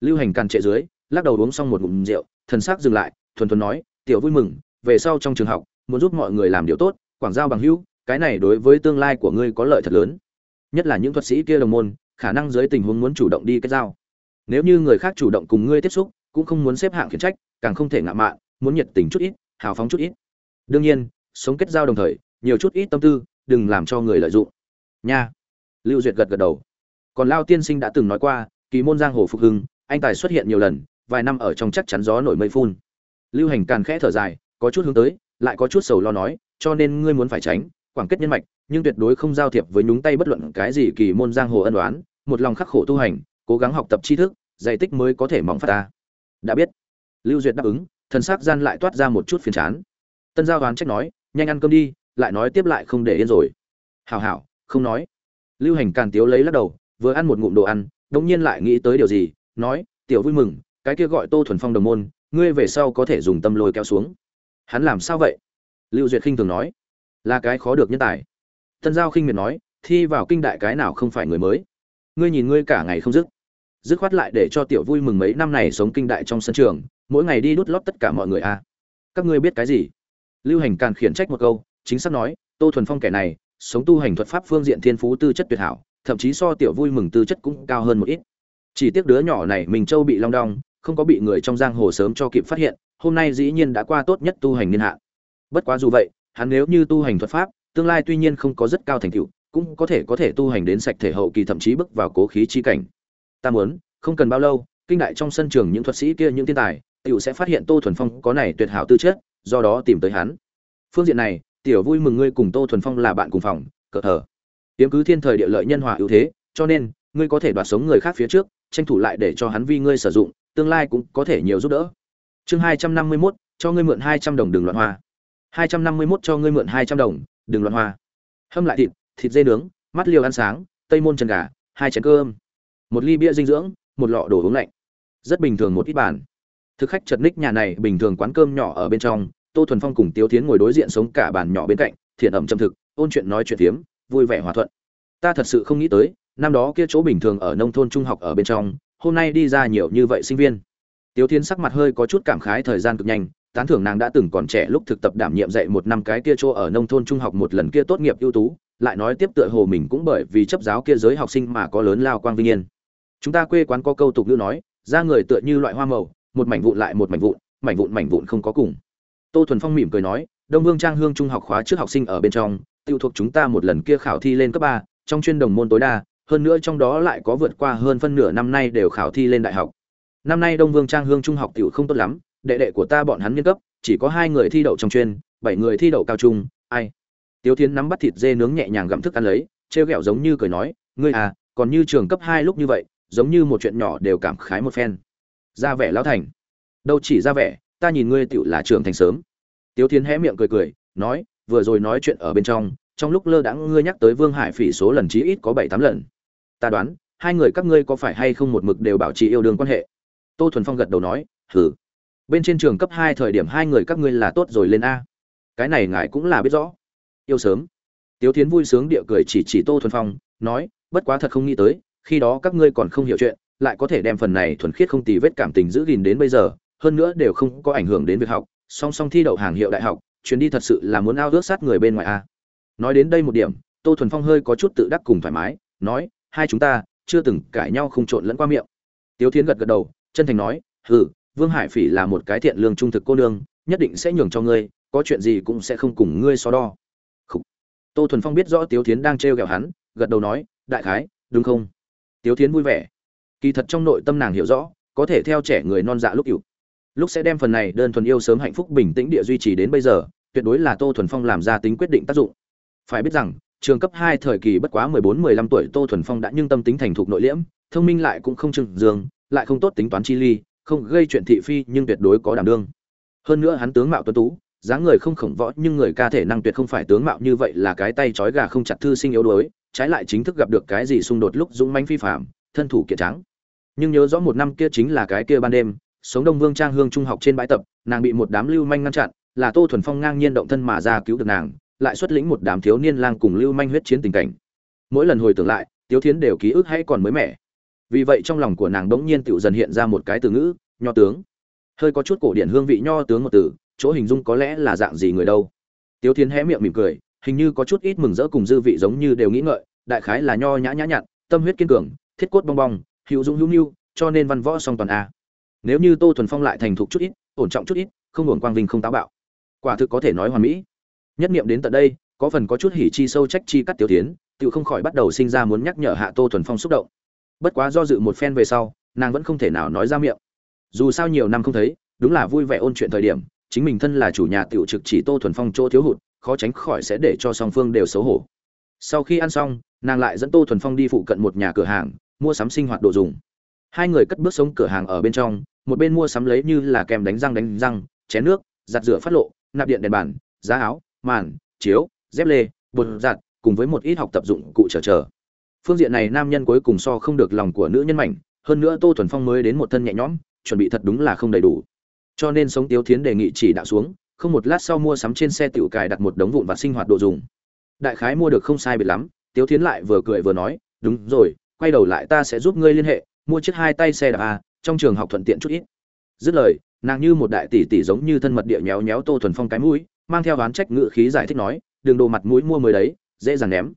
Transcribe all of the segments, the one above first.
lưu hành càn trệ dưới, lắc đầu uống xong một ngụm rượu, thần sắc dừng lại, thuần thuần nói, tiểu vui mừng, về sau trong trường học, muốn giúp mọi người làm điều tốt, quảng giao bằng hữu, cái này đối với tương lai của ngươi có lợi thật lớn. Nhất là những thuật sĩ kia đồng môn, khả năng dưới tình huống muốn chủ động đi kết giao. Nếu như người khác chủ động cùng ngươi tiếp xúc, cũng không muốn xếp hạng khiển trách, càng không thể ngạo mạn, muốn nhiệt tình chút ít, hào phóng chút ít. Đương nhiên, sống kết giao đồng thời, nhiều chút ít tâm tư, đừng làm cho người lợi dụng. Nha. Lưu duyệt gật gật đầu. Còn lao tiên sinh đã từng nói qua, kỳ môn giang hồ phục hưng anh tài xuất hiện nhiều lần, vài năm ở trong chắc chắn gió nổi mây phun. Lưu hành càn khẽ thở dài, có chút hướng tới, lại có chút sầu lo nói, cho nên ngươi muốn phải tránh, quảng kết nhân mạch, nhưng tuyệt đối không giao thiệp với nhúng tay bất luận cái gì kỳ môn giang hồ ân đoán một lòng khắc khổ tu hành, cố gắng học tập tri thức dạy tích mới có thể mỏng phát ta. Đã biết. Lưu duyệt đáp ứng, thân xác gian lại toát ra một chút phiền chán. Tân giao đoán trách nói, nhanh ăn cơm đi, lại nói tiếp lại không để yên rồi. Hảo hảo, không nói. Lưu hành càn tiếu lấy lắc đầu, vừa ăn một ngụm đồ ăn, đống nhiên lại nghĩ tới điều gì nói, tiểu vui mừng, cái kia gọi tô thuần phong đồng môn, ngươi về sau có thể dùng tâm lôi kéo xuống. Hắn làm sao vậy? Lưu duyệt khinh thường nói. Là cái khó được nhân tài. Tân giao khinh miệt nói, thi vào kinh đại cái nào không phải người mới? Ngươi nhìn ngươi cả ngày không dứt. Dứt khoát lại để cho tiểu vui mừng mấy năm này sống kinh đại trong sân trường, mỗi ngày đi đút lót tất cả mọi người à. các ngươi biết cái gì? Lưu hành càn khiển trách một câu, chính xác nói, tô thuần phong kẻ này, sống tu hành thuật pháp phương diện thiên phú tư chất tuyệt hảo, thậm chí so tiểu vui mừng tư chất cũng cao hơn một ít chỉ tiếc đứa nhỏ này mình châu bị long đong, không có bị người trong giang hồ sớm cho kịp phát hiện, hôm nay dĩ nhiên đã qua tốt nhất tu hành niên hạn. Bất quá dù vậy, hắn nếu như tu hành thuật pháp, tương lai tuy nhiên không có rất cao thành tựu, cũng có thể có thể tu hành đến sạch thể hậu kỳ thậm chí bước vào cố khí chi cảnh. Ta muốn, không cần bao lâu, kinh đại trong sân trường những thuật sĩ kia, những thiên tài, tiểu sẽ phát hiện tô thuần phong có này tuyệt hảo tư chất, do đó tìm tới hắn. Phương diện này, tiểu vui mừng ngươi cùng tô thuần phong là bạn cùng phòng, cỡ thờ. Tiếm cứ thiên thời địa lợi nhân hòa ưu thế, cho nên ngươi có thể đoạt sống người khác phía trước, tranh thủ lại để cho hắn vi ngươi sử dụng, tương lai cũng có thể nhiều giúp đỡ. Chương hai trăm năm mươi mốt, cho ngươi mượn hai trăm đồng đường loạn hoa. hai trăm năm mươi mốt, cho ngươi mượn hai trăm đồng đường loạn hoa. Hâm lại thịt thịt dê nướng, mắt liều ăn sáng, tây môn chân gà, hai chén cơm, một ly bia dinh dưỡng, một lọ đồ uống lạnh. Rất bình thường một ít bàn. Thực khách chật ních nhà này bình thường quán cơm nhỏ ở bên trong, tô thuần phong cùng tiếu tiến ngồi đối diện sống cả bàn nhỏ bên cạnh, thiện ẩm châm thực, ôn chuyện nói chuyện tiếm vui vẻ hòa thuận. Ta thật sự không nghĩ tới năm đó kia chỗ bình thường ở nông thôn trung học ở bên trong, hôm nay đi ra nhiều như vậy sinh viên. Tiếu thiên sắc mặt hơi có chút cảm khái thời gian cực nhanh, tán thưởng nàng đã từng còn trẻ lúc thực tập đảm nhiệm dạy một năm cái kia chỗ ở nông thôn trung học một lần kia tốt nghiệp ưu tú, lại nói tiếp tựa hồ mình cũng bởi vì chấp giáo kia giới học sinh mà có lớn lao quang vinh yên. Chúng ta quê quán có câu tục ngữ nói ra người tựa như loại hoa màu, một mảnh vụn lại một mảnh vụn mảnh vụn mảnh vụn không có cùng. Tô thuần phong mỉm cười nói, đông vương trang hương trung học khóa trước học sinh ở bên trong, tiêu thuộc chúng ta một lần kia khảo thi lên cấp ba, trong chuyên đồng môn tối đa hơn nữa trong đó lại có vượt qua hơn phân nửa năm nay đều khảo thi lên đại học năm nay đông vương trang hương trung học tiểu không tốt lắm đệ đệ của ta bọn hắn nhân cấp chỉ có hai người thi đậu trong chuyên bảy người thi đậu cao trung ai Tiêu Thiến nắm bắt thịt dê nướng nhẹ nhàng gặm thức ăn lấy, trêu ghẹo giống như cười nói, "Ngươi à, còn như trường cấp hai lúc như vậy, giống như một chuyện nhỏ đều cảm khái một phen." Ra vẻ lão thành. Đâu chỉ ra vẻ, ta nhìn ngươi tựu là trưởng thành sớm. Tiêu Thiến hé miệng cười cười, nói, "Vừa rồi nói chuyện ở bên trong, trong lúc lơ đãng ngươi nhắc tới Vương Hải Phỉ số lần chí ít có bảy tám lần. Ta đoán, hai người các ngươi có phải hay không một mực đều bảo trì yêu đương quan hệ?" Tô Thuần Phong gật đầu nói, "Hừ. Bên trên trường cấp hai thời điểm hai người các ngươi là tốt rồi lên a." Cái này ngài cũng là biết rõ yêu sớm tiếu tiến vui sướng địa cười chỉ chỉ tô thuần phong nói bất quá thật không nghĩ tới khi đó các ngươi còn không hiểu chuyện lại có thể đem phần này thuần khiết không tì vết cảm tình giữ gìn đến bây giờ hơn nữa đều không có ảnh hưởng đến việc học song song thi đậu hàng hiệu đại học chuyến đi thật sự là muốn ao ước sát người bên ngoài a nói đến đây một điểm tô thuần phong hơi có chút tự đắc cùng thoải mái nói hai chúng ta chưa từng cãi nhau không trộn lẫn qua miệng. Tiếu thiến gật gật đầu, chân thành nói, hừ, vương hải phỉ là một cái thiện lương trung thực cô nương, nhất định sẽ nhường cho ngươi, có chuyện gì cũng sẽ không cùng ngươi so đo. Tô thuần phong biết rõ tiếu thiến đang trêu ghẹo hắn, gật đầu nói, đại khái, đúng không? Tiếu thiến vui vẻ. Kỳ thật trong nội tâm nàng hiểu rõ, có thể theo trẻ người non dạ lúc cựu lúc sẽ đem phần này đơn thuần yêu sớm hạnh phúc bình tĩnh địa duy trì đến bây giờ, tuyệt đối là tô thuần phong làm ra tính quyết định tác dụng. Phải biết rằng trường cấp hai thời kỳ bất quá mười bốn, mười lăm tuổi tô thuần phong đã nhưng tâm tính thành thục nội liễm, thông minh lại cũng không trừng dương, lại không tốt tính toán chi ly, không gây chuyện thị phi nhưng tuyệt đối có đảm đương. Hơn nữa hắn tướng mạo tuấn tú, dáng người không khổng võ nhưng người ca thể năng tuyệt không phải tướng mạo như vậy là cái tay trói gà không chặt thư sinh yếu đuối, trái lại chính thức gặp được cái gì xung đột lúc dũng mãnh phi phạm, thân thủ kiện trắng nhưng nhớ rõ một năm kia chính là cái kia ban đêm, sống đông vương trang hương trung học trên bãi tập, nàng bị một đám lưu manh ngăn chặn, là tô thuần phong ngang nhiên động thân mà ra cứu được nàng lại xuất lĩnh một đám thiếu niên lang cùng lưu manh huyết chiến tình cảnh. Mỗi lần hồi tưởng lại, tiếu thiến đều ký ức hay còn mới mẻ. Vì vậy trong lòng của nàng đ ố n g nhiên tự dần hiện ra một cái từ ngữ, nho tướng. Hơi có chút cổ điển hương vị nho tướng một từ, chỗ hình dung có lẽ là dạng gì người đâu. Tiếu thiến hé miệng mỉm cười, hình như có chút ít mừng rỡ cùng dư vị giống như đều nghĩ ngợi, đại khái là nho nhã nhã nhặn, tâm huyết kiên cường, thiết cốt bong bong, hữu dũng hữu nhu cho nên văn võ song toàn a. Nếu như tô thuần phong lại thành thục chút ít, ổn trọng chút ít, không ổn quang vinh không táo bạo. Quả thực có thể nói hoàn mỹ nhất nghiệm đến tận đây, có phần có chút hỉ chi sâu trách chi cắt tiểu tiến, tự không khỏi bắt đầu sinh ra muốn nhắc nhở hạ tô thuần phong xúc động. Bất quá do dự một phen về sau, nàng vẫn không thể nào nói ra miệng. Dù sao nhiều năm không thấy, đúng là vui vẻ ôn chuyện thời điểm, chính mình thân là chủ nhà tiểu trực chỉ tô thuần phong chỗ thiếu hụt, khó tránh khỏi sẽ để cho song phương đều xấu hổ. Sau khi ăn xong, nàng lại dẫn tô thuần phong đi phụ cận một nhà cửa hàng, mua sắm sinh hoạt đồ dùng. Hai người cất bước sống cửa hàng ở bên trong, một bên mua sắm lấy như là kem đánh răng đánh răng, chén nước, giặt rửa phát lộ, nạp điện đèn bàn, giá áo màn, chiếu, dép lê, bột giặt, cùng với một ít học tập dụng cụ trở trở. phương diện này nam nhân cuối cùng so không được lòng của nữ nhân mảnh, hơn nữa tô thuần phong mới đến một thân nhẹ nhõm, chuẩn bị thật đúng là không đầy đủ. Cho nên sống tiếu thiến đề nghị chỉ đạo xuống, không một lát sau mua sắm trên xe tiểu cài đặt một đống vụn vặt sinh hoạt đồ dùng. Đại khái mua được không sai biệt lắm, tiếu thiến lại vừa cười vừa nói, đúng rồi, quay đầu lại ta sẽ giúp ngươi liên hệ, mua chiếc hai tay xe đạp a, trong trường học thuận tiện chút ít. Dứt lời, nàng như một đại tỷ tỷ giống như thân mật địa nhéo nhéo tô thuần phong cái mũi mang theo ván trách ngự khí giải thích nói, đường đồ mặt mũi mua mới đấy, dễ dàng ném.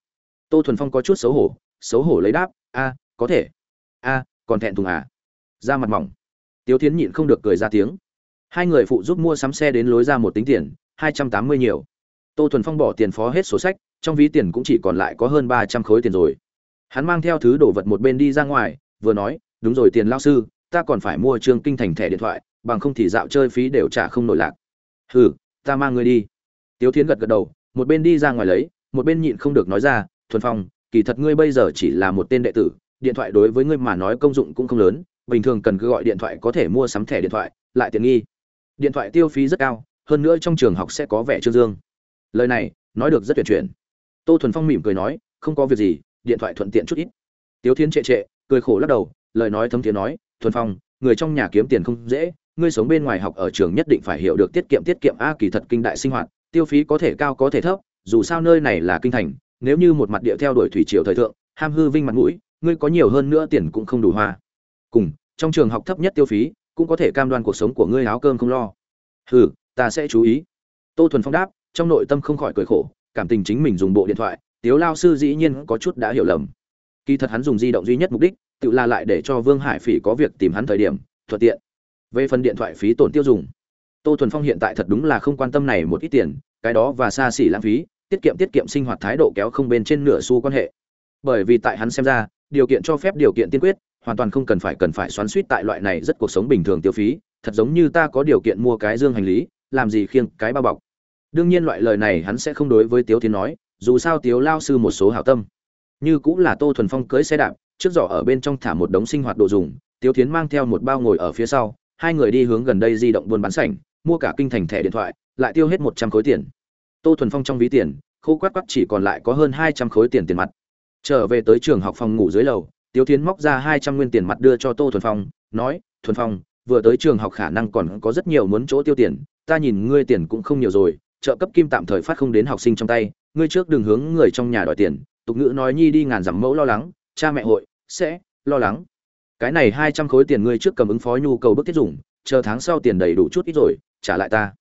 Tô thuần phong có chút xấu hổ xấu hổ lấy đáp, a, có thể. A, còn thẹn thùng à? Ra mặt mỏng. Tiếu thiến nhịn không được cười ra tiếng. Hai người phụ giúp mua sắm xe đến lối ra một tính tiền, hai trăm tám mươi nhiều. Tô thuần phong bỏ tiền phó hết sổ sách, trong ví tiền cũng chỉ còn lại có hơn ba trăm khối tiền rồi. Hắn mang theo thứ đồ vật một bên đi ra ngoài, vừa nói, đúng rồi tiền lao sư, ta còn phải mua trương kinh thành thẻ điện thoại, bằng không thì dạo chơi phí đều trả không nổi lạc. Hừ ta mang ngươi đi. Tiếu thiến gật gật đầu, một bên đi ra ngoài lấy, một bên nhịn không được nói ra, thuần phong, kỳ thật ngươi bây giờ chỉ là một tên đệ tử, điện thoại đối với ngươi mà nói công dụng cũng không lớn, bình thường cần cứ gọi điện thoại có thể mua sắm thẻ điện thoại, lại tiện nghi. Điện thoại tiêu phí rất cao, hơn nữa trong trường học sẽ có vẻ trương dương. Lời này, nói được rất tuyệt chuyển. Tô thuần phong mỉm cười nói, không có việc gì, điện thoại thuận tiện chút ít. Tiếu thiến trệ trệ, cười khổ lắc đầu, lời nói thấm thiế nói, thuần phong, người trong nhà kiếm tiền không dễ ngươi sống bên ngoài học ở trường nhất định phải hiểu được tiết kiệm tiết kiệm. A, kỳ thật kinh đại sinh hoạt, tiêu phí có thể cao, có thể thấp, dù sao nơi này là kinh thành, nếu như một mặt địa theo đuổi thủy triều thời thượng, ham hư vinh mặt mũi, ngươi có nhiều hơn nữa tiền cũng không đủ hoa. Cùng, trong trường học thấp nhất tiêu phí, cũng có thể cam đoan cuộc sống của ngươi áo cơm không lo. Hừ, ta sẽ chú ý. Tô thuần phong đáp, trong nội tâm không khỏi cười khổ, cảm tình chính mình dùng bộ điện thoại, tiếu lao sư dĩ nhiên có chút đã hiểu lầm. Kỳ thật hắn dùng di động duy nhất mục đích, tự la lại để cho vương hải phỉ có việc tìm hắn thời điểm, thuận tiện về phần điện thoại phí tổn tiêu dùng. Tô thuần phong hiện tại thật đúng là không quan tâm này một ít tiền, cái đó và xa xỉ lãng phí, tiết kiệm tiết kiệm sinh hoạt thái độ kéo không bên trên nửa xu quan hệ. Bởi vì tại hắn xem ra, điều kiện cho phép điều kiện tiên quyết, hoàn toàn không cần phải cần phải xoắn suýt tại loại này rất cuộc sống bình thường tiêu phí, thật giống như ta có điều kiện mua cái dương hành lý, làm gì khiêng cái bao bọc. Đương nhiên loại lời này hắn sẽ không đối với tiếu tiến nói, dù sao tiếu lao sư một số hảo tâm. Như cũng là tô thuần phong cưới xe đạp, trước giỏ ở bên trong thả một đống sinh hoạt đồ dùng, tiếu tiến mang theo một bao ngồi ở phía sau hai người đi hướng gần đây di động buôn bán sảnh, mua cả kinh thành thẻ điện thoại, lại tiêu hết một trăm khối tiền. Tô thuần phong trong ví tiền, khô quát quát chỉ còn lại có hơn hai trăm khối tiền tiền mặt. Trở về tới trường học phòng ngủ dưới lầu, tiếu tiến móc ra hai trăm nguyên tiền mặt đưa cho tô thuần phong, nói, thuần phong, vừa tới trường học khả năng còn có rất nhiều muốn chỗ tiêu tiền, ta nhìn ngươi tiền cũng không nhiều rồi, trợ cấp kim tạm thời phát không đến học sinh trong tay, ngươi trước đừng hướng người trong nhà đòi tiền. Tục ngữ nói nhi đi ngàn dặm mẫu lo lắng, cha mẹ hội sẽ lo lắng cái này hai trăm khối tiền ngươi trước cầm ứng phó nhu cầu bức thiết dùng, chờ tháng sau tiền đầy đủ chút ít rồi, trả lại ta.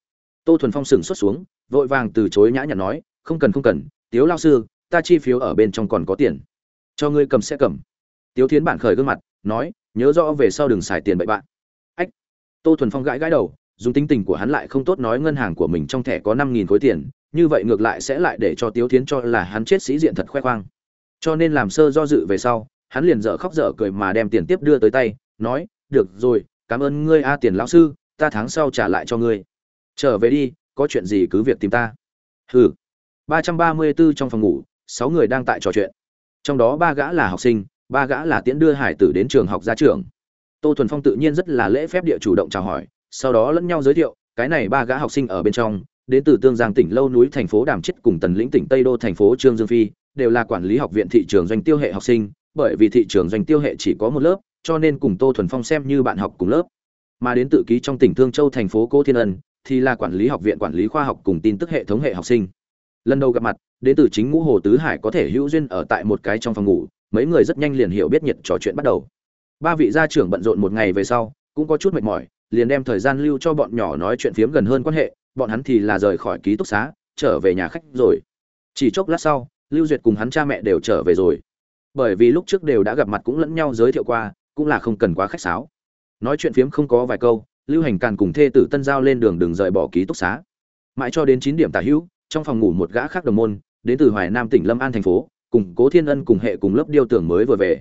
Tô thuần phong sừng xuất xuống, vội vàng từ chối nhã nhặn nói, không cần không cần, tiếu lao sư, ta chi phiếu ở bên trong còn có tiền. Cho ngươi cầm sẽ cầm. Tiếu thiến bản khởi gương mặt, nói, nhớ rõ về sau đừng xài tiền bậy bạn. Ách. Tô thuần phong gãi gãi đầu, dùng tính tình của hắn lại không tốt nói ngân hàng của mình trong thẻ có năm nghìn khối tiền, như vậy ngược lại sẽ lại để cho tiếu thiến cho là hắn chết sĩ diện thật khoe khoang. Cho nên làm sơ do dự về sau hắn liền dở khóc dở cười mà đem tiền tiếp đưa tới tay, nói, được rồi, cảm ơn ngươi a tiền lão sư, ta tháng sau trả lại cho ngươi. Trở về đi, có chuyện gì cứ việc tìm ta. Hừ. Ba trăm ba mươi 334 trong phòng ngủ, sáu người đang tại trò chuyện. Trong đó ba gã là học sinh, ba gã là tiễn đưa hải tử đến trường học ra trường tô thuần phong tự nhiên rất là lễ phép địa chủ động chào hỏi, sau đó lẫn nhau giới thiệu, cái này ba gã học sinh ở bên trong, đến từ tương giang tỉnh lâu núi, thành phố đàm chết cùng tần lĩnh tỉnh tây đô, thành phố trương dương phi, đều là quản lý học viện thị trường doanh tiêu hệ học sinh bởi vì thị trường doanh tiêu hệ chỉ có một lớp, cho nên cùng tô thuần phong xem như bạn học cùng lớp. Mà đến tự ký trong tỉnh thương châu thành phố Cố thiên ân, thì là quản lý học viện quản lý khoa học cùng tin tức hệ thống hệ học sinh. Lần đầu gặp mặt đến từ chính ngũ hồ tứ hải có thể hữu duyên ở tại một cái trong phòng ngủ, mấy người rất nhanh liền hiểu biết nhiệt trò chuyện bắt đầu. Ba vị gia trưởng bận rộn một ngày về sau, cũng có chút mệt mỏi, liền đem thời gian lưu cho bọn nhỏ nói chuyện phiếm gần hơn quan hệ, bọn hắn thì là rời khỏi ký túc xá, trở về nhà khách rồi. Chỉ chốc lát sau, lưu duyệt cùng hắn cha mẹ đều trở về rồi bởi vì lúc trước đều đã gặp mặt cũng lẫn nhau giới thiệu qua, cũng là không cần quá khách sáo. Nói chuyện phiếm không có vài câu, lưu hành càn cùng thê tử tân giao lên đường đường rời bỏ ký túc xá. Mãi cho đến chín điểm tả hữu, trong phòng ngủ một gã khác đồng môn, đến từ hoài nam tỉnh lâm an thành phố, cùng cố thiên ân cùng hệ cùng lớp điêu tưởng mới vừa về.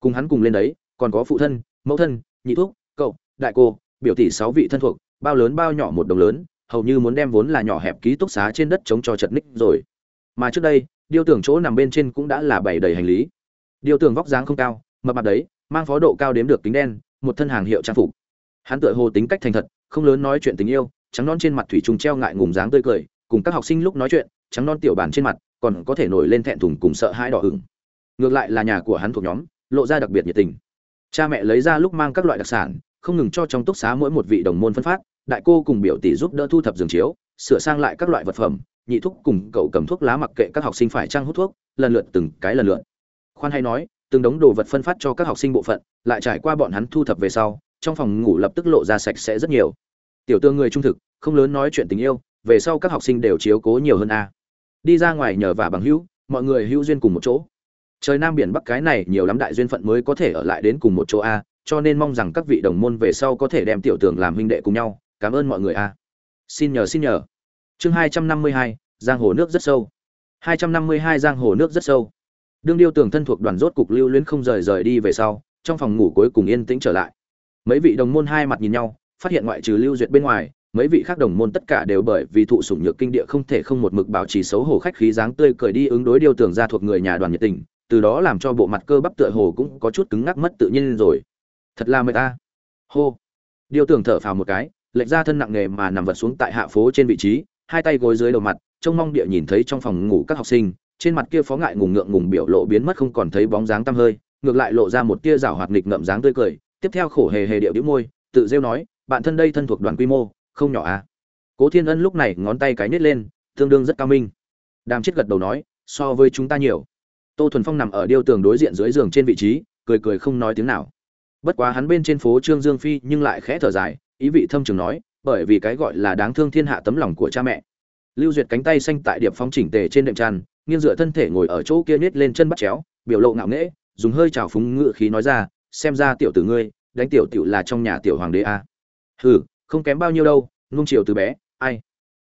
Cùng hắn cùng lên đấy, còn có phụ thân, mẫu thân, nhị thuốc, cậu, đại cô, biểu tỷ sáu vị thân thuộc, bao lớn bao nhỏ một đồng lớn, hầu như muốn đem vốn là nhỏ hẹp ký túc xá trên đất chống cho chật ních rồi. Mà trước đây, điêu tưởng chỗ nằm bên trên cũng đã là bày đầy hành lý điêu tưởng vóc dáng không cao, mập mặt đấy, mang phó độ cao đếm được kính đen, một thân hàng hiệu trang phục. Hắn tựa hồ tính cách thành thật, không lớn nói chuyện tình yêu, trắng non trên mặt thủy trùng treo ngại ngùng dáng tươi cười, cùng các học sinh lúc nói chuyện, trắng non tiểu bản trên mặt, còn có thể nổi lên thẹn thùng cùng sợ hãi đỏ hửng. ngược lại là nhà của hắn thuộc nhóm, lộ ra đặc biệt nhiệt tình. Cha mẹ lấy ra lúc mang các loại đặc sản, không ngừng cho trong túc xá mỗi một vị đồng môn phân phát, đại cô cùng biểu tỷ giúp đỡ thu thập giường chiếu, sửa sang lại các loại vật phẩm, nhị thuốc cùng cậu cầm thuốc lá mặc kệ các học sinh phải trang hút thuốc, lần lượt từng cái lần lượt khoan hay nói, từng đống đồ vật phân phát cho các học sinh bộ phận, lại trải qua bọn hắn thu thập về sau, trong phòng ngủ lập tức lộ ra sạch sẽ rất nhiều. Tiểu tương người trung thực, không lớn nói chuyện tình yêu, về sau các học sinh đều chiếu cố nhiều hơn a. Đi ra ngoài nhờ và bằng hữu, mọi người hữu duyên cùng một chỗ. Trời nam biển bắc cái này nhiều lắm đại duyên phận mới có thể ở lại đến cùng một chỗ a, cho nên mong rằng các vị đồng môn về sau có thể đem tiểu tường làm huynh đệ cùng nhau. Cảm ơn mọi người a. Xin nhờ xin nhờ. Chương hai trăm năm mươi hai, giang hồ nước rất sâu. Hai trăm năm mươi hai, giang hồ nước rất sâu đương điêu tường thân thuộc đoàn rốt cục lưu luyến không rời rời đi về sau, trong phòng ngủ cuối cùng yên tĩnh trở lại. Mấy vị đồng môn hai mặt nhìn nhau, phát hiện ngoại trừ lưu duyệt bên ngoài, mấy vị khác đồng môn tất cả đều bởi vì thụ sủng nhược kinh địa không thể không một mực bảo trì xấu hổ khách khí dáng tươi cười đi ứng đối điêu tường ra thuộc người nhà đoàn nhiệt tình, từ đó làm cho bộ mặt cơ bắp tựa hồ cũng có chút cứng ngắc mất tự nhiên rồi. Thật là mệt ta. Hô. Điêu tường thở phào một cái, lệch ra thân nặng nề mà nằm vật xuống tại hạ phố trên vị trí, hai tay gối dưới đầu mặt, trông mong địa nhìn thấy trong phòng ngủ các học sinh trên mặt kia phó ngại ngùng ngượng ngùng biểu lộ biến mất không còn thấy bóng dáng tăm hơi, ngược lại lộ ra một tia rảo hoạt nghịch ngậm dáng tươi cười, tiếp theo khổ hề hề điệu đĩu môi, tự rêu nói, bạn thân đây thân thuộc đoàn quy mô, không nhỏ à? Cố thiên ân lúc này ngón tay cái nít lên, tương đương rất cao minh. Đàm chết gật đầu nói, so với chúng ta nhiều. Tô thuần phong nằm ở điêu tường đối diện dưới giường trên vị trí, cười cười không nói tiếng nào. Bất quá hắn bên trên phố trương dương phi nhưng lại khẽ thở dài, ý vị thâm trường nói, bởi vì cái gọi là đáng thương thiên hạ tấm lòng của cha mẹ. Lưu duyệt cánh tay xanh tại điệp phong chỉnh tề trên đệm tràn nghiêng dựa thân thể ngồi ở chỗ kia nhét lên chân bắt chéo, biểu lộ ngạo nghễ, dùng hơi trào phúng ngự khí nói ra, xem ra tiểu tử ngươi, đánh tiểu tiểu là trong nhà tiểu hoàng đế a à. hừ, không kém bao nhiêu đâu nung chiều từ bé, ai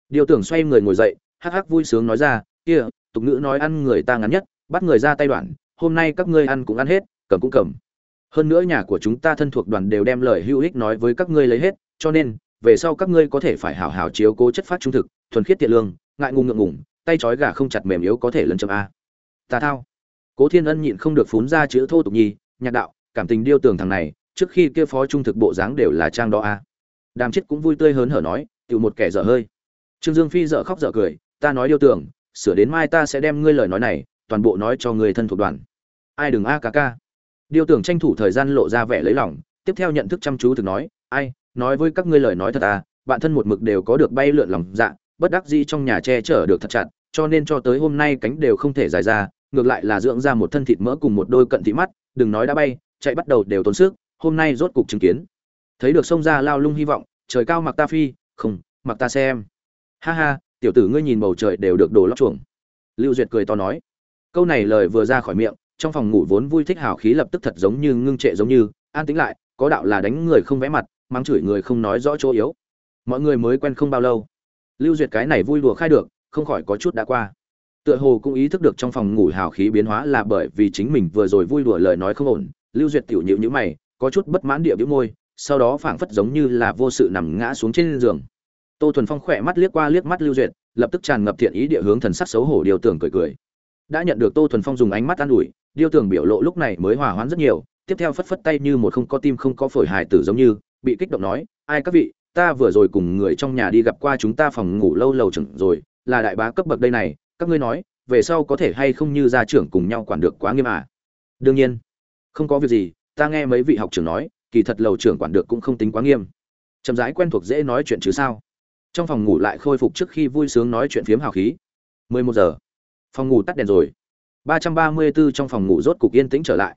điều tưởng xoay người ngồi dậy, hắc hắc vui sướng nói ra, kia, tục ngữ nói ăn người ta ngắn nhất, bắt người ra tay đoạn, hôm nay các ngươi ăn cũng ăn hết, cầm cũng cầm hơn nữa nhà của chúng ta thân thuộc đoàn đều đem lời hữu ích nói với các ngươi lấy hết, cho nên, về sau các ngươi có thể phải hảo hảo chiếu cố chất phát trung thực, thuần khiết tiện lương, ngại ngùng ngượng ngùng tay trói gà không chặt mềm yếu có thể lấn chậm a. Ta thao. Cố thiên ân nhịn không được phún ra chữ thô tục nhi, nhạc đạo, cảm tình điêu tường thằng này, trước khi kia phó trung thực bộ dáng đều là trang đó a. Đàm chết cũng vui tươi hớn hở nói tự một kẻ dở hơi. Trương dương phi dở khóc dở cười, ta nói điêu tưởng sửa đến mai ta sẽ đem ngươi lời nói này, toàn bộ nói cho người thân thuộc đoàn. Ai đừng a ca ca. Điêu tưởng tranh thủ thời gian lộ ra vẻ lấy lòng, tiếp theo nhận thức chăm chú thực nói, ai, nói với các ngươi lời nói thật à bạn thân một mực đều có được bay lượn lòng dạ bất đắc dĩ trong nhà che chở được thật chặt, cho nên cho tới hôm nay cánh đều không thể dài ra, ngược lại là dưỡng ra một thân thịt mỡ cùng một đôi cận thị mắt, đừng nói đã bay, chạy bắt đầu đều tốn sức, hôm nay rốt cục chứng kiến. Thấy được sông ra lao lung hy vọng, trời cao mặc ta phi, không, mặc ta xem. Ha ha, tiểu tử ngươi nhìn bầu trời đều được đồ lót chuồng. Lưu duyệt cười to nói. Câu này lời vừa ra khỏi miệng, trong phòng ngủ vốn vui thích hào khí lập tức thật giống như ngưng trệ giống như, an tĩnh lại, có đạo là đánh người không vẽ mặt, mắng chửi người không nói rõ chỗ yếu. Mọi người mới quen không bao lâu lưu duyệt cái này vui đùa khai được, không khỏi có chút đã qua. Tựa hồ cũng ý thức được trong phòng ngủ hào khí biến hóa là bởi vì chính mình vừa rồi vui đùa lời nói không ổn, lưu duyệt tiểu nhịu nhữ mày, có chút bất mãn địa bĩu môi, sau đó phảng phất giống như là vô sự nằm ngã xuống trên giường. Tô thuần phong khỏe mắt liếc qua liếc mắt lưu duyệt, lập tức tràn ngập thiện ý địa hướng thần sắc xấu hổ điều tưởng cười cười. Đã nhận được tô thuần phong dùng ánh mắt an ủi điêu tưởng biểu lộ lúc này mới hòa hoãn rất nhiều, tiếp theo phất phất tay như một không có tim không có phổi hài tử giống như, bị kích động nói, ai các vị ta vừa rồi cùng người trong nhà đi gặp qua chúng ta phòng ngủ lâu lầu chừng rồi, là đại bá cấp bậc đây này, các ngươi nói, về sau có thể hay không như gia trưởng cùng nhau quản được quá nghiêm à? Đương nhiên. Không có việc gì, ta nghe mấy vị học trưởng nói, kỳ thật lầu trưởng quản được cũng không tính quá nghiêm. Chậm rãi quen thuộc dễ nói chuyện chứ sao? Trong phòng ngủ lại khôi phục trước khi vui sướng nói chuyện phiếm hào khí. 11 giờ. Phòng ngủ tắt đèn rồi. 334 trong phòng ngủ rốt cục yên tĩnh trở lại.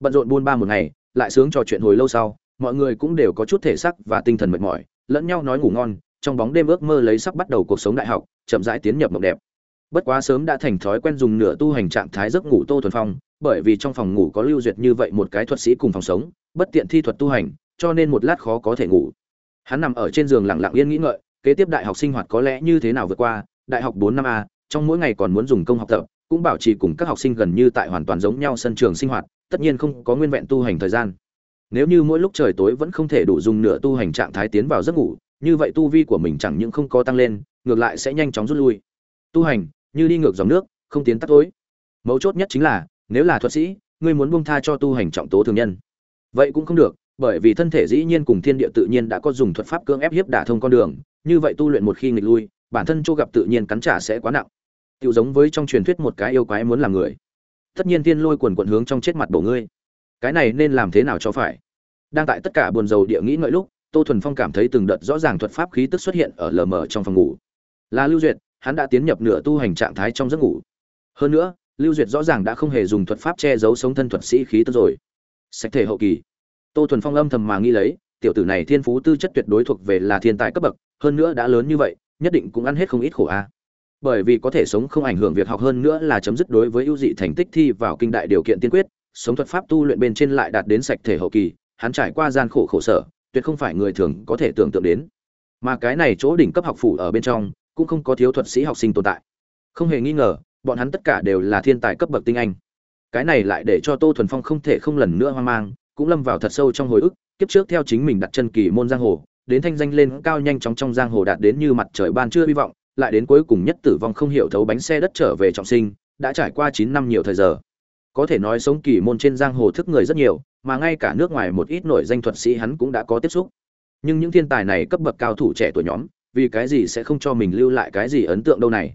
Bận rộn buôn ba một ngày, lại sướng trò chuyện hồi lâu sau, mọi người cũng đều có chút thể sắc và tinh thần mệt mỏi lẫn nhau nói ngủ ngon, trong bóng đêm ước mơ lấy sắp bắt đầu cuộc sống đại học, chậm rãi tiến nhập mộng đẹp. Bất quá sớm đã thành thói quen dùng nửa tu hành trạng thái giấc ngủ tô thuần phong, bởi vì trong phòng ngủ có lưu duyệt như vậy một cái thuật sĩ cùng phòng sống, bất tiện thi thuật tu hành, cho nên một lát khó có thể ngủ. Hắn nằm ở trên giường lặng lặng yên nghĩ ngợi, kế tiếp đại học sinh hoạt có lẽ như thế nào vượt qua, đại học bốn năm a, trong mỗi ngày còn muốn dùng công học tập, cũng bảo trì cùng các học sinh gần như tại hoàn toàn giống nhau sân trường sinh hoạt, tất nhiên không có nguyên vẹn tu hành thời gian nếu như mỗi lúc trời tối vẫn không thể đủ dùng nửa tu hành trạng thái tiến vào giấc ngủ, như vậy tu vi của mình chẳng những không có tăng lên, ngược lại sẽ nhanh chóng rút lui. Tu hành, như đi ngược dòng nước, không tiến tắt tối. Mấu chốt nhất chính là, nếu là thuật sĩ, ngươi muốn buông tha cho tu hành trọng tố thường nhân. Vậy cũng không được, bởi vì thân thể dĩ nhiên cùng thiên địa tự nhiên đã có dùng thuật pháp cưỡng ép hiếp đả thông con đường, như vậy tu luyện một khi nghịch lui, bản thân chỗ gặp tự nhiên cắn trả sẽ quá nặng. Tự giống với trong truyền thuyết một cái yêu quái muốn làm người. Tất nhiên tiên lôi quần quận hướng trong chết mặt bổ ngươi cái này nên làm thế nào cho phải? Đang tại tất cả buồn rầu địa nghĩ ngợi lúc, tô thuần phong cảm thấy từng đợt rõ ràng thuật pháp khí tức xuất hiện ở lờ mờ trong phòng ngủ. Là lưu duyệt, hắn đã tiến nhập nửa tu hành trạng thái trong giấc ngủ. Hơn nữa, lưu duyệt rõ ràng đã không hề dùng thuật pháp che giấu sống thân thuật sĩ khí tức rồi. Sạch thể hậu kỳ. Tô thuần phong âm thầm mà nghĩ lấy, tiểu tử này thiên phú tư chất tuyệt đối thuộc về là thiên tài cấp bậc, hơn nữa đã lớn như vậy, nhất định cũng ăn hết không ít khổ a. Bởi vì có thể sống không ảnh hưởng việc học, hơn nữa là chấm dứt đối với ưu dị thành tích thi vào kinh đại điều kiện tiên quyết sống thuật pháp tu luyện bên trên lại đạt đến sạch thể hậu kỳ, hắn trải qua gian khổ khổ sở, tuyệt không phải người thường có thể tưởng tượng đến. Mà cái này chỗ đỉnh cấp học phủ ở bên trong, cũng không có thiếu thuật sĩ học sinh tồn tại. Không hề nghi ngờ, bọn hắn tất cả đều là thiên tài cấp bậc tinh anh. Cái này lại để cho tô thuần phong không thể không lần nữa hoang mang, cũng lâm vào thật sâu trong hồi ức, kiếp trước theo chính mình đặt chân kỳ môn giang hồ, đến thanh danh lên cao nhanh chóng trong giang hồ đạt đến như mặt trời ban trưa hy vọng, lại đến cuối cùng nhất tử vong không hiểu thấu bánh xe đất trở về trọng sinh, đã trải qua chín năm nhiều thời giờ có thể nói sống kỳ môn trên giang hồ thức người rất nhiều, mà ngay cả nước ngoài một ít nổi danh thuật sĩ hắn cũng đã có tiếp xúc. Nhưng những thiên tài này cấp bậc cao thủ trẻ tuổi nhóm, vì cái gì sẽ không cho mình lưu lại cái gì ấn tượng đâu này?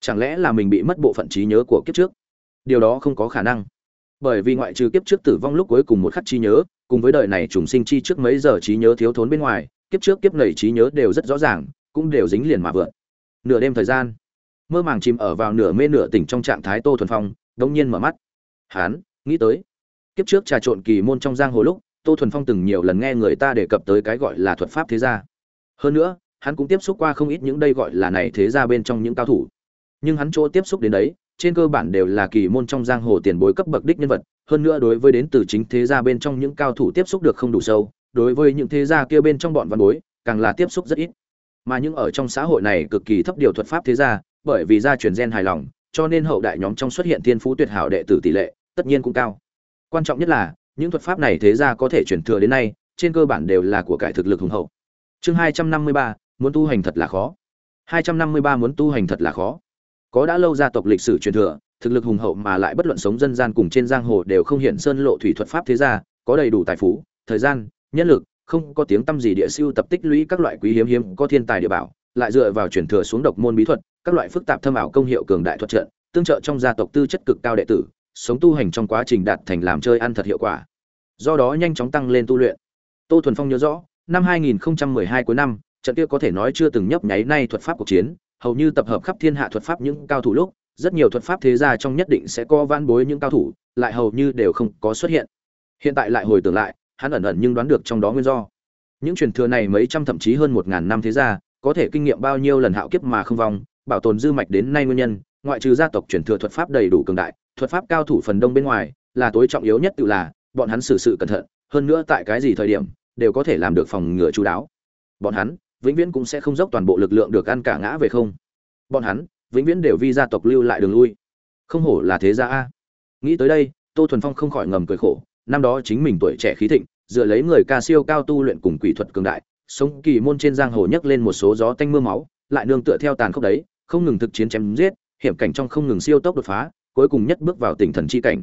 Chẳng lẽ là mình bị mất bộ phận trí nhớ của kiếp trước? Điều đó không có khả năng. Bởi vì ngoại trừ kiếp trước tử vong lúc cuối cùng một khắc trí nhớ, cùng với đời này trùng sinh chi trước mấy giờ trí nhớ thiếu thốn bên ngoài, kiếp trước kiếp nầy trí nhớ đều rất rõ ràng, cũng đều dính liền mà vượt. Nửa đêm thời gian, mơ màng chìm ở vào nửa mê nửa tỉnh trong trạng thái tô thuần phong đông nhiên mở mắt hán, nghĩ tới. Kiếp trước trà trộn kỳ môn trong giang hồ lúc, tô thuần phong từng nhiều lần nghe người ta đề cập tới cái gọi là thuật pháp thế gia. Hơn nữa, hắn cũng tiếp xúc qua không ít những đây gọi là này thế gia bên trong những cao thủ. Nhưng hắn chỗ tiếp xúc đến đấy, trên cơ bản đều là kỳ môn trong giang hồ tiền bối cấp bậc đích nhân vật. Hơn nữa đối với đến từ chính thế gia bên trong những cao thủ tiếp xúc được không đủ sâu, đối với những thế gia kia bên trong bọn văn bối, càng là tiếp xúc rất ít. Mà những ở trong xã hội này cực kỳ thấp điều thuật pháp thế gia, bởi vì gia truyền gen hài lòng, cho nên hậu đại nhóm trong xuất hiện thiên phú tuyệt hảo đệ tử tỷ lệ tất nhiên cũng cao. Quan trọng nhất là, những thuật pháp này thế gia có thể truyền thừa đến nay, trên cơ bản đều là của cải thực lực hùng hậu. Chương hai trăm năm mươi ba, muốn tu hành thật là khó. Hai trăm năm mươi ba, muốn tu hành thật là khó. Có đã lâu gia tộc lịch sử truyền thừa, thực lực hùng hậu mà lại bất luận sống dân gian cùng trên giang hồ đều không hiện sơn lộ thủy thuật pháp thế gia, có đầy đủ tài phú, thời gian, nhân lực, không có tiếng tăm gì địa siêu tập tích lũy các loại quý hiếm hiếm, có thiên tài địa bảo, lại dựa vào truyền thừa xuống độc môn bí thuật, các loại phức tạp thâm ảo công hiệu cường đại thuật trận, tương trợ trong gia tộc tư chất cực cao đệ tử sống tu hành trong quá trình đạt thành làm chơi ăn thật hiệu quả. Do đó nhanh chóng tăng lên tu luyện. Tô thuần phong nhớ rõ, năm 2012 cuối năm, trận kia có thể nói chưa từng nhấp nháy nay thuật pháp cuộc chiến, hầu như tập hợp khắp thiên hạ thuật pháp những cao thủ lúc, rất nhiều thuật pháp thế gia trong nhất định sẽ có van bối những cao thủ, lại hầu như đều không có xuất hiện. Hiện tại lại hồi tưởng lại, hắn ẩn ẩn nhưng đoán được trong đó nguyên do. Những truyền thừa này mấy trăm thậm chí hơn một ngàn năm thế gia, có thể kinh nghiệm bao nhiêu lần hạo kiếp mà không vong, bảo tồn dư mạch đến nay nguyên nhân, ngoại trừ gia tộc truyền thừa thuật pháp đầy đủ cường đại thuật pháp cao thủ phần đông bên ngoài, là tối trọng yếu nhất tự là, bọn hắn xử sự cẩn thận, hơn nữa tại cái gì thời điểm, đều có thể làm được phòng ngừa chú đáo. Bọn hắn, vĩnh viễn cũng sẽ không dốc toàn bộ lực lượng được ăn cả ngã về không. Bọn hắn, vĩnh viễn đều vi gia tộc lưu lại đường lui. Không hổ là thế gia a. Nghĩ tới đây, tô thuần phong không khỏi ngầm cười khổ, năm đó chính mình tuổi trẻ khí thịnh, dựa lấy người ca siêu cao tu luyện cùng quỷ thuật cường đại, sống kỳ môn trên giang hồ nhấc lên một số gió tanh mưa máu, lại nương tựa theo tàn khốc đấy, không ngừng thực chiến chém giết, hiểm cảnh trong không ngừng siêu tốc đột phá cuối cùng nhất bước vào tỉnh thần chi cảnh.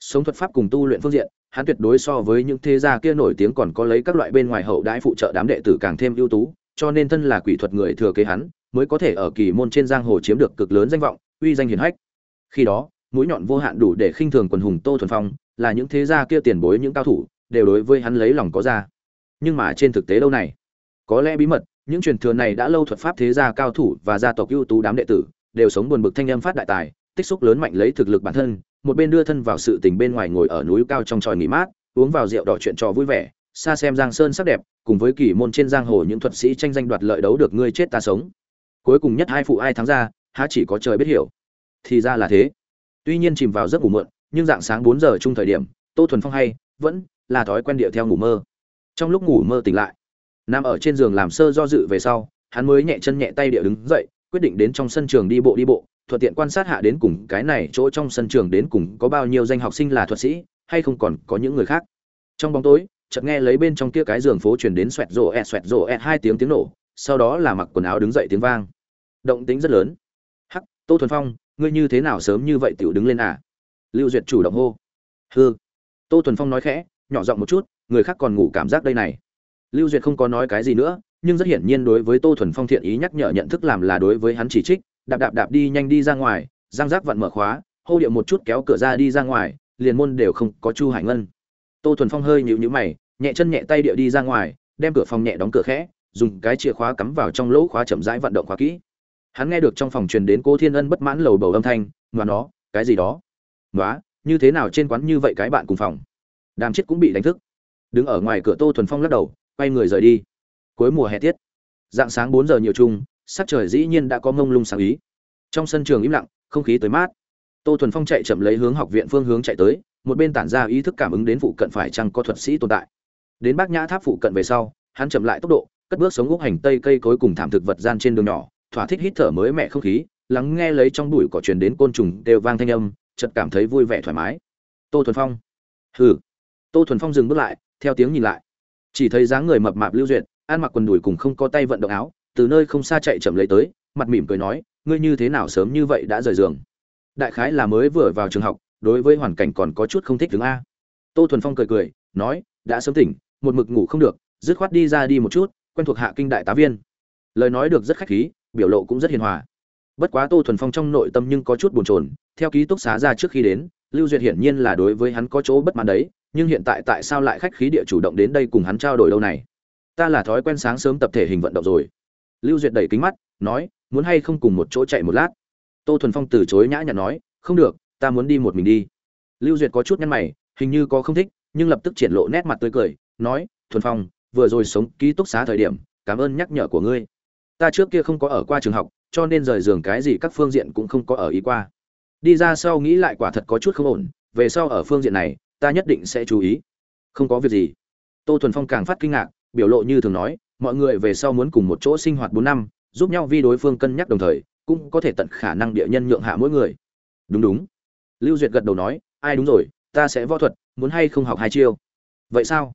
Sống thuật pháp cùng tu luyện phương diện, hắn tuyệt đối so với những thế gia kia nổi tiếng còn có lấy các loại bên ngoài hậu đãi phụ trợ đám đệ tử càng thêm ưu tú, cho nên thân là quỷ thuật người thừa kế hắn, mới có thể ở kỳ môn trên giang hồ chiếm được cực lớn danh vọng, uy danh hiển hách. Khi đó, mũi nhọn vô hạn đủ để khinh thường quần hùng tô thuần phong, là những thế gia kia tiền bối, những cao thủ, đều đối với hắn lấy lòng có ra. Nhưng mà trên thực tế đâu này? Có lẽ bí mật, những truyền thừa này đã lâu thuật pháp thế gia cao thủ và gia tộc ưu tú đám đệ tử, đều sống buồn bực thanh âm phát đại tài tích xúc lớn mạnh lấy thực lực bản thân, một bên đưa thân vào sự tình bên ngoài ngồi ở núi cao trong tròi nghỉ mát, uống vào rượu đỏ chuyện trò vui vẻ, xa xem giang sơn sắc đẹp, cùng với kỳ môn trên giang hồ những thuật sĩ tranh danh đoạt lợi đấu được ngươi chết ta sống. Cuối cùng nhất hai phụ ai thắng ra, há chỉ có trời biết hiểu. Thì ra là thế. Tuy nhiên chìm vào giấc ngủ muộn, nhưng dạng sáng bốn giờ chung thời điểm, tô thuần phong hay, vẫn là thói quen điệu theo ngủ mơ. Trong lúc ngủ mơ tỉnh lại, nằm ở trên giường làm sơ do dự về sau, hắn mới nhẹ chân nhẹ tay địa đứng dậy, quyết định đến trong sân trường đi bộ đi bộ thuận tiện quan sát hạ đến cùng cái này chỗ trong sân trường đến cùng có bao nhiêu danh học sinh là thuật sĩ, hay không còn có những người khác. Trong bóng tối, chợt nghe lấy bên trong kia cái giường phố truyền đến xoẹt rổ ẹt, xoẹt rổ ẹt hai tiếng tiếng nổ, sau đó là mặc quần áo đứng dậy tiếng vang. Động tính rất lớn. Hắc, tô thuần phong, ngươi như thế nào sớm như vậy tiểu đứng lên à? Lưu duyệt chủ động hô. Hư tô thuần phong nói khẽ, nhỏ giọng một chút, người khác còn ngủ cảm giác đây này. Lưu duyệt không có nói cái gì nữa, nhưng rất hiển nhiên đối với tô thuần phong thiện ý nhắc nhở nhận thức làm là đối với hắn chỉ trích đạp đạp đạp đi nhanh đi ra ngoài giang giác vặn mở khóa, hô điệu một chút kéo cửa ra đi ra ngoài, liền môn đều không có chu hải ngân. Tô thuần phong hơi nhịu nhữ mày, nhẹ chân nhẹ tay điệu đi ra ngoài, đem cửa phòng nhẹ đóng cửa khẽ, dùng cái chìa khóa cắm vào trong lỗ khóa chậm rãi vận động khóa kỹ. Hắn nghe được trong phòng truyền đến cô thiên ân bất mãn lầu bầu âm thanh mà nó, cái gì đó? Ngoá như thế nào trên quán như vậy cái bạn cùng phòng? Đàm chết cũng bị đánh thức. Đứng ở ngoài cửa tô thuần phong lắc đầu, quay người rời đi. Cuối mùa hè tiết. Dạng sáng bốn giờ nhiều chung sắc trời dĩ nhiên đã có ngông lung sáng ý. Trong sân trường im lặng, không khí tới mát. Tô thuần phong chạy chậm lấy hướng học viện phương hướng chạy tới, một bên tản ra ý thức cảm ứng đến phụ cận phải chăng có thuật sĩ tồn tại. Đến bác nhã tháp phụ cận về sau, hắn chậm lại tốc độ, cất bước sống úc hành tây cây cối cùng thảm thực vật gian trên đường nhỏ, thỏa thích hít thở mới mẻ không khí, lắng nghe lấy trong bụi cỏ truyền đến côn trùng đều vang thanh âm, chợt cảm thấy vui vẻ thoải mái. Tô thuần phong. Hừ. Tô thuần phong dừng bước lại, theo tiếng nhìn lại. Chỉ thấy dáng người mập mạp lưu duyệt, ăn mặc quần đùi cùng không có tay vận động áo từ nơi không xa chạy chậm lấy tới, mặt mỉm cười nói, ngươi như thế nào sớm như vậy đã rời giường? Đại khái là mới vừa vào trường học, đối với hoàn cảnh còn có chút không thích đứng a. Tô thuần phong cười cười, nói, đã sớm tỉnh, một mực ngủ không được, dứt khoát đi ra đi một chút, quen thuộc hạ kinh đại tá viên. Lời nói được rất khách khí, biểu lộ cũng rất hiền hòa. Bất quá tô thuần phong trong nội tâm nhưng có chút bồn chồn, theo ký túc xá ra trước khi đến, lưu duyệt hiển nhiên là đối với hắn có chỗ bất mãn đấy, nhưng hiện tại tại sao lại khách khí địa chủ động đến đây cùng hắn trao đổi đâu này? Ta là thói quen sáng sớm tập thể hình vận động rồi lưu duyệt đẩy kính mắt, nói, muốn hay không cùng một chỗ chạy một lát? Tô thuần phong từ chối nhã nhặn nói, không được, ta muốn đi một mình đi. Lưu duyệt có chút nhăn mày, hình như có không thích, nhưng lập tức triển lộ nét mặt tươi cười, nói, thuần phong, vừa rồi sống ký túc xá thời điểm, cảm ơn nhắc nhở của ngươi. Ta trước kia không có ở qua trường học, cho nên rời giường cái gì các phương diện cũng không có ở ý qua. Đi ra sau nghĩ lại quả thật có chút không ổn, về sau ở phương diện này, ta nhất định sẽ chú ý. Không có việc gì. Tô thuần phong càng phát kinh ngạc, biểu lộ như thường nói mọi người về sau muốn cùng một chỗ sinh hoạt bốn năm, giúp nhau vi đối phương cân nhắc đồng thời, cũng có thể tận khả năng địa nhân nhượng hạ mỗi người. Đúng đúng. Lưu duyệt gật đầu nói, ai đúng rồi, ta sẽ võ thuật, muốn hay không học hai chiêu? Vậy sao?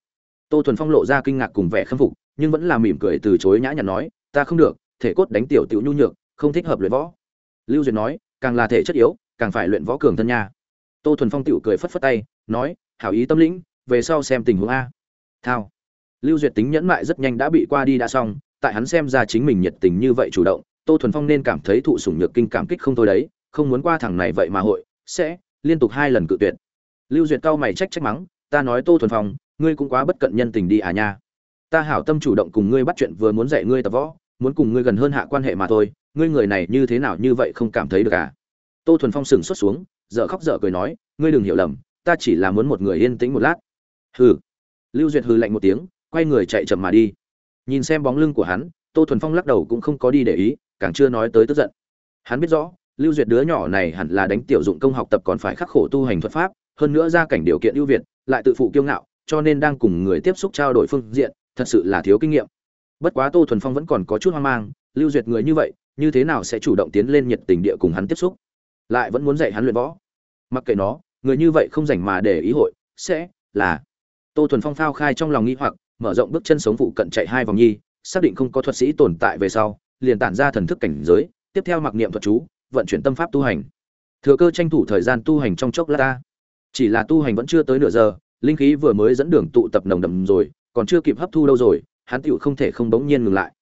Tô thuần phong lộ ra kinh ngạc cùng vẻ khâm phục, nhưng vẫn là mỉm cười từ chối nhã nhặn nói, ta không được, thể cốt đánh tiểu tiểu nhu nhược, không thích hợp luyện võ. Lưu duyệt nói, càng là thể chất yếu, càng phải luyện võ cường thân nha. Tô thuần phong tiểu cười phất phất tay, nói, hảo ý tâm lĩnh, về sau xem tình huống a. Thao lưu duyệt tính nhẫn mại rất nhanh đã bị qua đi đã xong, tại hắn xem ra chính mình nhiệt tình như vậy chủ động, tô thuần phong nên cảm thấy thụ sủng nhược kinh cảm kích không thôi đấy, không muốn qua thằng này vậy mà hội, sẽ liên tục hai lần cự tuyệt. Lưu duyệt cao mày trách trách mắng, ta nói tô thuần phong, ngươi cũng quá bất cận nhân tình đi à nha. Ta hảo tâm chủ động cùng ngươi bắt chuyện vừa muốn dạy ngươi tập võ, muốn cùng ngươi gần hơn hạ quan hệ mà thôi, ngươi người này như thế nào như vậy không cảm thấy được à? Tô thuần phong sừng xuất xuống, dở khóc dở cười nói, ngươi đừng hiểu lầm, ta chỉ là muốn một người yên tĩnh một lát. Hừ. Lưu duyệt hừ lạnh một tiếng quay người chạy chậm mà đi. Nhìn xem bóng lưng của hắn, tô thuần phong lắc đầu cũng không có đi để ý, càng chưa nói tới tức giận. Hắn biết rõ, lưu duyệt đứa nhỏ này hẳn là đánh tiểu dụng công học tập còn phải khắc khổ tu hành thuật pháp, hơn nữa ra cảnh điều kiện ưu việt, lại tự phụ kiêu ngạo, cho nên đang cùng người tiếp xúc trao đổi phương diện, thật sự là thiếu kinh nghiệm. Bất quá tô thuần phong vẫn còn có chút hoang mang, lưu duyệt người như vậy, như thế nào sẽ chủ động tiến lên nhiệt tình địa cùng hắn tiếp xúc? Lại vẫn muốn dạy hắn luyện võ. Mặc kệ nó, người như vậy không rảnh mà để ý hội, sẽ là tô thuần phong phao khai trong lòng nghi hoặc mở rộng bước chân sống phụ cận chạy hai vòng nhi, xác định không có thuật sĩ tồn tại về sau, liền tản ra thần thức cảnh giới, tiếp theo mặc niệm thuật chú, vận chuyển tâm pháp tu hành. Thừa cơ tranh thủ thời gian tu hành trong chốc lát ta. Chỉ là tu hành vẫn chưa tới nửa giờ, linh khí vừa mới dẫn đường tụ tập nồng đậm rồi, còn chưa kịp hấp thu đâu rồi, hắn tựu không thể không bỗng nhiên ngừng lại.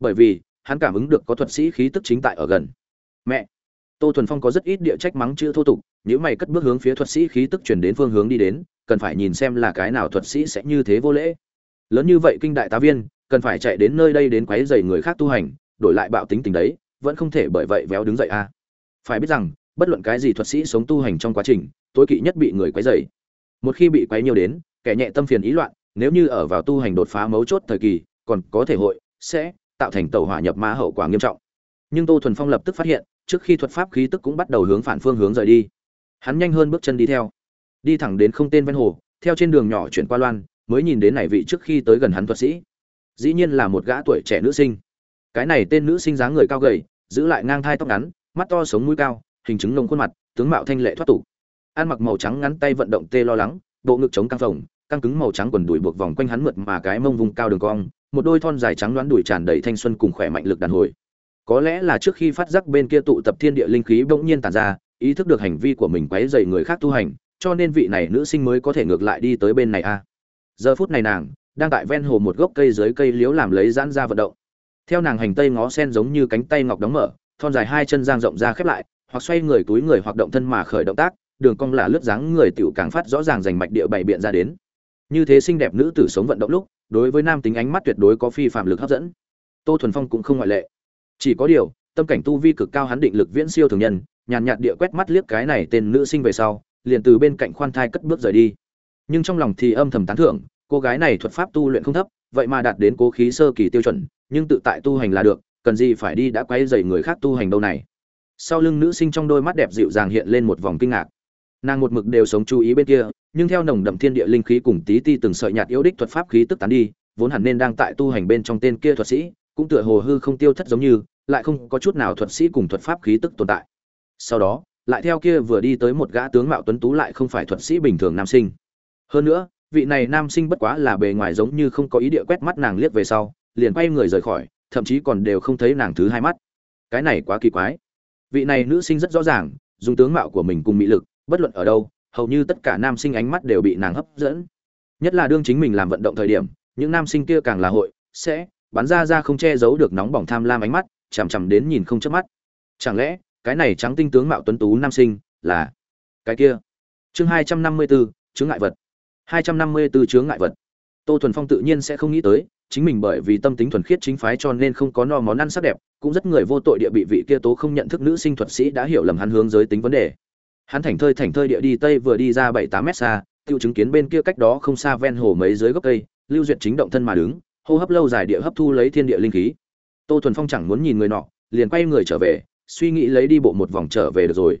Bởi vì, hắn cảm ứng được có thuật sĩ khí tức chính tại ở gần. Mẹ! Tô thuần phong có rất ít địa trách mắng chữ thô tục nếu mày cất bước hướng phía thuật sĩ khí tức chuyển đến phương hướng đi đến, cần phải nhìn xem là cái nào thuật sĩ sẽ như thế vô lễ lớn như vậy kinh đại tá viên, cần phải chạy đến nơi đây đến quấy dày người khác tu hành, đổi lại bạo tính tình đấy, vẫn không thể bởi vậy véo đứng dậy a. Phải biết rằng, bất luận cái gì thuật sĩ sống tu hành trong quá trình, tối kỵ nhất bị người quấy dày một khi bị quấy nhiều đến, kẻ nhẹ tâm phiền ý loạn, nếu như ở vào tu hành đột phá mấu chốt thời kỳ, còn có thể hội, sẽ tạo thành tẩu hỏa nhập ma hậu quả nghiêm trọng. Nhưng tô thuần phong lập tức phát hiện, trước khi thuật pháp khí tức cũng bắt đầu hướng phản phương hướng rời đi. Hắn nhanh hơn bước chân đi theo. Đi thẳng đến không tên ven hồ, theo trên đường nhỏ chuyển qua loan mới nhìn đến này vị trước khi tới gần hắn thuật sĩ. Dĩ nhiên là một gã tuổi trẻ nữ sinh. Cái này tên nữ sinh dáng người cao gầy, giữ lại ngang thai tóc ngắn, mắt to sống mũi cao, hình chứng nông khuôn mặt, tướng mạo thanh lệ thoát tục. Ăn mặc màu trắng ngắn tay vận động tê lo lắng, bộ ngực chống căng phồng, căng cứng màu trắng quần đùi buộc vòng quanh hắn mượt mà cái mông vùng cao đường cong, một đôi thon dài trắng đoán đùi tràn đầy thanh xuân cùng khỏe mạnh lực đàn hồi. Có lẽ là trước khi phát giác bên kia tụ tập thiên địa linh khí bỗng nhiên tàn ra, ý thức được hành vi của mình quấy dày người khác tu hành, cho nên vị này nữ sinh mới có thể ngược lại đi tới bên này a giờ phút này nàng đang tại ven hồ một gốc cây dưới cây liếu làm lấy giãn ra vận động. Theo nàng hành tây ngó sen giống như cánh tay ngọc đóng mở, thon dài hai chân giang rộng ra khép lại, hoặc xoay người túi người hoặc động thân mà khởi động tác, đường cong là lướt dáng người tiểu càng phát rõ ràng rành mạch địa bảy biện ra đến. Như thế xinh đẹp nữ tử sống vận động lúc, đối với nam tính ánh mắt tuyệt đối có phi phạm lực hấp dẫn. Tô thuần phong cũng không ngoại lệ. Chỉ có điều, tâm cảnh tu vi cực cao hắn định lực viễn siêu thường nhân, nhàn nhạt địa quét mắt liếc cái này tên nữ sinh về sau, liền từ bên cạnh khoan thai cất bước rời đi nhưng trong lòng thì âm thầm tán thưởng, cô gái này thuật pháp tu luyện không thấp, vậy mà đạt đến cố khí sơ kỳ tiêu chuẩn, nhưng tự tại tu hành là được, cần gì phải đi đã quay dày người khác tu hành đâu này. Sau lưng nữ sinh trong đôi mắt đẹp dịu dàng hiện lên một vòng kinh ngạc. Nàng một mực đều sống chú ý bên kia, nhưng theo nồng đậm thiên địa linh khí cùng tí ti từng sợi nhạt yếu đích thuật pháp khí tức tán đi, vốn hẳn nên đang tại tu hành bên trong tên kia thuật sĩ, cũng tựa hồ hư không tiêu thất giống như, lại không có chút nào thuật sĩ cùng thuật pháp khí tức tồn tại. Sau đó, lại theo kia vừa đi tới một gã tướng mạo tuấn tú lại không phải thuật sĩ bình thường nam sinh hơn nữa, vị này nam sinh bất quá là bề ngoài giống như không có ý địa quét mắt nàng liếc về sau, liền quay người rời khỏi, thậm chí còn đều không thấy nàng thứ hai mắt. Cái này quá kỳ quái. Vị này nữ sinh rất rõ ràng, dùng tướng mạo của mình cùng mỹ lực, bất luận ở đâu, hầu như tất cả nam sinh ánh mắt đều bị nàng hấp dẫn. Nhất là đương chính mình làm vận động thời điểm, những nam sinh kia càng là hội, sẽ bắn ra ra không che giấu được nóng bỏng tham lam ánh mắt, chằm chằm đến nhìn không chớp mắt. Chẳng lẽ, cái này trắng tinh tướng mạo tuấn tú nam sinh là cái kia? Chương hai trăm năm mươi bốn chướng ngại vật hai trăm năm mươi bốn chướng ngại vật. Tô thuần phong tự nhiên sẽ không nghĩ tới, chính mình bởi vì tâm tính thuần khiết chính phái cho nên không có no món ăn sắc đẹp, cũng rất người vô tội địa bị vị kia tố không nhận thức nữ sinh thuật sĩ đã hiểu lầm hắn hướng giới tính vấn đề. Hắn thành thơi thành thơi địa đi tây vừa đi ra bảy tám mét xa, tiêu chứng kiến bên kia cách đó không xa ven hồ mấy dưới gốc cây, lưu duyệt chính động thân mà đứng, hô hấp lâu dài địa hấp thu lấy thiên địa linh khí. Tô thuần phong chẳng muốn nhìn người nọ, liền quay người trở về, suy nghĩ lấy đi bộ một vòng trở về được rồi.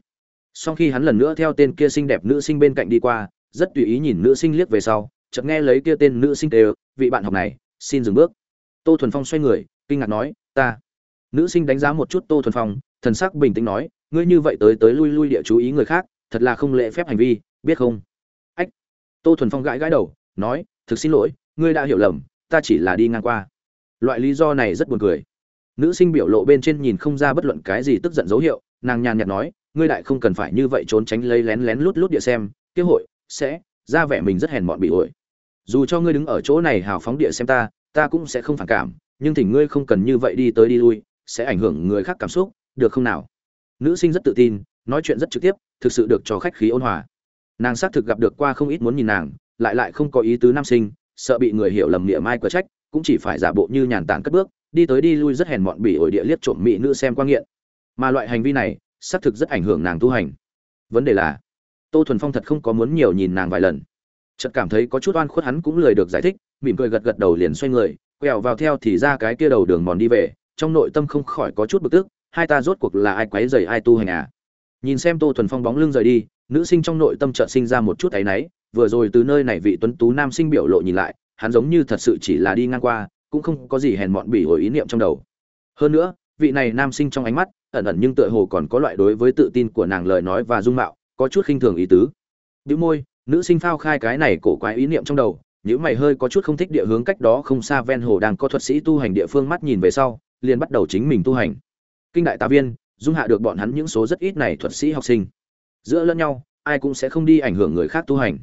Sau khi hắn lần nữa theo tên kia xinh đẹp nữ sinh bên cạnh đi qua rất tùy ý nhìn nữ sinh liếc về sau, chợt nghe lấy kia tên nữ sinh đều vị bạn học này, xin dừng bước. Tô thuần phong xoay người, kinh ngạc nói, ta. Nữ sinh đánh giá một chút tô thuần phong, thần sắc bình tĩnh nói, ngươi như vậy tới tới lui lui địa chú ý người khác, thật là không lễ phép hành vi, biết không? Ách. Tô thuần phong gãi gãi đầu, nói, thực xin lỗi, ngươi đã hiểu lầm, ta chỉ là đi ngang qua. Loại lý do này rất buồn cười. Nữ sinh biểu lộ bên trên nhìn không ra bất luận cái gì tức giận dấu hiệu, nàng nhàn nhạt nói, ngươi đại không cần phải như vậy trốn tránh lấy lén lén lút lút địa xem kế hội sẽ, ra vẻ mình rất hèn mọn bị ổi. Dù cho ngươi đứng ở chỗ này hào phóng địa xem ta ta cũng sẽ không phản cảm, nhưng thỉnh ngươi không cần như vậy đi tới đi lui, sẽ ảnh hưởng người khác cảm xúc, được không nào? Nữ sinh rất tự tin, nói chuyện rất trực tiếp, thực sự được cho khách khí ôn hòa. Nàng xác thực gặp được qua không ít muốn nhìn nàng, lại lại không có ý tứ nam sinh, sợ bị người hiểu lầm nghĩa mai của trách, cũng chỉ phải giả bộ như nhàn tản cất bước, đi tới đi lui rất hèn mọn bỉ ổi địa liếc trộm mỹ nữ xem quan nghiện. Mà loại hành vi này, xác thực rất ảnh hưởng nàng tu hành. Vấn đề là tô thuần phong thật không có muốn nhiều nhìn nàng vài lần. Chợt cảm thấy có chút oan khuất hắn cũng lười được giải thích, mỉm cười gật gật đầu liền xoay người, quẹo vào theo thì ra cái kia đầu đường mòn đi về, trong nội tâm không khỏi có chút bực tức, hai ta rốt cuộc là ai quấy rầy ai tu hành à? Nhìn xem tô thuần phong bóng lưng rời đi, nữ sinh trong nội tâm chợt sinh ra một chút áy náy, vừa rồi từ nơi này vị tuấn tú nam sinh biểu lộ nhìn lại, hắn giống như thật sự chỉ là đi ngang qua, cũng không có gì hèn mọn bỉ ổi ý niệm trong đầu. Hơn nữa, vị này nam sinh trong ánh mắt, ẩn ẩn nhưng tựa hồ còn có loại đối với tự tin của nàng lời nói và dung mạo có chút khinh thường ý tứ. Bĩu môi, nữ sinh phao khai cái này cổ quái ý niệm trong đầu những mày hơi có chút không thích địa hướng cách đó không xa ven hồ đang có thuật sĩ tu hành địa phương mắt nhìn về sau, liền bắt đầu chính mình tu hành. Kinh đại tá viên, dung hạ được bọn hắn những số rất ít này thuật sĩ học sinh. Giữa lẫn nhau, ai cũng sẽ không đi ảnh hưởng người khác tu hành.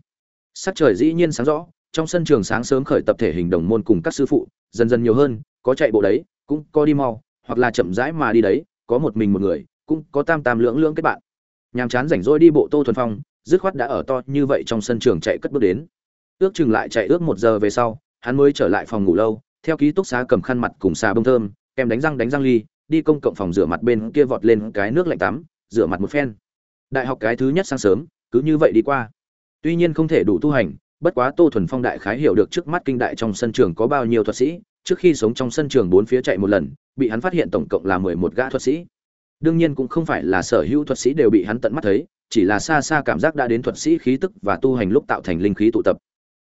Sắc trời dĩ nhiên sáng rõ, trong sân trường sáng sớm khởi tập thể hình đồng môn cùng các sư phụ, dần dần nhiều hơn, có chạy bộ đấy, cũng có đi mau, hoặc là chậm rãi mà đi đấy, có một mình một người, cũng có tam tam lưỡng lưỡng kết bạn nhàm chán rảnh rỗi đi bộ tô thuần phong, dứt khoát đã ở to như vậy trong sân trường chạy cất bước đến. Ước chừng lại chạy ước một giờ về sau, hắn mới trở lại phòng ngủ lâu, theo ký túc xá cầm khăn mặt cùng xà bông thơm, kèm đánh răng đánh răng ly, đi công cộng phòng rửa mặt bên kia vọt lên cái nước lạnh tắm, rửa mặt một phen. Đại học cái thứ nhất sáng sớm, cứ như vậy đi qua. Tuy nhiên không thể đủ tu hành, bất quá tô thuần phong đại khái hiểu được trước mắt kinh đại trong sân trường có bao nhiêu thuật sĩ, trước khi sống trong sân trường bốn phía chạy một lần, bị hắn phát hiện tổng cộng là mười một gã thuật sĩ đương nhiên cũng không phải là sở hữu thuật sĩ đều bị hắn tận mắt thấy, chỉ là xa xa cảm giác đã đến thuật sĩ khí tức và tu hành lúc tạo thành linh khí tụ tập.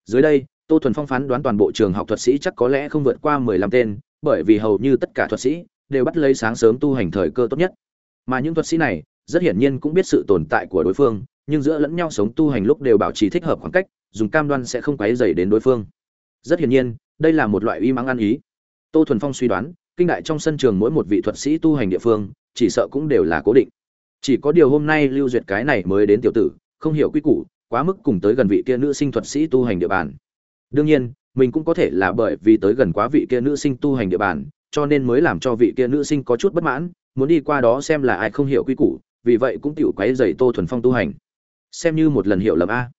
Dưới đây, tô thuần phong phán đoán toàn bộ trường học thuật sĩ chắc có lẽ không vượt qua mười lăm tên, bởi vì hầu như tất cả thuật sĩ đều bắt lấy sáng sớm tu hành thời cơ tốt nhất. Mà những thuật sĩ này, rất hiển nhiên cũng biết sự tồn tại của đối phương, nhưng giữa lẫn nhau sống tu hành lúc đều bảo trì thích hợp khoảng cách, dùng cam đoan sẽ không quấy dày đến đối phương. Rất hiển nhiên, đây là một loại uy mắng ăn ý. Tô thuần phong suy đoán kinh đại trong sân trường mỗi một vị thuật sĩ tu hành địa phương, chỉ sợ cũng đều là cố định. Chỉ có điều hôm nay lưu duyệt cái này mới đến tiểu tử, không hiểu quy củ, quá mức cùng tới gần vị kia nữ sinh thuật sĩ tu hành địa bàn. Đương nhiên, mình cũng có thể là bởi vì tới gần quá vị kia nữ sinh tu hành địa bàn, cho nên mới làm cho vị kia nữ sinh có chút bất mãn, muốn đi qua đó xem là ai không hiểu quy củ, vì vậy cũng tiểu quấy dày tô thuần phong tu hành. Xem như một lần hiểu lầm a.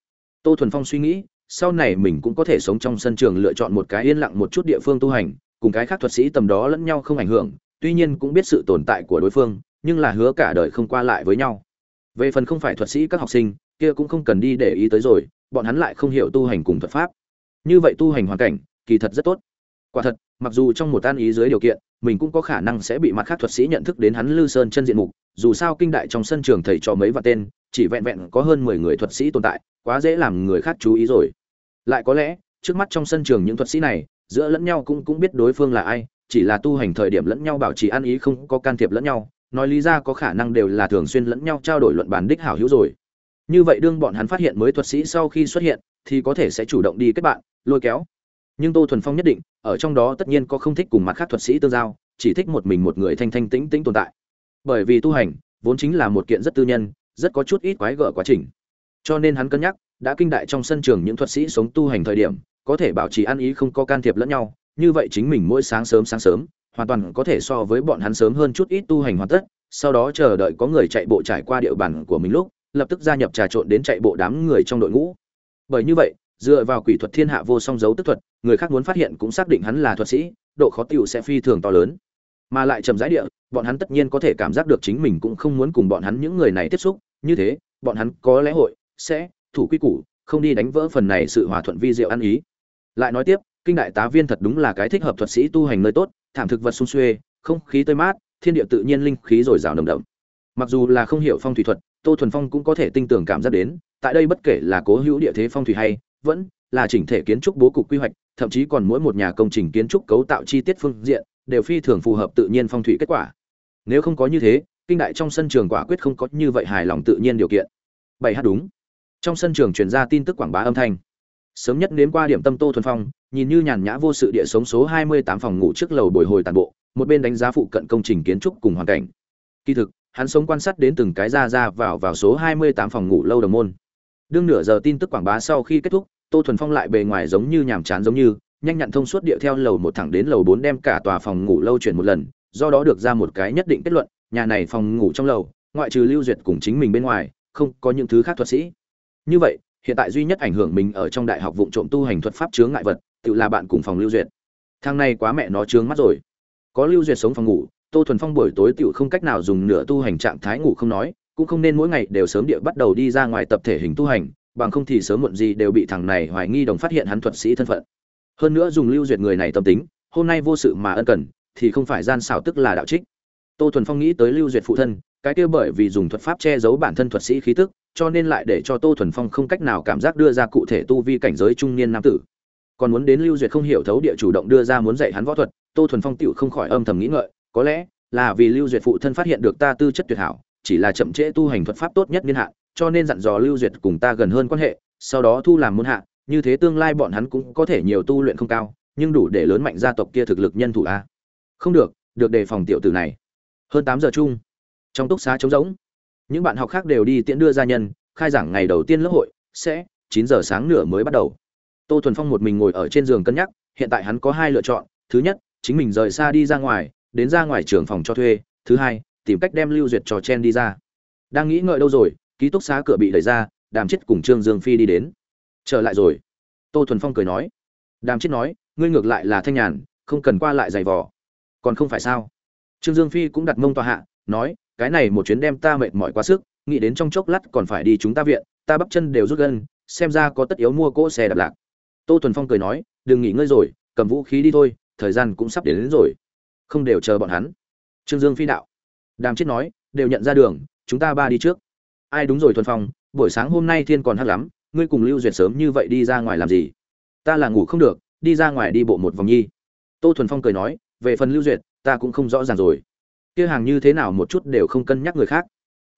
Tô thuần phong suy nghĩ, sau này mình cũng có thể sống trong sân trường lựa chọn một cái yên lặng một chút địa phương tu hành cùng cái khác thuật sĩ tầm đó lẫn nhau không ảnh hưởng, tuy nhiên cũng biết sự tồn tại của đối phương, nhưng là hứa cả đời không qua lại với nhau. Về phần không phải thuật sĩ các học sinh, kia cũng không cần đi để ý tới rồi, bọn hắn lại không hiểu tu hành cùng thuật pháp. Như vậy tu hành hoàn cảnh, kỳ thật rất tốt. Quả thật, mặc dù trong một tan ý dưới điều kiện, mình cũng có khả năng sẽ bị mặt khác thuật sĩ nhận thức đến hắn lư sơn chân diện mục, dù sao kinh đại trong sân trường thầy cho mấy và tên, chỉ vẹn vẹn có hơn mười người thuật sĩ tồn tại, quá dễ làm người khác chú ý rồi. Lại có lẽ, trước mắt trong sân trường những thuật sĩ này giữa lẫn nhau cũng cũng biết đối phương là ai, chỉ là tu hành thời điểm lẫn nhau bảo trì ăn ý không có can thiệp lẫn nhau, nói lý ra có khả năng đều là thường xuyên lẫn nhau trao đổi luận bàn đích hảo hữu rồi. Như vậy đương bọn hắn phát hiện mới thuật sĩ sau khi xuất hiện, thì có thể sẽ chủ động đi kết bạn, lôi kéo. Nhưng tô thuần phong nhất định, ở trong đó tất nhiên có không thích cùng mặt khác thuật sĩ tương giao, chỉ thích một mình một người thanh thanh tĩnh tĩnh tồn tại. Bởi vì tu hành, vốn chính là một kiện rất tư nhân, rất có chút ít quái gở quá trình. Cho nên hắn cân nhắc, đã kinh đại trong sân trường những thuật sĩ sống tu hành thời điểm có thể bảo trì ăn ý không có can thiệp lẫn nhau, như vậy chính mình mỗi sáng sớm sáng sớm, hoàn toàn có thể so với bọn hắn sớm hơn chút ít tu hành hoàn tất, sau đó chờ đợi có người chạy bộ trải qua địa bàn của mình lúc, lập tức gia nhập trà trộn đến chạy bộ đám người trong đội ngũ. Bởi như vậy, dựa vào quỷ thuật thiên hạ vô song dấu tức thuật, người khác muốn phát hiện cũng xác định hắn là thuật sĩ, độ khó tiêu sẽ phi thường to lớn. Mà lại chậm rãi địa, bọn hắn tất nhiên có thể cảm giác được chính mình cũng không muốn cùng bọn hắn những người này tiếp xúc, như thế, bọn hắn có lẽ hội sẽ thủ quy củ không đi đánh vỡ phần này sự hòa thuận vi diệu ăn ý. Lại nói tiếp, kinh đại tá viên thật đúng là cái thích hợp thuật sĩ tu hành nơi tốt, thảm thực vật sung xuê, không khí tươi mát, thiên địa tự nhiên linh khí dồi dào nồng đậm. Mặc dù là không hiểu phong thủy thuật, tô thuần phong cũng có thể tinh tường cảm giác đến, tại đây bất kể là cố hữu địa thế phong thủy hay, vẫn là chỉnh thể kiến trúc bố cục quy hoạch, thậm chí còn mỗi một nhà công trình kiến trúc cấu tạo chi tiết phương diện, đều phi thường phù hợp tự nhiên phong thủy kết quả. Nếu không có như thế, kinh đại trong sân trường quả quyết không có như vậy hài lòng tự nhiên điều kiện. Bảy h đúng trong sân trường truyền ra tin tức quảng bá âm thanh. Sớm nhất đến qua điểm tâm tô thuần phong, nhìn như nhàn nhã vô sự địa sống số 28 phòng ngủ trước lầu bồi hồi tàn bộ, một bên đánh giá phụ cận công trình kiến trúc cùng hoàn cảnh. Kỳ thực, hắn sống quan sát đến từng cái ra ra vào vào số 28 phòng ngủ lâu đồng môn. Đương nửa giờ tin tức quảng bá sau khi kết thúc, tô thuần phong lại bề ngoài giống như nhàm chán giống như, nhanh nhặn thông suốt địa theo lầu một thẳng đến lầu bốn đem cả tòa phòng ngủ lâu chuyển một lần, do đó được ra một cái nhất định kết luận, nhà này phòng ngủ trong lầu, ngoại trừ lưu duyệt cùng chính mình bên ngoài, không có những thứ khác thuật sĩ như vậy, hiện tại duy nhất ảnh hưởng mình ở trong đại học vụ trộm tu hành thuật pháp chướng ngại vật, tự là bạn cùng phòng lưu duyệt. Thang này quá mẹ nó trướng mắt rồi. Có lưu duyệt sống phòng ngủ, tô thuần phong buổi tối tự không cách nào dùng nửa tu hành trạng thái ngủ không nói, cũng không nên mỗi ngày đều sớm địa bắt đầu đi ra ngoài tập thể hình tu hành, bằng không thì sớm muộn gì đều bị thằng này hoài nghi đồng phát hiện hắn thuật sĩ thân phận. Hơn nữa dùng lưu duyệt người này tâm tính, hôm nay vô sự mà ân cần, thì không phải gian xảo tức là đạo trích. Tô thuần phong nghĩ tới lưu duyệt phụ thân, cái kia bởi vì dùng thuật pháp che giấu bản thân thuật sĩ khí tức cho nên lại để cho tô thuần phong không cách nào cảm giác đưa ra cụ thể tu vi cảnh giới trung niên nam tử. Còn muốn đến lưu duyệt không hiểu thấu địa chủ động đưa ra muốn dạy hắn võ thuật, tô thuần phong tựu không khỏi âm thầm nghĩ ngợi, có lẽ là vì lưu duyệt phụ thân phát hiện được ta tư chất tuyệt hảo, chỉ là chậm trễ tu hành thuật pháp tốt nhất niên hạn, cho nên dặn dò lưu duyệt cùng ta gần hơn quan hệ, sau đó thu làm môn hạ, như thế tương lai bọn hắn cũng có thể nhiều tu luyện không cao, nhưng đủ để lớn mạnh gia tộc kia thực lực nhân thủ a. Không được được đề phòng tiểu tử này. Hơn tám giờ chung, trong túc xá trống rỗng những bạn học khác đều đi tiễn đưa gia nhân, khai giảng ngày đầu tiên lớp hội, sẽ, chín giờ sáng nửa mới bắt đầu. Tô thuần phong một mình ngồi ở trên giường cân nhắc, hiện tại hắn có hai lựa chọn, thứ nhất, chính mình rời xa đi ra ngoài, đến ra ngoài trường phòng cho thuê, thứ hai, tìm cách đem lưu duyệt trò chen đi ra. Đang nghĩ ngợi đâu rồi, ký túc xá cửa bị đẩy ra, đàm chết cùng trương dương phi đi đến. Trở lại rồi. Tô thuần phong cười nói. Đàm chết nói, ngươi ngược lại là thanh nhàn, không cần qua lại giày vò. Còn không phải sao? Trương dương phi cũng đặt mông tòa hạ, nói cái này một chuyến đem ta mệt mỏi quá sức nghĩ đến trong chốc lát còn phải đi chúng ta viện ta bắp chân đều rút gân xem ra có tất yếu mua cỗ xe đạp lạc. Tô thuần phong cười nói đừng nghỉ ngơi rồi cầm vũ khí đi thôi thời gian cũng sắp đến, đến rồi. Không đều chờ bọn hắn. Trương dương phi đạo. Đàm chết nói đều nhận ra đường chúng ta ba đi trước. Ai đúng rồi thuần phong buổi sáng hôm nay thiên còn hắc lắm ngươi cùng lưu duyệt sớm như vậy đi ra ngoài làm gì? Ta là ngủ không được đi ra ngoài đi bộ một vòng nhi. Tô thuần phong cười nói về phần lưu duyệt ta cũng không rõ ràng rồi kia hàng như thế nào một chút đều không cân nhắc người khác.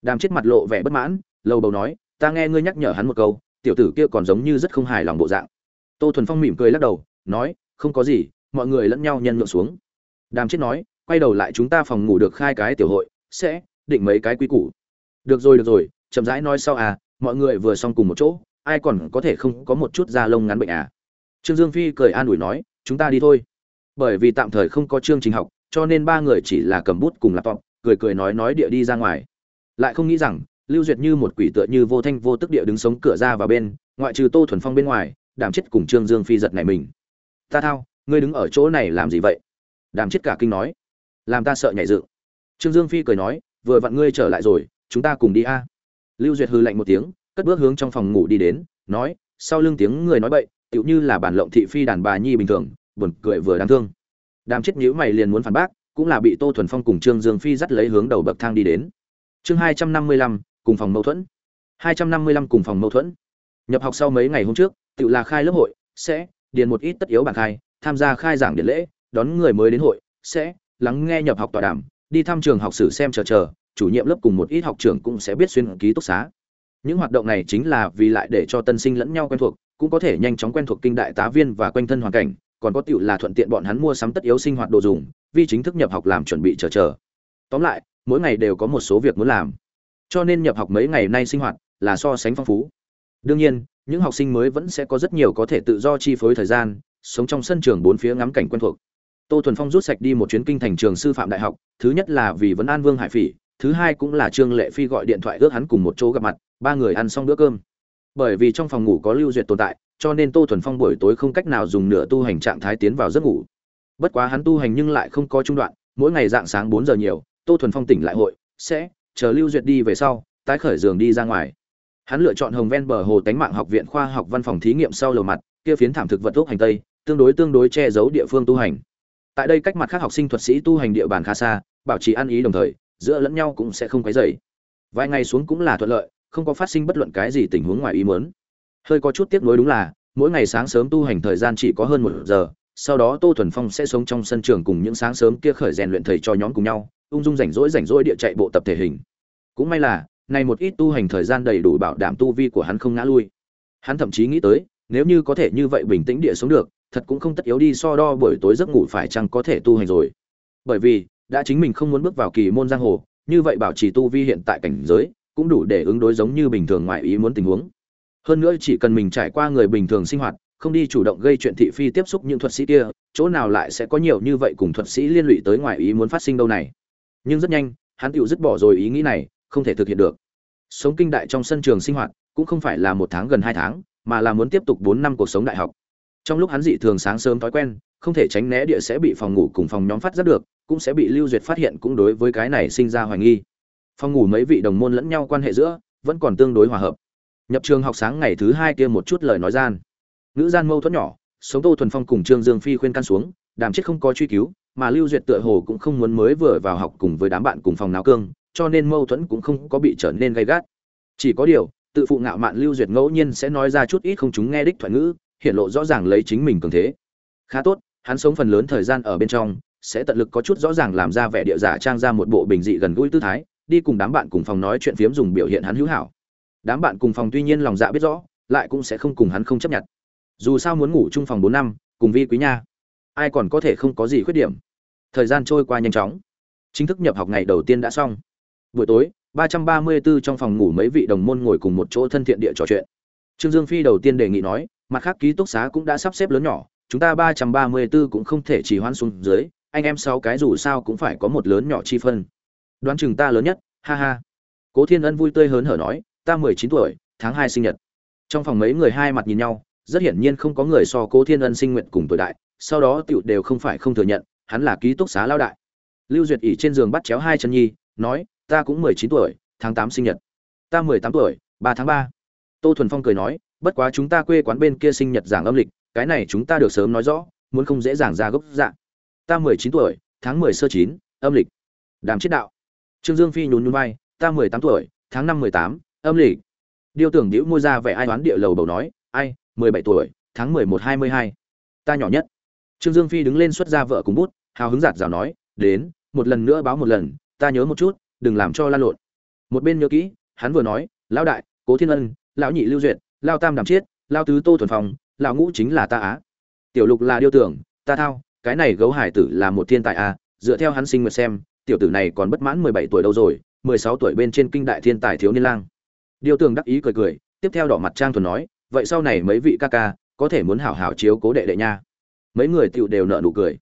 Đàm chết mặt lộ vẻ bất mãn lâu bầu nói, ta nghe ngươi nhắc nhở hắn một câu, tiểu tử kia còn giống như rất không hài lòng bộ dạng. Tô thuần phong mỉm cười lắc đầu, nói, không có gì, mọi người lẫn nhau nhân nhượng xuống. Đàm chết nói, quay đầu lại chúng ta phòng ngủ được khai cái tiểu hội, sẽ định mấy cái quy củ. Được rồi được rồi, chậm rãi nói sau à mọi người vừa xong cùng một chỗ, ai còn có thể không có một chút da lông ngắn bệnh à? Trương dương phi cười an ủi nói, chúng ta đi thôi. Bởi vì tạm thời không có chương trình học cho nên ba người chỉ là cầm bút cùng laptop, cười cười nói nói địa đi ra ngoài. Lại không nghĩ rằng, lưu duyệt như một quỷ tựa như vô thanh vô tức địa đứng sống cửa ra vào bên, ngoại trừ tô thuần phong bên ngoài, đàm chết cùng trương dương phi giật này mình. Ta thao, ngươi đứng ở chỗ này làm gì vậy? Đàm chết cả kinh nói. Làm ta sợ nhảy dựng. Trương dương phi cười nói, vừa vặn ngươi trở lại rồi, chúng ta cùng đi a. Lưu duyệt hừ lạnh một tiếng, cất bước hướng trong phòng ngủ đi đến, nói, sau lưng tiếng người nói bậy, tựu như là bản lộng thị phi đàn bà nhi bình thường, buồn cười vừa đáng thương đàm chết nhíu mày liền muốn phản bác, cũng là bị tô thuần phong cùng trương dương phi dắt lấy hướng đầu bậc thang đi đến. Chương hai trăm năm mươi lăm, cùng phòng mâu thuẫn. hai trăm năm mươi lăm cùng phòng mâu thuẫn. Nhập học sau mấy ngày hôm trước, tự là khai lớp hội, sẽ, điền một ít tất yếu bản khai, tham gia khai giảng điện lễ, đón người mới đến hội, sẽ, lắng nghe nhập học tọa đàm, đi thăm trường học sử xem chờ chờ, chủ nhiệm lớp cùng một ít học trưởng cũng sẽ biết xuyên ký túc xá. Những hoạt động này chính là vì lại để cho tân sinh lẫn nhau quen thuộc, cũng có thể nhanh chóng quen thuộc kinh đại tá viên và quanh thân hoàn cảnh còn có tiểu là thuận tiện bọn hắn mua sắm tất yếu sinh hoạt đồ dùng, vì chính thức nhập học làm chuẩn bị chờ chờ. Tóm lại, mỗi ngày đều có một số việc muốn làm. Cho nên nhập học mấy ngày nay sinh hoạt là so sánh phong phú. Đương nhiên, những học sinh mới vẫn sẽ có rất nhiều có thể tự do chi phối thời gian, sống trong sân trường bốn phía ngắm cảnh quen thuộc. Tô thuần phong rút sạch đi một chuyến kinh thành trường sư phạm đại học, thứ nhất là vì vấn an vương hải phỉ, thứ hai cũng là trương lệ phi gọi điện thoại ước hắn cùng một chỗ gặp mặt, ba người ăn xong bữa cơm. Bởi vì trong phòng ngủ có lưu duyệt tồn tại cho nên tô thuần phong buổi tối không cách nào dùng nửa tu hành trạng thái tiến vào giấc ngủ. Bất quá hắn tu hành nhưng lại không có trung đoạn, mỗi ngày dạng sáng bốn giờ nhiều, tô thuần phong tỉnh lại hội, sẽ chờ lưu duyệt đi về sau, tái khởi giường đi ra ngoài. Hắn lựa chọn hồng ven bờ hồ tánh mạng học viện khoa học văn phòng thí nghiệm sau lầu mặt, kia phiến thảm thực vật thuốc hành tây, tương đối tương đối che giấu địa phương tu hành. Tại đây cách mặt khác học sinh thuật sĩ tu hành địa bàn khá xa, bảo trì ăn ý đồng thời, giữa lẫn nhau cũng sẽ không quấy rầy. vài ngày xuống cũng là thuận lợi, không có phát sinh bất luận cái gì tình huống ngoài ý muốn hơi có chút tiếc nuối đúng là, mỗi ngày sáng sớm tu hành thời gian chỉ có hơn một giờ, sau đó tô thuần phong sẽ sống trong sân trường cùng những sáng sớm kia khởi rèn luyện thầy cho nhóm cùng nhau, ung dung rảnh rỗi rảnh rỗi địa chạy bộ tập thể hình. Cũng may là, này một ít tu hành thời gian đầy đủ bảo đảm tu vi của hắn không ngã lui. Hắn thậm chí nghĩ tới, nếu như có thể như vậy bình tĩnh địa sống được, thật cũng không tất yếu đi so đo buổi tối giấc ngủ phải chăng có thể tu hành rồi. Bởi vì, đã chính mình không muốn bước vào kỳ môn giang hồ, như vậy bảo trì tu vi hiện tại cảnh giới, cũng đủ để ứng đối giống như bình thường ngoài ý muốn tình huống hơn nữa chỉ cần mình trải qua người bình thường sinh hoạt, không đi chủ động gây chuyện thị phi tiếp xúc những thuật sĩ kia, chỗ nào lại sẽ có nhiều như vậy cùng thuật sĩ liên lụy tới ngoài ý muốn phát sinh đâu này. Nhưng rất nhanh, hắn tự dứt bỏ rồi ý nghĩ này, không thể thực hiện được. Sống kinh đại trong sân trường sinh hoạt, cũng không phải là một tháng gần hai tháng, mà là muốn tiếp tục bốn năm cuộc sống đại học. Trong lúc hắn dị thường sáng sớm thói quen, không thể tránh né địa sẽ bị phòng ngủ cùng phòng nhóm phát giác được, cũng sẽ bị lưu duyệt phát hiện cũng đối với cái này sinh ra hoài nghi. Phòng ngủ mấy vị đồng môn lẫn nhau quan hệ giữa, vẫn còn tương đối hòa hợp nhập trường học sáng ngày thứ hai kia một chút lời nói gian. Nữ gian mâu thuẫn nhỏ, sống tô thuần phong cùng trương dương phi khuyên can xuống, đàm chết không có truy cứu, mà lưu duyệt tựa hồ cũng không muốn mới vừa vào học cùng với đám bạn cùng phòng náo cương, cho nên mâu thuẫn cũng không có bị trở nên gay gắt. Chỉ có điều, tự phụ ngạo mạn lưu duyệt ngẫu nhiên sẽ nói ra chút ít không chúng nghe đích thoại ngữ hiện lộ rõ ràng lấy chính mình cường thế. Khá tốt, hắn sống phần lớn thời gian ở bên trong, sẽ tận lực có chút rõ ràng làm ra vẻ địa giả trang ra một bộ bình dị gần gũi tư thái, đi cùng đám bạn cùng phòng nói chuyện phiếm dùng biểu hiện hắn hữu hảo đám bạn cùng phòng tuy nhiên lòng dạ biết rõ, lại cũng sẽ không cùng hắn không chấp nhận. Dù sao muốn ngủ chung phòng bốn năm, cùng vi quý nha, ai còn có thể không có gì khuyết điểm. Thời gian trôi qua nhanh chóng. Chính thức nhập học ngày đầu tiên đã xong. Buổi tối, ba trăm ba mươi 334 trong phòng ngủ mấy vị đồng môn ngồi cùng một chỗ thân thiện địa trò chuyện. Trương dương phi đầu tiên đề nghị nói, mặt khác ký túc xá cũng đã sắp xếp lớn nhỏ, chúng ta ba trăm ba mươi 334 cũng không thể chỉ hoãn xuống dưới, anh em sáu cái dù sao cũng phải có một lớn nhỏ chi phân. Đoán chừng ta lớn nhất, ha ha. Cố thiên ân vui tươi hớn hở nói ta mười chín tuổi, tháng hai sinh nhật. Trong phòng mấy người hai mặt nhìn nhau, rất hiển nhiên không có người so cố thiên ân sinh nguyện cùng tuổi đại, sau đó tựu đều không phải không thừa nhận, hắn là ký túc xá lao đại. Lưu duyệt ỉ trên giường bắt chéo hai chân nhi, nói, ta cũng mười chín tuổi, tháng tám sinh nhật. Ta mười tám tuổi, ba tháng ba. Tô thuần phong cười nói, bất quá chúng ta quê quán bên kia sinh nhật giảng âm lịch, cái này chúng ta được sớm nói rõ, muốn không dễ dàng ra gốc dạng ta mười chín tuổi, tháng mười sơ chín, âm lịch. Đàm chiết đạo. Trương dương phi nhún nhún vai, ta mười tám tuổi, tháng năm mười tám âm lịch. Điêu tưởng đĩu môi ra vẻ ai đoán địa lầu bầu nói, ai, mười bảy tuổi, tháng mười một hai mươi hai. Ta nhỏ nhất. Trương dương phi đứng lên xuất ra vợ cùng bút, hào hứng giạt rào nói, đến, một lần nữa báo một lần, ta nhớ một chút, đừng làm cho lan lộn. Một bên nhớ kỹ, hắn vừa nói, lão đại, cố thiên ân, lão nhị lưu duyệt, lao tam đàm chiết, lao tứ tô thuần phong, lão ngũ chính là ta á. Tiểu lục là điêu tưởng, ta thao, cái này gấu hải tử là một thiên tài a dựa theo hắn sinh nguyệt xem, tiểu tử này còn bất mãn mười bảy tuổi đâu rồi, mười sáu tuổi bên trên kinh đại thiên tài thiếu niên lang điêu tường đắc ý cười cười, tiếp theo đỏ mặt trang thuần nói, vậy sau này mấy vị ca ca có thể muốn hảo hảo chiếu cố đệ đệ nha. Mấy người tiểu đều nở nụ cười.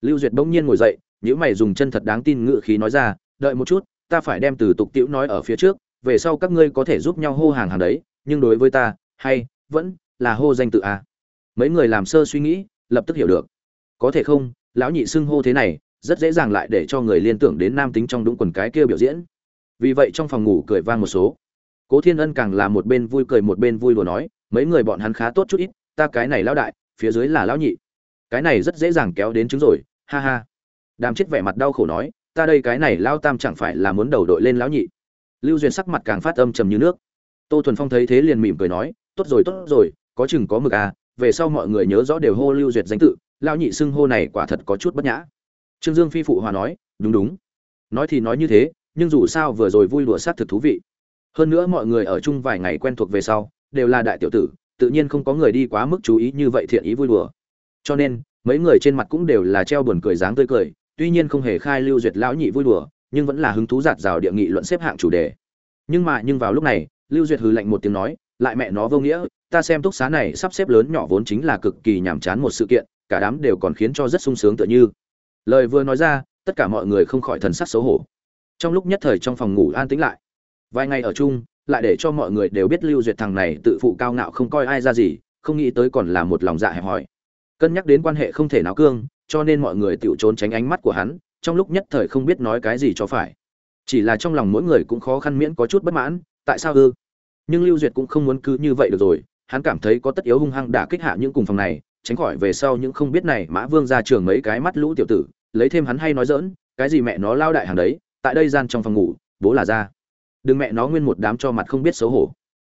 Lưu duyệt bỗng nhiên ngồi dậy những mày dùng chân thật đáng tin ngựa khí nói ra, đợi một chút, ta phải đem từ tục tiễu nói ở phía trước, về sau các ngươi có thể giúp nhau hô hàng hàng đấy, nhưng đối với ta, hay, vẫn là hô danh tự a à. mấy người làm sơ suy nghĩ, lập tức hiểu được. Có thể không, lão nhị xưng hô thế này, rất dễ dàng lại để cho người liên tưởng đến nam tính trong đúng quần cái kia biểu diễn. Vì vậy trong phòng ngủ cười vang một số cố thiên ân càng là một bên vui cười một bên vui đùa nói, mấy người bọn hắn khá tốt chút ít, ta cái này lão đại, phía dưới là lão nhị. Cái này rất dễ dàng kéo đến chứng rồi, ha ha. Đàm chết vẻ mặt đau khổ nói, ta đây cái này lao tam chẳng phải là muốn đầu đội lên lão nhị. Lưu duyên sắc mặt càng phát âm trầm như nước. Tô thuần phong thấy thế liền mỉm cười nói, tốt rồi tốt rồi, có chừng có mực à về sau mọi người nhớ rõ đều hô lưu duyệt danh tự, lão nhị xưng hô này quả thật có chút bất nhã. Trương dương phi phụ hòa nói, đúng đúng. Nói thì nói như thế, nhưng dù sao vừa rồi vui đùa sát thực thú vị hơn nữa mọi người ở chung vài ngày quen thuộc về sau, đều là đại tiểu tử, tự nhiên không có người đi quá mức chú ý như vậy thiện ý vui đùa. Cho nên, mấy người trên mặt cũng đều là treo buồn cười dáng tươi cười, tuy nhiên không hề khai lưu duyệt lão nhị vui đùa, nhưng vẫn là hứng thú giạt rào địa nghị luận xếp hạng chủ đề. Nhưng mà, nhưng vào lúc này, lưu duyệt hừ lạnh một tiếng nói, lại mẹ nó vô nghĩa, ta xem túc xá này sắp xếp lớn nhỏ vốn chính là cực kỳ nhàm chán một sự kiện, cả đám đều còn khiến cho rất sung sướng tựa như. Lời vừa nói ra, tất cả mọi người không khỏi thần sắc xấu hổ. Trong lúc nhất thời trong phòng ngủ an tĩnh lại vài ngày ở chung, lại để cho mọi người đều biết lưu duyệt thằng này tự phụ cao ngạo không coi ai ra gì, không nghĩ tới còn là một lòng dạ hẹp hòi. Cân nhắc đến quan hệ không thể nào cương, cho nên mọi người tự trốn tránh ánh mắt của hắn, trong lúc nhất thời không biết nói cái gì cho phải. Chỉ là trong lòng mỗi người cũng khó khăn miễn có chút bất mãn, tại sao ư? Nhưng lưu duyệt cũng không muốn cứ như vậy được rồi, hắn cảm thấy có tất yếu hung hăng đả kích hạ những cùng phòng này, tránh khỏi về sau những không biết này, mã vương ra trường mấy cái mắt lũ tiểu tử, lấy thêm hắn hay nói dỡn cái gì mẹ nó lao đại hàng đấy, tại đây gian trong phòng ngủ, bố là ra đừng mẹ nó nguyên một đám cho mặt không biết xấu hổ.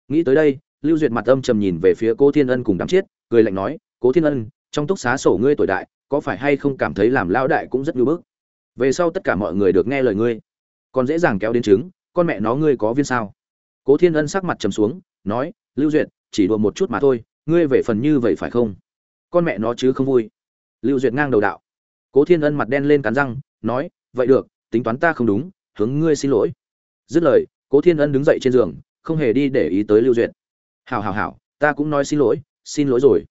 Nghĩ tới đây, lưu duyệt mặt âm trầm nhìn về phía cô thiên ân cùng đám chiết, cười lạnh nói, cố thiên ân, trong túc xá sổ ngươi tuổi đại, có phải hay không cảm thấy làm lao đại cũng rất ngưỡng bức? Về sau tất cả mọi người được nghe lời ngươi, còn dễ dàng kéo đến chứng con mẹ nó ngươi có viên sao? Cố thiên ân sắc mặt trầm xuống, nói, lưu duyệt, chỉ đùa một chút mà thôi, ngươi về phần như vậy phải không? Con mẹ nó chứ không vui. Lưu duyệt ngang đầu đạo. Cố thiên ân mặt đen lên cắn răng, nói, vậy được, tính toán ta không đúng, hướng ngươi xin lỗi. Dứt lời cố thiên ân đứng dậy trên giường, không hề đi để ý tới lưu duyệt. Hảo hảo hảo, ta cũng nói xin lỗi xin lỗi rồi.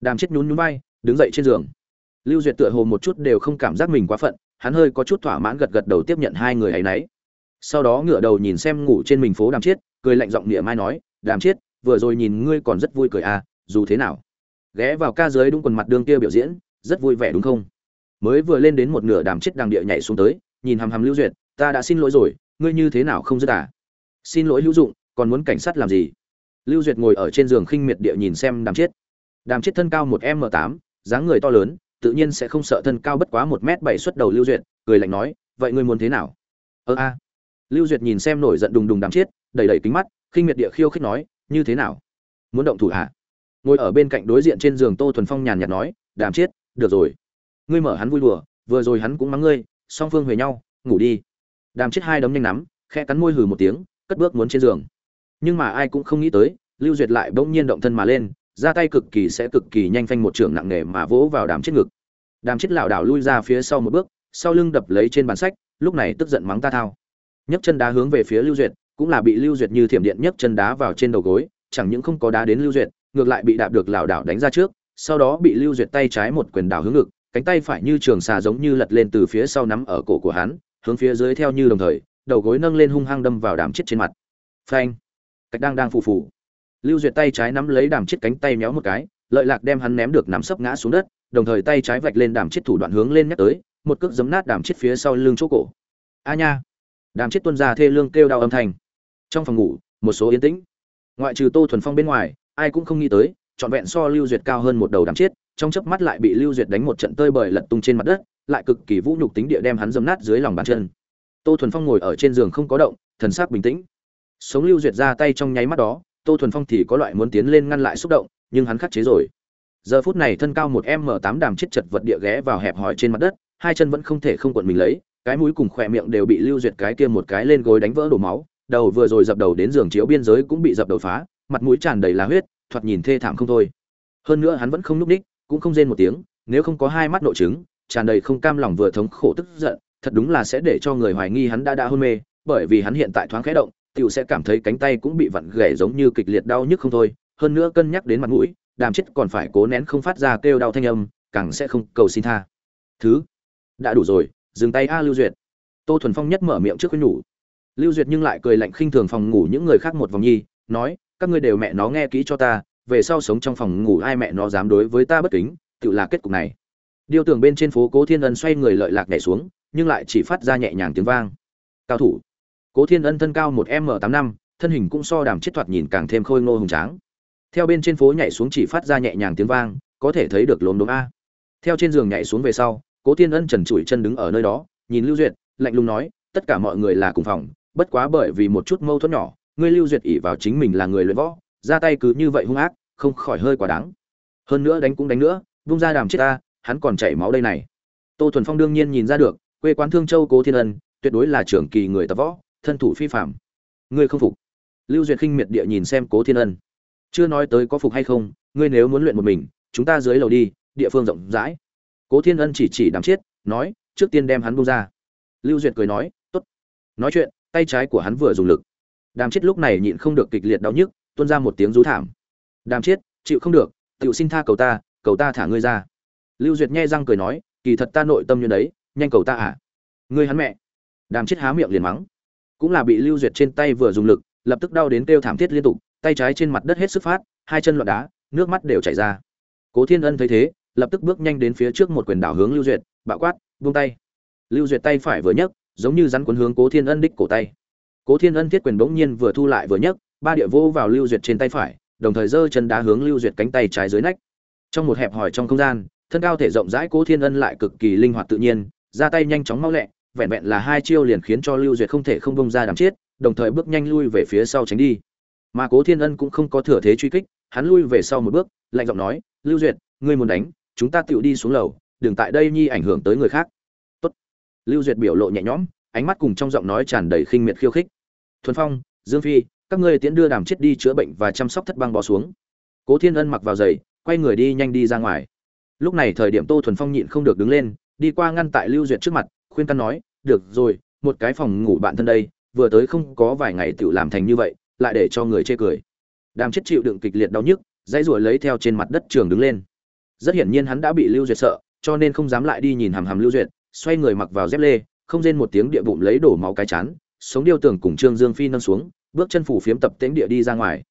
Đàm chết nhún nhún vai, đứng dậy trên giường. Lưu duyệt tựa hồ một chút đều không cảm giác mình quá phận, hắn hơi có chút thỏa mãn gật gật đầu tiếp nhận hai người ấy nấy. Sau đó ngửa đầu nhìn xem ngủ trên mình phố đàm chiết, cười lạnh giọng địa mai nói, đàm chiết, vừa rồi nhìn ngươi còn rất vui cười à dù thế nào? Ghé vào ca dưới đúng quần mặt đương kia biểu diễn, rất vui vẻ đúng không? Mới vừa lên đến một nửa đàm chiết đằng địa nhảy xuống tới, nhìn hằm hằm lưu duyệt, ta đã xin lỗi rồi, ngươi như thế nào không dứt à? Xin lỗi hữu dụng, còn muốn cảnh sát làm gì? Lưu duyệt ngồi ở trên giường khinh miệt địa nhìn xem đàm chiết đàm chiết thân cao một m tám, dáng người to lớn, tự nhiên sẽ không sợ thân cao bất quá một m bảy xuất đầu lưu duyệt, cười lạnh nói, vậy ngươi muốn thế nào? Ơ a. Lưu duyệt nhìn xem nổi giận đùng đùng đàm chiết đầy đầy kính mắt, khinh miệt địa khiêu khích nói, như thế nào? Muốn động thủ hạ ngồi ở bên cạnh đối diện trên giường tô thuần phong nhàn nhạt nói, đàm chiết được rồi. Ngươi mở hắn vui đùa, vừa rồi hắn cũng mắng ngươi, song phương về nhau, ngủ đi. Đàm chiết hai đấm nhanh nắm, khẽ cắn môi hừ một tiếng cất bước muốn trên giường. Nhưng mà ai cũng không nghĩ tới, lưu duyệt lại bỗng nhiên động thân mà lên, ra tay cực kỳ sẽ cực kỳ nhanh phanh một trường nặng nề mà vỗ vào đàm chết ngực. Đàm chết lảo đảo lui ra phía sau một bước, sau lưng đập lấy trên bàn sách, lúc này tức giận mắng ta thao. Nhấc chân đá hướng về phía lưu duyệt, cũng là bị lưu duyệt như thiểm điện nhấc chân đá vào trên đầu gối, chẳng những không có đá đến lưu duyệt, ngược lại bị đạp được lảo đảo đánh ra trước, sau đó bị lưu duyệt tay trái một quyền đảo hướng ngực, cánh tay phải như trường xà giống như lật lên từ phía sau nắm ở cổ của hắn, hướng phía dưới theo như đồng thời đầu gối nâng lên hung hăng đâm vào đàm chết trên mặt. Phanh. Cách đang đang phù phù. Lưu duyệt tay trái nắm lấy đàm chết cánh tay méo một cái, lợi lạc đem hắn ném được nằm sấp ngã xuống đất, đồng thời tay trái vạch lên đàm chết thủ đoạn hướng lên nhắc tới, một cước giấm nát đàm chết phía sau lưng chỗ cổ. A nha. Đàm chết tuân ra thê lương kêu đau âm thanh. Trong phòng ngủ, một số yên tĩnh. Ngoại trừ tô thuần phong bên ngoài, ai cũng không nghĩ tới, trọn vẹn so lưu duyệt cao hơn một đầu đàm chết, trong chớp mắt lại bị lưu duyệt đánh một trận tơi bời lật tung trên mặt đất, lại cực kỳ vũ nhục tính địa đem hắn dâm nát dưới lòng bàn chân tô thuần phong ngồi ở trên giường không có động, thần sắc bình tĩnh. Sống lưu duyệt ra tay trong nháy mắt đó, tô thuần phong thì có loại muốn tiến lên ngăn lại xúc động, nhưng hắn khắc chế rồi. Giờ phút này thân cao một m tám đàm chết chật vật địa ghé vào hẹp hòi trên mặt đất, hai chân vẫn không thể không quận mình lấy, cái mũi cùng khỏe miệng đều bị lưu duyệt cái kia một cái lên gối đánh vỡ đổ máu, đầu vừa rồi dập đầu đến giường chiếu biên giới cũng bị dập đầu phá, mặt mũi tràn đầy là huyết, thoạt nhìn thê thảm không thôi. Hơn nữa hắn vẫn không núp đích, cũng không rên một tiếng, nếu không có hai mắt nội chứng, tràn đầy không cam lòng vừa thống khổ tức giận thật đúng là sẽ để cho người hoài nghi hắn đã đã hôn mê, bởi vì hắn hiện tại thoáng khẽ động, tiểu sẽ cảm thấy cánh tay cũng bị vặn gãy giống như kịch liệt đau nhức không thôi, hơn nữa cân nhắc đến mặt mũi, đàm chết còn phải cố nén không phát ra kêu đau thanh âm, càng sẽ không cầu xin tha. Thứ, đã đủ rồi, dừng tay a, lưu duyệt. Tô thuần phong nhất mở miệng trước khuyên nhủ. Lưu duyệt nhưng lại cười lạnh khinh thường phòng ngủ những người khác một vòng nhi, nói, các ngươi đều mẹ nó nghe kỹ cho ta, về sau sống trong phòng ngủ ai mẹ nó dám đối với ta bất kính, tự là kết cục này. Điêu tưởng bên trên phố cố thiên ân xoay người lợi lạc nhảy xuống nhưng lại chỉ phát ra nhẹ nhàng tiếng vang. Cao thủ. Cố thiên ân thân cao một m tám năm, thân hình cũng so đàm chết thoạt nhìn càng thêm khôi ngô hùng tráng. Theo bên trên phố nhảy xuống chỉ phát ra nhẹ nhàng tiếng vang, có thể thấy được lốm đốm a. Theo trên giường nhảy xuống về sau, cố thiên ân trần trụi chân đứng ở nơi đó, nhìn lưu duyệt, lạnh lùng nói, tất cả mọi người là cùng phòng, bất quá bởi vì một chút mâu thuẫn nhỏ, ngươi lưu duyệt ỷ vào chính mình là người luyện võ, ra tay cứ như vậy hung ác, không khỏi hơi quá đáng. Hơn nữa đánh cũng đánh nữa, vung ra đàm chết ta, hắn còn chảy máu đây này. Tô thuần phong đương nhiên nhìn ra được quê quán thương châu cố thiên ân tuyệt đối là trưởng kỳ người tập võ thân thủ phi phàm, ngươi không phục. Lưu duyệt khinh miệt địa nhìn xem cố thiên ân. Chưa nói tới có phục hay không ngươi nếu muốn luyện một mình chúng ta dưới lầu đi địa phương rộng rãi. Cố thiên ân chỉ chỉ đàm chết nói trước tiên đem hắn buông ra. Lưu duyệt cười nói tốt. Nói chuyện tay trái của hắn vừa dùng lực. Đàm chết lúc này nhịn không được kịch liệt đau nhức tuôn ra một tiếng rú thảm. Đàm chết chịu không được tiểu xin tha cầu ta cầu ta thả ngươi ra. Lưu duyệt nghe răng cười nói kỳ thật ta nội tâm như đấy nhanh cầu ta à? Ngươi hắn mẹ. Đàm chết há miệng liền mắng. Cũng là bị lưu duyệt trên tay vừa dùng lực, lập tức đau đến kêu thảm thiết liên tục, tay trái trên mặt đất hết sức phát, hai chân loạn đá, nước mắt đều chảy ra. Cố thiên ân thấy thế, lập tức bước nhanh đến phía trước một quyền đảo hướng lưu duyệt, bạo quát, buông tay. Lưu duyệt tay phải vừa nhấc, giống như rắn cuốn hướng cố thiên ân đích cổ tay. Cố thiên ân thiết quyền bỗng nhiên vừa thu lại vừa nhấc, ba địa vô vào lưu duyệt trên tay phải, đồng thời giơ chân đá hướng lưu duyệt cánh tay trái dưới nách. Trong một hẹp hòi trong không gian, thân cao thể rộng rãi cố thiên ân lại cực kỳ linh hoạt tự nhiên ra tay nhanh chóng mau lẹ, vẹn vẹn là hai chiêu liền khiến cho lưu duyệt không thể không bông ra đàm chết đồng thời bước nhanh lui về phía sau tránh đi. Mà cố thiên ân cũng không có thừa thế truy kích, hắn lui về sau một bước, lạnh giọng nói, lưu duyệt, ngươi muốn đánh, chúng ta tựu đi xuống lầu, đừng tại đây nhi ảnh hưởng tới người khác. Tốt. lưu duyệt biểu lộ nhẹ nhõm, ánh mắt cùng trong giọng nói tràn đầy khinh miệt khiêu khích. Thuần phong, dương phi, các ngươi tiễn đưa đàm chết đi chữa bệnh và chăm sóc thất băng bò xuống. Cố thiên ân mặc vào giày, quay người đi nhanh đi ra ngoài. Lúc này thời điểm tô thuần phong nhịn không được đứng lên đi qua ngăn tại lưu duyệt trước mặt, khuyên căn nói, được rồi, một cái phòng ngủ bạn thân đây, vừa tới không có vài ngày tự làm thành như vậy, lại để cho người chê cười. Đàm chết chịu đựng kịch liệt đau nhức, dãy ruổi lấy theo trên mặt đất trường đứng lên. Rất hiển nhiên hắn đã bị lưu duyệt sợ, cho nên không dám lại đi nhìn hàm hàm lưu duyệt, xoay người mặc vào dép lê, không rên một tiếng địa bụng lấy đổ máu cái chán, sống điêu tường cùng trương dương phi nâng xuống, bước chân phủ phiếm tập tễnh địa đi ra ngoài.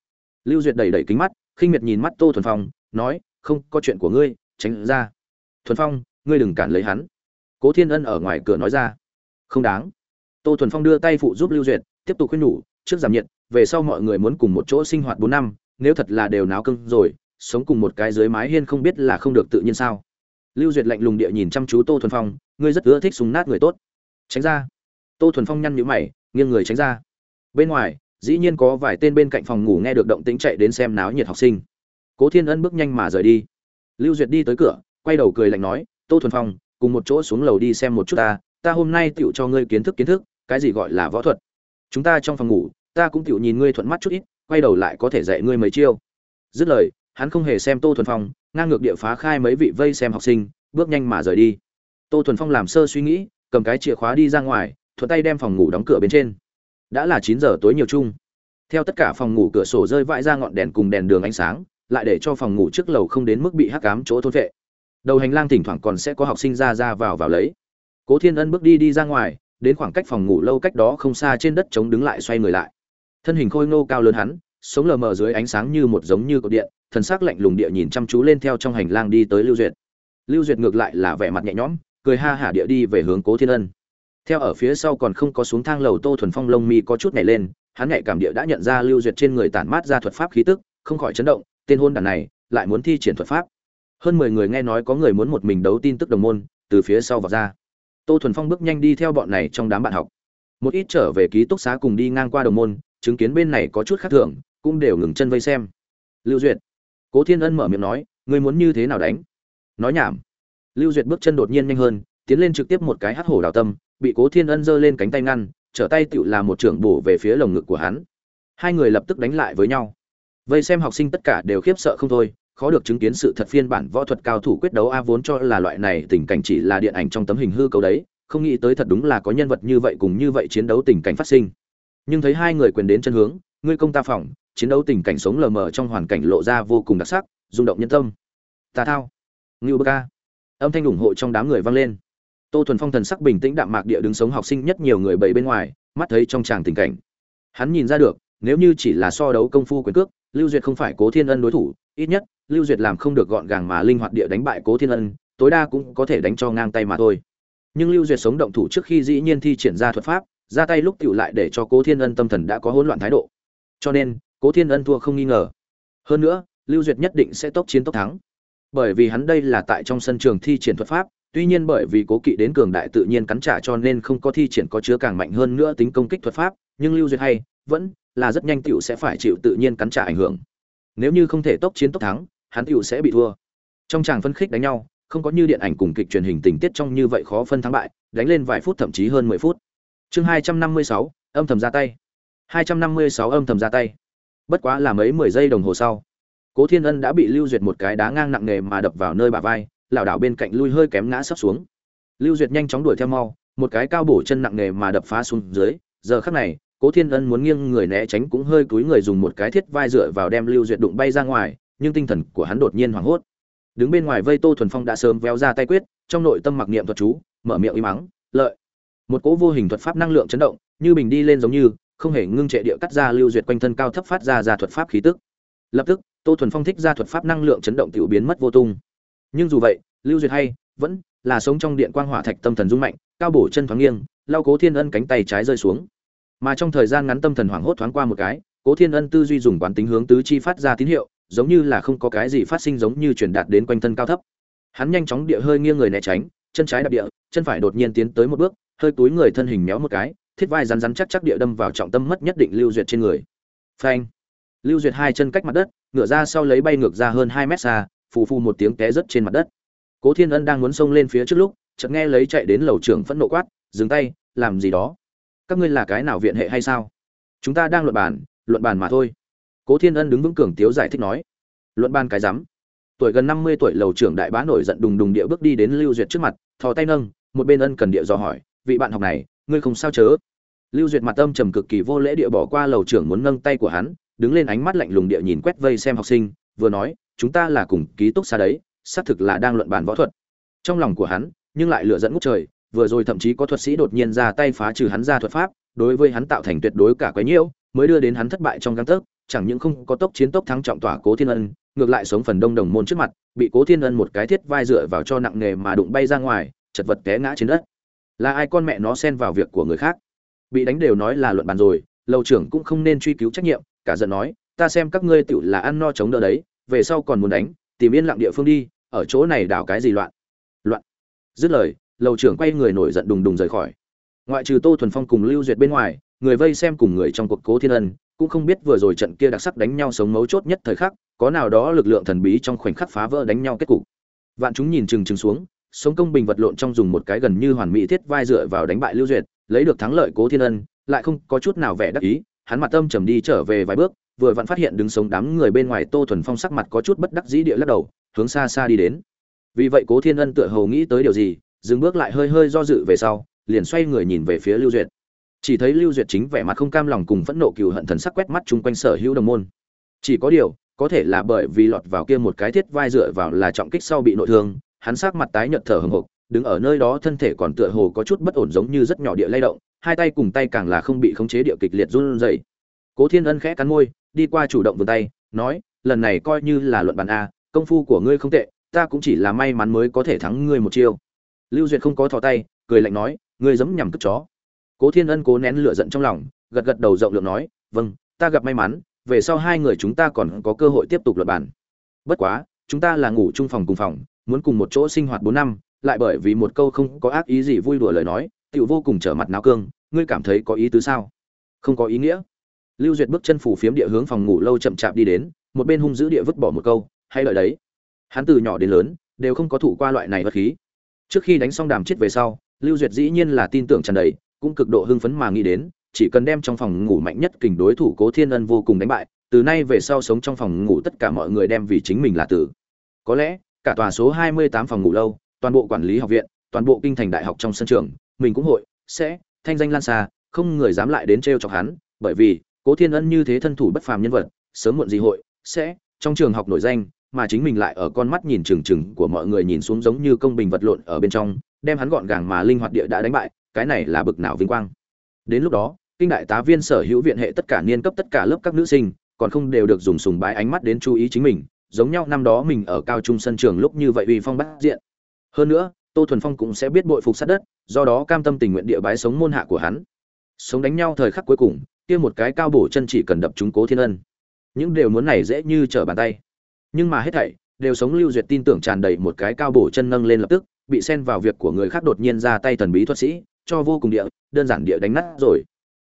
Lưu duyệt đẩy đẩy kính mắt, khinh miệt nhìn mắt tô thuần phong, nói, không, có chuyện của ngươi, tránh ra. Thuần phong ngươi đừng cản lấy hắn. Cố thiên ân ở ngoài cửa nói ra. Không đáng. Tô thuần phong đưa tay phụ giúp lưu duyệt, tiếp tục khuyên nhủ, trước giảm nhiệt, về sau mọi người muốn cùng một chỗ sinh hoạt bốn năm, nếu thật là đều náo cưng rồi, sống cùng một cái dưới mái hiên không biết là không được tự nhiên sao. Lưu duyệt lạnh lùng địa nhìn chăm chú tô thuần phong, ngươi rất ưa thích súng nát người tốt. Tránh ra. Tô thuần phong nhăn nhữ mày, nghiêng người tránh ra. Bên ngoài, dĩ nhiên có vài tên bên cạnh phòng ngủ nghe được động tĩnh chạy đến xem náo nhiệt học sinh. Cố thiên ân bước nhanh mà rời đi. Lưu duyệt đi tới cửa, quay đầu cười lạnh nói tô thuần phong, cùng một chỗ xuống lầu đi xem một chút ta ta hôm nay tựu cho ngươi kiến thức kiến thức, cái gì gọi là võ thuật. Chúng ta trong phòng ngủ, ta cũng tựu nhìn ngươi thuận mắt chút ít, quay đầu lại có thể dạy ngươi mấy chiêu. Dứt lời, hắn không hề xem tô thuần phong, ngang ngược địa phá khai mấy vị vây xem học sinh, bước nhanh mà rời đi. Tô thuần phong làm sơ suy nghĩ, cầm cái chìa khóa đi ra ngoài, thuận tay đem phòng ngủ đóng cửa bên trên. Đã là chín giờ tối nhiều chung. Theo tất cả phòng ngủ cửa sổ rơi vãi ra ngọn đèn cùng đèn đường ánh sáng, lại để cho phòng ngủ trước lầu không đến mức bị hắc cám chỗ thôn vệ đầu hành lang thỉnh thoảng còn sẽ có học sinh ra ra vào vào lấy. Cố thiên ân bước đi đi ra ngoài, đến khoảng cách phòng ngủ lâu cách đó không xa trên đất chống đứng lại xoay người lại. Thân hình khôi ngô cao lớn hắn, sống lờ mờ dưới ánh sáng như một giống như cột điện, thần sắc lạnh lùng địa nhìn chăm chú lên theo trong hành lang đi tới lưu duyệt. Lưu duyệt ngược lại là vẻ mặt nhẹ nhõm, cười ha hả địa đi về hướng cố thiên ân. Theo ở phía sau còn không có xuống thang lầu tô thuần phong lông mi có chút nhảy lên, hắn nhạy cảm địa đã nhận ra lưu duyệt trên người tản mát ra thuật pháp khí tức, không khỏi chấn động, tên hôn đàn này lại muốn thi triển thuật pháp hơn mười người nghe nói có người muốn một mình đấu tin tức đồng môn, từ phía sau vào ra. Tô thuần phong bước nhanh đi theo bọn này trong đám bạn học. Một ít trở về ký túc xá cùng đi ngang qua đồng môn, chứng kiến bên này có chút khác thường, cũng đều ngừng chân vây xem. Lưu duyệt. Cố thiên ân mở miệng nói, ngươi muốn như thế nào đánh? Nói nhảm. Lưu duyệt bước chân đột nhiên nhanh hơn, tiến lên trực tiếp một cái hắt hổ đào tâm, bị cố thiên ân giơ lên cánh tay ngăn, trở tay tựu là một trưởng bổ về phía lồng ngực của hắn. Hai người lập tức đánh lại với nhau. Vây xem học sinh tất cả đều khiếp sợ không thôi khó được chứng kiến sự thật phiên bản võ thuật cao thủ quyết đấu a vốn cho là loại này tình cảnh chỉ là điện ảnh trong tấm hình hư cấu đấy, không nghĩ tới thật đúng là có nhân vật như vậy cùng như vậy chiến đấu tình cảnh phát sinh. Nhưng thấy hai người quyền đến chân hướng, ngươi công ta phòng, chiến đấu tình cảnh sống lờ mờ trong hoàn cảnh lộ ra vô cùng đặc sắc, rung động nhân tâm. Ta thao. Ngưu bơ ca. Âm thanh ủng hộ trong đám người vang lên. Tô thuần phong thần sắc bình tĩnh đạm mạc địa đứng sống học sinh nhất nhiều người bậy bên ngoài, mắt thấy trong tràng tình cảnh. Hắn nhìn ra được, nếu như chỉ là so đấu công phu quyền cước, lưu duyệt không phải cố thiên ân đối thủ ít nhất, lưu duyệt làm không được gọn gàng mà linh hoạt địa đánh bại cố thiên ân, tối đa cũng có thể đánh cho ngang tay mà thôi. Nhưng lưu duyệt sống động thủ trước khi dĩ nhiên thi triển ra thuật pháp, ra tay lúc tựu lại để cho cố thiên ân tâm thần đã có hỗn loạn thái độ. Cho nên, cố thiên ân thua không nghi ngờ. Hơn nữa, lưu duyệt nhất định sẽ tốc chiến tốc thắng. Bởi vì hắn đây là tại trong sân trường thi triển thuật pháp, tuy nhiên bởi vì cố kỵ đến cường đại tự nhiên cắn trả cho nên không có thi triển có chứa càng mạnh hơn nữa tính công kích thuật pháp, nhưng lưu duyệt hay, vẫn là rất nhanh tựu sẽ phải chịu tự nhiên cắn trả ảnh hưởng nếu như không thể tốc chiến tốc thắng, hắn tựu sẽ bị thua. Trong tràng phân khích đánh nhau, không có như điện ảnh cùng kịch truyền hình tình tiết trong như vậy khó phân thắng bại, đánh lên vài phút thậm chí hơn mười phút. Chương hai trăm năm mươi sáu, âm thầm ra tay. Hai trăm năm mươi sáu, âm thầm ra tay. Bất quá là mấy mười giây đồng hồ sau, cố thiên ân đã bị lưu duyệt một cái đá ngang nặng nề mà đập vào nơi bà vai, lảo đảo bên cạnh lui hơi kém ngã sấp xuống. Lưu duyệt nhanh chóng đuổi theo mau, một cái cao bổ chân nặng nề mà đập phá xuống dưới, giờ khắc này cố thiên ân muốn nghiêng người né tránh cũng hơi cúi người dùng một cái thiết vai dựa vào đem lưu duyệt đụng bay ra ngoài, nhưng tinh thần của hắn đột nhiên hoảng hốt. Đứng bên ngoài vây tô thuần phong đã sớm véo ra tay quyết, trong nội tâm mặc niệm thuật chú, mở miệng im mắng, lợi. Một cỗ vô hình thuật pháp năng lượng chấn động, như bình đi lên giống như, không hề ngưng trệ địa cắt ra lưu duyệt quanh thân cao thấp phát ra ra thuật pháp khí tức. Lập tức, tô thuần phong thích ra thuật pháp năng lượng chấn động tiểu biến mất vô tung. Nhưng dù vậy, lưu duyệt hay, vẫn là sống trong điện quang hỏa thạch tâm thần rung mạnh, cao bổ chân thoáng nghiêng lao cố thiên ân cánh tay trái rơi xuống mà trong thời gian ngắn tâm thần hoảng hốt thoáng qua một cái, cố thiên ân tư duy dùng quán tính hướng tứ chi phát ra tín hiệu, giống như là không có cái gì phát sinh giống như truyền đạt đến quanh thân cao thấp. Hắn nhanh chóng địa hơi nghiêng người né tránh, chân trái đạp địa, chân phải đột nhiên tiến tới một bước, hơi túi người thân hình méo một cái, thiết vai rắn rắn chắc chắc địa đâm vào trọng tâm mất nhất định lưu duyệt trên người. Phanh! Lưu duyệt hai chân cách mặt đất, ngửa ra sau lấy bay ngược ra hơn hai mét xa, phù phù một tiếng té rớt trên mặt đất. Cố thiên ân đang muốn xông lên phía trước lúc, chợt nghe lấy chạy đến lầu trưởng phẫn nộ quát, dừng tay, làm gì đó? Các ngươi là cái nào viện hệ hay sao? Chúng ta đang luận bàn luận bàn mà thôi. Cố thiên ân đứng vững cường tiếu giải thích nói. Luận bàn cái rắm. Tuổi gần năm mươi tuổi lầu trưởng đại bá nổi giận đùng đùng địa bước đi đến lưu duyệt trước mặt, thò tay nâng, một bên ân cần địa dò hỏi, vị bạn học này, ngươi không sao chớ? Lưu duyệt mặt âm trầm cực kỳ vô lễ địa bỏ qua lầu trưởng muốn nâng tay của hắn, đứng lên ánh mắt lạnh lùng địa nhìn quét vây xem học sinh, vừa nói, chúng ta là cùng ký túc xa đấy, xác thực là đang luận bàn võ thuật. Trong lòng của hắn, nhưng lại lựa dẫn ngút trời vừa rồi thậm chí có thuật sĩ đột nhiên ra tay phá trừ hắn ra thuật pháp, đối với hắn tạo thành tuyệt đối cả quấy nhiễu, mới đưa đến hắn thất bại trong găng tấc, chẳng những không có tốc chiến tốc thắng trọng tỏa cố thiên ân, ngược lại sống phần đông đồng môn trước mặt, bị cố thiên ân một cái thiết vai dựa vào cho nặng nghề mà đụng bay ra ngoài, chật vật té ngã trên đất. Là ai con mẹ nó xen vào việc của người khác? Bị đánh đều nói là luận bàn rồi lâu trưởng cũng không nên truy cứu trách nhiệm, cả giận nói, ta xem các ngươi tựu là ăn no chống đỡ đấy, về sau còn muốn đánh, tìm yên lặng địa phương đi, ở chỗ này đảo cái gì loạn? Loạn. Dứt lời lầu trưởng quay người nổi giận đùng đùng rời khỏi. Ngoại trừ tô thuần phong cùng lưu duyệt bên ngoài, người vây xem cùng người trong cuộc cố thiên ân cũng không biết vừa rồi trận kia đặc sắc đánh nhau sống mấu chốt nhất thời khắc, có nào đó lực lượng thần bí trong khoảnh khắc phá vỡ đánh nhau kết cục. Vạn chúng nhìn chừng chừng xuống, sống công bình vật lộn trong dùng một cái gần như hoàn mỹ thiết vai dựa vào đánh bại lưu duyệt, lấy được thắng lợi cố thiên ân, lại không có chút nào vẻ đắc ý, hắn mặt tâm trầm đi trở về vài bước, vừa vặn phát hiện đứng sống đám người bên ngoài tô thuần phong sắc mặt có chút bất đắc dĩ địa lắc đầu, hướng xa xa đi đến. Vì vậy cố thiên ân tựa hồ nghĩ tới điều gì dừng bước lại hơi hơi do dự về sau, liền xoay người nhìn về phía lưu duyệt. Chỉ thấy lưu duyệt chính vẻ mặt không cam lòng cùng phẫn nộ cừu hận thần sắc quét mắt chung quanh sở hữu đồng môn. Chỉ có điều, có thể là bởi vì lọt vào kia một cái thiết vai dựa vào là trọng kích sau bị nội thương, hắn sắc mặt tái nhợt thở hừng hực đứng ở nơi đó thân thể còn tựa hồ có chút bất ổn giống như rất nhỏ địa lay động, hai tay cùng tay càng là không bị khống chế địa kịch liệt run rẩy. Cố thiên ân khẽ cắn môi, đi qua chủ động vươn tay, nói, lần này coi như là luận bàn a, công phu của ngươi không tệ, ta cũng chỉ là may mắn mới có thể thắng ngươi một chiêu lưu duyệt không có thò tay, cười lạnh nói, ngươi giấm nhằm cất chó. Cố thiên ân cố nén lửa giận trong lòng, gật gật đầu rộng lượng nói vâng ta gặp may mắn, về sau hai người chúng ta còn có cơ hội tiếp tục luận bản. bất quá, chúng ta là ngủ chung phòng cùng phòng, muốn cùng một chỗ sinh hoạt bốn năm, lại bởi vì một câu không có ác ý gì vui đùa lời nói tựu vô cùng trở mặt náo cương, ngươi cảm thấy có ý tứ sao? Không có ý nghĩa. Lưu duyệt bước chân phủ phiếm địa hướng phòng ngủ lâu chậm chạp đi đến, một bên hung dữ địa vứt bỏ một câu, hay lợi đấy. Hắn từ nhỏ đến lớn, đều không có thủ qua loại này vật khí trước khi đánh xong đàm chết về sau, lưu duyệt dĩ nhiên là tin tưởng tràn đầy, cũng cực độ hưng phấn mà nghĩ đến, chỉ cần đem trong phòng ngủ mạnh nhất kình đối thủ cố thiên ân vô cùng đánh bại, từ nay về sau sống trong phòng ngủ tất cả mọi người đem vì chính mình là tử. Có lẽ, cả tòa số 28 phòng ngủ lâu, toàn bộ quản lý học viện, toàn bộ kinh thành đại học trong sân trường, mình cũng hội, sẽ, thanh danh lan xa, không người dám lại đến trêu chọc hắn, bởi vì, cố thiên ân như thế thân thủ bất phàm nhân vật, sớm muộn gì hội, sẽ, trong trường học nổi danh mà chính mình lại ở con mắt nhìn chừng chừng của mọi người nhìn xuống giống như công bình vật lộn ở bên trong, đem hắn gọn gàng mà linh hoạt địa đã đánh bại, cái này là bực nào vinh quang. Đến lúc đó, kinh đại tá viên sở hữu viện hệ tất cả niên cấp tất cả lớp các nữ sinh, còn không đều được dùng sùng bái ánh mắt đến chú ý chính mình, giống nhau năm đó mình ở cao trung sân trường lúc như vậy uy phong bắt diện. Hơn nữa, tô thuần phong cũng sẽ biết bội phục sát đất, do đó cam tâm tình nguyện địa bái sống môn hạ của hắn. Sống đánh nhau thời khắc cuối cùng, kia một cái cao bổ chân chỉ cần đập chúng cố thiên ân. Những điều muốn này dễ như trở bàn tay nhưng mà hết thảy, đều sống lưu duyệt tin tưởng tràn đầy một cái cao bổ chân nâng lên lập tức, bị xen vào việc của người khác đột nhiên ra tay thần bí thuật sĩ, cho vô cùng địa, đơn giản địa đánh nát rồi.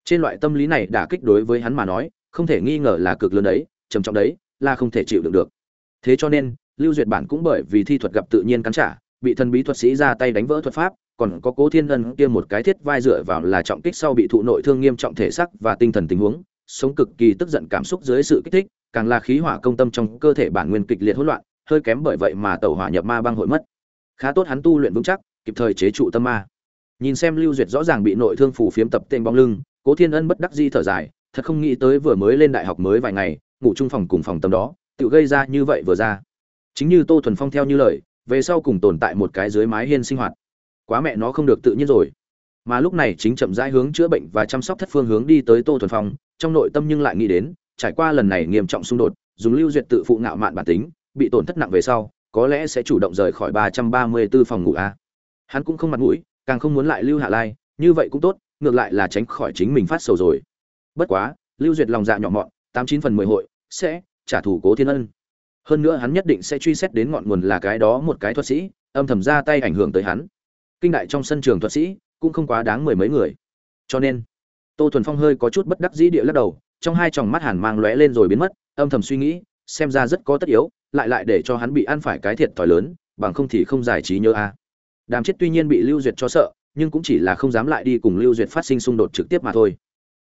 Trên loại tâm lý này đả kích đối với hắn mà nói, không thể nghi ngờ là cực lớn đấy, trầm trọng đấy, là không thể chịu đựng được. Thế cho nên, lưu duyệt bản cũng bởi vì thi thuật gặp tự nhiên cắn trả, bị thần bí thuật sĩ ra tay đánh vỡ thuật pháp, còn có cố thiên ân kia một cái thiết vai dựa vào là trọng kích sau bị thụ nội thương nghiêm trọng thể sắc và tinh thần tình huống, sống cực kỳ tức giận cảm xúc dưới sự kích thích càng là khí hỏa công tâm trong cơ thể bản nguyên kịch liệt hỗn loạn, hơi kém bởi vậy mà tẩu hỏa nhập ma băng hội mất. Khá tốt hắn tu luyện vững chắc, kịp thời chế trụ tâm ma. Nhìn xem lưu duyệt rõ ràng bị nội thương phủ phiếm tập tên bóng lưng, cố thiên ân bất đắc dĩ thở dài, thật không nghĩ tới vừa mới lên đại học mới vài ngày, ngủ chung phòng cùng phòng tâm đó, tự gây ra như vậy vừa ra. Chính như tô thuần phong theo như lời, về sau cùng tồn tại một cái dưới mái hiên sinh hoạt. Quá mẹ nó không được tự nhiên rồi. Mà lúc này chính chậm rãi hướng chữa bệnh và chăm sóc thất phương hướng đi tới tô thuần phong, trong nội tâm nhưng lại nghĩ đến trải qua lần này nghiêm trọng xung đột, dùng lưu duyệt tự phụ ngạo mạn bản tính, bị tổn thất nặng về sau, có lẽ sẽ chủ động rời khỏi ba trăm ba mươi 334 phòng ngủ a. Hắn cũng không mặt mũi, càng không muốn lại lưu hạ lai, như vậy cũng tốt, ngược lại là tránh khỏi chính mình phát sầu rồi. Bất quá, lưu duyệt lòng dạ nhỏ mọn, tám chín phần mười hội, sẽ trả thù cố thiên ân. Hơn nữa hắn nhất định sẽ truy xét đến ngọn nguồn là cái đó một cái thuật sĩ, âm thầm ra tay ảnh hưởng tới hắn. Kinh đại trong sân trường thuật sĩ cũng không quá đáng mười mấy người. Cho nên, tô thuần phong hơi có chút bất đắc dĩ địa lắc đầu trong hai tròng mắt hàn mang lóe lên rồi biến mất, âm thầm suy nghĩ, xem ra rất có tất yếu, lại lại để cho hắn bị ăn phải cái thiệt thòi lớn, bằng không thì không giải trí nhớ a. Đàm chết tuy nhiên bị lưu duyệt cho sợ, nhưng cũng chỉ là không dám lại đi cùng lưu duyệt phát sinh xung đột trực tiếp mà thôi.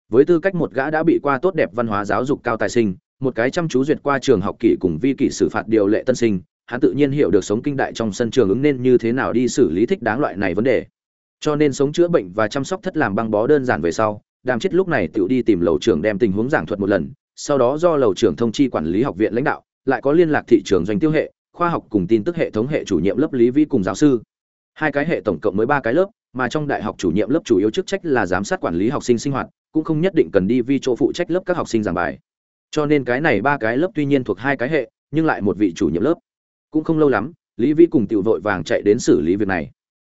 Với tư cách một gã đã bị qua tốt đẹp văn hóa giáo dục cao tài sinh, một cái chăm chú duyệt qua trường học kỷ cùng vi kỷ xử phạt điều lệ tân sinh, hắn tự nhiên hiểu được sống kinh đại trong sân trường ứng nên như thế nào đi xử lý thích đáng loại này vấn đề. Cho nên sống chữa bệnh và chăm sóc thất làm băng bó đơn giản về sau đàm chết lúc này tự đi tìm lầu trưởng đem tình huống giảng thuật một lần, sau đó do lầu trưởng thông chi quản lý học viện lãnh đạo, lại có liên lạc thị trường doanh tiêu hệ, khoa học cùng tin tức hệ thống hệ chủ nhiệm lớp lý vi cùng giáo sư. Hai cái hệ tổng cộng mới ba cái lớp, mà trong đại học chủ nhiệm lớp chủ yếu chức trách là giám sát quản lý học sinh sinh hoạt, cũng không nhất định cần đi vi chỗ phụ trách lớp các học sinh giảng bài. Cho nên cái này ba cái lớp tuy nhiên thuộc hai cái hệ, nhưng lại một vị chủ nhiệm lớp. Cũng không lâu lắm, lý vĩ cùng tiểu vội vàng chạy đến xử lý việc này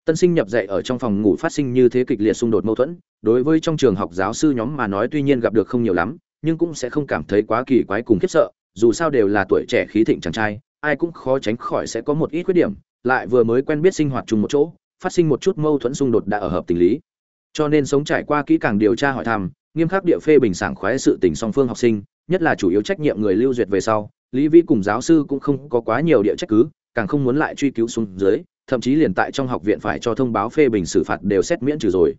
tân sinh nhập dạy ở trong phòng ngủ phát sinh như thế kịch liệt xung đột mâu thuẫn, đối với trong trường học giáo sư nhóm mà nói tuy nhiên gặp được không nhiều lắm, nhưng cũng sẽ không cảm thấy quá kỳ quái cùng khiếp sợ, dù sao đều là tuổi trẻ khí thịnh chàng trai, ai cũng khó tránh khỏi sẽ có một ít khuyết điểm, lại vừa mới quen biết sinh hoạt chung một chỗ, phát sinh một chút mâu thuẫn xung đột đã ở hợp tình lý. Cho nên sống trải qua kỹ càng điều tra hỏi thăm, nghiêm khắc địa phê bình sảng khoái sự tình song phương học sinh, nhất là chủ yếu trách nhiệm người lưu duyệt về sau, lý vi cùng giáo sư cũng không có quá nhiều địa trách cứ, càng không muốn lại truy cứu xuống dưới thậm chí liền tại trong học viện phải cho thông báo phê bình xử phạt đều xét miễn trừ rồi.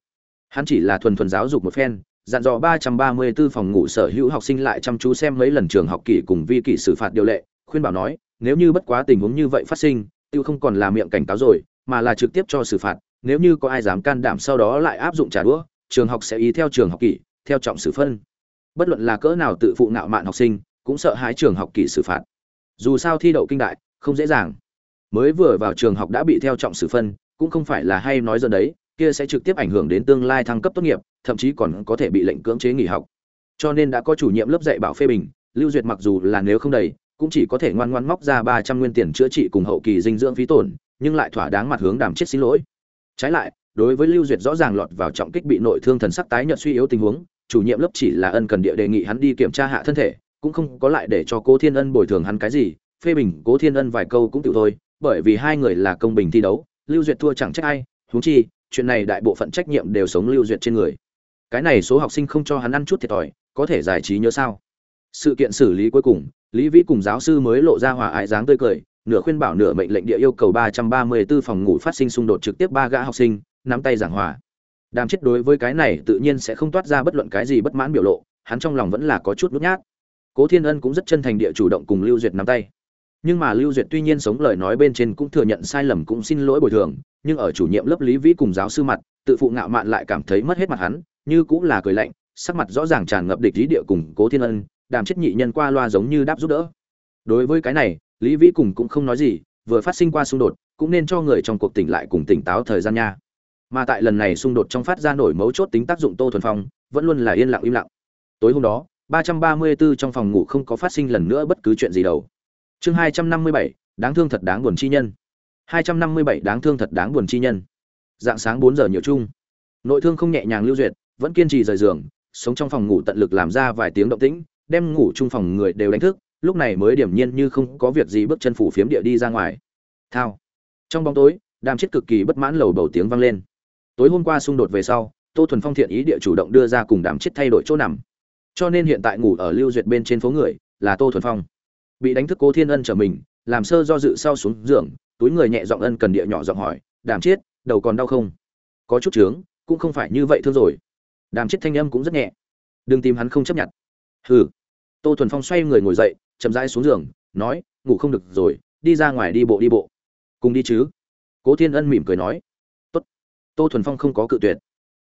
Hắn chỉ là thuần thuần giáo dục một phen, dặn dò 334 phòng ngủ sở hữu học sinh lại chăm chú xem mấy lần trường học kỷ cùng vi kỷ xử phạt điều lệ, khuyên bảo nói, nếu như bất quá tình huống như vậy phát sinh, tiêu không còn là miệng cảnh cáo rồi, mà là trực tiếp cho xử phạt, nếu như có ai dám can đảm sau đó lại áp dụng trả đũa, trường học sẽ ý theo trường học kỷ theo trọng xử phân. Bất luận là cỡ nào tự phụ ngạo mạn học sinh, cũng sợ hãi trường học kỷ xử phạt. Dù sao thi đậu kinh đại, không dễ dàng mới vừa vào trường học đã bị theo trọng xử phân, cũng không phải là hay nói dần đấy, kia sẽ trực tiếp ảnh hưởng đến tương lai thăng cấp tốt nghiệp, thậm chí còn có thể bị lệnh cưỡng chế nghỉ học. Cho nên đã có chủ nhiệm lớp dạy bảo phê bình, lưu duyệt mặc dù là nếu không đầy, cũng chỉ có thể ngoan ngoan móc ra ba trăm nguyên tiền chữa trị cùng hậu kỳ dinh dưỡng phí tổn, nhưng lại thỏa đáng mặt hướng đàm chết xin lỗi. Trái lại, đối với lưu duyệt rõ ràng lọt vào trọng kích bị nội thương thần sắc tái nhợt suy yếu tình huống, chủ nhiệm lớp chỉ là ân cần địa đề nghị hắn đi kiểm tra hạ thân thể, cũng không có lại để cho Cố thiên ân bồi thường hắn cái gì, phê bình cố thiên ân vài câu cũng tự thôi bởi vì hai người là công bình thi đấu, lưu duyệt thua chẳng trách ai, huống chi, chuyện này đại bộ phận trách nhiệm đều sống lưu duyệt trên người. Cái này số học sinh không cho hắn ăn chút thiệt thòi, có thể giải trí nhớ sao? Sự kiện xử lý cuối cùng, lý vĩ cùng giáo sư mới lộ ra hòa ái dáng tươi cười, nửa khuyên bảo nửa mệnh lệnh địa yêu cầu ba trăm ba mươi 334 phòng ngủ phát sinh xung đột trực tiếp ba gã học sinh, nắm tay giảng hòa. Đàm chết đối với cái này tự nhiên sẽ không toát ra bất luận cái gì bất mãn biểu lộ, hắn trong lòng vẫn là có chút nút nhát. Cố thiên ân cũng rất chân thành địa chủ động cùng lưu duyệt nắm tay nhưng mà lưu duyệt tuy nhiên sống lời nói bên trên cũng thừa nhận sai lầm cũng xin lỗi bồi thường, nhưng ở chủ nhiệm lớp lý vĩ cùng giáo sư mặt, tự phụ ngạo mạn lại cảm thấy mất hết mặt hắn, như cũng là cười lạnh, sắc mặt rõ ràng tràn ngập địch lý địa cùng cố thiên ân, đàm chết nhị nhân qua loa giống như đáp giúp đỡ. Đối với cái này, lý vĩ cùng cũng không nói gì, vừa phát sinh qua xung đột, cũng nên cho người trong cuộc tỉnh lại cùng tỉnh táo thời gian nha. Mà tại lần này xung đột trong phát ra nổi mấu chốt tính tác dụng tô thuần phong, vẫn luôn là yên lặng im lặng. Tối hôm đó 334 trong phòng ngủ không có phát sinh lần nữa bất cứ chuyện gì đâu chương 257, đáng thương thật đáng buồn chi nhân. 257 đáng thương thật đáng buồn chi nhân. Dạng sáng 4 giờ nhiều chung. Nội thương không nhẹ nhàng lưu duyệt vẫn kiên trì rời giường sống trong phòng ngủ tận lực làm ra vài tiếng động tĩnh đem ngủ chung phòng người đều đánh thức lúc này mới điểm nhiên như không có việc gì bước chân phủ phiếm địa đi ra ngoài. Thao. Trong bóng tối đàm chết cực kỳ bất mãn lầu bầu tiếng vang lên. Tối hôm qua xung đột về sau tô thuần phong thiện ý địa chủ động đưa ra cùng đàm chết thay đổi chỗ nằm. Cho nên hiện tại ngủ ở lưu duyệt bên trên phố người là tô thuần phong bị đánh thức cố thiên ân trở mình, làm sơ do dự sau xuống giường, túi người nhẹ giọng ân cần địa nhỏ giọng hỏi, đàm chết đầu còn đau không? Có chút trướng cũng không phải như vậy thương rồi. Đàm chết thanh âm cũng rất nhẹ. Đừng tìm hắn không chấp nhận. Hừ. Tô thuần phong xoay người ngồi dậy, chậm rãi xuống giường, nói, ngủ không được rồi, đi ra ngoài đi bộ đi bộ. Cùng đi chứ. Cố thiên ân mỉm cười nói. Tốt. Tô thuần phong không có cự tuyệt.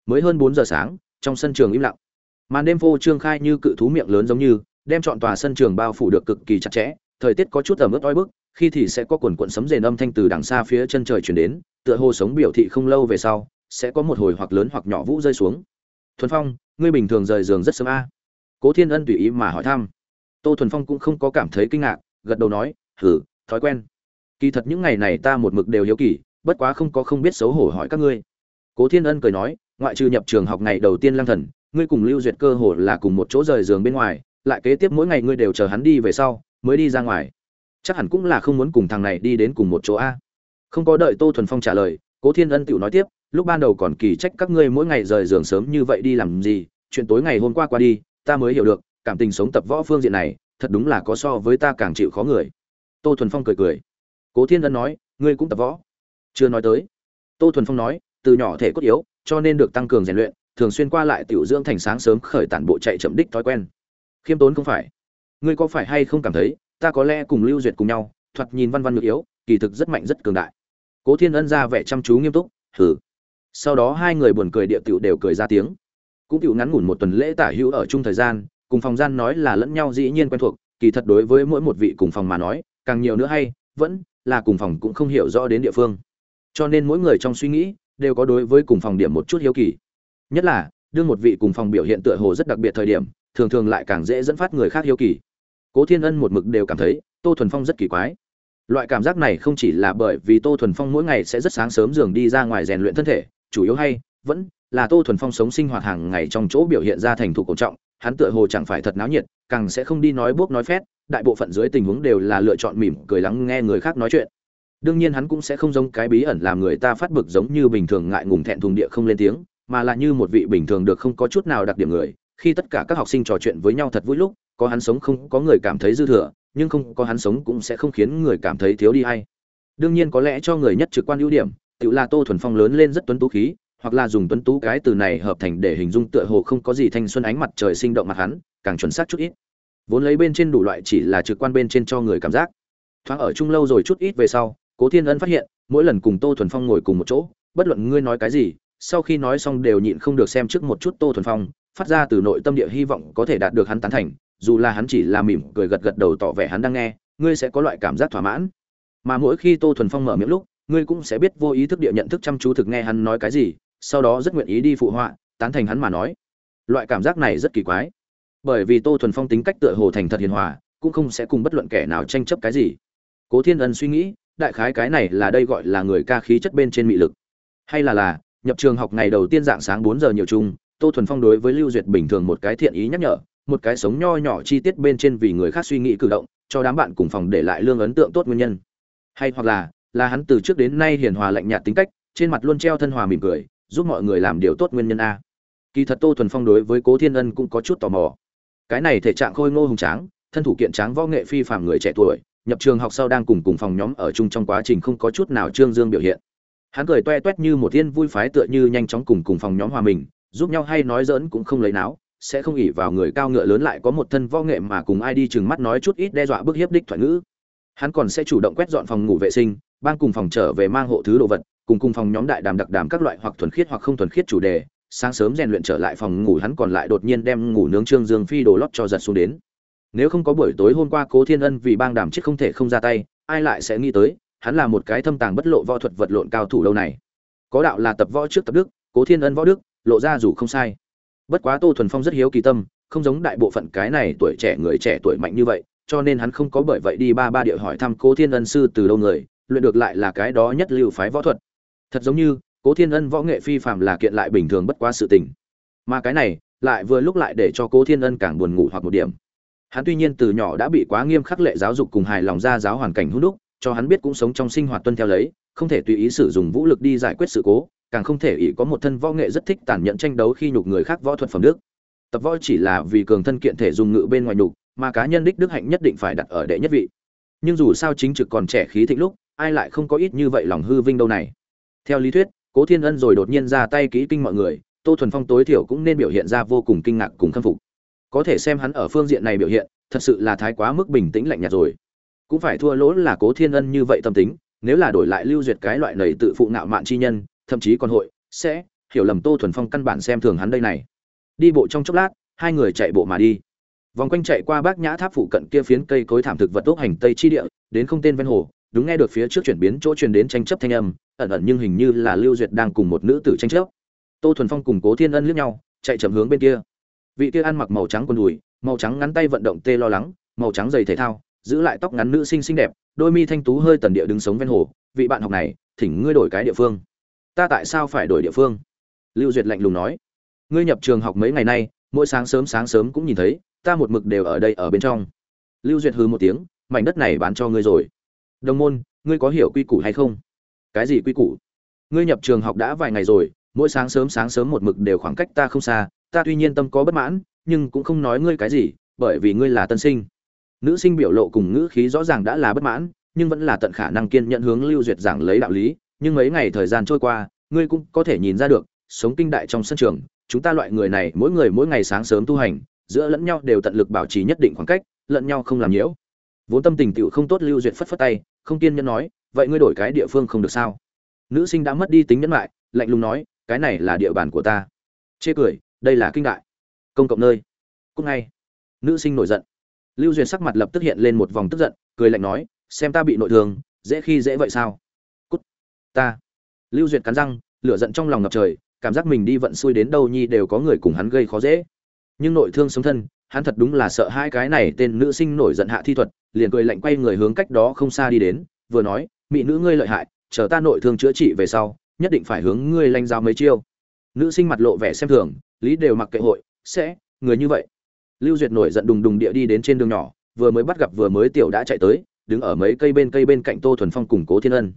Mới hơn bốn giờ sáng, trong sân trường im lặng. Màn đêm phô trương khai như cự thú miệng lớn giống như đem chọn tòa sân trường bao phủ được cực kỳ chặt chẽ, thời tiết có chút ẩm ướt oi bức, khi thì sẽ có quần quận sấm rền âm thanh từ đằng xa phía chân trời chuyển đến, tựa hồ sống biểu thị không lâu về sau, sẽ có một hồi hoặc lớn hoặc nhỏ vũ rơi xuống. Thuần phong, ngươi bình thường rời giường rất sớm a. Cố thiên ân tùy ý mà hỏi thăm. Tô thuần phong cũng không có cảm thấy kinh ngạc, gật đầu nói, hử, thói quen. Kỳ thật những ngày này ta một mực đều hiếu kỳ, bất quá không có không biết xấu hổ hỏi các ngươi. Cố thiên ân cười nói, ngoại trừ nhập trường học ngày đầu tiên lang thần, ngươi cùng lưu duyệt cơ hồ là cùng một chỗ rời giường bên ngoài lại kế tiếp mỗi ngày ngươi đều chờ hắn đi về sau, mới đi ra ngoài. Chắc hẳn cũng là không muốn cùng thằng này đi đến cùng một chỗ a. Không có đợi tô thuần phong trả lời, cố thiên ân tựu nói tiếp, lúc ban đầu còn kỳ trách các ngươi mỗi ngày rời giường sớm như vậy đi làm gì, chuyện tối ngày hôm qua qua đi, ta mới hiểu được, cảm tình sống tập võ phương diện này, thật đúng là có so với ta càng chịu khó người. Tô thuần phong cười cười. Cố thiên ân nói, ngươi cũng tập võ. Chưa nói tới. Tô thuần phong nói, từ nhỏ thể cốt yếu, cho nên được tăng cường rèn luyện, thường xuyên qua lại tiểu dưỡng thành sáng sớm khởi tản bộ chạy chậm đích thói quen khiêm tốn không phải. Ngươi có phải hay không cảm thấy, ta có lẽ cùng lưu duyệt cùng nhau, thoạt nhìn văn văn ngược yếu, kỳ thực rất mạnh, rất cường đại. Cố thiên ân ra vẻ chăm chú nghiêm túc, hừ. Sau đó hai người buồn cười địa tiểu đều cười ra tiếng. Cũng tiểu ngắn ngủn một tuần lễ tả hữu ở chung thời gian, cùng phòng gian nói là lẫn nhau dĩ nhiên quen thuộc, kỳ thật đối với mỗi một vị cùng phòng mà nói, càng nhiều nữa hay, vẫn là cùng phòng cũng không hiểu rõ đến địa phương. Cho nên mỗi người trong suy nghĩ đều có đối với cùng phòng điểm một chút hiếu kỳ. Nhất là, đương một vị cùng phòng biểu hiện tựa hồ rất đặc biệt thời điểm thường thường lại càng dễ dẫn phát người khác hiếu kỳ. Cố thiên ân một mực đều cảm thấy, tô thuần phong rất kỳ quái. Loại cảm giác này không chỉ là bởi vì tô thuần phong mỗi ngày sẽ rất sáng sớm giường đi ra ngoài rèn luyện thân thể, chủ yếu hay vẫn là tô thuần phong sống sinh hoạt hàng ngày trong chỗ biểu hiện ra thành thục cổ trọng, hắn tựa hồ chẳng phải thật náo nhiệt, càng sẽ không đi nói bốc nói phét, đại bộ phận dưới tình huống đều là lựa chọn mỉm cười lắng nghe người khác nói chuyện. Đương nhiên hắn cũng sẽ không giống cái bí ẩn làm người ta phát bực giống như bình thường ngại ngùng thẹn thùng địa không lên tiếng, mà là như một vị bình thường được không có chút nào đặc điểm người khi tất cả các học sinh trò chuyện với nhau thật vui lúc, có hắn sống không có người cảm thấy dư thừa, nhưng không có hắn sống cũng sẽ không khiến người cảm thấy thiếu đi hay. Đương nhiên có lẽ cho người nhất trực quan ưu điểm tự là tô thuần phong lớn lên rất tuấn tú khí, hoặc là dùng tuấn tú cái từ này hợp thành để hình dung tựa hồ không có gì thanh xuân ánh mặt trời sinh động mặt hắn, càng chuẩn xác chút ít. Vốn lấy bên trên đủ loại chỉ là trực quan bên trên cho người cảm giác. Thoáng ở chung lâu rồi chút ít về sau, cố thiên ân phát hiện, mỗi lần cùng tô thuần phong ngồi cùng một chỗ, bất luận ngươi nói cái gì, sau khi nói xong đều nhịn không được xem trước một chút tô thuần phong phát ra từ nội tâm địa hy vọng có thể đạt được hắn tán thành, dù là hắn chỉ là mỉm cười gật gật đầu tỏ vẻ hắn đang nghe, ngươi sẽ có loại cảm giác thỏa mãn. Mà mỗi khi tô thuần phong mở miệng lúc, ngươi cũng sẽ biết vô ý thức địa nhận thức chăm chú thực nghe hắn nói cái gì, sau đó rất nguyện ý đi phụ họa, tán thành hắn mà nói. Loại cảm giác này rất kỳ quái. Bởi vì tô thuần phong tính cách tựa hồ thành thật hiền hòa, cũng không sẽ cùng bất luận kẻ nào tranh chấp cái gì. Cố thiên ân suy nghĩ, đại khái cái này là đây gọi là người ca khí chất bên trên mị lực. Hay là là, nhập trường học ngày đầu tiên dạng sáng bốn giờ nhiều chung tô thuần phong đối với lưu duyệt bình thường một cái thiện ý nhắc nhở, một cái sống nho nhỏ chi tiết bên trên vì người khác suy nghĩ cử động, cho đám bạn cùng phòng để lại lương ấn tượng tốt nguyên nhân. Hay hoặc là là hắn từ trước đến nay hiền hòa lạnh nhạt tính cách, trên mặt luôn treo thân hòa mỉm cười, giúp mọi người làm điều tốt nguyên nhân a. Kỳ thật tô thuần phong đối với cố thiên ân cũng có chút tò mò. Cái này thể trạng khôi ngô hùng tráng, thân thủ kiện tráng võ nghệ phi phàm người trẻ tuổi, nhập trường học sau đang cùng cùng phòng nhóm ở chung trong quá trình không có chút nào trương dương biểu hiện. Hắn cười toe toét như một thiên vui phái tựa như nhanh chóng cùng cùng phòng nhóm hòa mình giúp nhau hay nói dỡn cũng không lấy náo, sẽ không ỉ vào người cao ngựa lớn lại có một thân võ nghệ mà cùng ai đi chừng mắt nói chút ít đe dọa bức hiếp đích thoại ngữ. Hắn còn sẽ chủ động quét dọn phòng ngủ vệ sinh, ban cùng phòng trở về mang hộ thứ đồ vật, cùng cùng phòng nhóm đại đàm đặc đàm các loại hoặc thuần khiết hoặc không thuần khiết chủ đề. Sáng sớm rèn luyện trở lại phòng ngủ hắn còn lại đột nhiên đem ngủ nướng trương dương phi đồ lót cho giật xuống đến. Nếu không có buổi tối hôm qua cố thiên ân vì bang đàm chết không thể không ra tay, ai lại sẽ nghĩ tới, hắn là một cái thâm tàng bất lộ võ thuật vật lộn cao thủ lâu này. Có đạo là tập võ trước tập đức, cố thiên ân võ đức lộ ra dù không sai. Bất quá tô thuần phong rất hiếu kỳ tâm, không giống đại bộ phận cái này tuổi trẻ người trẻ tuổi mạnh như vậy, cho nên hắn không có bởi vậy đi ba ba địa hỏi thăm cố thiên ân sư từ đâu người, luyện được lại là cái đó nhất lưu phái võ thuật. Thật giống như, cố thiên ân võ nghệ phi phạm là kiện lại bình thường bất quá sự tình. Mà cái này, lại vừa lúc lại để cho cố thiên ân càng buồn ngủ hoặc một điểm. Hắn tuy nhiên từ nhỏ đã bị quá nghiêm khắc lệ giáo dục cùng hài lòng ra giáo hoàn cảnh hữu đúc, cho hắn biết cũng sống trong sinh hoạt tuân theo lấy, không thể tùy ý sử dụng vũ lực đi giải quyết sự cố càng không thể ỷ có một thân võ nghệ rất thích tàn nhẫn tranh đấu khi nhục người khác võ thuật phẩm đức. Tập võ chỉ là vì cường thân kiện thể dùng ngự bên ngoài nhục, mà cá nhân đích đức hạnh nhất định phải đặt ở đệ nhất vị. Nhưng dù sao chính trực còn trẻ khí thịnh lúc, ai lại không có ít như vậy lòng hư vinh đâu này. Theo lý thuyết, cố thiên ân rồi đột nhiên ra tay kỹ kinh mọi người, tô thuần phong tối thiểu cũng nên biểu hiện ra vô cùng kinh ngạc cùng khâm phục. Có thể xem hắn ở phương diện này biểu hiện, thật sự là thái quá mức bình tĩnh lạnh nhạt rồi. Cũng phải thua lỗ là cố thiên ân như vậy tâm tính, nếu là đổi lại lưu duyệt cái loại này tự phụ ngạo mạn chi nhân thậm chí còn hội, sẽ, hiểu lầm tô thuần phong căn bản xem thường hắn đây này. Đi bộ trong chốc lát, hai người chạy bộ mà đi. Vòng quanh chạy qua bác nhã tháp phụ cận kia phiến cây cối thảm thực vật tốt hành tây chi địa, đến không tên ven hồ, đúng nghe được phía trước chuyển biến chỗ truyền đến tranh chấp thanh âm, ẩn ẩn nhưng hình như là lưu duyệt đang cùng một nữ tử tranh chấp. Tô thuần phong cùng cố thiên ân liếc nhau, chạy chậm hướng bên kia. Vị kia ăn mặc màu trắng quần đùi, màu trắng ngắn tay vận động tê lo lắng, màu trắng giày thể thao, giữ lại tóc ngắn nữ sinh xinh đẹp, đôi mi thanh tú hơi tần địa đứng sống ven hồ. Vị bạn học này, thỉnh ngươi đổi cái địa phương ta tại sao phải đổi địa phương? Lưu duyệt lạnh lùng nói. Ngươi nhập trường học mấy ngày nay, mỗi sáng sớm sáng sớm cũng nhìn thấy, ta một mực đều ở đây ở bên trong. Lưu duyệt hừ một tiếng, mảnh đất này bán cho ngươi rồi. Đồng môn, ngươi có hiểu quy củ hay không? Cái gì quy củ? Ngươi nhập trường học đã vài ngày rồi, mỗi sáng sớm sáng sớm một mực đều khoảng cách ta không xa, ta tuy nhiên tâm có bất mãn, nhưng cũng không nói ngươi cái gì, bởi vì ngươi là tân sinh. Nữ sinh biểu lộ cùng ngữ khí rõ ràng đã là bất mãn, nhưng vẫn là tận khả năng kiên nhận hướng lưu duyệt giảng lấy đạo lý nhưng mấy ngày thời gian trôi qua, ngươi cũng có thể nhìn ra được, sống kinh đại trong sân trường, chúng ta loại người này mỗi người mỗi ngày sáng sớm tu hành, giữa lẫn nhau đều tận lực bảo trì nhất định khoảng cách, lẫn nhau không làm nhiễu. Vốn tâm tình tựu không tốt lưu duyệt phất phất tay, không kiên nhẫn nói, vậy ngươi đổi cái địa phương không được sao? Nữ sinh đã mất đi tính nhẫn lại, lạnh lùng nói, cái này là địa bàn của ta. Chê cười, đây là kinh đại. Công cộng nơi. Cúc ngay. Nữ sinh nổi giận. Lưu duyệt sắc mặt lập tức hiện lên một vòng tức giận, cười lạnh nói, xem ta bị nội thương, dễ khi dễ vậy sao? Ta. Lưu duyệt cắn răng, lửa giận trong lòng ngập trời, cảm giác mình đi vận xui đến đâu nhi đều có người cùng hắn gây khó dễ. Nhưng nội thương sống thân, hắn thật đúng là sợ hai cái này tên nữ sinh nổi giận hạ thi thuật, liền cười lạnh quay người hướng cách đó không xa đi đến, vừa nói mỹ nữ ngươi lợi hại, chờ ta nội thương chữa trị về sau, nhất định phải hướng ngươi lanh giao mấy chiêu. Nữ sinh mặt lộ vẻ xem thường, lý đều mặc kệ hội, sẽ, người như vậy. Lưu duyệt nổi giận đùng đùng địa đi đến trên đường nhỏ, vừa mới bắt gặp vừa mới tiểu đã chạy tới, đứng ở mấy cây bên cây bên cạnh tô thuần phong cùng cố thiên ân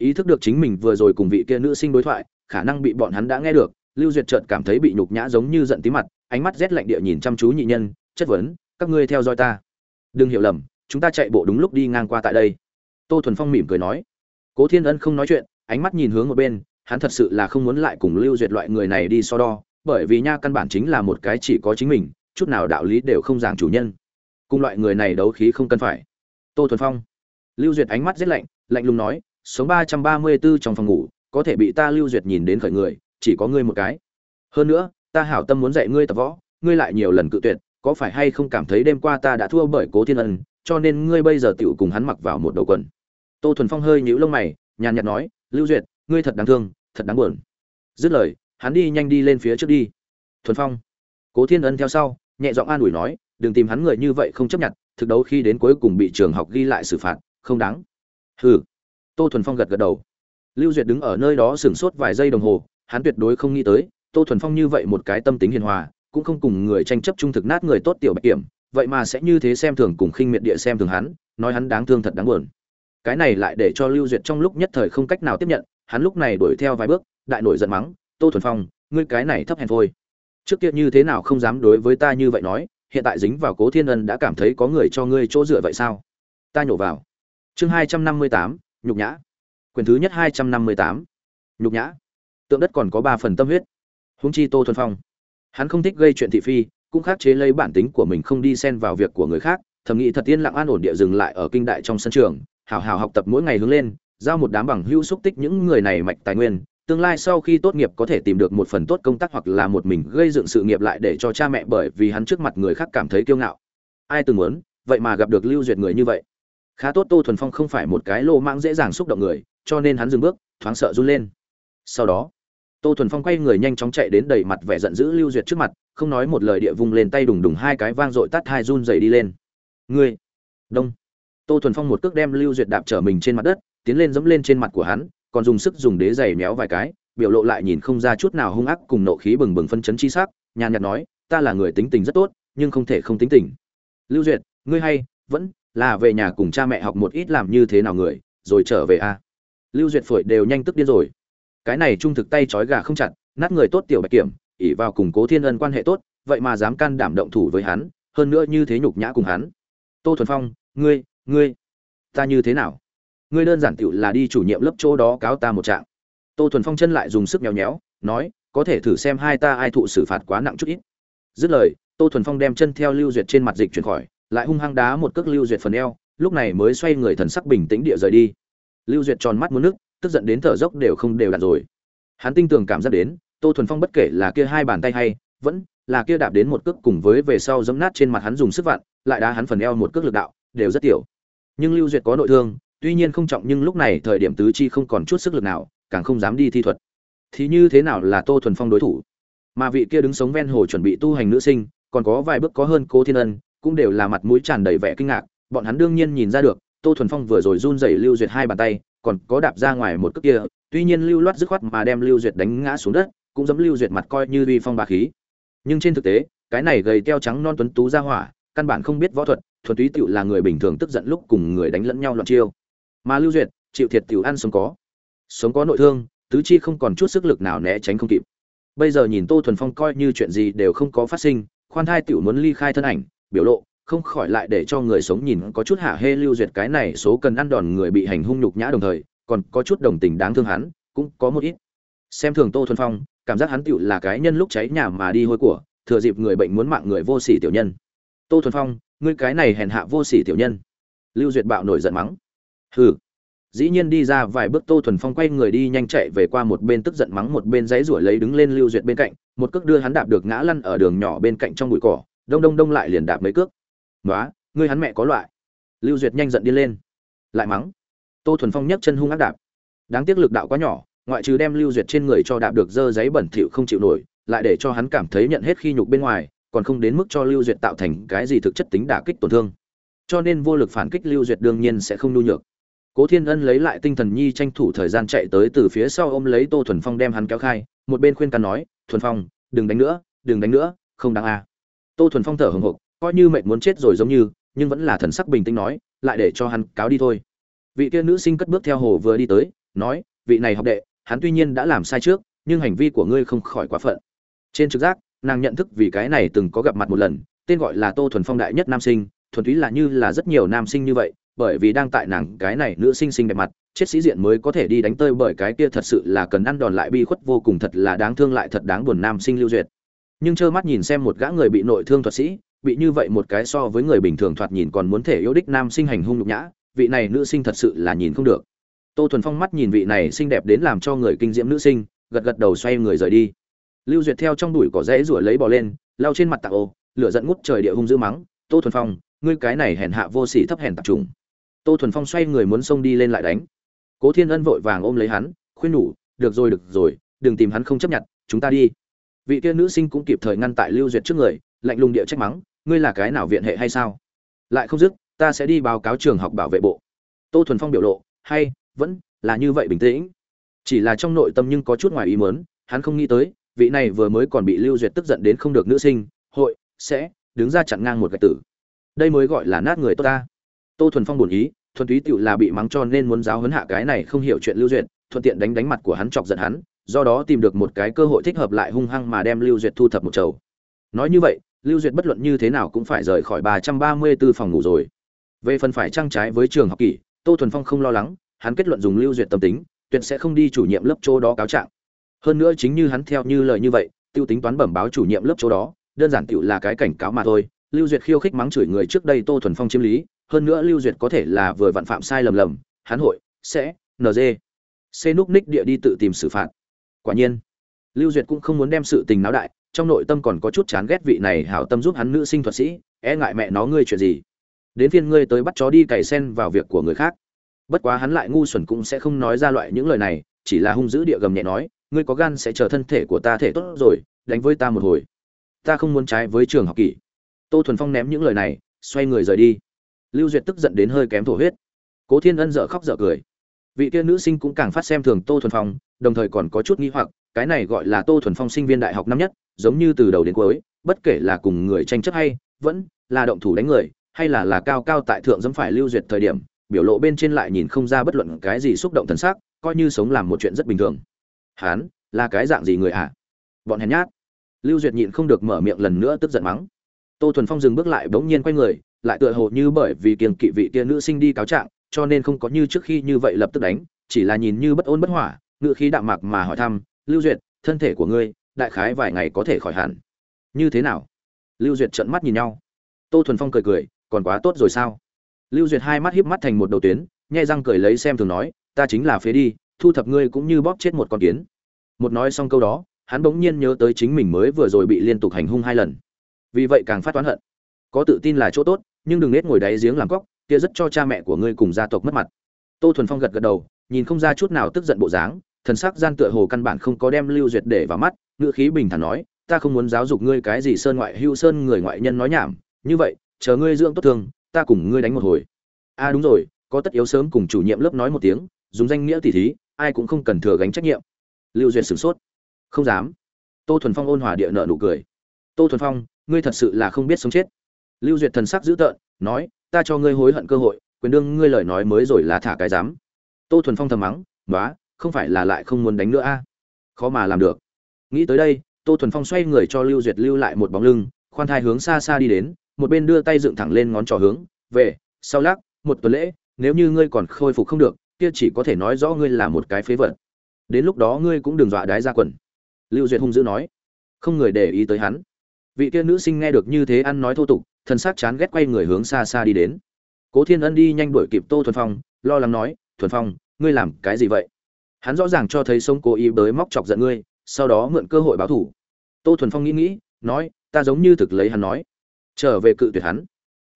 ý thức được chính mình vừa rồi cùng vị kia nữ sinh đối thoại, khả năng bị bọn hắn đã nghe được, lưu duyệt chợt cảm thấy bị nhục nhã giống như giận tí mặt, ánh mắt rét lạnh địa nhìn chăm chú nhị nhân, chất vấn, các ngươi theo dõi ta. Đừng hiểu lầm, chúng ta chạy bộ đúng lúc đi ngang qua tại đây. Tô thuần phong mỉm cười nói. Cố thiên ân không nói chuyện, ánh mắt nhìn hướng một bên, hắn thật sự là không muốn lại cùng lưu duyệt loại người này đi so đo, bởi vì nha căn bản chính là một cái chỉ có chính mình, chút nào đạo lý đều không giảng chủ nhân. Cùng loại người này đấu khí không cần phải. Tô thuần phong. Lưu duyệt ánh mắt rét lạnh lạnh lùng nói sống ba trăm ba mươi b trong phòng ngủ, có thể bị ta lưu duyệt nhìn đến khởi người, chỉ có ngươi một cái. Hơn nữa, ta hảo tâm muốn dạy ngươi tập võ, ngươi lại nhiều lần cự tuyệt, có phải hay không cảm thấy đêm qua ta đã thua bởi cố thiên ân, cho nên ngươi bây giờ tựu cùng hắn mặc vào một đầu quần. Tô thuần phong hơi nhíu lông mày, nhàn nhạt nói, lưu duyệt, ngươi thật đáng thương, thật đáng buồn. Dứt lời, hắn đi nhanh đi lên phía trước đi. Thuần phong. Cố thiên ân theo sau, nhẹ giọng an ủi nói, đừng tìm hắn người như vậy không chấp nhận, thực đấu khi đến cuối cùng bị trường học ghi lại xử phạt, không đáng. Hừ tô thuần phong gật gật đầu. Lưu duyệt đứng ở nơi đó sửng sốt vài giây đồng hồ, hắn tuyệt đối không nghĩ tới, tô thuần phong như vậy một cái tâm tính hiền hòa, cũng không cùng người tranh chấp trung thực nát người tốt tiểu bạch kiểm, vậy mà sẽ như thế xem thường cùng khinh miệt địa xem thường hắn, nói hắn đáng thương thật đáng buồn. Cái này lại để cho lưu duyệt trong lúc nhất thời không cách nào tiếp nhận, hắn lúc này đuổi theo vài bước, đại nổi giận mắng, tô thuần phong, ngươi cái này thấp hèn thôi. Trước kia như thế nào không dám đối với ta như vậy nói, hiện tại dính vào cố thiên ân đã cảm thấy có người cho ngươi chỗ dựa vậy sao? Ta nhổ vào. Chương hai trăm năm mươi tám nhục nhã. Quyền thứ nhất hai trăm năm mươi tám. Nhục nhã. Tượng đất còn có ba phần tâm huyết. Húng chi tô thuần phong. Hắn không thích gây chuyện thị phi, cũng khắc chế lấy bản tính của mình không đi xen vào việc của người khác, thầm nghĩ thật yên lặng an ổn địa dừng lại ở kinh đại trong sân trường, hào hào học tập mỗi ngày hướng lên, giao một đám bằng hữu xúc tích những người này mạch tài nguyên, tương lai sau khi tốt nghiệp có thể tìm được một phần tốt công tác hoặc là một mình gây dựng sự nghiệp lại để cho cha mẹ bởi vì hắn trước mặt người khác cảm thấy kiêu ngạo. Ai từng muốn, vậy mà gặp được lưu duyệt người như vậy? Khá tốt tô thuần phong không phải một cái lô mang dễ dàng xúc động người, cho nên hắn dừng bước, thoáng sợ run lên. Sau đó, tô thuần phong quay người nhanh chóng chạy đến đầy mặt vẻ giận dữ lưu duyệt trước mặt, không nói một lời địa vung lên tay đùng đùng hai cái vang dội tắt hai run dày đi lên. Ngươi, đông. Tô thuần phong một cước đem lưu duyệt đạp trở mình trên mặt đất, tiến lên dẫm lên trên mặt của hắn, còn dùng sức dùng đế giày méo vài cái, biểu lộ lại nhìn không ra chút nào hung ác cùng nộ khí bừng bừng phân chấn chi sắc, nhàn nhạt nói, ta là người tính tình rất tốt, nhưng không thể không tính tình. Lưu duyệt, ngươi hay vẫn là về nhà cùng cha mẹ học một ít làm như thế nào người, rồi trở về a. À. lưu duyệt phổi đều nhanh tức điên rồi. Cái này trung thực tay trói gà không chặt, nát người tốt tiểu bạch kiểm ỉ vào củng cố thiên ân quan hệ tốt, vậy mà dám can đảm động thủ với hắn, hơn nữa như thế nhục nhã cùng hắn. Tô thuần phong, ngươi ngươi, ta như thế nào? Ngươi đơn giản tựu là đi chủ nhiệm lớp chỗ đó cáo ta một trạng. Tô thuần phong chân lại dùng sức nhéo nhéo, nói, có thể thử xem hai ta ai thụ xử phạt quá nặng chút ít. Dứt lời, tô thuần phong đem chân theo lưu duyệt trên mặt dịch chuyển khỏi lại hung hăng đá một cước lưu duyệt phần eo, lúc này mới xoay người thần sắc bình tĩnh địa rời đi. Lưu duyệt tròn mắt muốn nước, tức giận đến thở dốc đều không đều đặn rồi. Hắn tinh tường cảm giác đến, tô thuần phong bất kể là kia hai bàn tay hay, vẫn là kia đạp đến một cước cùng với về sau giấm nát trên mặt hắn dùng sức vặn, lại đá hắn phần eo một cước lực đạo, đều rất tiểu. Nhưng lưu duyệt có nội thương, tuy nhiên không trọng nhưng lúc này thời điểm tứ chi không còn chút sức lực nào, càng không dám đi thi thuật. Thì như thế nào là tô thuần phong đối thủ? Mà vị kia đứng sống ven hồ chuẩn bị tu hành nữ sinh, còn có vài bước có hơn cô thiên ân cũng đều là mặt mũi tràn đầy vẻ kinh ngạc, bọn hắn đương nhiên nhìn ra được, tô thuần phong vừa rồi run rẩy lưu duyệt hai bàn tay, còn có đạp ra ngoài một cước kia, tuy nhiên lưu loát dứt khoát mà đem lưu duyệt đánh ngã xuống đất, cũng giống lưu duyệt mặt coi như uy phong bá khí. Nhưng trên thực tế, cái này gầy teo trắng non tuấn tú ra hỏa, căn bản không biết võ thuật, thuần túy tựu là người bình thường tức giận lúc cùng người đánh lẫn nhau loạn chiêu. Mà lưu duyệt, chịu thiệt tiểu ăn sống có. Sống có nội thương, tứ chi không còn chút sức lực nào né tránh không kịp. Bây giờ nhìn tô thuần phong coi như chuyện gì đều không có phát sinh, khoan thai tiểu muốn ly khai thân ảnh biểu lộ, không khỏi lại để cho người sống nhìn có chút hạ hê lưu duyệt cái này số cần ăn đòn người bị hành hung nhục nhã đồng thời, còn có chút đồng tình đáng thương hắn, cũng có một ít. Xem thường tô thuần phong, cảm giác hắn tựu là cái nhân lúc cháy nhà mà đi hôi của, thừa dịp người bệnh muốn mạng người vô sỉ tiểu nhân. Tô thuần phong, ngươi cái này hèn hạ vô sỉ tiểu nhân. Lưu duyệt bạo nổi giận mắng. Hừ. Dĩ nhiên đi ra vài bước tô thuần phong quay người đi nhanh chạy về qua một bên tức giận mắng một bên giấy rủi lấy đứng lên lưu duyệt bên cạnh, một cước đưa hắn đạp được ngã lăn ở đường nhỏ bên cạnh trong bụi cỏ đông đông đông lại liền đạp mấy cước. Nói ngươi hắn mẹ có loại. Lưu duyệt nhanh giận đi lên. Lại mắng. Tô thuần phong nhấc chân hung ác đạp. Đáng tiếc lực đạo quá nhỏ, ngoại trừ đem lưu duyệt trên người cho đạp được dơ giấy bẩn thỉu không chịu nổi, lại để cho hắn cảm thấy nhận hết khi nhục bên ngoài, còn không đến mức cho lưu duyệt tạo thành cái gì thực chất tính đả kích tổn thương. Cho nên vô lực phản kích lưu duyệt đương nhiên sẽ không nhu nhược. Cố thiên ân lấy lại tinh thần nhi tranh thủ thời gian chạy tới từ phía sau ôm lấy tô thuần phong đem hắn kéo khai, một bên khuyên can nói, thuần phong, đừng đánh nữa, đừng đánh nữa, không đáng à? Tô thuần phong thở hồng hộc, coi như mệnh muốn chết rồi giống như, nhưng vẫn là thần sắc bình tĩnh nói, lại để cho hắn cáo đi thôi. Vị kia nữ sinh cất bước theo hồ vừa đi tới, nói, vị này học đệ, hắn tuy nhiên đã làm sai trước, nhưng hành vi của ngươi không khỏi quá phận. Trên trực giác, nàng nhận thức vì cái này từng có gặp mặt một lần, tên gọi là tô thuần phong đại nhất nam sinh, thuần túy là như là rất nhiều nam sinh như vậy, bởi vì đang tại nàng cái này nữ sinh xinh đẹp mặt, chết sĩ diện mới có thể đi đánh tơi bởi cái kia thật sự là cần ăn đòn lại bi khuất vô cùng thật là đáng thương lại thật đáng buồn nam sinh lưu duyệt nhưng trơ mắt nhìn xem một gã người bị nội thương thuật sĩ, bị như vậy một cái so với người bình thường thoạt nhìn còn muốn thể yêu đích nam sinh hành hung nhục nhã, vị này nữ sinh thật sự là nhìn không được. Tô thuần phong mắt nhìn vị này xinh đẹp đến làm cho người kinh diễm nữ sinh, gật gật đầu xoay người rời đi. Lưu duyệt theo trong đùi cỏ rẽ rủa lấy bò lên lao trên mặt tạc ô, lửa giận ngút trời địa hung dữ mắng, tô thuần phong, ngươi cái này hèn hạ vô sỉ thấp hèn tạp trùng. Tô thuần phong xoay người muốn xông đi lên lại đánh. Cố thiên ân vội vàng ôm lấy hắn, khuyên nhủ, được rồi được rồi, đừng tìm hắn không chấp nhận, chúng ta đi vị kia nữ sinh cũng kịp thời ngăn tại lưu duyệt trước người, lạnh lùng địa trách mắng, ngươi là cái nào viện hệ hay sao? Lại không dứt, ta sẽ đi báo cáo trường học bảo vệ bộ. Tô thuần phong biểu lộ, hay, vẫn là như vậy bình tĩnh. Chỉ là trong nội tâm nhưng có chút ngoài ý mớn hắn không nghĩ tới, vị này vừa mới còn bị lưu duyệt tức giận đến không được nữ sinh, hội, sẽ, đứng ra chặn ngang một gạch tử. Đây mới gọi là nát người tốt ta. Tô thuần phong buồn ý, thuần túy tựu là bị mắng cho nên muốn giáo huấn hạ cái này không hiểu chuyện lưu duyệt, thuận tiện đánh đánh mặt của hắn chọc giận hắn do đó tìm được một cái cơ hội thích hợp lại hung hăng mà đem lưu duyệt thu thập một chầu. Nói như vậy, lưu duyệt bất luận như thế nào cũng phải rời khỏi ba trăm ba mươi b ố phòng ngủ rồi. Về phần phải trang trái với trường học kỷ, tô thuần phong không lo lắng, hắn kết luận dùng lưu duyệt tâm tính, tuyệt sẽ không đi chủ nhiệm lớp chỗ đó cáo trạng. Hơn nữa chính như hắn theo như lời như vậy, tiêu tính toán bẩm báo chủ nhiệm lớp chỗ đó, đơn giản tiểu là cái cảnh cáo mà thôi. Lưu duyệt khiêu khích mắng chửi người trước đây tô thuần phong chiếm lý, hơn nữa lưu duyệt có thể là vừa vặn phạm sai lầm lầm, hắn hội sẽ nd c núc ních địa đi tự tìm xử phạt quả nhiên, lưu duyệt cũng không muốn đem sự tình náo đại, trong nội tâm còn có chút chán ghét vị này hảo tâm giúp hắn nữ sinh thuật sĩ e ngại mẹ nó ngươi chuyện gì? Đến phiên ngươi tới bắt chó đi cày sen vào việc của người khác. Bất quá hắn lại ngu xuẩn cũng sẽ không nói ra loại những lời này, chỉ là hung dữ địa gầm nhẹ nói, ngươi có gan sẽ chờ thân thể của ta thể tốt rồi, đánh với ta một hồi. Ta không muốn trái với trường học kỷ. Tô thuần phong ném những lời này, xoay người rời đi. Lưu duyệt tức giận đến hơi kém thổ huyết. Cố thiên ân dở khóc dở cười. Vị kia nữ sinh cũng càng phát xem thường tô thuần phong đồng thời còn có chút nghi hoặc, cái này gọi là tô thuần phong sinh viên đại học năm nhất, giống như từ đầu đến cuối, bất kể là cùng người tranh chấp hay, vẫn là động thủ đánh người, hay là là cao cao tại thượng dẫm phải lưu duyệt thời điểm, biểu lộ bên trên lại nhìn không ra bất luận cái gì xúc động thần sắc, coi như sống làm một chuyện rất bình thường. Hán, là cái dạng gì người ạ à? bọn hèn nhát. Lưu duyệt nhịn không được mở miệng lần nữa tức giận mắng. Tô thuần phong dừng bước lại bỗng nhiên quay người, lại tựa hồ như bởi vì kiêng kỵ vị kia nữ sinh đi cáo trạng, cho nên không có như trước khi như vậy lập tức đánh, chỉ là nhìn như bất ôn bất hỏa ngự khí đạm mạc mà hỏi thăm, lưu duyệt, thân thể của ngươi, đại khái vài ngày có thể khỏi hẳn. Như thế nào? Lưu duyệt trợn mắt nhìn nhau. Tô thuần phong cười cười, còn quá tốt rồi sao? Lưu duyệt hai mắt híp mắt thành một đầu tuyến, nhai răng cười lấy xem thường nói, ta chính là phế đi, thu thập ngươi cũng như bóp chết một con kiến. Một nói xong câu đó, hắn bỗng nhiên nhớ tới chính mình mới vừa rồi bị liên tục hành hung hai lần. Vì vậy càng phát toán hận. Có tự tin là chỗ tốt, nhưng đừng nết ngồi đáy giếng làm cóc, kia rất cho cha mẹ của ngươi cùng gia tộc mất mặt. Tô thuần phong gật gật đầu, nhìn không ra chút nào tức giận bộ dáng thần sắc gian tựa hồ căn bản không có đem lưu duyệt để vào mắt, ngữ khí bình thản nói, ta không muốn giáo dục ngươi cái gì sơn ngoại hưu sơn người ngoại nhân nói nhảm, như vậy, chờ ngươi dưỡng tốt thương ta cùng ngươi đánh một hồi. A à đúng rồi, có tất yếu sớm cùng chủ nhiệm lớp nói một tiếng, dùng danh nghĩa tỉ thí, ai cũng không cần thừa gánh trách nhiệm. Lưu duyệt sửng sốt. Không dám. Tô thuần phong ôn hòa địa nợ nụ cười. Tô thuần phong, ngươi thật sự là không biết sống chết. Lưu duyệt thần sắc dữ tợn, nói, ta cho ngươi hối hận cơ hội, quyền đương ngươi lời nói mới rồi là thả cái dám. Tô thuần phong thầm mắng nói không phải là lại không muốn đánh nữa a? Khó mà làm được. Nghĩ tới đây, tô thuần phong xoay người cho lưu duyệt lưu lại một bóng lưng, khoan thai hướng xa xa đi đến, một bên đưa tay dựng thẳng lên ngón trỏ hướng, về, sau lắc, một tuần lễ, nếu như ngươi còn khôi phục không được, kia chỉ có thể nói rõ ngươi là một cái phế vật. Đến lúc đó ngươi cũng đừng dọa đái ra quần. Lưu duyệt hung dữ nói. Không người để ý tới hắn. Vị kia nữ sinh nghe được như thế ăn nói thô tục, thần sắc chán ghét quay người hướng xa xa đi đến. Cố thiên ân đi nhanh đuổi kịp tô thuần phong, lo lắng nói, thuần phong, ngươi làm cái gì vậy? Hắn rõ ràng cho thấy sông cố ý bới móc chọc giận ngươi, sau đó mượn cơ hội báo thủ tô thuần phong nghĩ nghĩ, nói, ta giống như thực lấy hắn nói. Trở về cự tuyệt hắn.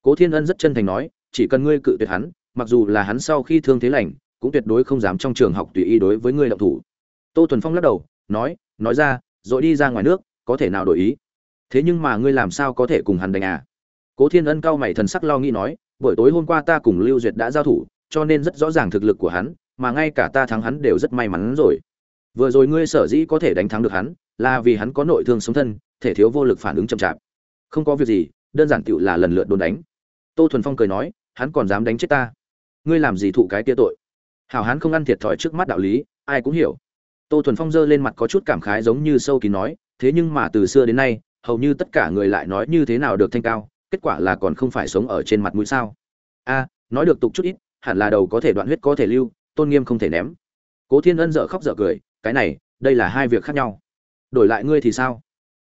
Cố thiên ân rất chân thành nói, chỉ cần ngươi cự tuyệt hắn, mặc dù là hắn sau khi thương thế lành, cũng tuyệt đối không dám trong trường học tùy ý đối với ngươi động thủ. Tô thuần phong lắc đầu, nói nói ra, rồi đi ra ngoài nước, có thể nào đổi ý? Thế nhưng mà ngươi làm sao có thể cùng hắn đánh à? Cố thiên ân cao mày thần sắc lo nghĩ nói, buổi tối hôm qua ta cùng lưu duyệt đã giao thủ, cho nên rất rõ ràng thực lực của hắn mà ngay cả ta thắng hắn đều rất may mắn rồi. Vừa rồi ngươi sở dĩ có thể đánh thắng được hắn, là vì hắn có nội thương sống thân, thể thiếu vô lực phản ứng chậm chạp. Không có việc gì, đơn giản tựu là lần lượt đồn đánh. Tô thuần phong cười nói, hắn còn dám đánh chết ta. Ngươi làm gì thụ cái tia tội? Hảo hắn không ăn thiệt thòi trước mắt đạo lý, ai cũng hiểu. Tô thuần phong giơ lên mặt có chút cảm khái giống như sâu kín nói, thế nhưng mà từ xưa đến nay, hầu như tất cả người lại nói như thế nào được thanh cao, kết quả là còn không phải sống ở trên mặt mũi sao? A, nói được tục chút ít, hẳn là đầu có thể đoạn huyết có thể lưu tôn nghiêm không thể ném. Cố thiên ân dợ khóc dợ cười, cái này, đây là hai việc khác nhau. Đổi lại ngươi thì sao?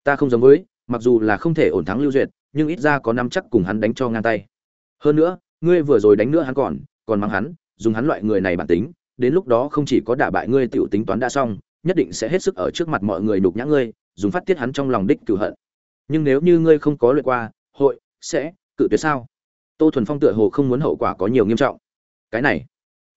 Ta không giống với, mặc dù là không thể ổn thắng lưu duyệt, nhưng ít ra có năm chắc cùng hắn đánh cho ngang tay. Hơn nữa, ngươi vừa rồi đánh nữa hắn còn còn mang hắn, dùng hắn loại người này bản tính, đến lúc đó không chỉ có đả bại ngươi tiểu tính toán đã xong, nhất định sẽ hết sức ở trước mặt mọi người nhục nhã ngươi, dùng phát tiết hắn trong lòng đích cửu hận. Nhưng nếu như ngươi không có luyện qua, hội, sẽ, cự tuyệt sao? Tô thuần phong tựa hồ không muốn hậu quả có nhiều nghiêm trọng. Cái này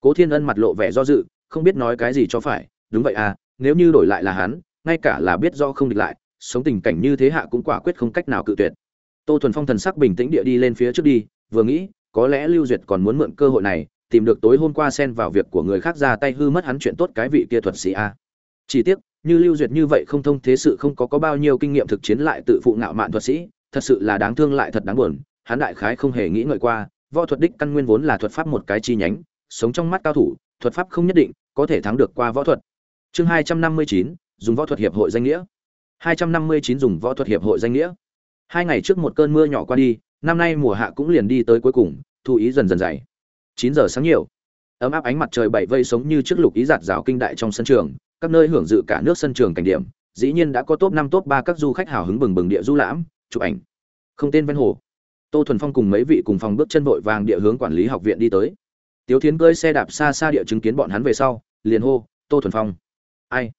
cố thiên ân mặt lộ vẻ do dự, không biết nói cái gì cho phải. Đúng vậy à nếu như đổi lại là hắn, ngay cả là biết do không địch lại, sống tình cảnh như thế hạ cũng quả quyết không cách nào cự tuyệt. Tô thuần phong thần sắc bình tĩnh địa đi lên phía trước đi, vừa nghĩ, có lẽ lưu duyệt còn muốn mượn cơ hội này, tìm được tối hôm qua xen vào việc của người khác ra tay hư mất hắn chuyện tốt cái vị kia thuật sĩ a. Chỉ tiếc, như lưu duyệt như vậy không thông thế sự không có có bao nhiêu kinh nghiệm thực chiến lại tự phụ ngạo mạn thuật sĩ, thật sự là đáng thương lại thật đáng buồn, hắn đại khái không hề nghĩ ngợi qua, võ thuật đích căn nguyên vốn là thuật pháp một cái chi nhánh sống trong mắt cao thủ, thuật pháp không nhất định có thể thắng được qua võ thuật. Chương hai trăm năm mươi chín, dùng võ thuật hiệp hội danh nghĩa. hai trăm năm mươi chín, dùng võ thuật hiệp hội danh nghĩa. Hai ngày trước một cơn mưa nhỏ qua đi, năm nay mùa hạ cũng liền đi tới cuối cùng, thu ý dần dần dày. Chín giờ sáng nhiều, ấm áp ánh mặt trời bảy vây sống như trước lục ý giạt rào kinh đại trong sân trường, các nơi hưởng dự cả nước sân trường cảnh điểm, dĩ nhiên đã có top năm, top ba các du khách hào hứng bừng bừng địa du lãm, chụp ảnh. Không tên ven hồ. Tô thuần phong cùng mấy vị cùng phòng bước chân vội vàng địa hướng quản lý học viện đi tới tiếu thiến cơi xe đạp xa xa địa chứng kiến bọn hắn về sau, liền hô, tô thuần phong. Ai?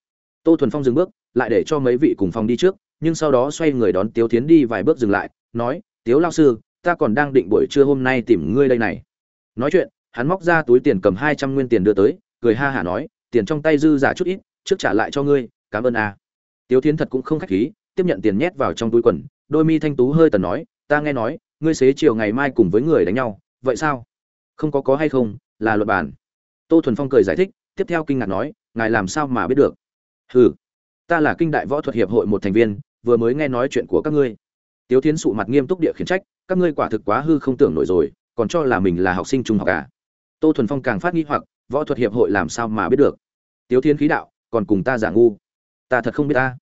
Tô thuần phong dừng bước, lại để cho mấy vị cùng phòng đi trước, nhưng sau đó xoay người đón tiếu thiến đi vài bước dừng lại, nói, tiếu lao sư, ta còn đang định buổi trưa hôm nay tìm ngươi đây này. Nói chuyện, hắn móc ra túi tiền cầm hai trăm nguyên tiền đưa tới, cười ha hả nói, tiền trong tay dư giả chút ít, trước trả lại cho ngươi, cảm ơn a. À. tiếu thiến thật cũng không khách khí, tiếp nhận tiền nhét vào trong túi quần, đôi mi thanh tú hơi tần nói, ta nghe nói, ngươi xế chiều ngày mai cùng với người đánh nhau, vậy sao? Không có có hay không, là luật bản tô thuần phong cười giải thích, tiếp theo kinh ngạc nói, ngài làm sao mà biết được? Hừ, ta là kinh đại võ thuật hiệp hội một thành viên, vừa mới nghe nói chuyện của các ngươi. Tiếu thiến sụ mặt nghiêm túc địa khiển trách, các ngươi quả thực quá hư không tưởng nổi rồi, còn cho là mình là học sinh trung học cả à? tô thuần phong càng phát nghi hoặc, võ thuật hiệp hội làm sao mà biết được? Tiếu thiến khí đạo, còn cùng ta giả ngu. Ta thật không biết ta.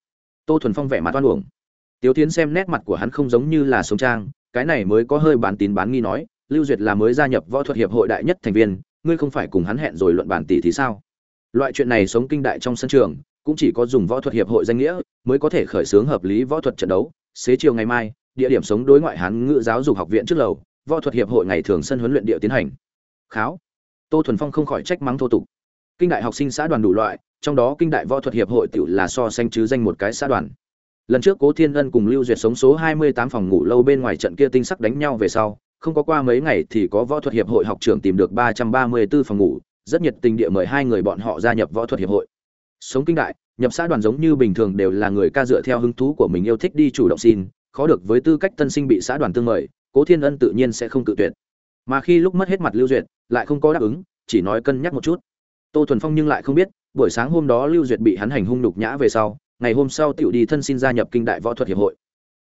Tô thuần phong vẻ mặt oan uổng. Tiếu thiến xem nét mặt của hắn không giống như là sống trang, cái này mới có hơi bán tín bán nghi nói lưu duyệt là mới gia nhập võ thuật hiệp hội đại nhất thành viên, ngươi không phải cùng hắn hẹn rồi luận bản tỷ thì sao? Loại chuyện này sống kinh đại trong sân trường, cũng chỉ có dùng võ thuật hiệp hội danh nghĩa mới có thể khởi xướng hợp lý võ thuật trận đấu. Xế chiều ngày mai, địa điểm sống đối ngoại hán ngữ giáo dục học viện trước lầu, võ thuật hiệp hội ngày thường sân huấn luyện địa tiến hành. Kháo. Tô thuần phong không khỏi trách mắng thô tục. Kinh đại học sinh xã đoàn đủ loại, trong đó kinh đại võ thuật hiệp hội tự là so sánh chứ danh một cái xã đoàn. Lần trước cố thiên ân cùng lưu duyệt sống số 28 phòng ngủ lâu bên ngoài trận kia tinh sắc đánh nhau về sau không có qua mấy ngày thì có võ thuật hiệp hội học trưởng tìm được 334 phòng ngủ, rất nhiệt tình địa mời hai người bọn họ gia nhập võ thuật hiệp hội. Sống kinh đại, nhập xã đoàn giống như bình thường đều là người ca dựa theo hứng thú của mình yêu thích đi chủ động xin, khó được với tư cách tân sinh bị xã đoàn tương mời, cố thiên ân tự nhiên sẽ không tự tuyệt. Mà khi lúc mất hết mặt lưu duyệt, lại không có đáp ứng, chỉ nói cân nhắc một chút. Tô thuần phong nhưng lại không biết, buổi sáng hôm đó lưu duyệt bị hắn hành hung nhục nhã về sau, ngày hôm sau tiểu đi thân xin gia nhập kinh đại võ thuật hiệp hội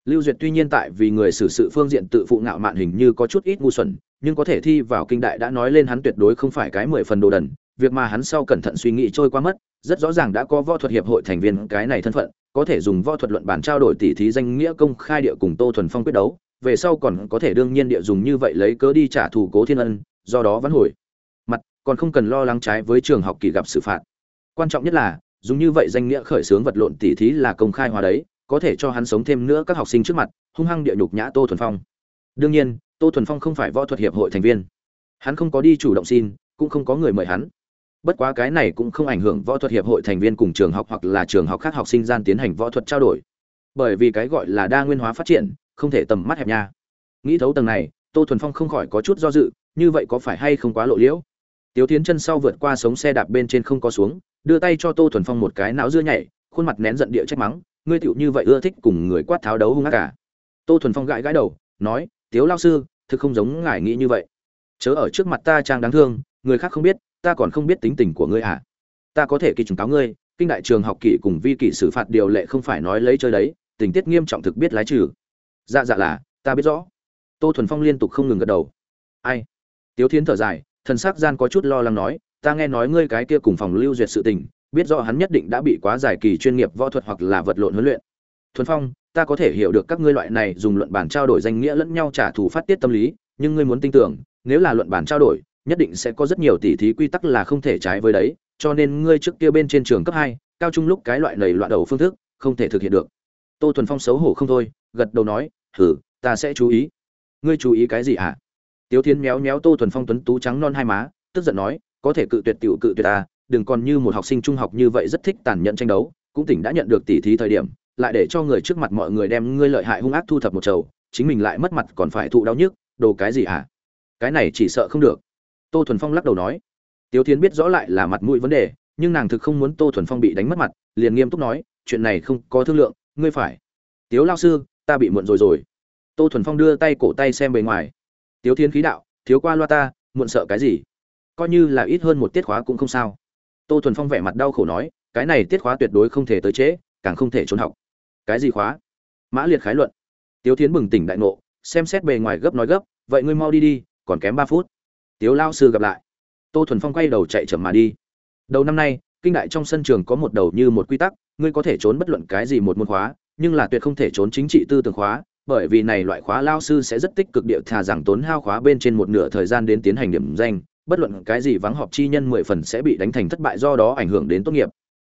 lưu duyệt tuy nhiên tại vì người xử sự phương diện tự phụ ngạo mạn hình như có chút ít ngu xuẩn, nhưng có thể thi vào kinh đại đã nói lên hắn tuyệt đối không phải cái mười phần đồ đần, việc mà hắn sau cẩn thận suy nghĩ trôi qua mất, rất rõ ràng đã có võ thuật hiệp hội thành viên cái này thân phận, có thể dùng võ thuật luận bản trao đổi tỉ thí danh nghĩa công khai địa cùng tô thuần phong quyết đấu, về sau còn có thể đương nhiên địa dùng như vậy lấy cớ đi trả thù cố thiên ân, do đó vẫn hồi. Mặt, còn không cần lo lắng trái với trường học kỳ gặp xử phạt. Quan trọng nhất là, dùng như vậy danh nghĩa khởi xướng vật lộn tỉ thí là công khai hóa đấy có thể cho hắn sống thêm nữa các học sinh trước mặt, hung hăng địa nhục nhã tô thuần phong. Đương nhiên, tô thuần phong không phải võ thuật hiệp hội thành viên. Hắn không có đi chủ động xin, cũng không có người mời hắn. Bất quá cái này cũng không ảnh hưởng võ thuật hiệp hội thành viên cùng trường học hoặc là trường học khác học sinh gian tiến hành võ thuật trao đổi. Bởi vì cái gọi là đa nguyên hóa phát triển, không thể tầm mắt hẹp nha. Nghĩ thấu tầng này, tô thuần phong không khỏi có chút do dự, như vậy có phải hay không quá lộ liễu? Tiếu tiến chân sau vượt qua sống xe đạp bên trên không có xuống, đưa tay cho tô thuần phong một cái não dưa nhảy, khuôn mặt nén giận địa trách mắng ngươi tựu như vậy ưa thích cùng người quát tháo đấu hung ác cả tô thuần phong gãi gãi đầu, nói, tiếu lao sư, thực không giống ngài nghĩ như vậy. Chớ ở trước mặt ta trang đáng thương, người khác không biết, ta còn không biết tính tình của ngươi à? Ta có thể kỳ trừng cáo ngươi, kinh đại trường học kỷ cùng vi kỷ xử phạt điều lệ không phải nói lấy chơi đấy, tình tiết nghiêm trọng thực biết lái trừ. Dạ dạ là, ta biết rõ. Tô thuần phong liên tục không ngừng gật đầu. Ai? Tiếu thiến thở dài, thần sắc gian có chút lo lắng nói, ta nghe nói ngươi cái kia cùng phòng lưu duyệt sự tình biết rõ hắn nhất định đã bị quá dài kỳ chuyên nghiệp võ thuật hoặc là vật lộn huấn luyện thuần phong, ta có thể hiểu được các ngươi loại này dùng luận bản trao đổi danh nghĩa lẫn nhau trả thù phát tiết tâm lý, nhưng ngươi muốn tin tưởng, nếu là luận bản trao đổi, nhất định sẽ có rất nhiều tỉ thí quy tắc là không thể trái với đấy, cho nên ngươi trước kia bên trên trường cấp hai, cao trung lúc cái loại này loạn đầu phương thức, không thể thực hiện được tô thuần phong xấu hổ không thôi, gật đầu nói, hử, ta sẽ chú ý ngươi chú ý cái gì ạ?" à? tiếu thiên méo méo tô thuần phong tuấn tú trắng non hai má, tức giận nói, có thể cự tuyệt tiểu cự tuyệt ta đừng còn như một học sinh trung học như vậy rất thích tàn nhẫn tranh đấu, cũng tỉnh đã nhận được tỉ thí thời điểm, lại để cho người trước mặt mọi người đem ngươi lợi hại hung ác thu thập một chầu, chính mình lại mất mặt còn phải thụ đau nhức, đồ cái gì hả? Cái này chỉ sợ không được. Tô thuần phong lắc đầu nói. Tiếu thiến biết rõ lại là mặt mũi vấn đề, nhưng nàng thực không muốn tô thuần phong bị đánh mất mặt, liền nghiêm túc nói, chuyện này không có thương lượng, ngươi phải. Tiếu lao sư, ta bị muộn rồi rồi. Tô thuần phong đưa tay cổ tay xem bề ngoài. Tiếu Thiến khí đạo, thiếu qua loa ta, muộn sợ cái gì? Coi như là ít hơn một tiết khóa cũng không sao tô thuần phong vẻ mặt đau khổ nói, cái này tiết khóa tuyệt đối không thể tới trễ, càng không thể trốn học. Cái gì khóa? Mã liệt khái luận. Tiếu thiến bừng tỉnh đại ngộ, xem xét bề ngoài gấp nói gấp, vậy ngươi mau đi đi, còn kém ba phút. Tiếu lao sư gặp lại. Tô thuần phong quay đầu chạy chậm mà đi. Đầu năm nay, kinh đại trong sân trường có một đầu như một quy tắc, ngươi có thể trốn bất luận cái gì một môn khóa, nhưng là tuyệt không thể trốn chính trị tư tưởng khóa, bởi vì này loại khóa lao sư sẽ rất tích cực địa thà rằng tốn hao khóa bên trên một nửa thời gian đến tiến hành điểm danh bất luận cái gì vắng họp chi nhân mười phần sẽ bị đánh thành thất bại do đó ảnh hưởng đến tốt nghiệp.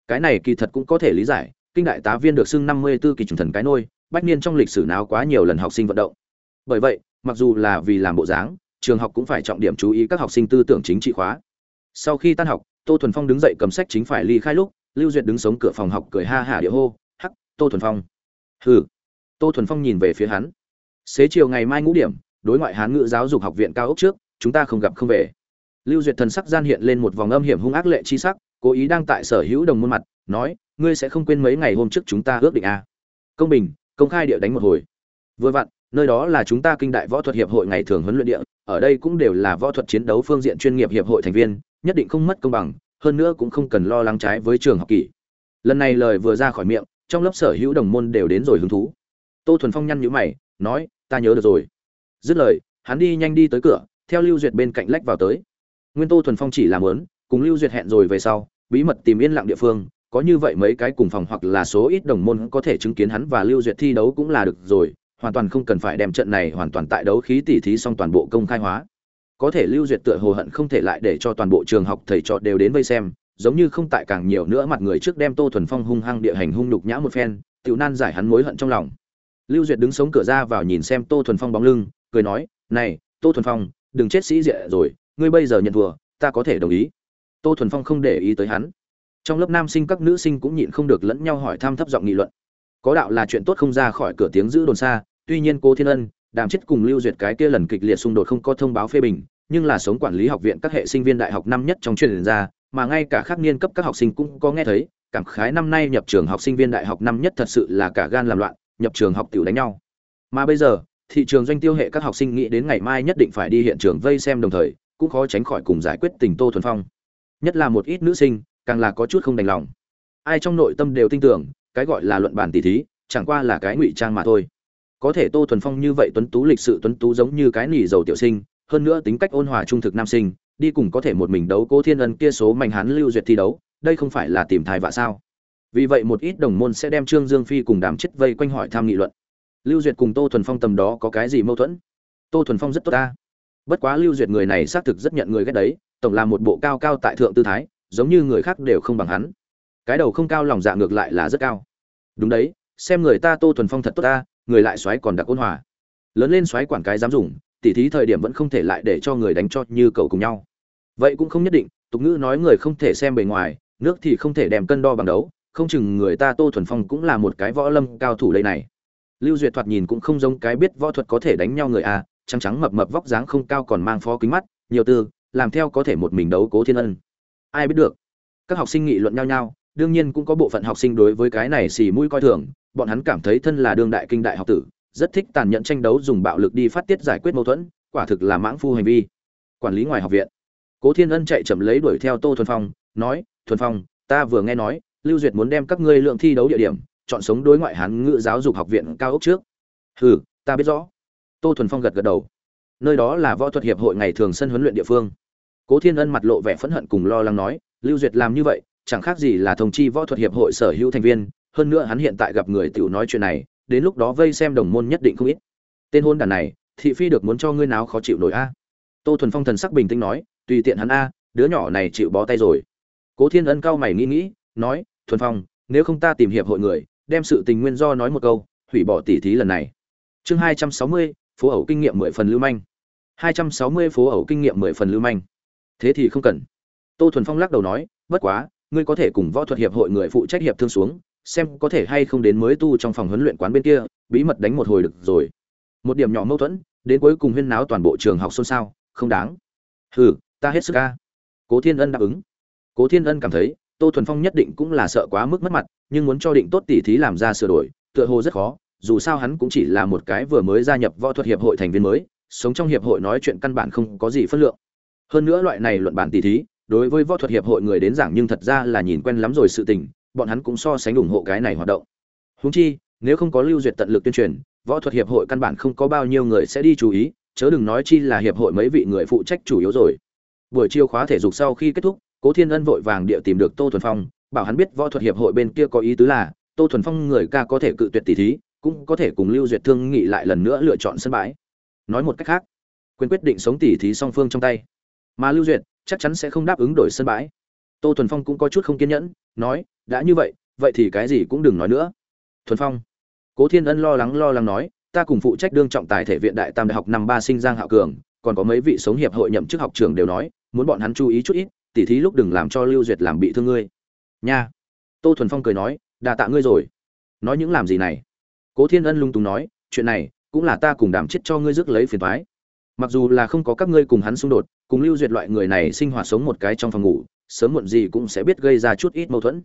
Cái này kỳ thật cũng có thể lý giải, kinh đại tá viên được xưng năm mươi 54 kỳ trùng thần cái nôi, bách niên trong lịch sử nào quá nhiều lần học sinh vận động. Bởi vậy, mặc dù là vì làm bộ dáng, trường học cũng phải trọng điểm chú ý các học sinh tư tưởng chính trị khóa. Sau khi tan học, tô thuần phong đứng dậy cầm sách chính phải ly khai lúc, lưu duyệt đứng sống cửa phòng học cười ha hả địa hô, hắc, tô thuần phong. Hừ. Tô thuần phong nhìn về phía hắn. Xế chiều ngày mai ngũ điểm, đối ngoại hán ngữ giáo dục học viện cao ốc trước, chúng ta không gặp không về lưu duyệt thần sắc gian hiện lên một vòng âm hiểm hung ác lệ chi sắc, cố ý đang tại sở hữu đồng môn mặt, nói, ngươi sẽ không quên mấy ngày hôm trước chúng ta ước định à. công bình, công khai địa đánh một hồi. Vừa vặn, nơi đó là chúng ta kinh đại võ thuật hiệp hội ngày thường huấn luyện địa, ở đây cũng đều là võ thuật chiến đấu phương diện chuyên nghiệp hiệp hội thành viên, nhất định không mất công bằng, hơn nữa cũng không cần lo lắng trái với trường học kỷ. Lần này lời vừa ra khỏi miệng, trong lớp sở hữu đồng môn đều đến rồi hứng thú. Tô thuần phong nhăn nhữ mày, nói, ta nhớ được rồi. Dứt lời, hắn đi nhanh đi tới cửa, theo lưu duyệt bên cạnh lách vào tới nguyên tô thuần phong chỉ làm lớn, cùng lưu duyệt hẹn rồi về sau, bí mật tìm yên lặng địa phương, có như vậy mấy cái cùng phòng hoặc là số ít đồng môn có thể chứng kiến hắn và lưu duyệt thi đấu cũng là được rồi, hoàn toàn không cần phải đem trận này hoàn toàn tại đấu khí tỉ thí xong toàn bộ công khai hóa. Có thể lưu duyệt tựa hồ hận không thể lại để cho toàn bộ trường học thầy trò đều đến vây xem, giống như không tại càng nhiều nữa mặt người trước đem tô thuần phong hung hăng địa hành hung nhục nhã một phen, tiểu nan giải hắn mối hận trong lòng. Lưu duyệt đứng sống cửa ra vào nhìn xem tô thuần phong bóng lưng, cười nói, này, tô thuần phong, đừng chết sĩ diện rồi ngươi bây giờ nhận thua, ta có thể đồng ý. Tô thuần phong không để ý tới hắn. Trong lớp nam sinh các nữ sinh cũng nhịn không được lẫn nhau hỏi thăm thấp giọng nghị luận. Có đạo là chuyện tốt không ra khỏi cửa tiếng giữ đồn xa, tuy nhiên cô thiên ân, đàm chết cùng lưu duyệt cái kia lần kịch liệt xung đột không có thông báo phê bình, nhưng là sống quản lý học viện các hệ sinh viên đại học năm nhất trong truyền ra, mà ngay cả khác niên cấp các học sinh cũng có nghe thấy, cảm khái năm nay nhập trường học sinh viên đại học năm nhất thật sự là cả gan làm loạn, nhập trường học tiểu đánh nhau. Mà bây giờ, thị trường doanh tiêu hệ các học sinh nghĩ đến ngày mai nhất định phải đi hiện trường vây xem đồng thời cũng khó tránh khỏi cùng giải quyết tình tô thuần phong. Nhất là một ít nữ sinh, càng là có chút không đành lòng. Ai trong nội tâm đều tin tưởng, cái gọi là luận bản tỷ thí, chẳng qua là cái ngụy trang mà thôi. Có thể tô thuần phong như vậy tuấn tú lịch sự tuấn tú giống như cái nỉ dầu tiểu sinh, hơn nữa tính cách ôn hòa trung thực nam sinh, đi cùng có thể một mình đấu cố thiên ân kia số mạnh hán lưu duyệt thi đấu, đây không phải là tìm thai vạ sao? Vì vậy một ít đồng môn sẽ đem trương dương phi cùng đàm chết vây quanh hỏi tham nghị luận. Lưu duyệt cùng tô thuần phong tầm đó có cái gì mâu thuẫn? Tô thuần phong rất tốt ta bất quá lưu duyệt người này xác thực rất nhận người ghét đấy, tổng là một bộ cao cao tại thượng tư thái, giống như người khác đều không bằng hắn. Cái đầu không cao lòng dạ ngược lại là rất cao. Đúng đấy, xem người ta tô thuần phong thật tốt ta, người lại xoáy còn đặc ôn hòa. Lớn lên xoáy quản cái dám dùng, tỉ thí thời điểm vẫn không thể lại để cho người đánh cho như cậu cùng nhau. Vậy cũng không nhất định, tục ngữ nói người không thể xem bề ngoài, nước thì không thể đem cân đo bằng đấu, không chừng người ta tô thuần phong cũng là một cái võ lâm cao thủ đây này. Lưu duyệt thoạt nhìn cũng không giống cái biết võ thuật có thể đánh nhau người à trắng trắng mập mập vóc dáng không cao còn mang phó kính mắt, nhiều tư, làm theo có thể một mình đấu cố thiên ân. Ai biết được? Các học sinh nghị luận nhau nhau, đương nhiên cũng có bộ phận học sinh đối với cái này xì mũi coi thường, bọn hắn cảm thấy thân là đương đại kinh đại học tử, rất thích tàn nhẫn tranh đấu dùng bạo lực đi phát tiết giải quyết mâu thuẫn, quả thực là mãng phu hành vi. Quản lý ngoài học viện, cố thiên ân chạy chậm lấy đuổi theo tô thuần phong, nói, thuần phong, ta vừa nghe nói, lưu duyệt muốn đem các ngươi lượng thi đấu địa điểm, chọn sống đối ngoại hán ngữ giáo dục học viện cao ốc trước. Hừ, ta biết rõ tô thuần phong gật gật đầu. Nơi đó là võ thuật hiệp hội ngày thường sân huấn luyện địa phương. Cố thiên ân mặt lộ vẻ phẫn hận cùng lo lắng nói, lưu duyệt làm như vậy, chẳng khác gì là thông chi võ thuật hiệp hội sở hữu thành viên, hơn nữa hắn hiện tại gặp người tiểu nói chuyện này, đến lúc đó vây xem đồng môn nhất định không ít. Tên hôn đàn này, thị phi được muốn cho ngươi nào khó chịu nổi a. Tô thuần phong thần sắc bình tĩnh nói, tùy tiện hắn a, đứa nhỏ này chịu bó tay rồi. Cố thiên ân cao mày nghĩ nghĩ, nói, thuần phong, nếu không ta tìm hiệp hội người, đem sự tình nguyên do nói một câu, hủy bỏ tỉ thí lần này. Chương hai trăm sáu mươi phố ẩu kinh nghiệm mười phần lưu manh. Hai trăm sáu mươi phố ẩu kinh nghiệm mười phần lưu manh. Thế thì không cần. Tô thuần phong lắc đầu nói, bất quá, ngươi có thể cùng võ thuật hiệp hội người phụ trách hiệp thương xuống, xem có thể hay không đến mới tu trong phòng huấn luyện quán bên kia, bí mật đánh một hồi được rồi. Một điểm nhỏ mâu thuẫn, đến cuối cùng huyên náo toàn bộ trường học xôn xao, không đáng. Hừ, ta hết sức ca cố thiên ân đáp ứng. Cố thiên ân cảm thấy, tô thuần phong nhất định cũng là sợ quá mức mất mặt, nhưng muốn cho định tốt tỉ thí làm ra sửa đổi, tựa hồ rất khó dù sao hắn cũng chỉ là một cái vừa mới gia nhập võ thuật hiệp hội thành viên mới, sống trong hiệp hội nói chuyện căn bản không có gì phân lượng. Hơn nữa loại này luận bản tỷ thí, đối với võ thuật hiệp hội người đến giảng nhưng thật ra là nhìn quen lắm rồi sự tình, bọn hắn cũng so sánh ủng hộ cái này hoạt động. Húng chi, nếu không có lưu duyệt tận lực tuyên truyền, võ thuật hiệp hội căn bản không có bao nhiêu người sẽ đi chú ý, chớ đừng nói chi là hiệp hội mấy vị người phụ trách chủ yếu rồi. Buổi chiều khóa thể dục sau khi kết thúc, cố thiên ân vội vàng địa tìm được tô thuần phong, bảo hắn biết võ thuật hiệp hội bên kia có ý tứ là, tô thuần phong người ca có thể cự tuyệt tỷ thí cũng có thể cùng lưu duyệt thương nghị lại lần nữa lựa chọn sân bãi. Nói một cách khác, quyền quyết định sống tỷ thí song phương trong tay. Mà lưu duyệt chắc chắn sẽ không đáp ứng đổi sân bãi. Tô thuần phong cũng có chút không kiên nhẫn, nói, đã như vậy vậy thì cái gì cũng đừng nói nữa. Thuần phong, cố thiên ân lo lắng lo lắng nói, ta cùng phụ trách đương trọng tài thể viện đại tam đại học năm ba sinh giang hạo cường, còn có mấy vị sống hiệp hội nhậm chức học trường đều nói, muốn bọn hắn chú ý chút ít, tỉ thí lúc đừng làm cho lưu duyệt làm bị thương ngươi. Nha. Tô thuần phong cười nói đà tạ ngươi rồi. Nói những làm gì này? Cố thiên ân lung túng nói, chuyện này cũng là ta cùng đảm chết cho ngươi rước lấy phiền thoái mặc dù là không có các ngươi cùng hắn xung đột, cùng lưu duyệt loại người này sinh hoạt sống một cái trong phòng ngủ, sớm muộn gì cũng sẽ biết gây ra chút ít mâu thuẫn.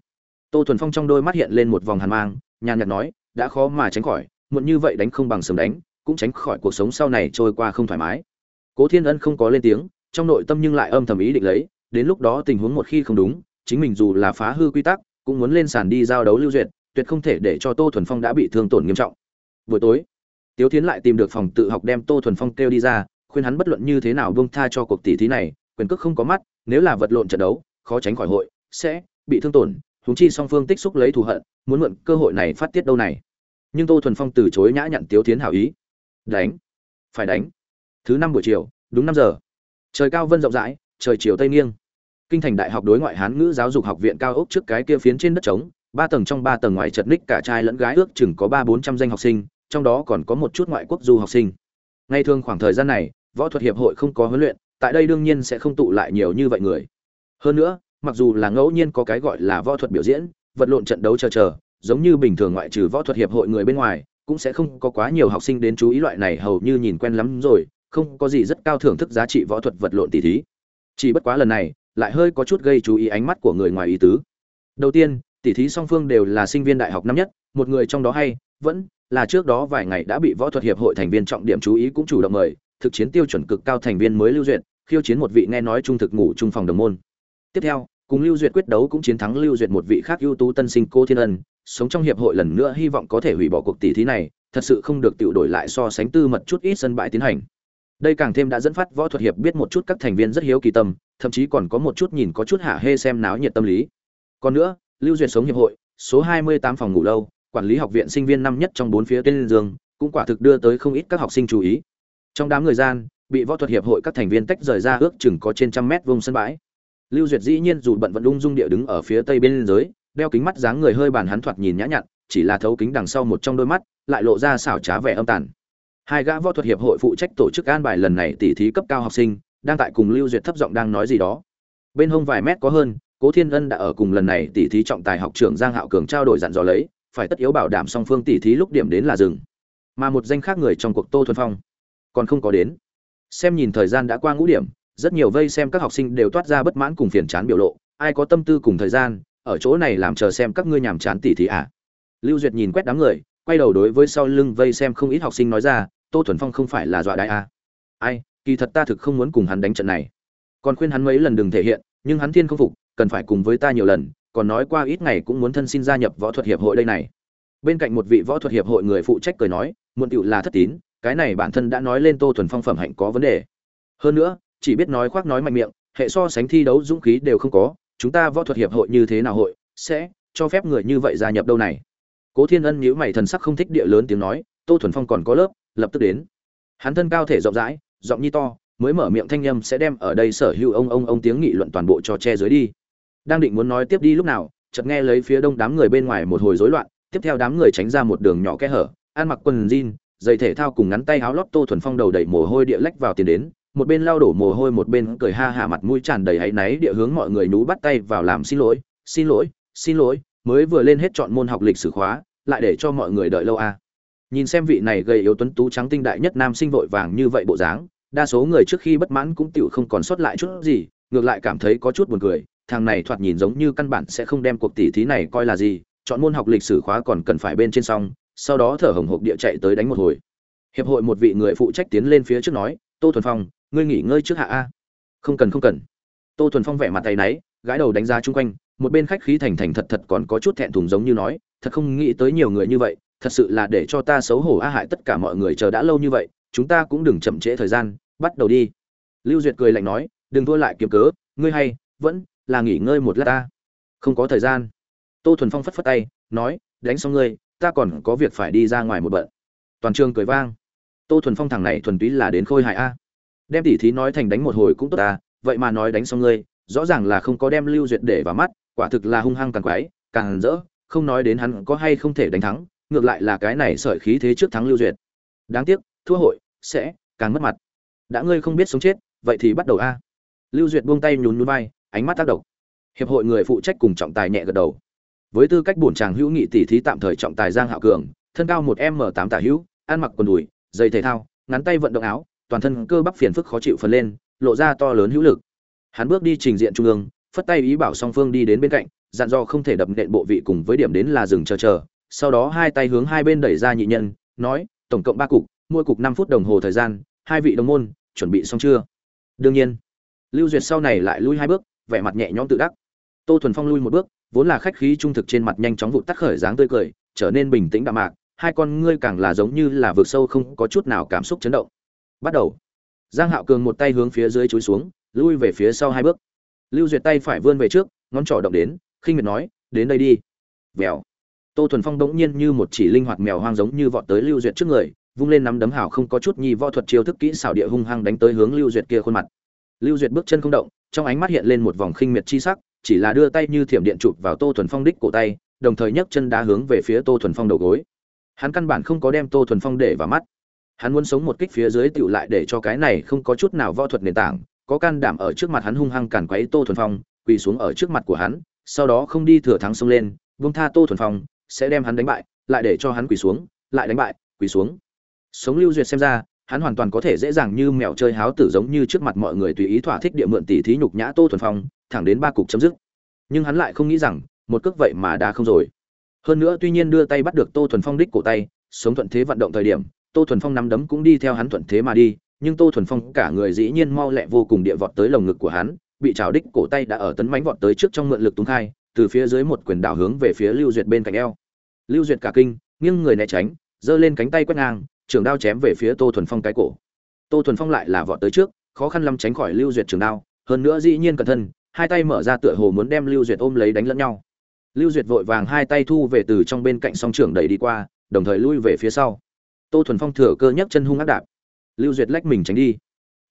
Tô thuần phong trong đôi mắt hiện lên một vòng hàn mang, nhàn nhạt nói, đã khó mà tránh khỏi, muộn như vậy đánh không bằng sớm đánh, cũng tránh khỏi cuộc sống sau này trôi qua không thoải mái. Cố thiên ân không có lên tiếng, trong nội tâm nhưng lại âm thầm ý định lấy, đến lúc đó tình huống một khi không đúng, chính mình dù là phá hư quy tắc, cũng muốn lên sàn đi giao đấu lưu duyệt tuyệt không thể để cho tô thuần phong đã bị thương tổn nghiêm trọng. Buổi tối, tiếu tiến lại tìm được phòng tự học đem tô thuần phong kêu đi ra, khuyên hắn bất luận như thế nào buông tha cho cuộc tỷ thí này, quyền cước không có mắt, nếu là vật lộn trận đấu, khó tránh khỏi hội, sẽ bị thương tổn, huống chi song phương tích xúc lấy thù hận, muốn mượn cơ hội này phát tiết đâu này. Nhưng tô thuần phong từ chối nhã nhặn tiếu tiến hảo ý. Đánh, phải đánh. Thứ năm buổi chiều, đúng năm giờ. Trời cao vân rộng rãi, trời chiều tây nghiêng. Kinh thành đại học đối ngoại hán ngữ giáo dục học viện cao ốc trước cái kia phiến trên đất trống ba tầng trong ba tầng ngoài chật ních cả trai lẫn gái ước chừng có ba bốn trăm danh học sinh, trong đó còn có một chút ngoại quốc du học sinh. Ngay thường khoảng thời gian này, võ thuật hiệp hội không có huấn luyện, tại đây đương nhiên sẽ không tụ lại nhiều như vậy người. Hơn nữa, mặc dù là ngẫu nhiên có cái gọi là võ thuật biểu diễn, vật lộn trận đấu chờ chờ, giống như bình thường ngoại trừ võ thuật hiệp hội người bên ngoài, cũng sẽ không có quá nhiều học sinh đến chú ý loại này hầu như nhìn quen lắm rồi, không có gì rất cao thưởng thức giá trị võ thuật vật lộn tỷ thí. Chỉ bất quá lần này, lại hơi có chút gây chú ý ánh mắt của người ngoài ý tứ. Đầu tiên tỷ thí song phương đều là sinh viên đại học năm nhất, một người trong đó hay, vẫn là trước đó vài ngày đã bị võ thuật hiệp hội thành viên trọng điểm chú ý cũng chủ động mời, thực chiến tiêu chuẩn cực cao thành viên mới lưu duyệt, khiêu chiến một vị nghe nói trung thực ngủ trung phòng đồng môn. Tiếp theo, cùng lưu duyệt quyết đấu cũng chiến thắng lưu duyệt một vị khác ưu tú tân sinh cô thiên ân, sống trong hiệp hội lần nữa hy vọng có thể hủy bỏ cuộc tỷ thí này, thật sự không được tự đổi lại so sánh tư mật chút ít sân bãi tiến hành. Đây càng thêm đã dẫn phát võ thuật hiệp biết một chút các thành viên rất hiếu kỳ tâm, thậm chí còn có một chút nhìn có chút hạ hê xem náo nhiệt tâm lý. Còn nữa lưu duyệt sống hiệp hội, số 28 phòng ngủ lâu, quản lý học viện sinh viên năm nhất trong bốn phía tên dương, cũng quả thực đưa tới không ít các học sinh chú ý. Trong đám người gian, bị võ thuật hiệp hội các thành viên tách rời ra ước chừng có trên trăm mét vùng sân bãi. Lưu duyệt dĩ nhiên dù bận vận ung dung địa đứng ở phía tây bên dưới, đeo kính mắt dáng người hơi bàn hắn thoạt nhìn nhã nhặn, chỉ là thấu kính đằng sau một trong đôi mắt, lại lộ ra xảo trá vẻ âm tàn. Hai gã võ thuật hiệp hội phụ trách tổ chức an bài lần này tỉ thí cấp cao học sinh, đang tại cùng lưu duyệt thấp giọng đang nói gì đó. Bên hông vài mét có hơn cố thiên ân đã ở cùng lần này tỉ thí trọng tài học trưởng giang hạo cường trao đổi dặn dò lấy, phải tất yếu bảo đảm song phương tỉ thí lúc điểm đến là dừng. Mà một danh khác người trong cuộc tô thuần phong còn không có đến. Xem nhìn thời gian đã qua ngũ điểm, rất nhiều vây xem các học sinh đều toát ra bất mãn cùng phiền chán biểu lộ. Ai có tâm tư cùng thời gian, ở chỗ này làm chờ xem các ngươi nhàm chán tỉ thí à? Lưu duyệt nhìn quét đám người, quay đầu đối với sau lưng vây xem không ít học sinh nói ra, tô thuần phong không phải là dọa đại à. ai, kỳ thật ta thực không muốn cùng hắn đánh trận này. Còn khuyên hắn mấy lần đừng thể hiện, nhưng hắn thiên không phục cần phải cùng với ta nhiều lần, còn nói qua ít ngày cũng muốn thân xin gia nhập võ thuật hiệp hội đây này. Bên cạnh một vị võ thuật hiệp hội người phụ trách cười nói, muộn tựu là thất tín, cái này bản thân đã nói lên tô thuần phong phẩm hạnh có vấn đề. Hơn nữa, chỉ biết nói khoác nói mạnh miệng, hệ so sánh thi đấu dũng khí đều không có, chúng ta võ thuật hiệp hội như thế nào hội, sẽ cho phép người như vậy gia nhập đâu này? Cố thiên ân nhíu mày thần sắc không thích địa lớn tiếng nói, tô thuần phong còn có lớp, lập tức đến. Hắn thân cao thể rộng rãi, giọng nhi to, mới mở miệng thanh âm sẽ đem ở đây sở hữu ông ông ông tiếng nghị luận toàn bộ cho che dưới đi đang định muốn nói tiếp đi lúc nào, chợt nghe lấy phía đông đám người bên ngoài một hồi rối loạn, tiếp theo đám người tránh ra một đường nhỏ kẽ hở, ăn mặc quần jean, giày thể thao cùng ngắn tay áo lót tô thuần phong đầu đầy mồ hôi địa lách vào tiền đến, một bên lao đổ mồ hôi một bên cười ha hả mặt mũi tràn đầy áy náy địa hướng mọi người nú bắt tay vào làm xin lỗi xin lỗi xin lỗi, mới vừa lên hết chọn môn học lịch sử khóa, lại để cho mọi người đợi lâu à. nhìn xem vị này gầy yếu tuấn tú trắng tinh đại nhất nam sinh vội vàng như vậy bộ dáng, đa số người trước khi bất mãn cũng tựu không còn sót lại chút gì, ngược lại cảm thấy có chút buồn cười thằng này thoạt nhìn giống như căn bản sẽ không đem cuộc tỷ thí này coi là gì, chọn môn học lịch sử khóa còn cần phải bên trên xong, sau đó thở hồng hộc địa chạy tới đánh một hồi. Hiệp hội một vị người phụ trách tiến lên phía trước nói, tô thuần phong, ngươi nghỉ ngơi trước hạ a. Không cần không cần. Tô thuần phong vẻ mặt tay náy gái đầu đánh giá chung quanh, một bên khách khí thành thành thật thật còn có chút thẹn thùng giống như nói, thật không nghĩ tới nhiều người như vậy, thật sự là để cho ta xấu hổ a hại tất cả mọi người chờ đã lâu như vậy, chúng ta cũng đừng chậm trễ thời gian, bắt đầu đi. Lưu duyệt cười lạnh nói, đừng thua lại kiếm cớ, ngươi hay, vẫn là nghỉ ngơi một lát ta. Không có thời gian. Tô thuần phong phất phất tay, nói, đánh xong ngươi, ta còn có việc phải đi ra ngoài một bận. Toàn trường cười vang. Tô thuần phong thằng này thuần túy là đến khôi hại a. Đem tỉ thí nói thành đánh một hồi cũng tốt ta, vậy mà nói đánh xong ngươi, rõ ràng là không có đem lưu duyệt để vào mắt, quả thực là hung hăng càng quái, càng rỡ, không nói đến hắn có hay không thể đánh thắng, ngược lại là cái này sợi khí thế trước thắng lưu duyệt. Đáng tiếc, thua hội, sẽ càng mất mặt. Đã ngươi không biết sống chết, vậy thì bắt đầu a. Lưu duyệt buông tay nhún nhún vai ánh mắt tác động. Hiệp hội người phụ trách cùng trọng tài nhẹ gật đầu. Với tư cách bổn chàng hữu nghị tỷ thí tạm thời trọng tài giang hạo cường, thân cao một m tám tả hữu, ăn mặc quần đùi, giày thể thao, ngắn tay vận động áo, toàn thân cơ bắp phiền phức khó chịu phần lên, lộ ra to lớn hữu lực. Hắn bước đi trình diện trung ương, phất tay ý bảo song phương đi đến bên cạnh, dặn dò không thể đập nện bộ vị cùng với điểm đến là dừng chờ chờ. Sau đó hai tay hướng hai bên đẩy ra nhị nhân, nói, tổng cộng ba cục, mỗi cục năm phút đồng hồ thời gian, hai vị đồng môn, chuẩn bị xong chưa? Đương nhiên. Lưu duyệt sau này lại lui hai bước vẻ mặt nhẹ nhõm tự đắc. Tô thuần phong lui một bước, vốn là khách khí trung thực trên mặt nhanh chóng vụt tắt khởi dáng tươi cười, trở nên bình tĩnh đạm mạc, hai con ngươi càng là giống như là vượt sâu không có chút nào cảm xúc chấn động. Bắt đầu. Giang hạo cường một tay hướng phía dưới chúi xuống, lui về phía sau hai bước. Lưu duyệt tay phải vươn về trước, ngón trỏ động đến, khinh miệt nói, đến đây đi. Vèo. Tô thuần phong đống nhiên như một chỉ linh hoạt mèo hoang giống như vọt tới lưu duyệt trước người, vung lên nắm đấm hảo không có chút nhi võ thuật chiêu thức kỹ xảo địa hung hăng đánh tới hướng lưu duyệt kia khuôn mặt. Lưu duyệt bước chân không động trong ánh mắt hiện lên một vòng khinh miệt chi sắc, chỉ là đưa tay như thiểm điện chụp vào tô thuần phong đích cổ tay, đồng thời nhấc chân đá hướng về phía tô thuần phong đầu gối. Hắn căn bản không có đem tô thuần phong để vào mắt. Hắn muốn sống một kích phía dưới tựu lại để cho cái này không có chút nào võ thuật nền tảng, có can đảm ở trước mặt hắn hung hăng cản quấy tô thuần phong, quỳ xuống ở trước mặt của hắn, sau đó không đi thừa thắng xông lên, buông tha tô thuần phong, sẽ đem hắn đánh bại, lại để cho hắn quỳ xuống, lại đánh bại, quỳ xuống. Sống lưu duyệt xem ra hắn hoàn toàn có thể dễ dàng như mèo chơi háo tử giống như trước mặt mọi người tùy ý thỏa thích địa mượn tỷ thí nhục nhã tô thuần phong, thẳng đến ba cục chấm dứt. Nhưng hắn lại không nghĩ rằng, một cước vậy mà đã không rồi. Hơn nữa tuy nhiên đưa tay bắt được tô thuần phong đích cổ tay, sống thuận thế vận động thời điểm, tô thuần phong nắm đấm cũng đi theo hắn thuận thế mà đi, nhưng tô thuần phong cả người dĩ nhiên mau lẹ vô cùng địa vọt tới lồng ngực của hắn, bị trào đích cổ tay đã ở tấn mánh vọt tới trước trong mượn lực tung khai, từ phía dưới một quyền đảo hướng về phía lưu duyệt bên cạnh eo. Lưu duyệt cả kinh, nghiêng người né tránh, giơ lên cánh tay quét ngang trường đao chém về phía tô thuần phong cái cổ. Tô thuần phong lại là vọt tới trước, khó khăn lắm tránh khỏi lưu duyệt trường đao, hơn nữa dĩ nhiên cẩn thân hai tay mở ra tựa hồ muốn đem lưu duyệt ôm lấy đánh lẫn nhau. Lưu duyệt vội vàng hai tay thu về từ trong bên cạnh song trưởng đẩy đi qua, đồng thời lui về phía sau. Tô thuần phong thừa cơ nhấc chân hung ác đạp. Lưu duyệt lách mình tránh đi.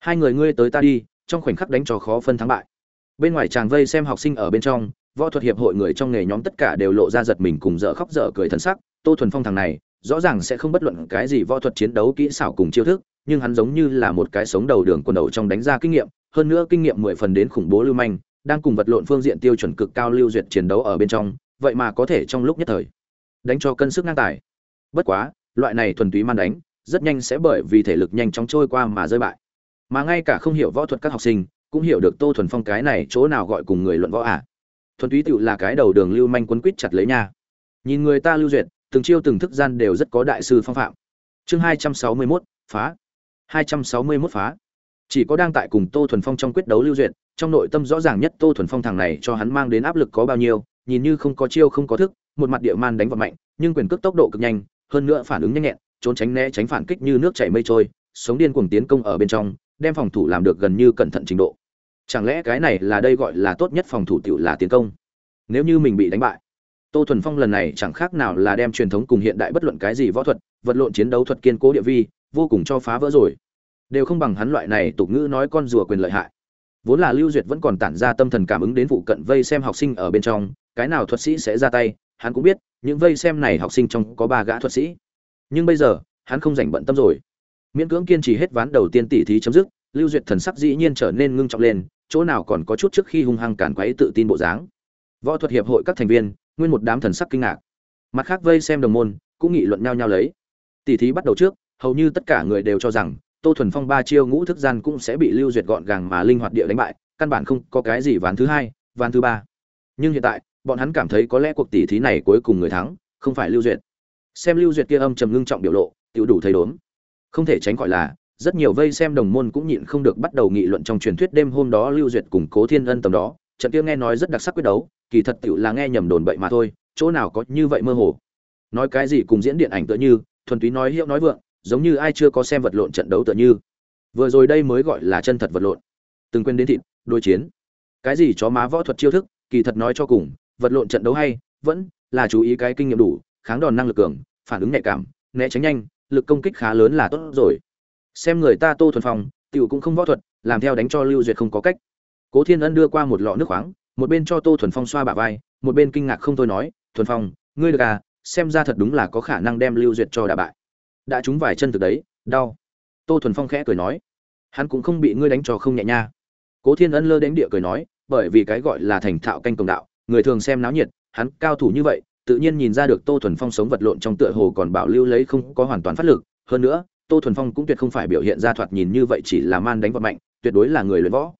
Hai người ngươi tới ta đi, trong khoảnh khắc đánh trò khó phân thắng bại. Bên ngoài chàng vây xem học sinh ở bên trong, võ thuật hiệp hội người trong nghề nhóm tất cả đều lộ ra giật mình cùng dở khóc dở cười thân sắc. Tô thuần phong thằng này rõ ràng sẽ không bất luận cái gì võ thuật chiến đấu kỹ xảo cùng chiêu thức, nhưng hắn giống như là một cái sống đầu đường quần đầu trong đánh ra kinh nghiệm, hơn nữa kinh nghiệm mười phần đến khủng bố lưu manh, đang cùng vật lộn phương diện tiêu chuẩn cực cao lưu duyệt chiến đấu ở bên trong, vậy mà có thể trong lúc nhất thời đánh cho cân sức ngang tài. Bất quá, loại này thuần túy man đánh, rất nhanh sẽ bởi vì thể lực nhanh chóng trôi qua mà rơi bại. Mà ngay cả không hiểu võ thuật các học sinh, cũng hiểu được tô thuần phong cái này chỗ nào gọi cùng người luận võ à. Thuần túy tựu là cái đầu đường lưu manh quấn quýt chặt lấy nha. Nhìn người ta lưu duyệt từng chiêu từng thức gian đều rất có đại sư phong phạm. Chương hai trăm sáu mươi 261, phá. hai trăm sáu mươi 261 phá. Chỉ có đang tại cùng tô thuần phong trong quyết đấu lưu duyệt trong nội tâm rõ ràng nhất tô thuần phong thằng này cho hắn mang đến áp lực có bao nhiêu nhìn như không có chiêu không có thức một mặt địa man đánh vào mạnh nhưng quyền cước tốc độ cực nhanh hơn nữa phản ứng nhanh nhẹn trốn tránh né tránh phản kích như nước chảy mây trôi sống điên cuồng tiến công ở bên trong đem phòng thủ làm được gần như cẩn thận trình độ. Chẳng lẽ cái này là đây gọi là tốt nhất phòng thủ tiểu là tiến công? Nếu như mình bị đánh bại tô thuần phong lần này chẳng khác nào là đem truyền thống cùng hiện đại bất luận cái gì võ thuật, vật lộn chiến đấu thuật kiên cố địa vi, vô cùng cho phá vỡ rồi. Đều không bằng hắn loại này tục ngữ nói con rùa quyền lợi hại. Vốn là lưu duyệt vẫn còn tản ra tâm thần cảm ứng đến vụ cận vây xem học sinh ở bên trong, cái nào thuật sĩ sẽ ra tay, hắn cũng biết, những vây xem này học sinh trong có ba gã thuật sĩ. Nhưng bây giờ, hắn không rảnh bận tâm rồi. Miễn cưỡng kiên trì hết ván đầu tiên tỷ thí chấm dứt, lưu duyệt thần sắc dĩ nhiên trở nên ngưng trọng lên, chỗ nào còn có chút trước khi hung hăng cản quấy tự tin bộ dáng. Võ thuật hiệp hội các thành viên nguyên một đám thần sắc kinh ngạc. Mặt khác vây xem đồng môn, cũng nghị luận nhau nhau lấy. Tỷ thí bắt đầu trước, hầu như tất cả người đều cho rằng, tô thuần phong ba chiêu ngũ thức gian cũng sẽ bị lưu duyệt gọn gàng mà linh hoạt địa đánh bại, căn bản không có cái gì ván thứ hai, ván thứ ba. Nhưng hiện tại, bọn hắn cảm thấy có lẽ cuộc tỷ thí này cuối cùng người thắng, không phải lưu duyệt. Xem lưu duyệt kia âm trầm ngưng trọng biểu lộ tự đủ thấy đốm. Không thể tránh khỏi là, rất nhiều vây xem đồng môn cũng nhịn không được bắt đầu nghị luận trong truyền thuyết đêm hôm đó lưu duyệt cùng cố thiên ân tầm đó. Trận kia nghe nói rất đặc sắc quyết đấu kỳ thật tựu là nghe nhầm đồn bậy mà thôi, chỗ nào có như vậy mơ hồ. Nói cái gì cùng diễn điện ảnh tựa như, thuần túy nói hiệu nói vượng, giống như ai chưa có xem vật lộn trận đấu tựa như. Vừa rồi đây mới gọi là chân thật vật lộn. Từng quên đến thịt, đối chiến. Cái gì chó má võ thuật chiêu thức, kỳ thật nói cho cùng, vật lộn trận đấu hay, vẫn là chú ý cái kinh nghiệm đủ, kháng đòn năng lực cường, phản ứng nhạy cảm, né tránh nhanh, lực công kích khá lớn là tốt rồi. Xem người ta tô thuần phong, tiểu cũng không võ thuật, làm theo đánh cho lưu duyệt không có cách. Cố thiên ân đưa qua một lọ nước khoáng một bên cho tô thuần phong xoa bả vai, một bên kinh ngạc không thôi nói, thuần phong, ngươi được à xem ra thật đúng là có khả năng đem lưu duyệt cho đả bại. Đã trúng vài chân từ đấy, đau. Tô thuần phong khẽ cười nói, hắn cũng không bị ngươi đánh cho không nhẹ nha. Cố thiên ân lơ đánh địa cười nói, bởi vì cái gọi là thành thạo canh công đạo, người thường xem náo nhiệt, hắn cao thủ như vậy, tự nhiên nhìn ra được tô thuần phong sống vật lộn trong tựa hồ còn bảo lưu lấy không có hoàn toàn phát lực. Hơn nữa, tô thuần phong cũng tuyệt không phải biểu hiện ra thoạt nhìn như vậy chỉ là man đánh vật mạnh, tuyệt đối là người luyện võ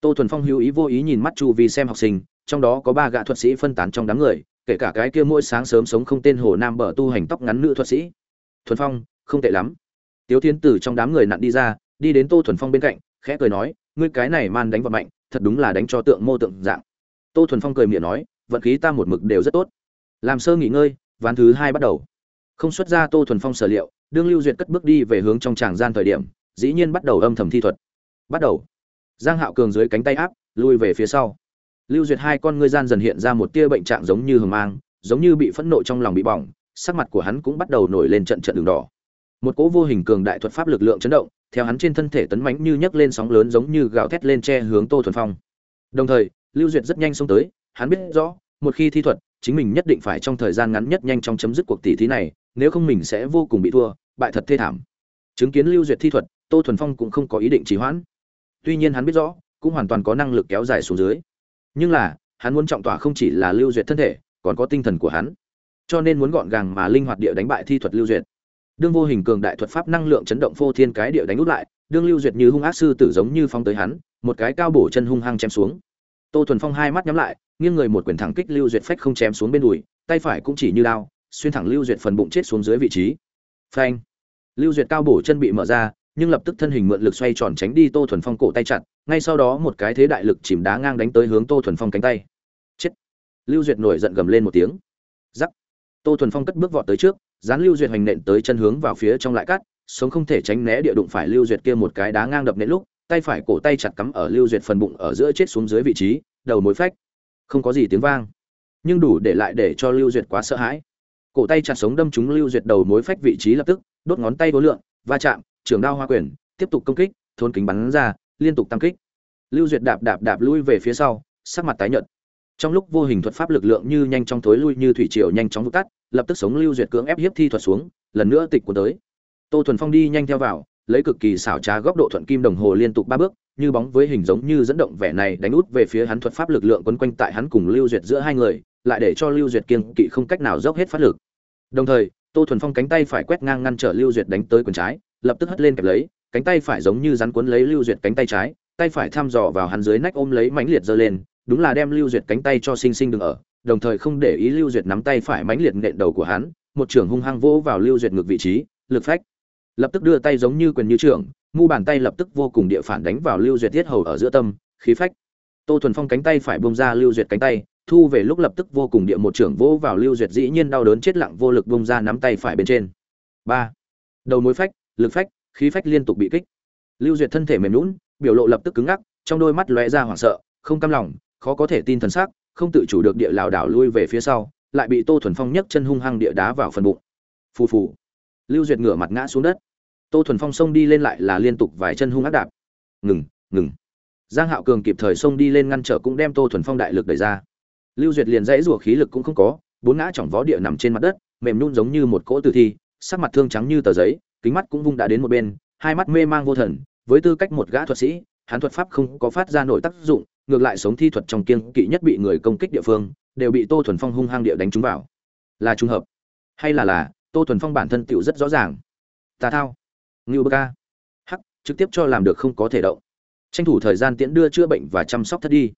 tô thuần phong hữu ý vô ý nhìn mắt chu vi xem học sinh, trong đó có ba gã thuật sĩ phân tán trong đám người, kể cả cái kia mỗi sáng sớm sống không tên hồ nam bờ tu hành tóc ngắn nữ thuật sĩ. Thuần phong, không tệ lắm. Tiếu thiên Tử trong đám người nặn đi ra, đi đến tô thuần phong bên cạnh, khẽ cười nói, ngươi cái này man đánh vật mạnh, thật đúng là đánh cho tượng mô tượng dạng. Tô thuần phong cười miệng nói, vận khí ta một mực đều rất tốt. Làm sơ nghỉ ngơi, ván thứ hai bắt đầu. Không xuất ra tô thuần phong sở liệu, đương lưu duyệt cất bước đi về hướng trong tràng gian thời điểm, dĩ nhiên bắt đầu âm thầm thi thuật. Bắt đầu giang hạo cường dưới cánh tay áp, lui về phía sau. Lưu duyệt hai con ngươi gian dần hiện ra một tia bệnh trạng giống như hừng mang, giống như bị phẫn nộ trong lòng bị bỏng, sắc mặt của hắn cũng bắt đầu nổi lên trận trận đường đỏ. Một cỗ vô hình cường đại thuật pháp lực lượng chấn động, theo hắn trên thân thể tấn mãnh như nhấc lên sóng lớn giống như gào thét lên che hướng tô thuần phong. Đồng thời, lưu duyệt rất nhanh xông tới, hắn biết rõ, một khi thi thuật, chính mình nhất định phải trong thời gian ngắn nhất nhanh chóng chấm dứt cuộc tỷ thí này, nếu không mình sẽ vô cùng bị thua, bại thật thê thảm. Chứng kiến lưu duyệt thi thuật, tô thuần phong cũng không có ý định trì hoãn tuy nhiên hắn biết rõ cũng hoàn toàn có năng lực kéo dài xuống dưới. Nhưng là hắn muốn trọng tỏa không chỉ là lưu duyệt thân thể còn có tinh thần của hắn. Cho nên muốn gọn gàng mà linh hoạt địa đánh bại thi thuật lưu duyệt. Đương vô hình cường đại thuật pháp năng lượng chấn động phô thiên cái địa đánh út lại đương lưu duyệt như hung ác sư tử giống như phong tới hắn một cái cao bổ chân hung hăng chém xuống. Tô thuần phong hai mắt nhắm lại nghiêng người một quyền thẳng kích lưu duyệt phách không chém xuống bên đùi tay phải cũng chỉ như đao, xuyên thẳng lưu duyệt phần bụng chết xuống dưới vị trí. Phanh. Lưu duyệt cao bổ chân bị mở ra nhưng lập tức thân hình mượn lực xoay tròn tránh đi tô thuần phong cổ tay chặt, ngay sau đó một cái thế đại lực chìm đá ngang đánh tới hướng tô thuần phong cánh tay. Chết! Lưu duyệt nổi giận gầm lên một tiếng. Giắc tô thuần phong cất bước vọt tới trước, dán lưu duyệt hoành nện tới chân hướng vào phía trong lại cắt, sống không thể tránh né địa đụng phải lưu duyệt kia một cái đá ngang đập nện lúc, tay phải cổ tay chặt cắm ở lưu duyệt phần bụng ở giữa chết xuống dưới vị trí, đầu mối phách. Không có gì tiếng vang, nhưng đủ để lại để cho lưu duyệt quá sợ hãi. Cổ tay chặt sống đâm trúng lưu duyệt đầu mối phách vị trí lập tức, đốt ngón tay vô lượng, va chạm trường đao hoa quyền, tiếp tục công kích, thôn kính bắn ra, liên tục tăng kích. Lưu duyệt đạp đạp đạp lui về phía sau, sắc mặt tái nhợt. Trong lúc vô hình thuật pháp lực lượng như nhanh chóng thối lui như thủy triều nhanh chóng vụt tắt, lập tức sống lưu duyệt cưỡng ép hiếp thi thuật xuống, lần nữa tịch của tới. Tô thuần phong đi nhanh theo vào, lấy cực kỳ xảo trá góc độ thuận kim đồng hồ liên tục ba bước, như bóng với hình giống như dẫn động vẻ này đánh út về phía hắn thuật pháp lực lượng quấn quanh tại hắn cùng lưu duyệt giữa hai người, lại để cho lưu duyệt kiên kỵ không cách nào dốc hết phát lực. Đồng thời, tô thuần phong cánh tay phải quét ngang ngăn trở lưu duyệt đánh tới quần trái lập tức hất lên kẹp lấy, cánh tay phải giống như rắn cuốn lấy lưu duyệt cánh tay trái, tay phải thăm dò vào hắn dưới nách ôm lấy mãnh liệt giơ lên, đúng là đem lưu duyệt cánh tay cho sinh sinh đừng ở, đồng thời không để ý lưu duyệt nắm tay phải mãnh liệt nện đầu của hắn, một trưởng hung hăng vỗ vào lưu duyệt ngược vị trí, lực phách, lập tức đưa tay giống như quyền như trưởng ngu bàn tay lập tức vô cùng địa phản đánh vào lưu duyệt thiết hầu ở giữa tâm, khí phách. Tô thuần phong cánh tay phải bông ra lưu duyệt cánh tay, thu về lúc lập tức vô cùng địa một trưởng vỗ vào lưu duyệt dĩ nhiên đau đớn chết lặng vô lực bông ra nắm tay phải bên trên. Ba. Đầu mối phách lực phách khí phách liên tục bị kích. Lưu duyệt thân thể mềm nhũn, biểu lộ lập tức cứng ngắc trong đôi mắt lóe ra hoảng sợ không cam lòng khó có thể tin thần sắc không tự chủ được địa lảo đảo lui về phía sau lại bị tô thuần phong nhấc chân hung hăng địa đá vào phần bụng. Phù phù. Lưu duyệt ngửa mặt ngã xuống đất. Tô thuần phong xông đi lên lại là liên tục vài chân hung ác đạp. Ngừng ngừng. Giang hạo cường kịp thời xông đi lên ngăn trở cũng đem tô thuần phong đại lực đẩy ra. Lưu duyệt liền dãy rủa khí lực cũng không có bốn ngã chỏng vó địa nằm trên mặt đất mềm nhũn giống như một cỗ tử thi sắc mặt thương trắng như tờ giấy kính mắt cũng vung đã đến một bên, hai mắt mê mang vô thần, với tư cách một gã thuật sĩ, hắn thuật pháp không có phát ra nổi tác dụng, ngược lại sống thi thuật trong kiêng kỵ nhất bị người công kích địa phương, đều bị tô thuần phong hung hăng địa đánh trúng vào. Là trùng hợp? Hay là là, tô thuần phong bản thân tựu rất rõ ràng? Tà thao. Ngưu bơ ca. Hắc, trực tiếp cho làm được không có thể động. Tranh thủ thời gian tiễn đưa chữa bệnh và chăm sóc thất đi.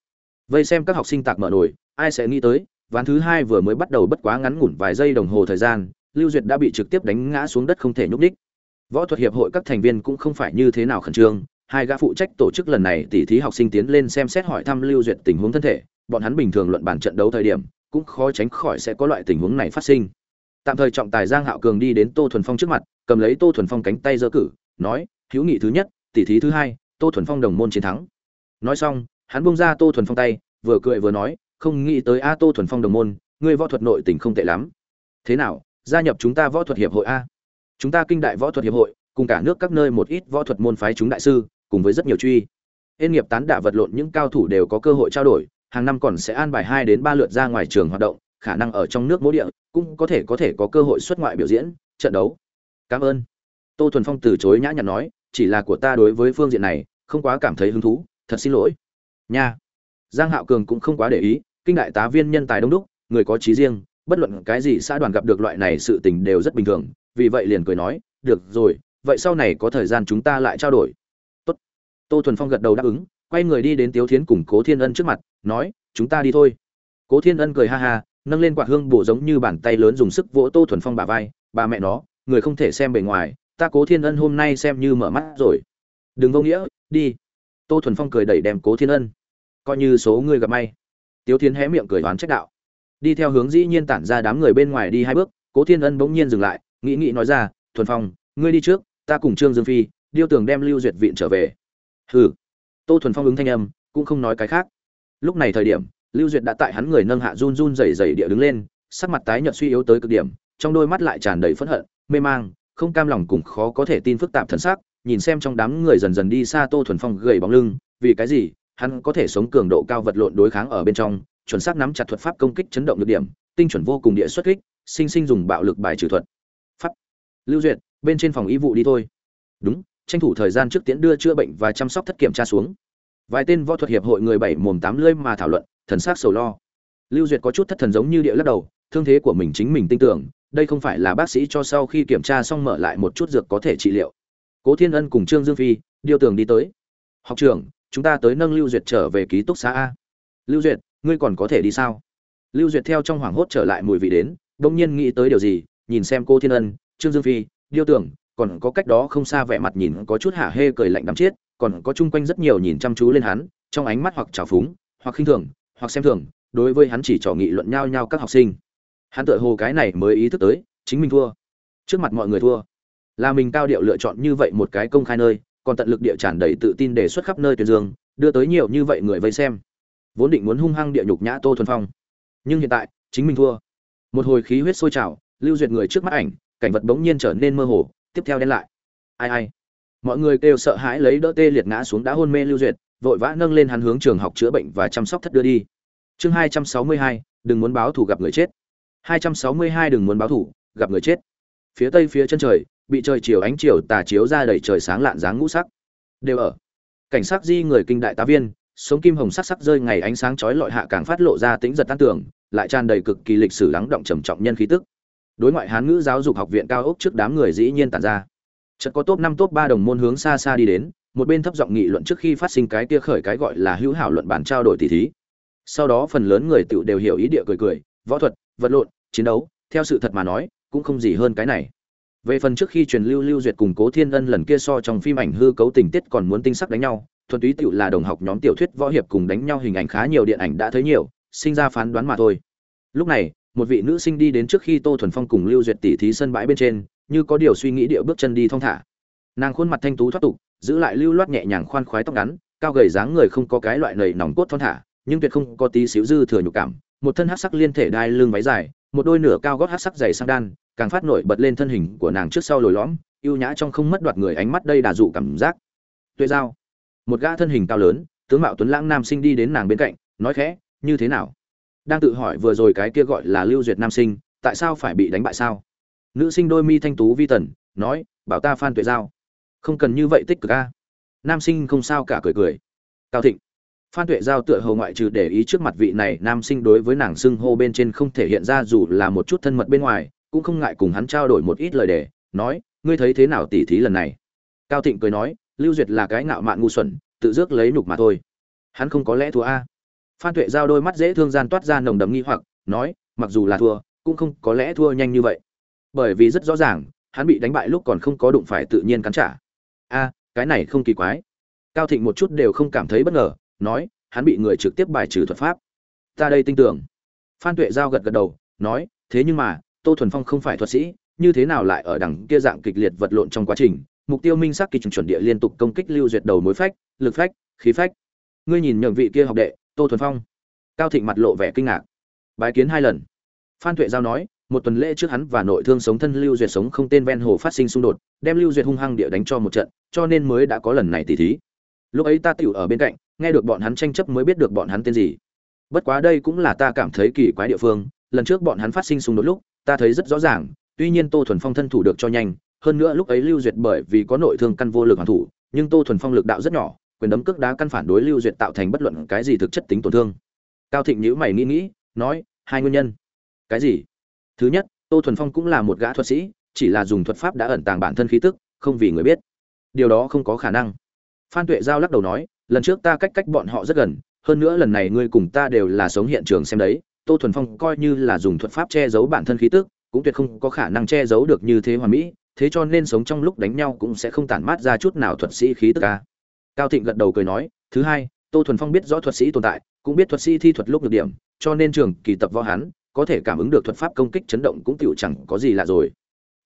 Vây xem các học sinh tạc mở nổi ai sẽ nghĩ tới, ván thứ hai vừa mới bắt đầu bất quá ngắn ngủn vài giây đồng hồ thời gian, lưu duyệt đã bị trực tiếp đánh ngã xuống đất không thể nhúc nhích võ thuật hiệp hội các thành viên cũng không phải như thế nào khẩn trương, hai gã phụ trách tổ chức lần này tỉ thí học sinh tiến lên xem xét hỏi thăm lưu duyệt tình huống thân thể, bọn hắn bình thường luận bàn trận đấu thời điểm, cũng khó tránh khỏi sẽ có loại tình huống này phát sinh. Tạm thời trọng tài giang hạo cường đi đến tô thuần phong trước mặt, cầm lấy tô thuần phong cánh tay giơ cử, nói, hữu nghị thứ nhất tỷ thí thứ hai, tô thuần phong đồng môn chiến thắng. Nói xong, hắn buông ra tô thuần phong tay, vừa cười vừa nói, không nghĩ tới a, tô thuần phong đồng môn, ngươi võ thuật nội tình không tệ lắm. Thế nào, gia nhập chúng ta võ thuật hiệp hội a? Chúng ta kinh đại võ thuật hiệp hội cùng cả nước các nơi một ít võ thuật môn phái chúng đại sư cùng với rất nhiều truy Yên nghiệp tán đả vật lộn những cao thủ đều có cơ hội trao đổi, hàng năm còn sẽ an bài hai đến ba lượt ra ngoài trường hoạt động, khả năng ở trong nước mỗi địa cũng có thể có thể có cơ hội xuất ngoại biểu diễn, trận đấu. Cảm ơn. Tô Thuần Phong từ chối nhã nhặn nói, chỉ là của ta đối với phương diện này không quá cảm thấy hứng thú, thật xin lỗi. Nha. Giang Hạo Cường cũng không quá để ý, kinh đại tá viên nhân tài đông đúc, người có trí riêng, bất luận cái gì xã đoàn gặp được loại này sự tình đều rất bình thường, vì vậy liền cười nói, được rồi, vậy sau này có thời gian chúng ta lại trao đổi. Tốt. Tô thuần phong gật đầu đáp ứng quay người đi đến tiếu thiến cùng cố thiên ân trước mặt nói chúng ta đi thôi. Cố thiên ân cười ha ha nâng lên quạt hương bổ giống như bàn tay lớn dùng sức vỗ tô thuần phong bà vai bà mẹ nó người không thể xem bề ngoài ta cố thiên ân hôm nay xem như mở mắt rồi. Đừng vô nghĩa đi. Tô thuần phong cười đẩy đem cố thiên ân. Coi như số người gặp may. Tiếu thiến hé miệng cười đoán trách đạo đi theo hướng dĩ nhiên tản ra đám người bên ngoài đi hai bước, cố thiên ân bỗng nhiên dừng lại, nghĩ nghĩ nói ra, thuần phong, ngươi đi trước, ta cùng trương dương phi, điêu tường đem lưu duyệt viện trở về. Hừ. Tô thuần phong ứng thanh âm, cũng không nói cái khác. Lúc này thời điểm, lưu duyệt đã tại hắn người nâng hạ run run rẩy rẩy địa đứng lên, sắc mặt tái nhợt suy yếu tới cực điểm, trong đôi mắt lại tràn đầy phẫn hận, mê mang, không cam lòng cùng khó có thể tin phức tạp thần sắc, nhìn xem trong đám người dần dần đi xa tô thuần phong gầy bóng lưng, vì cái gì, hắn có thể sống cường độ cao vật lộn đối kháng ở bên trong chuẩn xác nắm chặt thuật pháp công kích chấn động nhược điểm, tinh chuẩn vô cùng địa xuất kích, sinh sinh dùng bạo lực bài trừ thuật. Pháp. Lưu duyệt, bên trên phòng y vụ đi thôi. Đúng, tranh thủ thời gian trước tiễn đưa chữa bệnh và chăm sóc thất kiểm tra xuống. Vài tên võ thuật hiệp hội người bảy mồm tám lưỡi mà thảo luận, thần sắc sầu lo. Lưu duyệt có chút thất thần giống như địa lắc đầu, thương thế của mình chính mình tin tưởng, đây không phải là bác sĩ cho sau khi kiểm tra xong mở lại một chút dược có thể trị liệu. Cố thiên ân cùng trương dương phi, điêu tường đi tới. Học trưởng, chúng ta tới nâng lưu duyệt trở về ký túc xá a. Lưu duyệt ngươi còn có thể đi sao? Lưu duyệt theo trong hoảng hốt trở lại mùi vị đến bỗng nhiên nghĩ tới điều gì nhìn xem cô thiên ân trương dương phi điêu Tưởng, còn có cách đó không xa vẻ mặt nhìn có chút hả hê cười lạnh đắm chết còn có chung quanh rất nhiều nhìn chăm chú lên hắn trong ánh mắt hoặc trào phúng hoặc khinh thường hoặc xem thường đối với hắn chỉ trò nghị luận nhau nhau các học sinh. Hắn tự hồ cái này mới ý thức tới chính mình thua. Trước mặt mọi người thua. Là mình cao điệu lựa chọn như vậy một cái công khai nơi còn tận lực địa tràn đầy tự tin đề xuất khắp nơi tuyên dương đưa tới nhiều như vậy người vây xem vốn định muốn hung hăng địa nhục nhã tô thuần phong. Nhưng hiện tại, chính mình thua. Một hồi khí huyết sôi trào, lưu duyệt người trước mắt ảnh, cảnh vật bỗng nhiên trở nên mơ hồ, tiếp theo đen lại. Ai ai. Mọi người kêu sợ hãi lấy đỡ tê liệt ngã xuống đã hôn mê lưu duyệt, vội vã nâng lên hắn hướng trường học chữa bệnh và chăm sóc thất đưa đi. Chương hai trăm sáu mươi hai, đừng muốn báo thủ gặp người chết. hai trăm sáu mươi hai, đừng muốn báo thủ gặp người chết. Phía tây phía chân trời, bị trời chiều ánh chiều tà chiếu ra đầy trời sáng lạn dáng ngũ sắc. Đều ở. Cảnh sát di người kinh đại tá viên sống kim hồng sắc sắc rơi ngày ánh sáng chói lọi hạ càng phát lộ ra tính giật tan tưởng lại tràn đầy cực kỳ lịch sử lắng động trầm trọng nhân khí tức. Đối ngoại hán ngữ giáo dục học viện cao ốc trước đám người dĩ nhiên tàn ra. Chợt có top năm, top ba đồng môn hướng xa xa đi đến, một bên thấp giọng nghị luận trước khi phát sinh cái kia khởi cái gọi là hữu hảo luận bản trao đổi tỷ thí. Sau đó phần lớn người tự đều hiểu ý địa cười cười, võ thuật, vật lộn, chiến đấu, theo sự thật mà nói, cũng không gì hơn cái này. Về phần trước khi truyền lưu lưu duyệt cùng cố thiên ân lần kia so trong phim ảnh hư cấu tình tiết còn muốn tinh sắc đánh nhau thuần túy tiểu là đồng học nhóm tiểu thuyết võ hiệp cùng đánh nhau hình ảnh khá nhiều điện ảnh đã thấy nhiều, sinh ra phán đoán mà thôi. Lúc này, một vị nữ sinh đi đến trước khi tô thuần phong cùng lưu duyệt tỉ thí sân bãi bên trên, như có điều suy nghĩ điệu bước chân đi thong thả. Nàng khuôn mặt thanh tú thoát tục, giữ lại lưu loát nhẹ nhàng khoan khoái tóc ngắn, cao gầy dáng người không có cái loại nầy nòng cốt thon thả, nhưng tuyệt không có tí xíu dư thừa nhục cảm. Một thân hát sắc liên thể đai lưng váy dài, một đôi nửa cao gót hát sắc dày sang đan, càng phát nổi bật lên thân hình của nàng trước sau lồi lõm, ưu nhã trong không mất đoạt người ánh mắt đây đà dụ cảm giác. Tuệ giao một gã thân hình cao lớn, tướng mạo tuấn lãng nam sinh đi đến nàng bên cạnh, nói khẽ, như thế nào? Đang tự hỏi vừa rồi cái kia gọi là lưu duyệt nam sinh, tại sao phải bị đánh bại sao? Nữ sinh đôi mi thanh tú vi tần, nói, bảo ta phan tuệ giao. Không cần như vậy tích cực a. Nam sinh không sao cả cười cười. Cao thịnh. Phan tuệ giao tựa hầu ngoại trừ để ý trước mặt vị này nam sinh đối với nàng xưng hô bên trên không thể hiện ra dù là một chút thân mật bên ngoài, cũng không ngại cùng hắn trao đổi một ít lời đề nói, ngươi thấy thế nào tỉ thí lần này? Cao thịnh cười nói lưu duyệt là cái ngạo mạn ngu xuẩn, tự dước lấy nhục mà thôi. Hắn không có lẽ thua a. Phan tuệ giao đôi mắt dễ thương gian toát ra nồng đậm nghi hoặc, nói, mặc dù là thua, cũng không có lẽ thua nhanh như vậy. Bởi vì rất rõ ràng, hắn bị đánh bại lúc còn không có đụng phải tự nhiên cắn trả. A, cái này không kỳ quái. Cao thịnh một chút đều không cảm thấy bất ngờ, nói, hắn bị người trực tiếp bài trừ thuật pháp. Ta đây tin tưởng. Phan tuệ giao gật gật đầu, nói, thế nhưng mà, tô thuần phong không phải thuật sĩ, như thế nào lại ở đằng kia dạng kịch liệt vật lộn trong quá trình? Mục tiêu minh sắc kỳ chuẩn địa liên tục công kích lưu duyệt đầu mối phách, lực phách, khí phách. Ngươi nhìn nhường vị kia học đệ, tô thuần phong. Cao thịnh mặt lộ vẻ kinh ngạc. Bái kiến hai lần. Phan tuệ giao nói, một tuần lễ trước hắn và nội thương sống thân lưu duyệt sống không tên ven hồ phát sinh xung đột, đem lưu duyệt hung hăng địa đánh cho một trận, cho nên mới đã có lần này tỉ thí. Lúc ấy ta tiểu ở bên cạnh, nghe được bọn hắn tranh chấp mới biết được bọn hắn tên gì. Bất quá đây cũng là ta cảm thấy kỳ quái địa phương, lần trước bọn hắn phát sinh xung đột lúc, ta thấy rất rõ ràng, tuy nhiên tô thuần phong thân thủ được cho nhanh hơn nữa lúc ấy lưu duyệt bởi vì có nội thương căn vô lực hoàn thủ, nhưng tô thuần phong lực đạo rất nhỏ, quyền đấm cước đá căn phản đối lưu duyệt tạo thành bất luận cái gì thực chất tính tổn thương. Cao thịnh nhữ mày nghĩ nghĩ, nói, hai nguyên nhân. Cái gì? Thứ nhất, tô thuần phong cũng là một gã thuật sĩ, chỉ là dùng thuật pháp đã ẩn tàng bản thân khí tức, không vì người biết. Điều đó không có khả năng. Phan tuệ giao lắc đầu nói, lần trước ta cách cách bọn họ rất gần, hơn nữa lần này ngươi cùng ta đều là sống hiện trường xem đấy, tô thuần phong coi như là dùng thuật pháp che giấu bản thân khí tức, cũng tuyệt không có khả năng che giấu được như thế hoàn mỹ thế cho nên sống trong lúc đánh nhau cũng sẽ không tản mát ra chút nào thuật sĩ khí tức ca. Cao thịnh gật đầu cười nói, thứ hai, tô thuần phong biết rõ thuật sĩ tồn tại, cũng biết thuật sĩ thi thuật lúc được điểm, cho nên trường kỳ tập võ hắn, có thể cảm ứng được thuật pháp công kích chấn động cũng tựu chẳng có gì lạ rồi.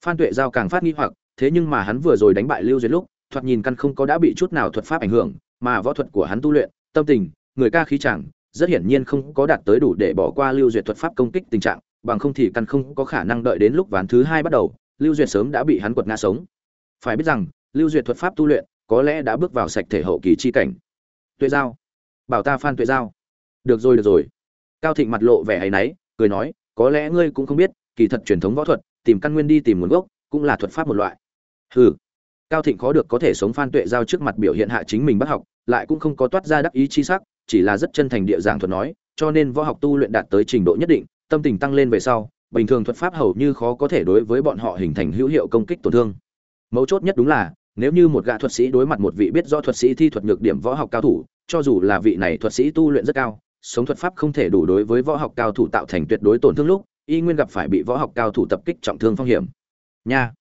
Phan tuệ giao càng phát nghi hoặc, thế nhưng mà hắn vừa rồi đánh bại lưu duyệt lúc, thoạt nhìn căn không có đã bị chút nào thuật pháp ảnh hưởng, mà võ thuật của hắn tu luyện, tâm tình, người ca khí chẳng, rất hiển nhiên không có đạt tới đủ để bỏ qua lưu duyệt thuật pháp công kích tình trạng, bằng không thì căn không có khả năng đợi đến lúc ván thứ hai bắt đầu lưu duyệt sớm đã bị hắn quật ngã sống. Phải biết rằng, lưu duyệt thuật pháp tu luyện có lẽ đã bước vào sạch thể hậu kỳ chi cảnh. Tuệ giao. Bảo ta phan tuệ giao. Được rồi được rồi. Cao thịnh mặt lộ vẻ hay náy, cười nói, có lẽ ngươi cũng không biết, kỳ thật truyền thống võ thuật, tìm căn nguyên đi tìm nguồn gốc, cũng là thuật pháp một loại. Hừ. Cao thịnh khó được có thể sống phan tuệ giao trước mặt biểu hiện hạ chính mình bắt học, lại cũng không có toát ra đắc ý chi sắc, chỉ là rất chân thành địa giảng thuật nói, cho nên võ học tu luyện đạt tới trình độ nhất định, tâm tình tăng lên về sau bình thường thuật pháp hầu như khó có thể đối với bọn họ hình thành hữu hiệu công kích tổn thương. Mấu chốt nhất đúng là, nếu như một gã thuật sĩ đối mặt một vị biết do thuật sĩ thi thuật nhược điểm võ học cao thủ, cho dù là vị này thuật sĩ tu luyện rất cao, sống thuật pháp không thể đủ đối với võ học cao thủ tạo thành tuyệt đối tổn thương lúc, y nguyên gặp phải bị võ học cao thủ tập kích trọng thương phong hiểm. Nha.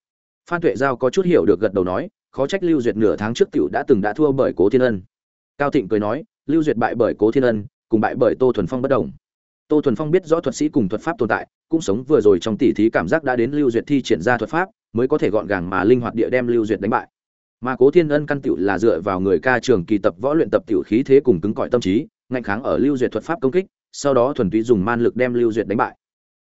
Phan tuệ giao có chút hiểu được gật đầu nói, khó trách lưu duyệt nửa tháng trước tiểu đã từng đã thua bởi cố thiên ân. Cao thịnh cười nói, lưu duyệt bại bởi cố thiên ân, cùng bại bởi tô thuần phong bất đồng tô thuần phong biết rõ thuật sĩ cùng thuật pháp tồn tại, cũng sống vừa rồi trong tỉ thí cảm giác đã đến lưu duyệt thi triển ra thuật pháp, mới có thể gọn gàng mà linh hoạt địa đem lưu duyệt đánh bại. Mà cố thiên ân căn tựu là dựa vào người ca trường kỳ tập võ luyện tập tiểu khí thế cùng cứng cỏi tâm trí, ngạnh kháng ở lưu duyệt thuật pháp công kích, sau đó thuần túy dùng man lực đem lưu duyệt đánh bại.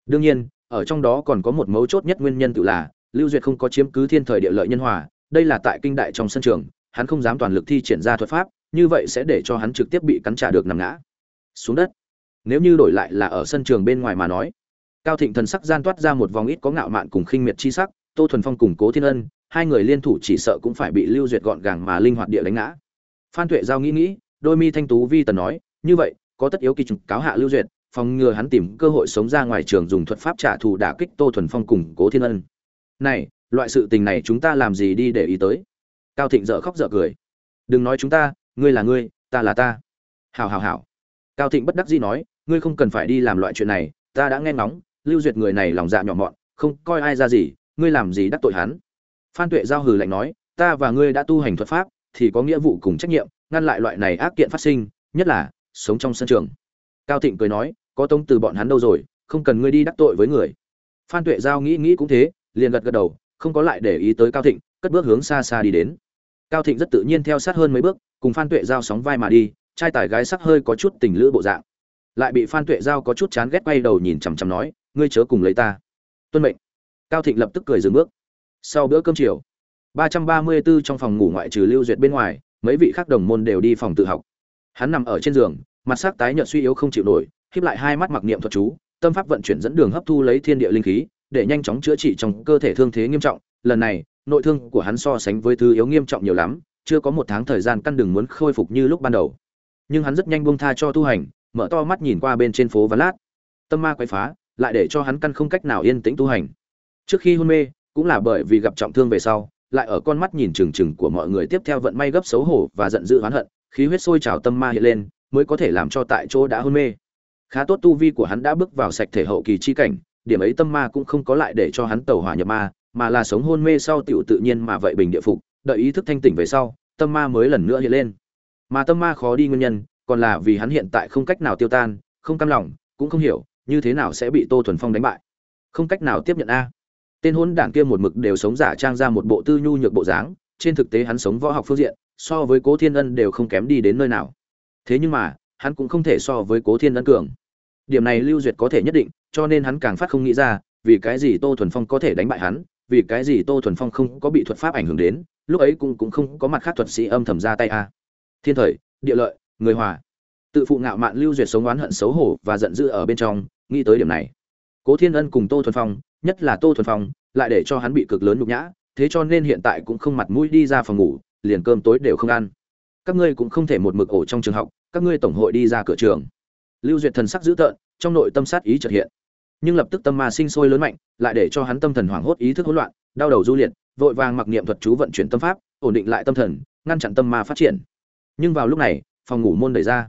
Đương nhiên, ở trong đó còn có một mấu chốt nhất nguyên nhân tự là, lưu duyệt không có chiếm cứ thiên thời địa lợi nhân hòa, đây là tại kinh đại trong sân trường, hắn không dám toàn lực thi triển ra thuật pháp, như vậy sẽ để cho hắn trực tiếp bị cắn trả được nằm ngã. Xuống đất nếu như đổi lại là ở sân trường bên ngoài mà nói. Cao thịnh thần sắc gian toát ra một vòng ít có ngạo mạn cùng khinh miệt chi sắc, tô thuần phong cùng cố thiên ân, hai người liên thủ chỉ sợ cũng phải bị lưu duyệt gọn gàng mà linh hoạt địa đánh ngã. Phan tuệ giao nghĩ nghĩ, đôi mi thanh tú vi tần nói, như vậy, có tất yếu kỳ trục cáo hạ lưu duyệt, phòng ngừa hắn tìm cơ hội sống ra ngoài trường dùng thuật pháp trả thù đả kích tô thuần phong cùng cố thiên ân. Này, loại sự tình này chúng ta làm gì đi để ý tới? Cao thịnh dợ khóc dợ cười. Đừng nói chúng ta, ngươi là ngươi, ta là ta. Hào hào hào cao thịnh bất đắc dĩ nói ngươi không cần phải đi làm loại chuyện này, ta đã nghe ngóng, lưu duyệt người này lòng dạ nhỏ mọn, không coi ai ra gì, ngươi làm gì đắc tội hắn? Phan tuệ giao hừ lạnh nói, ta và ngươi đã tu hành thuật pháp, thì có nghĩa vụ cùng trách nhiệm, ngăn lại loại này ác kiện phát sinh, nhất là, sống trong sân trường. Cao thịnh cười nói, có tông từ bọn hắn đâu rồi, không cần ngươi đi đắc tội với người. Phan tuệ giao nghĩ nghĩ cũng thế, liền gật gật đầu, không có lại để ý tới cao thịnh, cất bước hướng xa xa đi đến. Cao thịnh rất tự nhiên theo sát hơn mấy bước, cùng phan tuệ giao sóng vai mà đi, trai tải gái sắc hơi có chút tình lữ bộ dạng lại bị phan tuệ giao có chút chán ghét quay đầu nhìn chằm chằm nói, ngươi chớ cùng lấy ta. Tuân mệnh. Cao thịnh lập tức cười dừng bước. Sau bữa cơm chiều, ba trăm ba mươi 334 trong phòng ngủ ngoại trừ lưu duyệt bên ngoài, mấy vị khác đồng môn đều đi phòng tự học. Hắn nằm ở trên giường, mặt sắc tái nhợt suy yếu không chịu nổi, híp lại hai mắt mặc niệm thuật chú, tâm pháp vận chuyển dẫn đường hấp thu lấy thiên địa linh khí, để nhanh chóng chữa trị trong cơ thể thương thế nghiêm trọng. Lần này, nội thương của hắn so sánh với thứ yếu nghiêm trọng nhiều lắm, chưa có một tháng thời gian căn đường muốn khôi phục như lúc ban đầu. Nhưng hắn rất nhanh buông tha cho tu hành mở to mắt nhìn qua bên trên phố và lát. Tâm ma quay phá, lại để cho hắn căn không cách nào yên tĩnh tu hành. Trước khi hôn mê, cũng là bởi vì gặp trọng thương về sau, lại ở con mắt nhìn trừng trừng của mọi người tiếp theo vận may gấp xấu hổ và giận dữ oán hận, khí huyết sôi trào tâm ma hiện lên, mới có thể làm cho tại chỗ đã hôn mê. Khá tốt tu vi của hắn đã bước vào sạch thể hậu kỳ chi cảnh, điểm ấy tâm ma cũng không có lại để cho hắn tẩu hỏa nhập ma, mà là sống hôn mê sau tiểu tự nhiên mà vậy bình địa phục, đợi ý thức thanh tỉnh về sau, tâm ma mới lần nữa hiện lên. Mà tâm ma khó đi nguyên nhân còn là vì hắn hiện tại không cách nào tiêu tan, không cam lòng, cũng không hiểu, như thế nào sẽ bị tô thuần phong đánh bại. Không cách nào tiếp nhận a. Tên hôn đảng kia một mực đều sống giả trang ra một bộ tư nhu nhược bộ dáng, trên thực tế hắn sống võ học phương diện, so với cố thiên ân đều không kém đi đến nơi nào. Thế nhưng mà, hắn cũng không thể so với cố thiên ân cường. Điểm này lưu duyệt có thể nhất định, cho nên hắn càng phát không nghĩ ra, vì cái gì tô thuần phong có thể đánh bại hắn, vì cái gì tô thuần phong không có bị thuật pháp ảnh hưởng đến, lúc ấy cũng cũng không có mặt khác thuật sĩ âm thầm ra tay a. Thiên thời, địa lợi người hòa. Tự phụ ngạo mạn lưu duyệt sống oán hận xấu hổ và giận dữ ở bên trong, nghĩ tới điểm này. Cố thiên ân cùng tô thuần phong, nhất là tô thuần phong, lại để cho hắn bị cực lớn nhục nhã, thế cho nên hiện tại cũng không mặt mũi đi ra phòng ngủ, liền cơm tối đều không ăn. Các ngươi cũng không thể một mực ổ trong trường học, các ngươi tổng hội đi ra cửa trường. Lưu duyệt thần sắc dữ tợn, trong nội tâm sát ý chợt hiện. Nhưng lập tức tâm ma sinh sôi lớn mạnh, lại để cho hắn tâm thần hoảng hốt ý thức hỗn loạn, đau đầu du liệt, vội vàng mặc niệm thuật chú vận chuyển tâm pháp, ổn định lại tâm thần, ngăn chặn tâm ma phát triển. Nhưng vào lúc này phòng ngủ môn đẩy ra.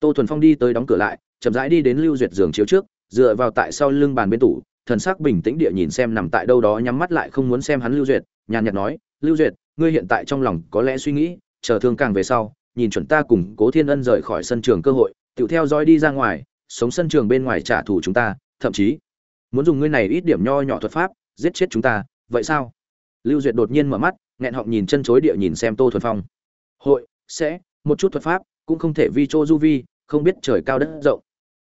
Tô thuần phong đi tới đóng cửa lại, chậm rãi đi đến lưu duyệt giường chiếu trước, dựa vào tại sau lưng bàn bên tủ, thần sắc bình tĩnh địa nhìn xem nằm tại đâu đó nhắm mắt lại không muốn xem hắn lưu duyệt, nhàn nhạt nói, lưu duyệt, ngươi hiện tại trong lòng có lẽ suy nghĩ, chờ thương càng về sau, nhìn chuẩn ta cùng cố thiên ân rời khỏi sân trường cơ hội tự theo dõi đi ra ngoài, sống sân trường bên ngoài trả thù chúng ta, thậm chí muốn dùng ngươi này ít điểm nho nhỏ thuật pháp, giết chết chúng ta, vậy sao? Lưu duyệt đột nhiên mở mắt, nghẹn họng nhìn chân chối địa nhìn xem tô thuần phong. Hội, sẽ, một chút thuật pháp cũng không thể vi chô du vi, không biết trời cao đất rộng.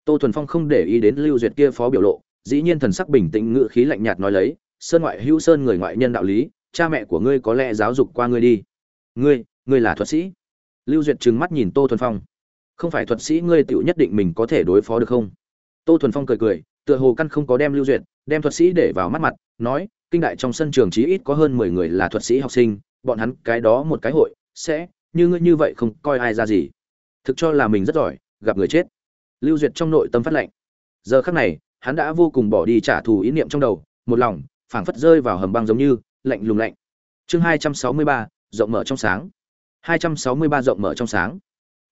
Tô thuần phong không để ý đến lưu duyệt kia phó biểu lộ, dĩ nhiên thần sắc bình tĩnh ngự khí lạnh nhạt nói lấy, sơn ngoại hữu sơn người ngoại nhân đạo lý, cha mẹ của ngươi có lẽ giáo dục qua ngươi đi. Ngươi ngươi là thuật sĩ? Lưu duyệt trừng mắt nhìn tô thuần phong. Không phải thuật sĩ ngươi tựu nhất định mình có thể đối phó được không? Tô thuần phong cười cười, tựa hồ căn không có đem lưu duyệt, đem thuật sĩ để vào mắt mặt, nói, kinh đại trong sân trường chí ít có hơn mười người là thuật sĩ học sinh, bọn hắn cái đó một cái hội, sẽ, như ngươi như vậy không coi ai ra gì thực cho là mình rất giỏi, gặp người chết. Lưu duyệt trong nội tâm phát lệnh. Giờ khắc này, hắn đã vô cùng bỏ đi trả thù ý niệm trong đầu, một lòng, phảng phất rơi vào hầm băng giống như, lạnh lùng lạnh. Chương hai trăm sáu mươi ba, rộng mở trong sáng. hai trăm sáu mươi ba rộng mở trong sáng.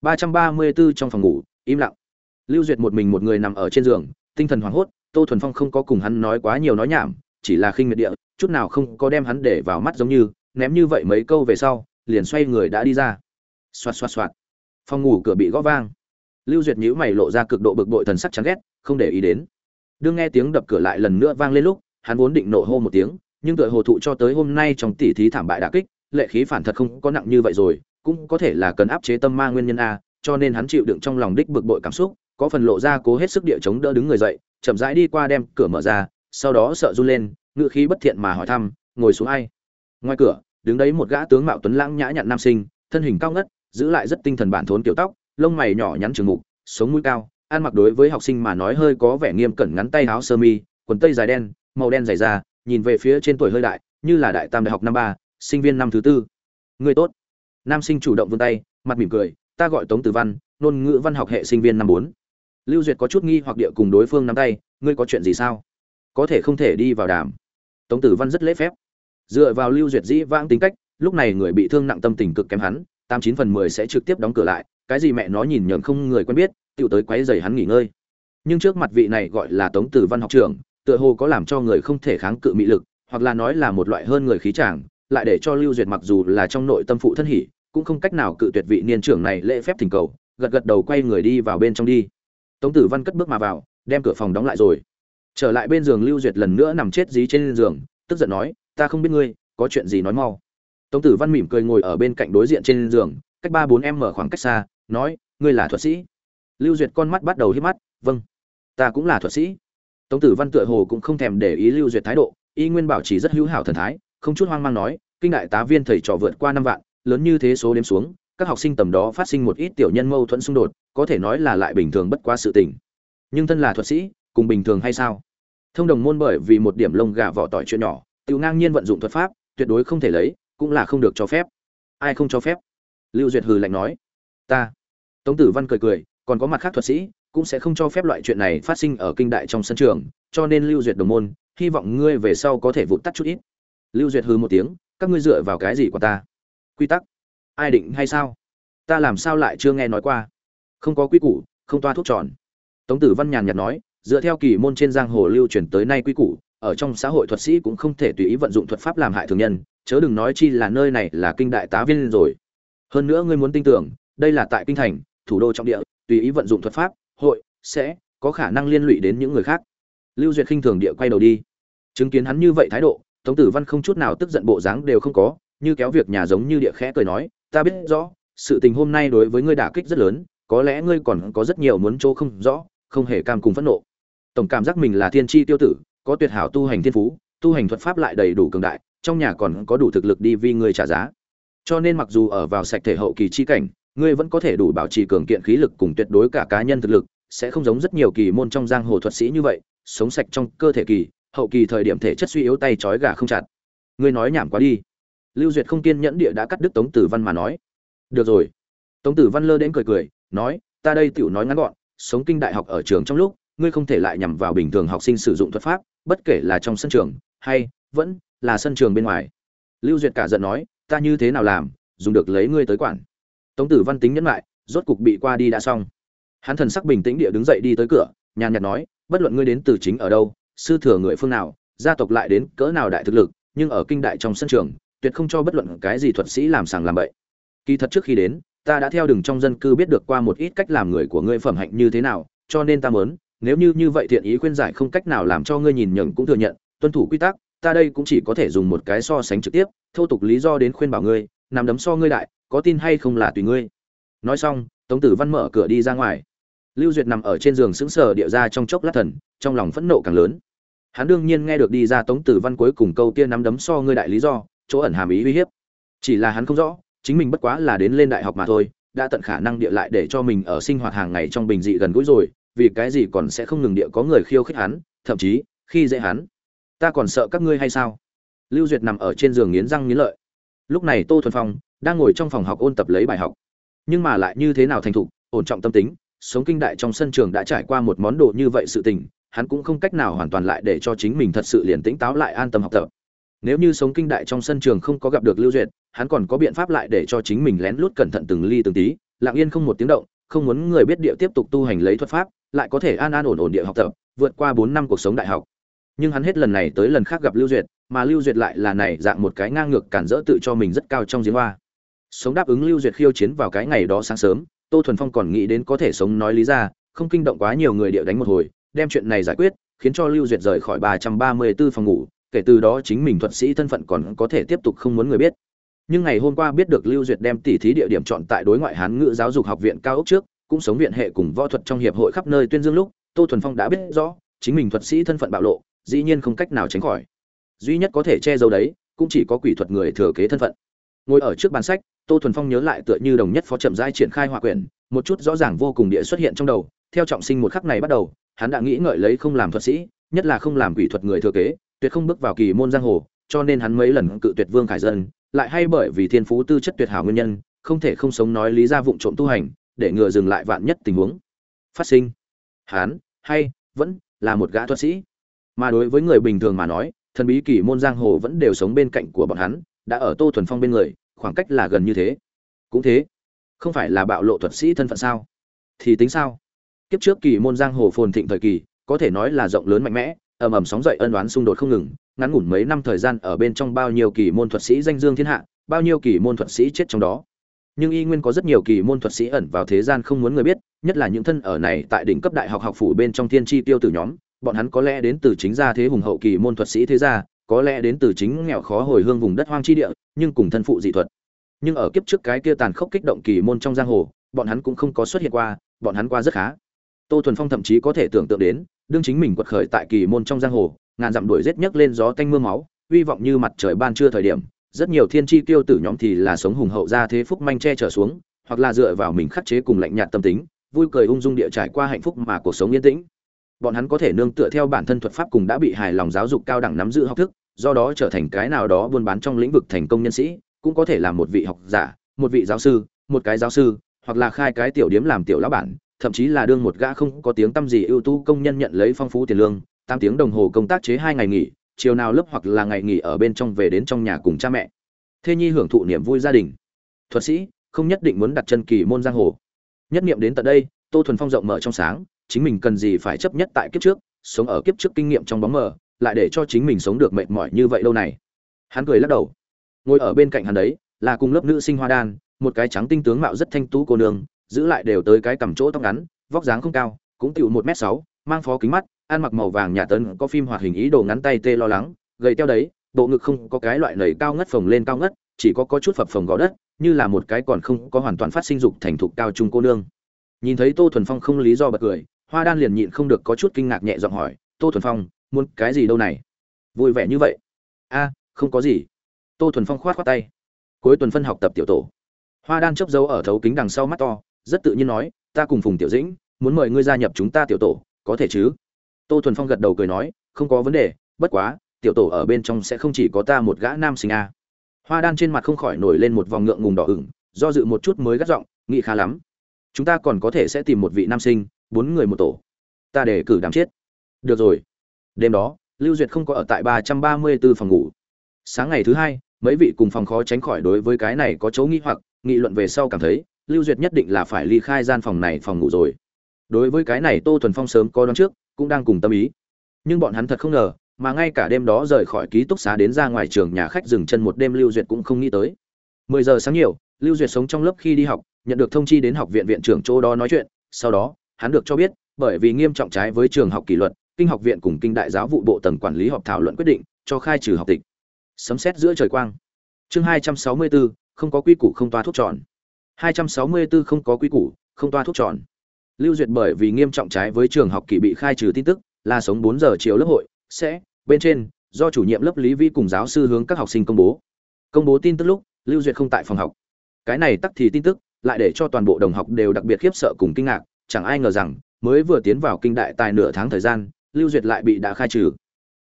ba trăm ba mươi bốn trong phòng ngủ, im lặng. Lưu duyệt một mình một người nằm ở trên giường, tinh thần hoảng hốt, tô thuần phong không có cùng hắn nói quá nhiều nói nhảm, chỉ là khinh miệt địa, chút nào không có đem hắn để vào mắt giống như, ném như vậy mấy câu về sau, liền xoay người đã đi ra. Xoạt xoạt xoạt phòng ngủ cửa bị gõ vang. Lưu duyệt nhíu mày lộ ra cực độ bực bội thần sắc chán ghét, không để ý đến. Đương nghe tiếng đập cửa lại lần nữa vang lên lúc, hắn vốn định nộ hô một tiếng, nhưng tựa hồ thụ cho tới hôm nay trong tỉ thí thảm bại đả kích, lệ khí phản thật không có nặng như vậy rồi, cũng có thể là cần áp chế tâm ma nguyên nhân a, cho nên hắn chịu đựng trong lòng đích bực bội cảm xúc, có phần lộ ra cố hết sức địa chống đỡ đứng người dậy, chậm rãi đi qua đem cửa mở ra, sau đó sợ run lên, ngựa khí bất thiện mà hỏi thăm, ngồi xuống ai? Ngoài cửa, đứng đấy một gã tướng mạo tuấn lãng nhã nhặn nam sinh, thân hình cao ngất giữ lại rất tinh thần bản thốn kiểu tóc, lông mày nhỏ nhắn trường mục, sống mũi cao, ăn mặc đối với học sinh mà nói hơi có vẻ nghiêm cẩn ngắn tay áo sơ mi, quần tây dài đen, màu đen dày da, nhìn về phía trên tuổi hơi đại, như là đại tam đại học năm ba, sinh viên năm thứ tư. Người tốt. Nam sinh chủ động vươn tay, mặt mỉm cười, ta gọi tống tử văn, ngôn ngữ văn học hệ sinh viên năm bốn. Lưu duyệt có chút nghi hoặc địa cùng đối phương nắm tay, ngươi có chuyện gì sao? Có thể không thể đi vào đàm. Tống tử văn rất lễ phép. Dựa vào lưu duyệt dĩ vãng tính cách, lúc này người bị thương nặng tâm tình cực kém hắn tám chín phần mười sẽ trực tiếp đóng cửa lại, cái gì mẹ nó nhìn nhờn không người quen biết tự tới quấy dày hắn nghỉ ngơi. Nhưng trước mặt vị này gọi là tống tử văn học trưởng, tựa hồ có làm cho người không thể kháng cự mị lực, hoặc là nói là một loại hơn người khí tràng lại để cho lưu duyệt mặc dù là trong nội tâm phụ thân hỉ, cũng không cách nào cự tuyệt vị niên trưởng này lễ phép thỉnh cầu, gật gật đầu quay người đi vào bên trong đi. Tống tử văn cất bước mà vào, đem cửa phòng đóng lại rồi. Trở lại bên giường lưu duyệt lần nữa nằm chết dí trên giường, tức giận nói, ta không biết ngươi, có chuyện gì nói mau tống tử văn mỉm cười ngồi ở bên cạnh đối diện trên giường, cách ba bốn em mở khoảng cách xa, nói, ngươi là thuật sĩ? Lưu duyệt con mắt bắt đầu hít mắt vâng ta cũng là thuật sĩ. Tống tử văn tựa hồ cũng không thèm để ý lưu duyệt thái độ, y nguyên bảo chỉ rất hữu hảo thần thái, không chút hoang mang nói, kinh đại tá viên thầy trò vượt qua năm vạn, lớn như thế số đếm xuống, các học sinh tầm đó phát sinh một ít tiểu nhân mâu thuẫn xung đột, có thể nói là lại bình thường bất quá sự tình. Nhưng thân là thuật sĩ, cùng bình thường hay sao? Thông đồng môn bởi vì một điểm lông gà vỏ tỏi chuyện nhỏ tự ngang nhiên vận dụng thuật pháp, tuyệt đối không thể lấy cũng là không được cho phép. Ai không cho phép? Lưu duyệt hừ lạnh nói. Ta. Tống tử văn cười cười, còn có mặt khác thuật sĩ, cũng sẽ không cho phép loại chuyện này phát sinh ở kinh đại trong sân trường, cho nên lưu duyệt đồng môn, hy vọng ngươi về sau có thể vụt tắt chút ít. Lưu duyệt hừ một tiếng, các ngươi dựa vào cái gì của ta? Quy tắc. Ai định hay sao? Ta làm sao lại chưa nghe nói qua? Không có quy củ, không toa thuốc tròn. Tống tử văn nhàn nhạt nói, dựa theo kỳ môn trên giang hồ lưu truyền tới nay quy củ ở trong xã hội thuật sĩ cũng không thể tùy ý vận dụng thuật pháp làm hại thường nhân, chớ đừng nói chi là nơi này là kinh đại tá viên rồi. Hơn nữa ngươi muốn tin tưởng, đây là tại kinh thành, thủ đô trọng địa, tùy ý vận dụng thuật pháp, hội, sẽ, có khả năng liên lụy đến những người khác. Lưu duyệt khinh thường địa quay đầu đi. Chứng kiến hắn như vậy thái độ, tống tử văn không chút nào tức giận bộ dáng đều không có, như kéo việc nhà giống như địa khẽ cười nói, ta biết rõ, sự tình hôm nay đối với ngươi đả kích rất lớn, có lẽ ngươi còn có rất nhiều muốn chỗ không rõ, không hề cam cùng phẫn nộ. Tổng cảm giác mình là thiên tri tiêu tử có tuyệt hảo tu hành thiên phú, tu hành thuật pháp lại đầy đủ cường đại, trong nhà còn có đủ thực lực đi vì ngươi trả giá. Cho nên mặc dù ở vào sạch thể hậu kỳ chi cảnh, ngươi vẫn có thể đủ bảo trì cường kiện khí lực cùng tuyệt đối cả cá nhân thực lực, sẽ không giống rất nhiều kỳ môn trong giang hồ thuật sĩ như vậy, sống sạch trong cơ thể kỳ, hậu kỳ thời điểm thể chất suy yếu tay trói gà không chặt. Ngươi nói nhảm quá đi. Lưu duyệt không kiên nhẫn địa đã cắt đứt tống tử văn mà nói. Được rồi. Tống tử văn lơ đến cười cười, nói, ta đây tiểu nói ngắn gọn, sống kinh đại học ở trường trong lúc, ngươi không thể lại nhằm vào bình thường học sinh sử dụng thuật pháp bất kể là trong sân trường hay vẫn là sân trường bên ngoài. Lưu duyệt cả giận nói, ta như thế nào làm, dùng được lấy ngươi tới quản. Tống tử văn tính nhẫn lại, rốt cục bị qua đi đã xong. Hắn thần sắc bình tĩnh địa đứng dậy đi tới cửa, nhàn nhạt nói, bất luận ngươi đến từ chính ở đâu, sư thừa người phương nào, gia tộc lại đến cỡ nào đại thực lực, nhưng ở kinh đại trong sân trường, tuyệt không cho bất luận cái gì thuật sĩ làm sàng làm bậy. Kỳ thật trước khi đến, ta đã theo đường trong dân cư biết được qua một ít cách làm người của ngươi phẩm hạnh như thế nào, cho nên ta muốn nếu như như vậy thiện ý khuyên giải không cách nào làm cho ngươi nhìn nhận cũng thừa nhận, tuân thủ quy tắc, ta đây cũng chỉ có thể dùng một cái so sánh trực tiếp, thô tục lý do đến khuyên bảo ngươi nằm đấm so ngươi đại, có tin hay không là tùy ngươi. Nói xong, tống tử văn mở cửa đi ra ngoài. Lưu duyệt nằm ở trên giường sững sờ địa ra trong chốc lát thần, trong lòng phẫn nộ càng lớn. Hắn đương nhiên nghe được đi ra tống tử văn cuối cùng câu kia nắm đấm so ngươi đại lý do, chỗ ẩn hàm ý uy hiếp. Chỉ là hắn không rõ, chính mình bất quá là đến lên đại học mà thôi, đã tận khả năng địa lại để cho mình ở sinh hoạt hàng ngày trong bình dị gần gũi rồi vì cái gì còn sẽ không ngừng địa có người khiêu khích hắn, thậm chí, khi dễ hắn. Ta còn sợ các ngươi hay sao? Lưu duyệt nằm ở trên giường nghiến răng nghiến lợi. Lúc này tô thuần phong đang ngồi trong phòng học ôn tập lấy bài học. Nhưng mà lại như thế nào thành thục, ổn trọng tâm tính, sống kinh đại trong sân trường đã trải qua một món đồ như vậy sự tình, hắn cũng không cách nào hoàn toàn lại để cho chính mình thật sự liền tĩnh táo lại an tâm học tập. Nếu như sống kinh đại trong sân trường không có gặp được lưu duyệt, hắn còn có biện pháp lại để cho chính mình lén lút cẩn thận từng ly từng tí, lặng yên không một tiếng động, không muốn người biết địa tiếp tục tu hành lấy thuật pháp lại có thể an an ổn ổn địa học tập, vượt qua bốn năm cuộc sống đại học. Nhưng hắn hết lần này tới lần khác gặp lưu duyệt, mà lưu duyệt lại là này dạng một cái ngang ngược cản rỡ tự cho mình rất cao trong giếng hoa. Sống đáp ứng lưu duyệt khiêu chiến vào cái ngày đó sáng sớm, tô thuần phong còn nghĩ đến có thể sống nói lý ra, không kinh động quá nhiều người địa đánh một hồi, đem chuyện này giải quyết, khiến cho lưu duyệt rời khỏi ba trăm ba mươi 334 phòng ngủ, kể từ đó chính mình thuật sĩ thân phận còn có thể tiếp tục không muốn người biết. Nhưng ngày hôm qua biết được lưu duyệt đem tỉ thí địa điểm chọn tại đối ngoại hán ngữ giáo dục học viện cao ốc trước cũng sống viện hệ cùng võ thuật trong hiệp hội khắp nơi tuyên dương lúc, tô thuần phong đã biết rõ, chính mình thuật sĩ thân phận bạo lộ, dĩ nhiên không cách nào tránh khỏi. Duy nhất có thể che giấu đấy, cũng chỉ có quỷ thuật người thừa kế thân phận. Ngồi ở trước bàn sách, tô thuần phong nhớ lại tựa như đồng nhất phó chậm rãi triển khai hòa quyển, một chút rõ ràng vô cùng địa xuất hiện trong đầu, theo trọng sinh một khắc này bắt đầu, hắn đã nghĩ ngợi lấy không làm thuật sĩ, nhất là không làm quỷ thuật người thừa kế, tuyệt không bước vào kỳ môn giang hồ, cho nên hắn mấy lần cự tuyệt vương khải dân, lại hay bởi vì thiên phú tư chất tuyệt hảo nguyên nhân, không thể không sống nói lý ra vụng trộm tu hành để ngừa dừng lại vạn nhất tình huống. Phát sinh. Hắn hay, vẫn là một gã thuật sĩ. Mà đối với người bình thường mà nói, thần bí kỳ môn giang hồ vẫn đều sống bên cạnh của bọn hắn, đã ở tô thuần phong bên người, khoảng cách là gần như thế. Cũng thế. Không phải là bạo lộ thuật sĩ thân phận sao? Thì tính sao? Kiếp trước kỳ môn giang hồ phồn thịnh thời kỳ, có thể nói là rộng lớn mạnh mẽ, ầm ầm sóng dậy ân oán xung đột không ngừng, ngắn ngủn mấy năm thời gian ở bên trong bao nhiêu kỳ môn thuật sĩ danh dương thiên hạ, bao nhiêu kỳ môn thuật sĩ chết trong đó nhưng y nguyên có rất nhiều kỳ môn thuật sĩ ẩn vào thế gian không muốn người biết, nhất là những thân ở này tại đỉnh cấp đại học học phủ bên trong thiên tri tiêu tử nhóm, bọn hắn có lẽ đến từ chính gia thế hùng hậu kỳ môn thuật sĩ thế gia, có lẽ đến từ chính nghèo khó hồi hương vùng đất hoang chi địa, nhưng cùng thân phụ dị thuật. Nhưng ở kiếp trước cái kia tàn khốc kích động kỳ môn trong giang hồ, bọn hắn cũng không có xuất hiện qua, bọn hắn qua rất khá. Tô thuần phong thậm chí có thể tưởng tượng đến, đương chính mình quật khởi tại kỳ môn trong giang hồ, ngàn dặm đuổi rét nhấc lên gió tanh mưa máu, hy vọng như mặt trời ban trưa thời điểm rất nhiều thiên chi tiêu tử nhóm thì là sống hùng hậu ra thế phúc manh che trở xuống, hoặc là dựa vào mình khắc chế cùng lạnh nhạt tâm tính, vui cười ung dung địa trải qua hạnh phúc mà cuộc sống yên tĩnh. Bọn hắn có thể nương tựa theo bản thân thuật pháp cùng đã bị hài lòng giáo dục cao đẳng nắm giữ học thức, do đó trở thành cái nào đó buôn bán trong lĩnh vực thành công nhân sĩ, cũng có thể là một vị học giả, một vị giáo sư, một cái giáo sư, hoặc là khai cái tiểu điếm làm tiểu lão bản, thậm chí là đương một gã không có tiếng tăm gì ưu tú công nhân nhận lấy phong phú tiền lương, tám tiếng đồng hồ công tác chế hai ngày nghỉ chiều nào lớp hoặc là ngày nghỉ ở bên trong về đến trong nhà cùng cha mẹ. Thế nhi hưởng thụ niềm vui gia đình. Thuật sĩ, không nhất định muốn đặt chân kỳ môn giang hồ. Nhất niệm đến tận đây, tô thuần phong rộng mở trong sáng, chính mình cần gì phải chấp nhất tại kiếp trước, sống ở kiếp trước kinh nghiệm trong bóng mờ, lại để cho chính mình sống được mệt mỏi như vậy lâu này. Hắn cười lắc đầu. Ngồi ở bên cạnh hắn đấy, là cùng lớp nữ sinh hoa đan, một cái trắng tinh tướng mạo rất thanh tú cô nương, giữ lại đều tới cái cầm chỗ tóc ngắn, vóc dáng không cao, cũng tiểu một m sáu, mang phó kính mắt ăn mặc màu vàng nhà tấn có phim hoạt hình ý đồ ngắn tay tê lo lắng, gầy teo đấy, bộ ngực không có cái loại nầy cao ngất phồng lên cao ngất, chỉ có có chút phập phồng gò đất, như là một cái còn không có hoàn toàn phát sinh dục thành thục cao trung cô nương. Nhìn thấy tô thuần phong không lý do bật cười, hoa đan liền nhịn không được có chút kinh ngạc nhẹ giọng hỏi, tô thuần phong, muốn cái gì đâu này? Vui vẻ như vậy. A, không có gì. Tô thuần phong khoát khoát tay. Cuối tuần phân học tập tiểu tổ. Hoa đan chấp dấu ở thấu kính đằng sau mắt to, rất tự nhiên nói, ta cùng phùng tiểu dĩnh, muốn mời ngươi gia nhập chúng ta tiểu tổ, có thể chứ? Tô thuần phong gật đầu cười nói, không có vấn đề, bất quá, tiểu tổ ở bên trong sẽ không chỉ có ta một gã nam sinh a. Hoa đan trên mặt không khỏi nổi lên một vòng ngượng ngùng đỏ ửng, do dự một chút mới gắt giọng, nghĩ khá lắm. Chúng ta còn có thể sẽ tìm một vị nam sinh, bốn người một tổ. Ta để cử đám chết. Được rồi. Đêm đó, lưu duyệt không có ở tại ba trăm ba mươi b ố phòng ngủ. Sáng ngày thứ hai, mấy vị cùng phòng khó tránh khỏi đối với cái này có chấu nghĩ hoặc, nghị luận về sau cảm thấy, lưu duyệt nhất định là phải ly khai gian phòng này phòng ngủ rồi. Đối với cái này tô thuần phong sớm có đón trước cũng đang cùng tâm ý. Nhưng bọn hắn thật không ngờ, mà ngay cả đêm đó rời khỏi ký túc xá đến ra ngoài trường nhà khách dừng chân một đêm lưu duyệt cũng không nghĩ tới. Mười giờ sáng nhiều, lưu duyệt sống trong lớp khi đi học, nhận được thông chi đến học viện viện trưởng chỗ đó nói chuyện. Sau đó, hắn được cho biết, bởi vì nghiêm trọng trái với trường học kỷ luật, kinh học viện cùng kinh đại giáo vụ bộ tầng quản lý họp thảo luận quyết định, cho khai trừ học tịch. Sấm xét giữa trời quang. Chương hai trăm sáu mươi bốn không có quy củ không toa thuốc tròn. Hai trăm sáu mươi bốn không có quy củ, không toa thuốc tròn lưu duyệt bởi vì nghiêm trọng trái với trường học kỳ bị khai trừ tin tức, là sống bốn giờ chiều lớp hội, sẽ, bên trên, do chủ nhiệm lớp lý vi cùng giáo sư hướng các học sinh công bố. Công bố tin tức lúc, lưu duyệt không tại phòng học. Cái này tắc thì tin tức, lại để cho toàn bộ đồng học đều đặc biệt khiếp sợ cùng kinh ngạc, chẳng ai ngờ rằng, mới vừa tiến vào kinh đại tài nửa tháng thời gian, lưu duyệt lại bị đã khai trừ.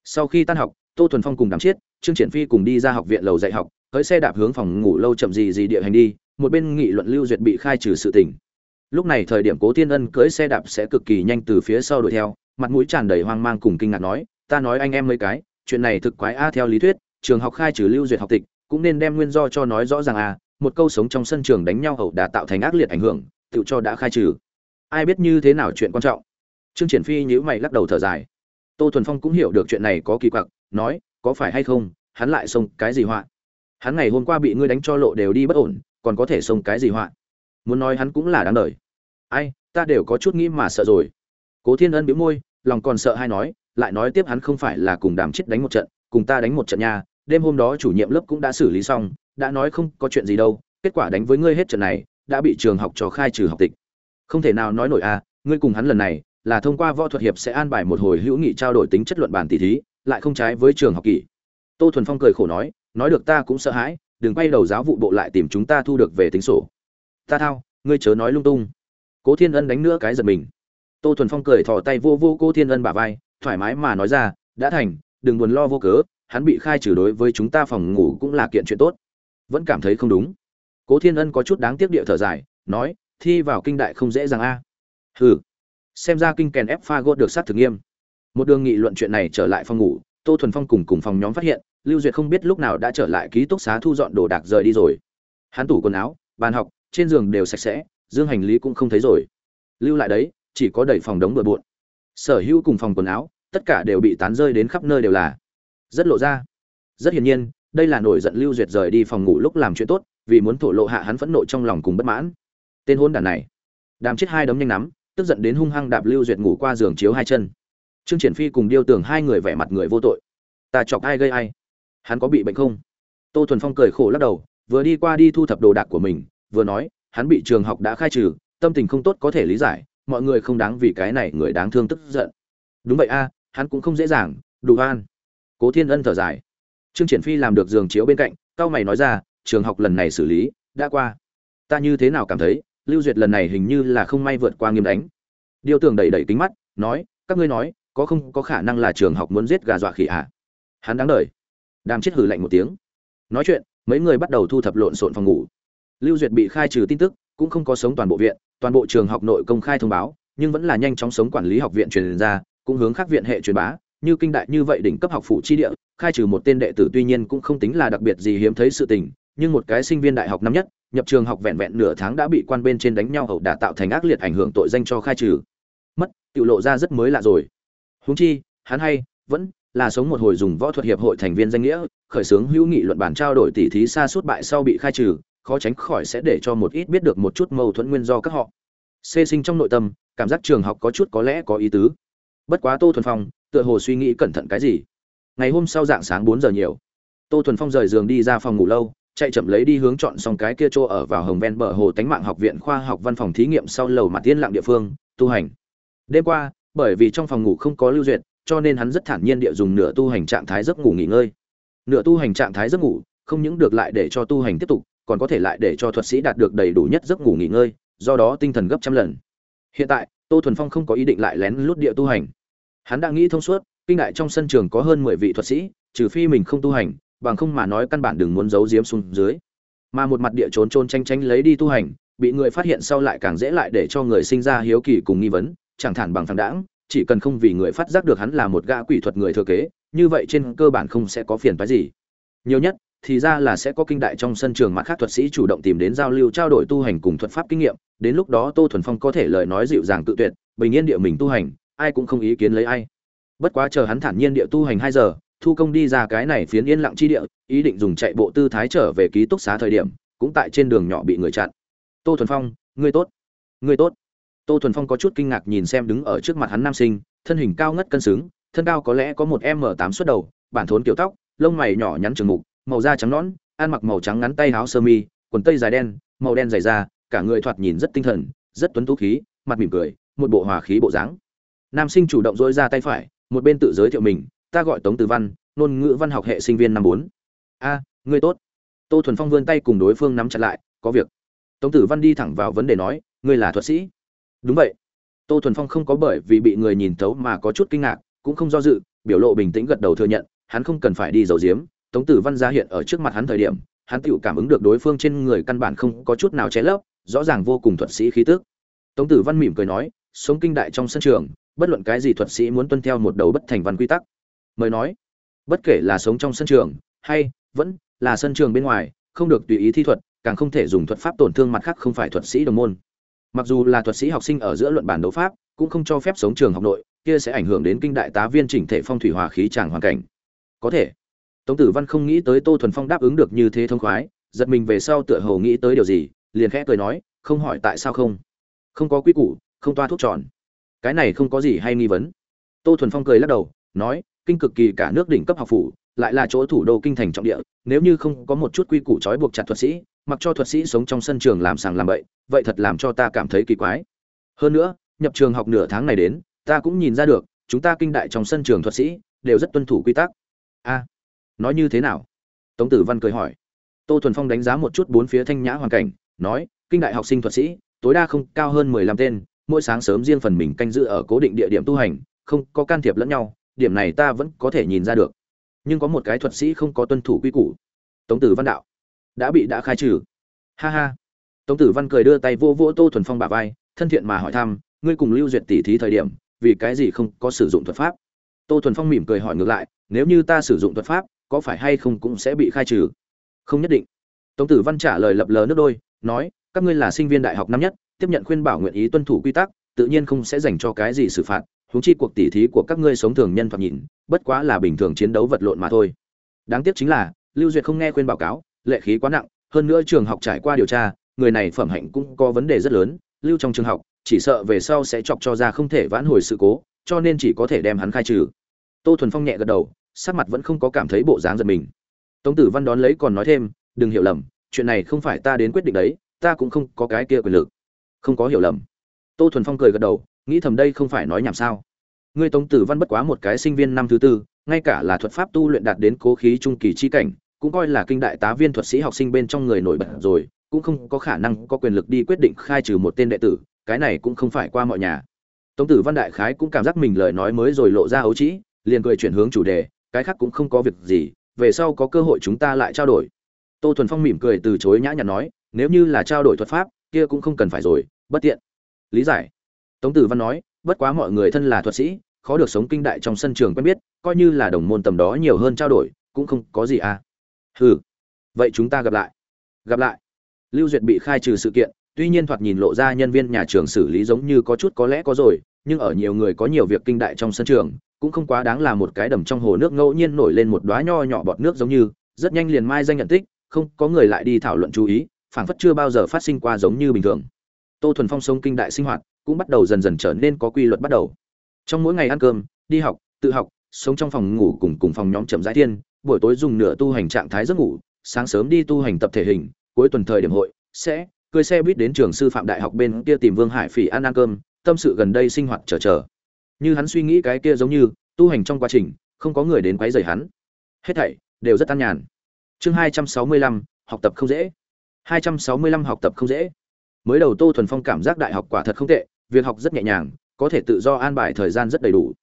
Sau khi tan học, tô thuần phong cùng đám chiết, trương triển phi cùng đi ra học viện lầu dạy học tới xe đạp hướng phòng ngủ lâu chậm gì gì địa hành đi, một bên nghị luận lưu duyệt bị khai trừ sự tình lúc này thời điểm cố tiên ân cưỡi xe đạp sẽ cực kỳ nhanh từ phía sau đuổi theo, mặt mũi tràn đầy hoang mang cùng kinh ngạc nói, ta nói anh em mấy cái, chuyện này thực quái a, theo lý thuyết, trường học khai trừ lưu duyệt học tịch, cũng nên đem nguyên do cho nói rõ ràng a, một câu sống trong sân trường đánh nhau hậu đã tạo thành ác liệt ảnh hưởng, tự cho đã khai trừ. Ai biết như thế nào chuyện quan trọng. Trương triển phi nhíu mày lắc đầu thở dài. Tô thuần phong cũng hiểu được chuyện này có kỳ quặc, nói, có phải hay không, hắn lại xông cái gì họa? Hắn ngày hôm qua bị ngươi đánh cho lộ đều đi bất ổn, còn có thể xông cái gì họa? Muốn nói hắn cũng là đáng đời. Ai, ta đều có chút nghĩ mà sợ rồi. Cố thiên ân biếu môi, lòng còn sợ hay nói, lại nói tiếp hắn không phải là cùng đàm chết đánh một trận, cùng ta đánh một trận nha, đêm hôm đó chủ nhiệm lớp cũng đã xử lý xong, đã nói không có chuyện gì đâu, kết quả đánh với ngươi hết trận này, đã bị trường học cho khai trừ học tịch. Không thể nào nói nổi à ngươi cùng hắn lần này, là thông qua võ thuật hiệp sẽ an bài một hồi hữu nghị trao đổi tính chất luận bản tỷ thí, lại không trái với trường học kỷ. Tô thuần phong cười khổ nói nói được ta cũng sợ hãi, đừng quay đầu giáo vụ bộ lại tìm chúng ta thu được về tính sổ ta thao, ngươi chớ nói lung tung. Cố thiên ân đánh nữa cái giật mình. Tô thuần phong cười thò tay vô vô cô thiên ân bả vai, thoải mái mà nói ra, đã thành, đừng buồn lo vô cớ, hắn bị khai trừ đối với chúng ta phòng ngủ cũng là kiện chuyện tốt. Vẫn cảm thấy không đúng. Cố thiên ân có chút đáng tiếc địa thở dài, nói, thi vào kinh đại không dễ dàng a. Hừ. Xem ra kinh kèn ép pha gốt được sát thực nghiêm. Một đường nghị luận chuyện này trở lại phòng ngủ, tô thuần phong cùng cùng phòng nhóm phát hiện, lưu duyệt không biết lúc nào đã trở lại ký túc xá thu dọn đồ đạc rời đi rồi. Hắn tủ quần áo, bàn học trên giường đều sạch sẽ, dương hành lý cũng không thấy rồi. Lưu lại đấy, chỉ có đầy phòng đống bừa bộn. Sở hữu cùng phòng quần áo, tất cả đều bị tán rơi đến khắp nơi đều là. Rất lộ ra. Rất hiển nhiên, đây là nổi giận lưu duyệt rời đi phòng ngủ lúc làm chuyện tốt, vì muốn thổ lộ hạ hắn phẫn nộ trong lòng cùng bất mãn. Tên hôn đàn này. Đàm chết hai đấm nhanh nắm, tức giận đến hung hăng đạp lưu duyệt ngủ qua giường chiếu hai chân. Trương triển phi cùng điêu tưởng hai người vẻ mặt người vô tội. Ta chọc ai gây ai? Hắn có bị bệnh không? Tô thuần phong cười khổ lắc đầu, vừa đi qua đi thu thập đồ đạc của mình vừa nói, hắn bị trường học đã khai trừ, tâm tình không tốt có thể lý giải, mọi người không đáng vì cái này người đáng thương tức giận. Đúng vậy a, hắn cũng không dễ dàng, đủ an cố thiên ân thở dài. Trương triển phi làm được giường chiếu bên cạnh, cao mày nói ra, trường học lần này xử lý, đã qua. Ta như thế nào cảm thấy, lưu duyệt lần này hình như là không may vượt qua nghiêm đánh. Điều tường đẩy đẩy kính mắt, nói, các ngươi nói, có không, có khả năng là trường học muốn giết gà dọa khỉ ạ à? hắn đáng đời. Đàm chết hử lạnh một tiếng. Nói chuyện, mấy người bắt đầu thu thập lộn xộn phòng ngủ lưu duyệt bị khai trừ tin tức, cũng không có sống toàn bộ viện, toàn bộ trường học nội công khai thông báo, nhưng vẫn là nhanh chóng sống quản lý học viện truyền ra, cũng hướng khác viện hệ truyền bá. Như kinh đại như vậy đỉnh cấp học phủ chi địa, khai trừ một tên đệ tử tuy nhiên cũng không tính là đặc biệt gì hiếm thấy sự tình, nhưng một cái sinh viên đại học năm nhất, nhập trường học vẹn vẹn nửa tháng đã bị quan bên trên đánh nhau ẩu đả tạo thành ác liệt ảnh hưởng tội danh cho khai trừ. Mất, tự lộ ra rất mới lạ rồi. Huống chi, hắn hay, vẫn là sống một hồi dùng võ thuật hiệp hội thành viên danh nghĩa, khởi xướng hữu nghị luận bản trao đổi tỉ thí xa suốt bại sau bị khai trừ khó tránh khỏi sẽ để cho một ít biết được một chút mâu thuẫn nguyên do các họ. Xê sinh trong nội tâm, cảm giác trường học có chút có lẽ có ý tứ. Bất quá tô thuần phong, tựa hồ suy nghĩ cẩn thận cái gì? Ngày hôm sau dạng sáng bốn giờ nhiều, tô thuần phong rời giường đi ra phòng ngủ lâu, chạy chậm lấy đi hướng chọn xong cái kia chỗ ở vào hồng ven bờ hồ tánh mạng học viện khoa học văn phòng thí nghiệm sau lầu mặt tiên lặng địa phương, tu hành. Đêm qua, bởi vì trong phòng ngủ không có lưu duyệt, cho nên hắn rất thản nhiên địa dùng nửa tu hành trạng thái giấc ngủ nghỉ ngơi. Nửa tu hành trạng thái giấc ngủ, không những được lại để cho tu hành tiếp tục còn có thể lại để cho thuật sĩ đạt được đầy đủ nhất giấc ngủ nghỉ ngơi, do đó tinh thần gấp trăm lần. Hiện tại, tô thuần phong không có ý định lại lén lút địa tu hành. Hắn đã nghĩ thông suốt, kinh đại trong sân trường có hơn mười vị thuật sĩ, trừ phi mình không tu hành, bằng không mà nói căn bản đừng muốn giấu giếm xuống dưới. Mà một mặt địa trốn trôn tranh tranh lấy đi tu hành, bị người phát hiện sau lại càng dễ lại để cho người sinh ra hiếu kỳ cùng nghi vấn, chẳng thản bằng thẳng đãng, chỉ cần không vì người phát giác được hắn là một gã quỷ thuật người thừa kế, như vậy trên cơ bản không sẽ có phiền phái gì. Nhiều nhất thì ra là sẽ có kinh đại trong sân trường mặt khác thuật sĩ chủ động tìm đến giao lưu trao đổi tu hành cùng thuật pháp kinh nghiệm, đến lúc đó tô thuần phong có thể lời nói dịu dàng tự tuyệt, bình yên địa mình tu hành, ai cũng không ý kiến lấy ai. Bất quá chờ hắn thản nhiên địa tu hành hai giờ, thu công đi ra cái này phiến yên lặng chi địa, ý định dùng chạy bộ tư thái trở về ký túc xá thời điểm, cũng tại trên đường nhỏ bị người chặn. Tô thuần phong, ngươi tốt ngươi tốt. Tô thuần phong có chút kinh ngạc nhìn xem đứng ở trước mặt hắn nam sinh, thân hình cao ngất cân xứng, thân cao có lẽ có một m tám suất đầu, bản thốn kiểu tóc, lông mày nhỏ nhắn trường mục màu da trắng nõn, ăn mặc màu trắng ngắn tay áo sơ mi, quần tây dài đen, màu đen dày da, cả người thoạt nhìn rất tinh thần, rất tuấn tú khí, mặt mỉm cười, một bộ hòa khí bộ dáng. Nam sinh chủ động dỗi ra tay phải, một bên tự giới thiệu mình, ta gọi tống tử văn, ngôn ngữ văn học hệ sinh viên năm bốn. A, ngươi tốt. Tô thuần phong vươn tay cùng đối phương nắm chặt lại, có việc. Tống tử văn đi thẳng vào vấn đề nói, ngươi là thuật sĩ? Đúng vậy. Tô thuần phong không có bởi vì bị người nhìn thấu mà có chút kinh ngạc, cũng không do dự, biểu lộ bình tĩnh gật đầu thừa nhận, hắn không cần phải đi giấu giếm tống tử văn ra hiện ở trước mặt hắn thời điểm, hắn tự cảm ứng được đối phương trên người căn bản không có chút nào che lấp, rõ ràng vô cùng thuật sĩ khí tức. Tống tử văn mỉm cười nói, sống kinh đại trong sân trường, bất luận cái gì thuật sĩ muốn tuân theo một đầu bất thành văn quy tắc. Mời nói, bất kể là sống trong sân trường, hay vẫn là sân trường bên ngoài, không được tùy ý thi thuật, càng không thể dùng thuật pháp tổn thương mặt khác không phải thuật sĩ đồng môn. Mặc dù là thuật sĩ học sinh ở giữa luận bản đấu pháp, cũng không cho phép sống trường học nội, kia sẽ ảnh hưởng đến kinh đại tá viên chỉnh thể phong thủy hòa khí tràng hoàn cảnh. Có thể tống tử văn không nghĩ tới tô thuần phong đáp ứng được như thế thông khoái, giật mình về sau tựa hồ nghĩ tới điều gì, liền khẽ cười nói, không hỏi tại sao không? Không có quy củ, không toa thuốc tròn. Cái này không có gì hay nghi vấn. Tô thuần phong cười lắc đầu, nói, kinh cực kỳ cả nước đỉnh cấp học phủ, lại là chỗ thủ đô kinh thành trọng địa, nếu như không có một chút quy củ trói buộc chặt thuật sĩ, mặc cho thuật sĩ sống trong sân trường làm sàng làm bậy, vậy thật làm cho ta cảm thấy kỳ quái. Hơn nữa, nhập trường học nửa tháng này đến, ta cũng nhìn ra được, chúng ta kinh đại trong sân trường thuật sĩ, đều rất tuân thủ quy tắc. A nói như thế nào? Tống tử văn cười hỏi. Tô thuần phong đánh giá một chút bốn phía thanh nhã hoàn cảnh, nói, kinh đại học sinh thuật sĩ, tối đa không cao hơn mười lăm tên, mỗi sáng sớm riêng phần mình canh giữ ở cố định địa điểm tu hành, không có can thiệp lẫn nhau, điểm này ta vẫn có thể nhìn ra được. Nhưng có một cái thuật sĩ không có tuân thủ quy củ. Tống tử văn đạo. Đã bị đã khai trừ. Ha ha. Tống tử văn cười đưa tay vô vỗ tô thuần phong bà vai, thân thiện mà hỏi thăm, ngươi cùng lưu duyệt tỉ thí thời điểm, vì cái gì không có sử dụng thuật pháp? Tô thuần phong mỉm cười hỏi ngược lại, nếu như ta sử dụng thuật pháp có phải hay không cũng sẽ bị khai trừ? Không nhất định. Tống tử văn trả lời lập lờ nước đôi, nói, các ngươi là sinh viên đại học năm nhất, tiếp nhận khuyên bảo nguyện ý tuân thủ quy tắc, tự nhiên không sẽ dành cho cái gì xử phạt, huống chi cuộc tỉ thí của các ngươi sống thường nhân thoạt nhìn, bất quá là bình thường chiến đấu vật lộn mà thôi. Đáng tiếc chính là, lưu duyệt không nghe khuyên báo cáo, lệ khí quá nặng, hơn nữa trường học trải qua điều tra, người này phẩm hạnh cũng có vấn đề rất lớn, lưu trong trường học, chỉ sợ về sau sẽ chọc cho ra không thể vãn hồi sự cố, cho nên chỉ có thể đem hắn khai trừ. Tô thuần phong nhẹ gật đầu sắc mặt vẫn không có cảm thấy bộ dáng giật mình. Tống tử văn đón lấy còn nói thêm, đừng hiểu lầm, chuyện này không phải ta đến quyết định đấy, ta cũng không có cái kia quyền lực. Không có hiểu lầm. Tô thuần phong cười gật đầu, nghĩ thầm đây không phải nói nhảm sao? Ngươi tống tử văn bất quá một cái sinh viên năm thứ tư, ngay cả là thuật pháp tu luyện đạt đến cố khí trung kỳ chi cảnh, cũng coi là kinh đại tá viên thuật sĩ học sinh bên trong người nổi bật rồi, cũng không có khả năng có quyền lực đi quyết định khai trừ một tên đệ tử, cái này cũng không phải qua mọi nhà. Tống tử văn đại khái cũng cảm giác mình lời nói mới rồi lộ ra ấu trĩ, liền cười chuyển hướng chủ đề cái khác cũng không có việc gì, về sau có cơ hội chúng ta lại trao đổi. Tô thuần phong mỉm cười từ chối nhã nhặn nói, nếu như là trao đổi thuật pháp, kia cũng không cần phải rồi, bất tiện. Lý giải. Tống tử văn nói, bất quá mọi người thân là thuật sĩ, khó được sống kinh đại trong sân trường quen biết, coi như là đồng môn tầm đó nhiều hơn trao đổi, cũng không có gì à. Hừ. Vậy chúng ta gặp lại. Gặp lại. Lưu duyệt bị khai trừ sự kiện, tuy nhiên thoạt nhìn lộ ra nhân viên nhà trường xử lý giống như có chút có lẽ có rồi nhưng ở nhiều người có nhiều việc kinh đại trong sân trường, cũng không quá đáng là một cái đầm trong hồ nước ngẫu nhiên nổi lên một đóa nho nhỏ bọt nước giống như, rất nhanh liền mai danh nhận tích, không, có người lại đi thảo luận chú ý, phảng phất chưa bao giờ phát sinh qua giống như bình thường. Tô thuần phong sông kinh đại sinh hoạt cũng bắt đầu dần dần trở nên có quy luật bắt đầu. Trong mỗi ngày ăn cơm, đi học, tự học, sống trong phòng ngủ cùng cùng phòng nhóm chậm rãi thiên, buổi tối dùng nửa tu hành trạng thái giấc ngủ, sáng sớm đi tu hành tập thể hình, cuối tuần thời điểm hội, sẽ, cưới xe buýt đến trường sư phạm đại học bên kia tìm vương hải phỉ ăn ăn cơm tâm sự gần đây sinh hoạt chờ chờ. Như hắn suy nghĩ cái kia giống như, tu hành trong quá trình, không có người đến quấy rầy hắn. Hết thảy, đều rất an nhàn. Chương hai trăm sáu mươi lăm, học tập không dễ. hai trăm sáu mươi lăm học tập không dễ. Mới đầu tô thuần phong cảm giác đại học quả thật không tệ, việc học rất nhẹ nhàng, có thể tự do an bài thời gian rất đầy đủ.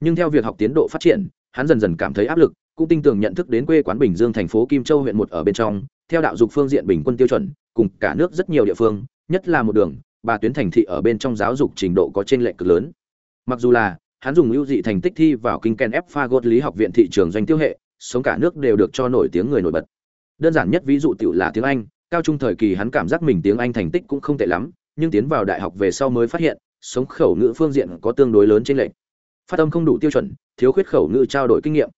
Nhưng theo việc học tiến độ phát triển, hắn dần dần cảm thấy áp lực, cũng tin tưởng nhận thức đến quê quán bình dương thành phố kim châu huyện một ở bên trong, theo đạo dục phương diện bình quân tiêu chuẩn, cùng cả nước rất nhiều địa phương, nhất là một đường bà tuyến thành thị ở bên trong giáo dục trình độ có trên lệ cực lớn. Mặc dù là, hắn dùng ưu dị thành tích thi vào kinh ken ép phagot lý học viện thị trường doanh tiêu hệ, sống cả nước đều được cho nổi tiếng người nổi bật. Đơn giản nhất ví dụ tiểu là tiếng anh, cao trung thời kỳ hắn cảm giác mình tiếng anh thành tích cũng không tệ lắm, nhưng tiến vào đại học về sau mới phát hiện, sống khẩu ngữ phương diện có tương đối lớn trên lệch. Phát âm không đủ tiêu chuẩn, thiếu khuyết khẩu ngữ trao đổi kinh nghiệm.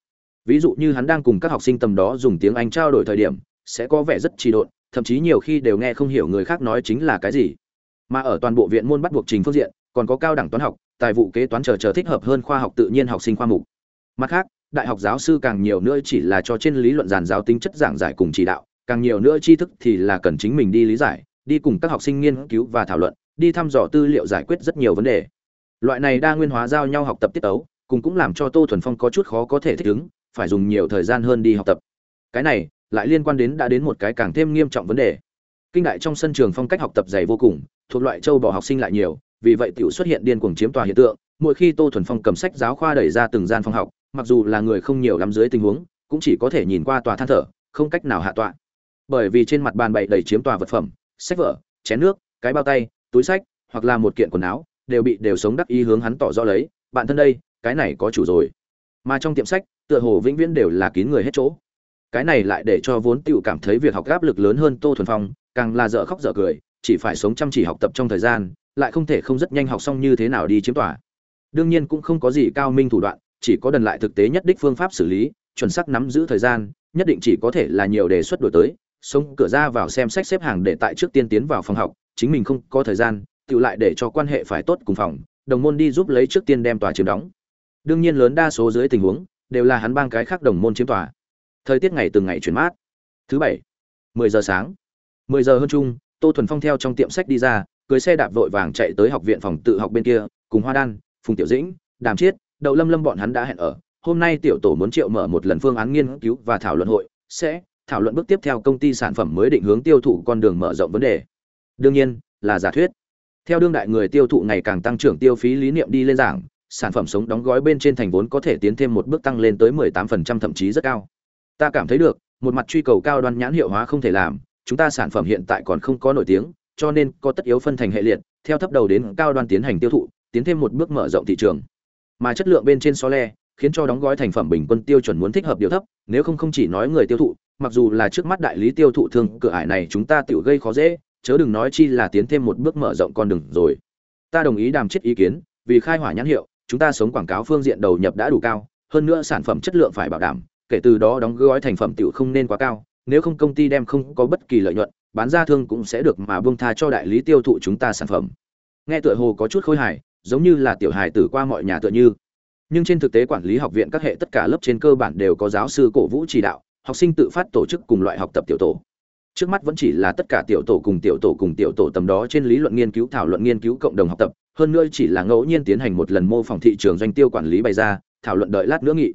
Ví dụ như hắn đang cùng các học sinh tầm đó dùng tiếng anh trao đổi thời điểm, sẽ có vẻ rất trì độn, thậm chí nhiều khi đều nghe không hiểu người khác nói chính là cái gì mà ở toàn bộ viện môn bắt buộc trình phương diện, còn có cao đẳng toán học, tài vụ kế toán chờ chờ thích hợp hơn khoa học tự nhiên học sinh khoa mục. Mặt khác, đại học giáo sư càng nhiều nữa chỉ là cho trên lý luận giàn giáo tính chất giảng giải cùng chỉ đạo, càng nhiều nữa tri thức thì là cần chính mình đi lý giải, đi cùng các học sinh nghiên cứu và thảo luận, đi thăm dò tư liệu giải quyết rất nhiều vấn đề. Loại này đa nguyên hóa giao nhau học tập tiết tấu, cùng cũng làm cho tô thuần phong có chút khó có thể thích ứng, phải dùng nhiều thời gian hơn đi học tập. Cái này, lại liên quan đến đã đến một cái càng thêm nghiêm trọng vấn đề kinh đại trong sân trường phong cách học tập dày vô cùng, thuộc loại châu bò học sinh lại nhiều, vì vậy tiểu xuất hiện điên cuồng chiếm tòa hiện tượng, mỗi khi tô thuần phong cầm sách giáo khoa đẩy ra từng gian phòng học, mặc dù là người không nhiều lắm dưới tình huống, cũng chỉ có thể nhìn qua tòa than thở, không cách nào hạ tọa. Bởi vì trên mặt bàn bày đầy chiếm tòa vật phẩm, sách vở, chén nước, cái bao tay, túi sách, hoặc là một kiện quần áo, đều bị đều sống đắc ý hướng hắn tỏ rõ lấy, bạn thân đây, cái này có chủ rồi. Mà trong tiệm sách, tựa hồ vĩnh viễn đều là kín người hết chỗ. Cái này lại để cho vốn tựu cảm thấy việc học áp lực lớn hơn tô thuần phong càng là dở khóc dở cười, chỉ phải sống chăm chỉ học tập trong thời gian, lại không thể không rất nhanh học xong như thế nào đi chiếm tòa. Đương nhiên cũng không có gì cao minh thủ đoạn, chỉ có đần lại thực tế nhất đích phương pháp xử lý, chuẩn xác nắm giữ thời gian, nhất định chỉ có thể là nhiều đề xuất đổi tới sống cửa ra vào xem sách xếp hàng để tại trước tiên tiến vào phòng học, chính mình không có thời gian, tự lại để cho quan hệ phải tốt cùng phòng, đồng môn đi giúp lấy trước tiên đem tòa chiếm đóng. Đương nhiên lớn đa số dưới tình huống, đều là hắn bang cái khác đồng môn chiếm tòa. Thời tiết ngày từng ngày chuyển mát. Thứ bảy, mười giờ sáng mười giờ hơn chung, tô thuần phong theo trong tiệm sách đi ra, cưới xe đạp vội vàng chạy tới học viện phòng tự học bên kia, cùng hoa đan, phùng tiểu dĩnh, đàm chiết, đậu lâm lâm bọn hắn đã hẹn ở. Hôm nay tiểu tổ muốn triệu mở một lần phương án nghiên cứu và thảo luận hội, sẽ thảo luận bước tiếp theo công ty sản phẩm mới định hướng tiêu thụ con đường mở rộng vấn đề. Đương nhiên, là giả thuyết. Theo đương đại người tiêu thụ ngày càng tăng trưởng tiêu phí lý niệm đi lên giảng, sản phẩm sống đóng gói bên trên thành vốn có thể tiến thêm một bước tăng lên tới 18% thậm chí rất cao. Ta cảm thấy được, một mặt truy cầu cao đoan nhãn hiệu hóa không thể làm chúng ta sản phẩm hiện tại còn không có nổi tiếng, cho nên có tất yếu phân thành hệ liệt, theo thấp đầu đến cao đoan tiến hành tiêu thụ, tiến thêm một bước mở rộng thị trường. Mà chất lượng bên trên so le, khiến cho đóng gói thành phẩm bình quân tiêu chuẩn muốn thích hợp điều thấp, nếu không không chỉ nói người tiêu thụ, mặc dù là trước mắt đại lý tiêu thụ thương, cửa ải này chúng ta tiểu gây khó dễ, chớ đừng nói chi là tiến thêm một bước mở rộng con đường rồi. Ta đồng ý đàm chết ý kiến, vì khai hỏa nhãn hiệu, chúng ta sống quảng cáo phương diện đầu nhập đã đủ cao, hơn nữa sản phẩm chất lượng phải bảo đảm, kể từ đó đóng gói thành phẩm tiểu không nên quá cao nếu không công ty đem không có bất kỳ lợi nhuận, bán ra thương cũng sẽ được mà buông tha cho đại lý tiêu thụ chúng ta sản phẩm. Nghe tựa hồ có chút khôi hài, giống như là tiểu hài tử qua mọi nhà tựa như. Nhưng trên thực tế quản lý học viện các hệ tất cả lớp trên cơ bản đều có giáo sư cổ vũ chỉ đạo, học sinh tự phát tổ chức cùng loại học tập tiểu tổ. Trước mắt vẫn chỉ là tất cả tiểu tổ cùng tiểu tổ cùng tiểu tổ tầm đó trên lý luận nghiên cứu thảo luận nghiên cứu cộng đồng học tập, hơn nữa chỉ là ngẫu nhiên tiến hành một lần mô phỏng thị trường doanh tiêu quản lý bày ra, thảo luận đợi lát nữa nghị.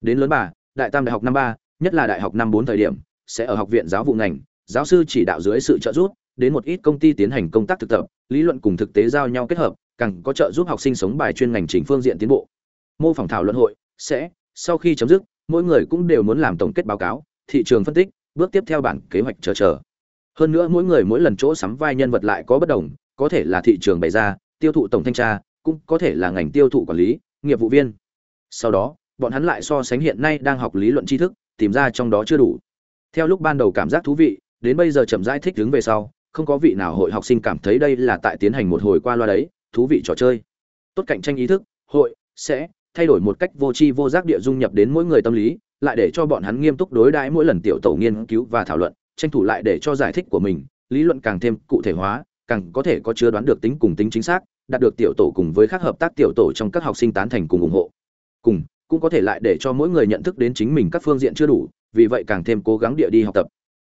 Đến lớn bà đại tam đại học năm ba, nhất là đại học năm bốn thời điểm sẽ ở học viện giáo vụ ngành, giáo sư chỉ đạo dưới sự trợ giúp, đến một ít công ty tiến hành công tác thực tập, lý luận cùng thực tế giao nhau kết hợp, càng có trợ giúp học sinh sống bài chuyên ngành chỉnh phương diện tiến bộ. Mô phỏng thảo luận hội sẽ, sau khi chấm dứt, mỗi người cũng đều muốn làm tổng kết báo cáo, thị trường phân tích, bước tiếp theo bản kế hoạch chờ chờ. Hơn nữa mỗi người mỗi lần chỗ sắm vai nhân vật lại có bất đồng, có thể là thị trường bày ra, tiêu thụ tổng thanh tra, cũng có thể là ngành tiêu thụ quản lý, nghiệp vụ viên. Sau đó, bọn hắn lại so sánh hiện nay đang học lý luận tri thức, tìm ra trong đó chưa đủ theo lúc ban đầu cảm giác thú vị, đến bây giờ chậm rãi thích đứng về sau, không có vị nào hội học sinh cảm thấy đây là tại tiến hành một hồi qua loa đấy, thú vị trò chơi. Tốt cạnh tranh ý thức, hội, sẽ, thay đổi một cách vô tri vô giác địa dung nhập đến mỗi người tâm lý, lại để cho bọn hắn nghiêm túc đối đãi mỗi lần tiểu tổ nghiên cứu và thảo luận, tranh thủ lại để cho giải thích của mình, lý luận càng thêm cụ thể hóa, càng có thể có chứa đoán được tính cùng tính chính xác, đạt được tiểu tổ cùng với các hợp tác tiểu tổ trong các học sinh tán thành cùng ủng hộ. Cùng, cũng có thể lại để cho mỗi người nhận thức đến chính mình các phương diện chưa đủ vì vậy càng thêm cố gắng địa đi học tập.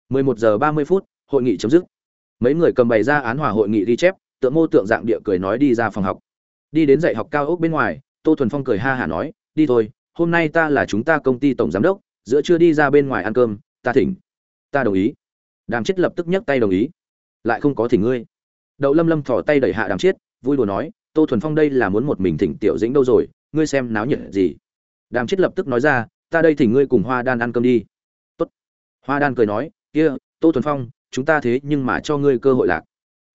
11 giờ 30 phút, hội nghị chấm dứt. Mấy người cầm bày ra án hòa hội nghị ghi chép, tượng mô tượng dạng địa cười nói đi ra phòng học. Đi đến dạy học cao ốc bên ngoài, tô thuần phong cười ha hả nói, đi thôi, hôm nay ta là chúng ta công ty tổng giám đốc, giữa chưa đi ra bên ngoài ăn cơm, ta thỉnh. Ta đồng ý. Đàm chết lập tức nhấc tay đồng ý. Lại không có thỉnh ngươi. Đậu lâm lâm thỏ tay đẩy hạ đàm chết vui đùa nói, tô thuần phong đây là muốn một mình thỉnh tiểu dĩnh đâu rồi, ngươi xem náo nhiệt gì. Đàm chết lập tức nói ra, ta đây thỉnh ngươi cùng hoa đan ăn cơm đi hoa đan cười nói, kia, tô thuần phong, chúng ta thế nhưng mà cho ngươi cơ hội lạc.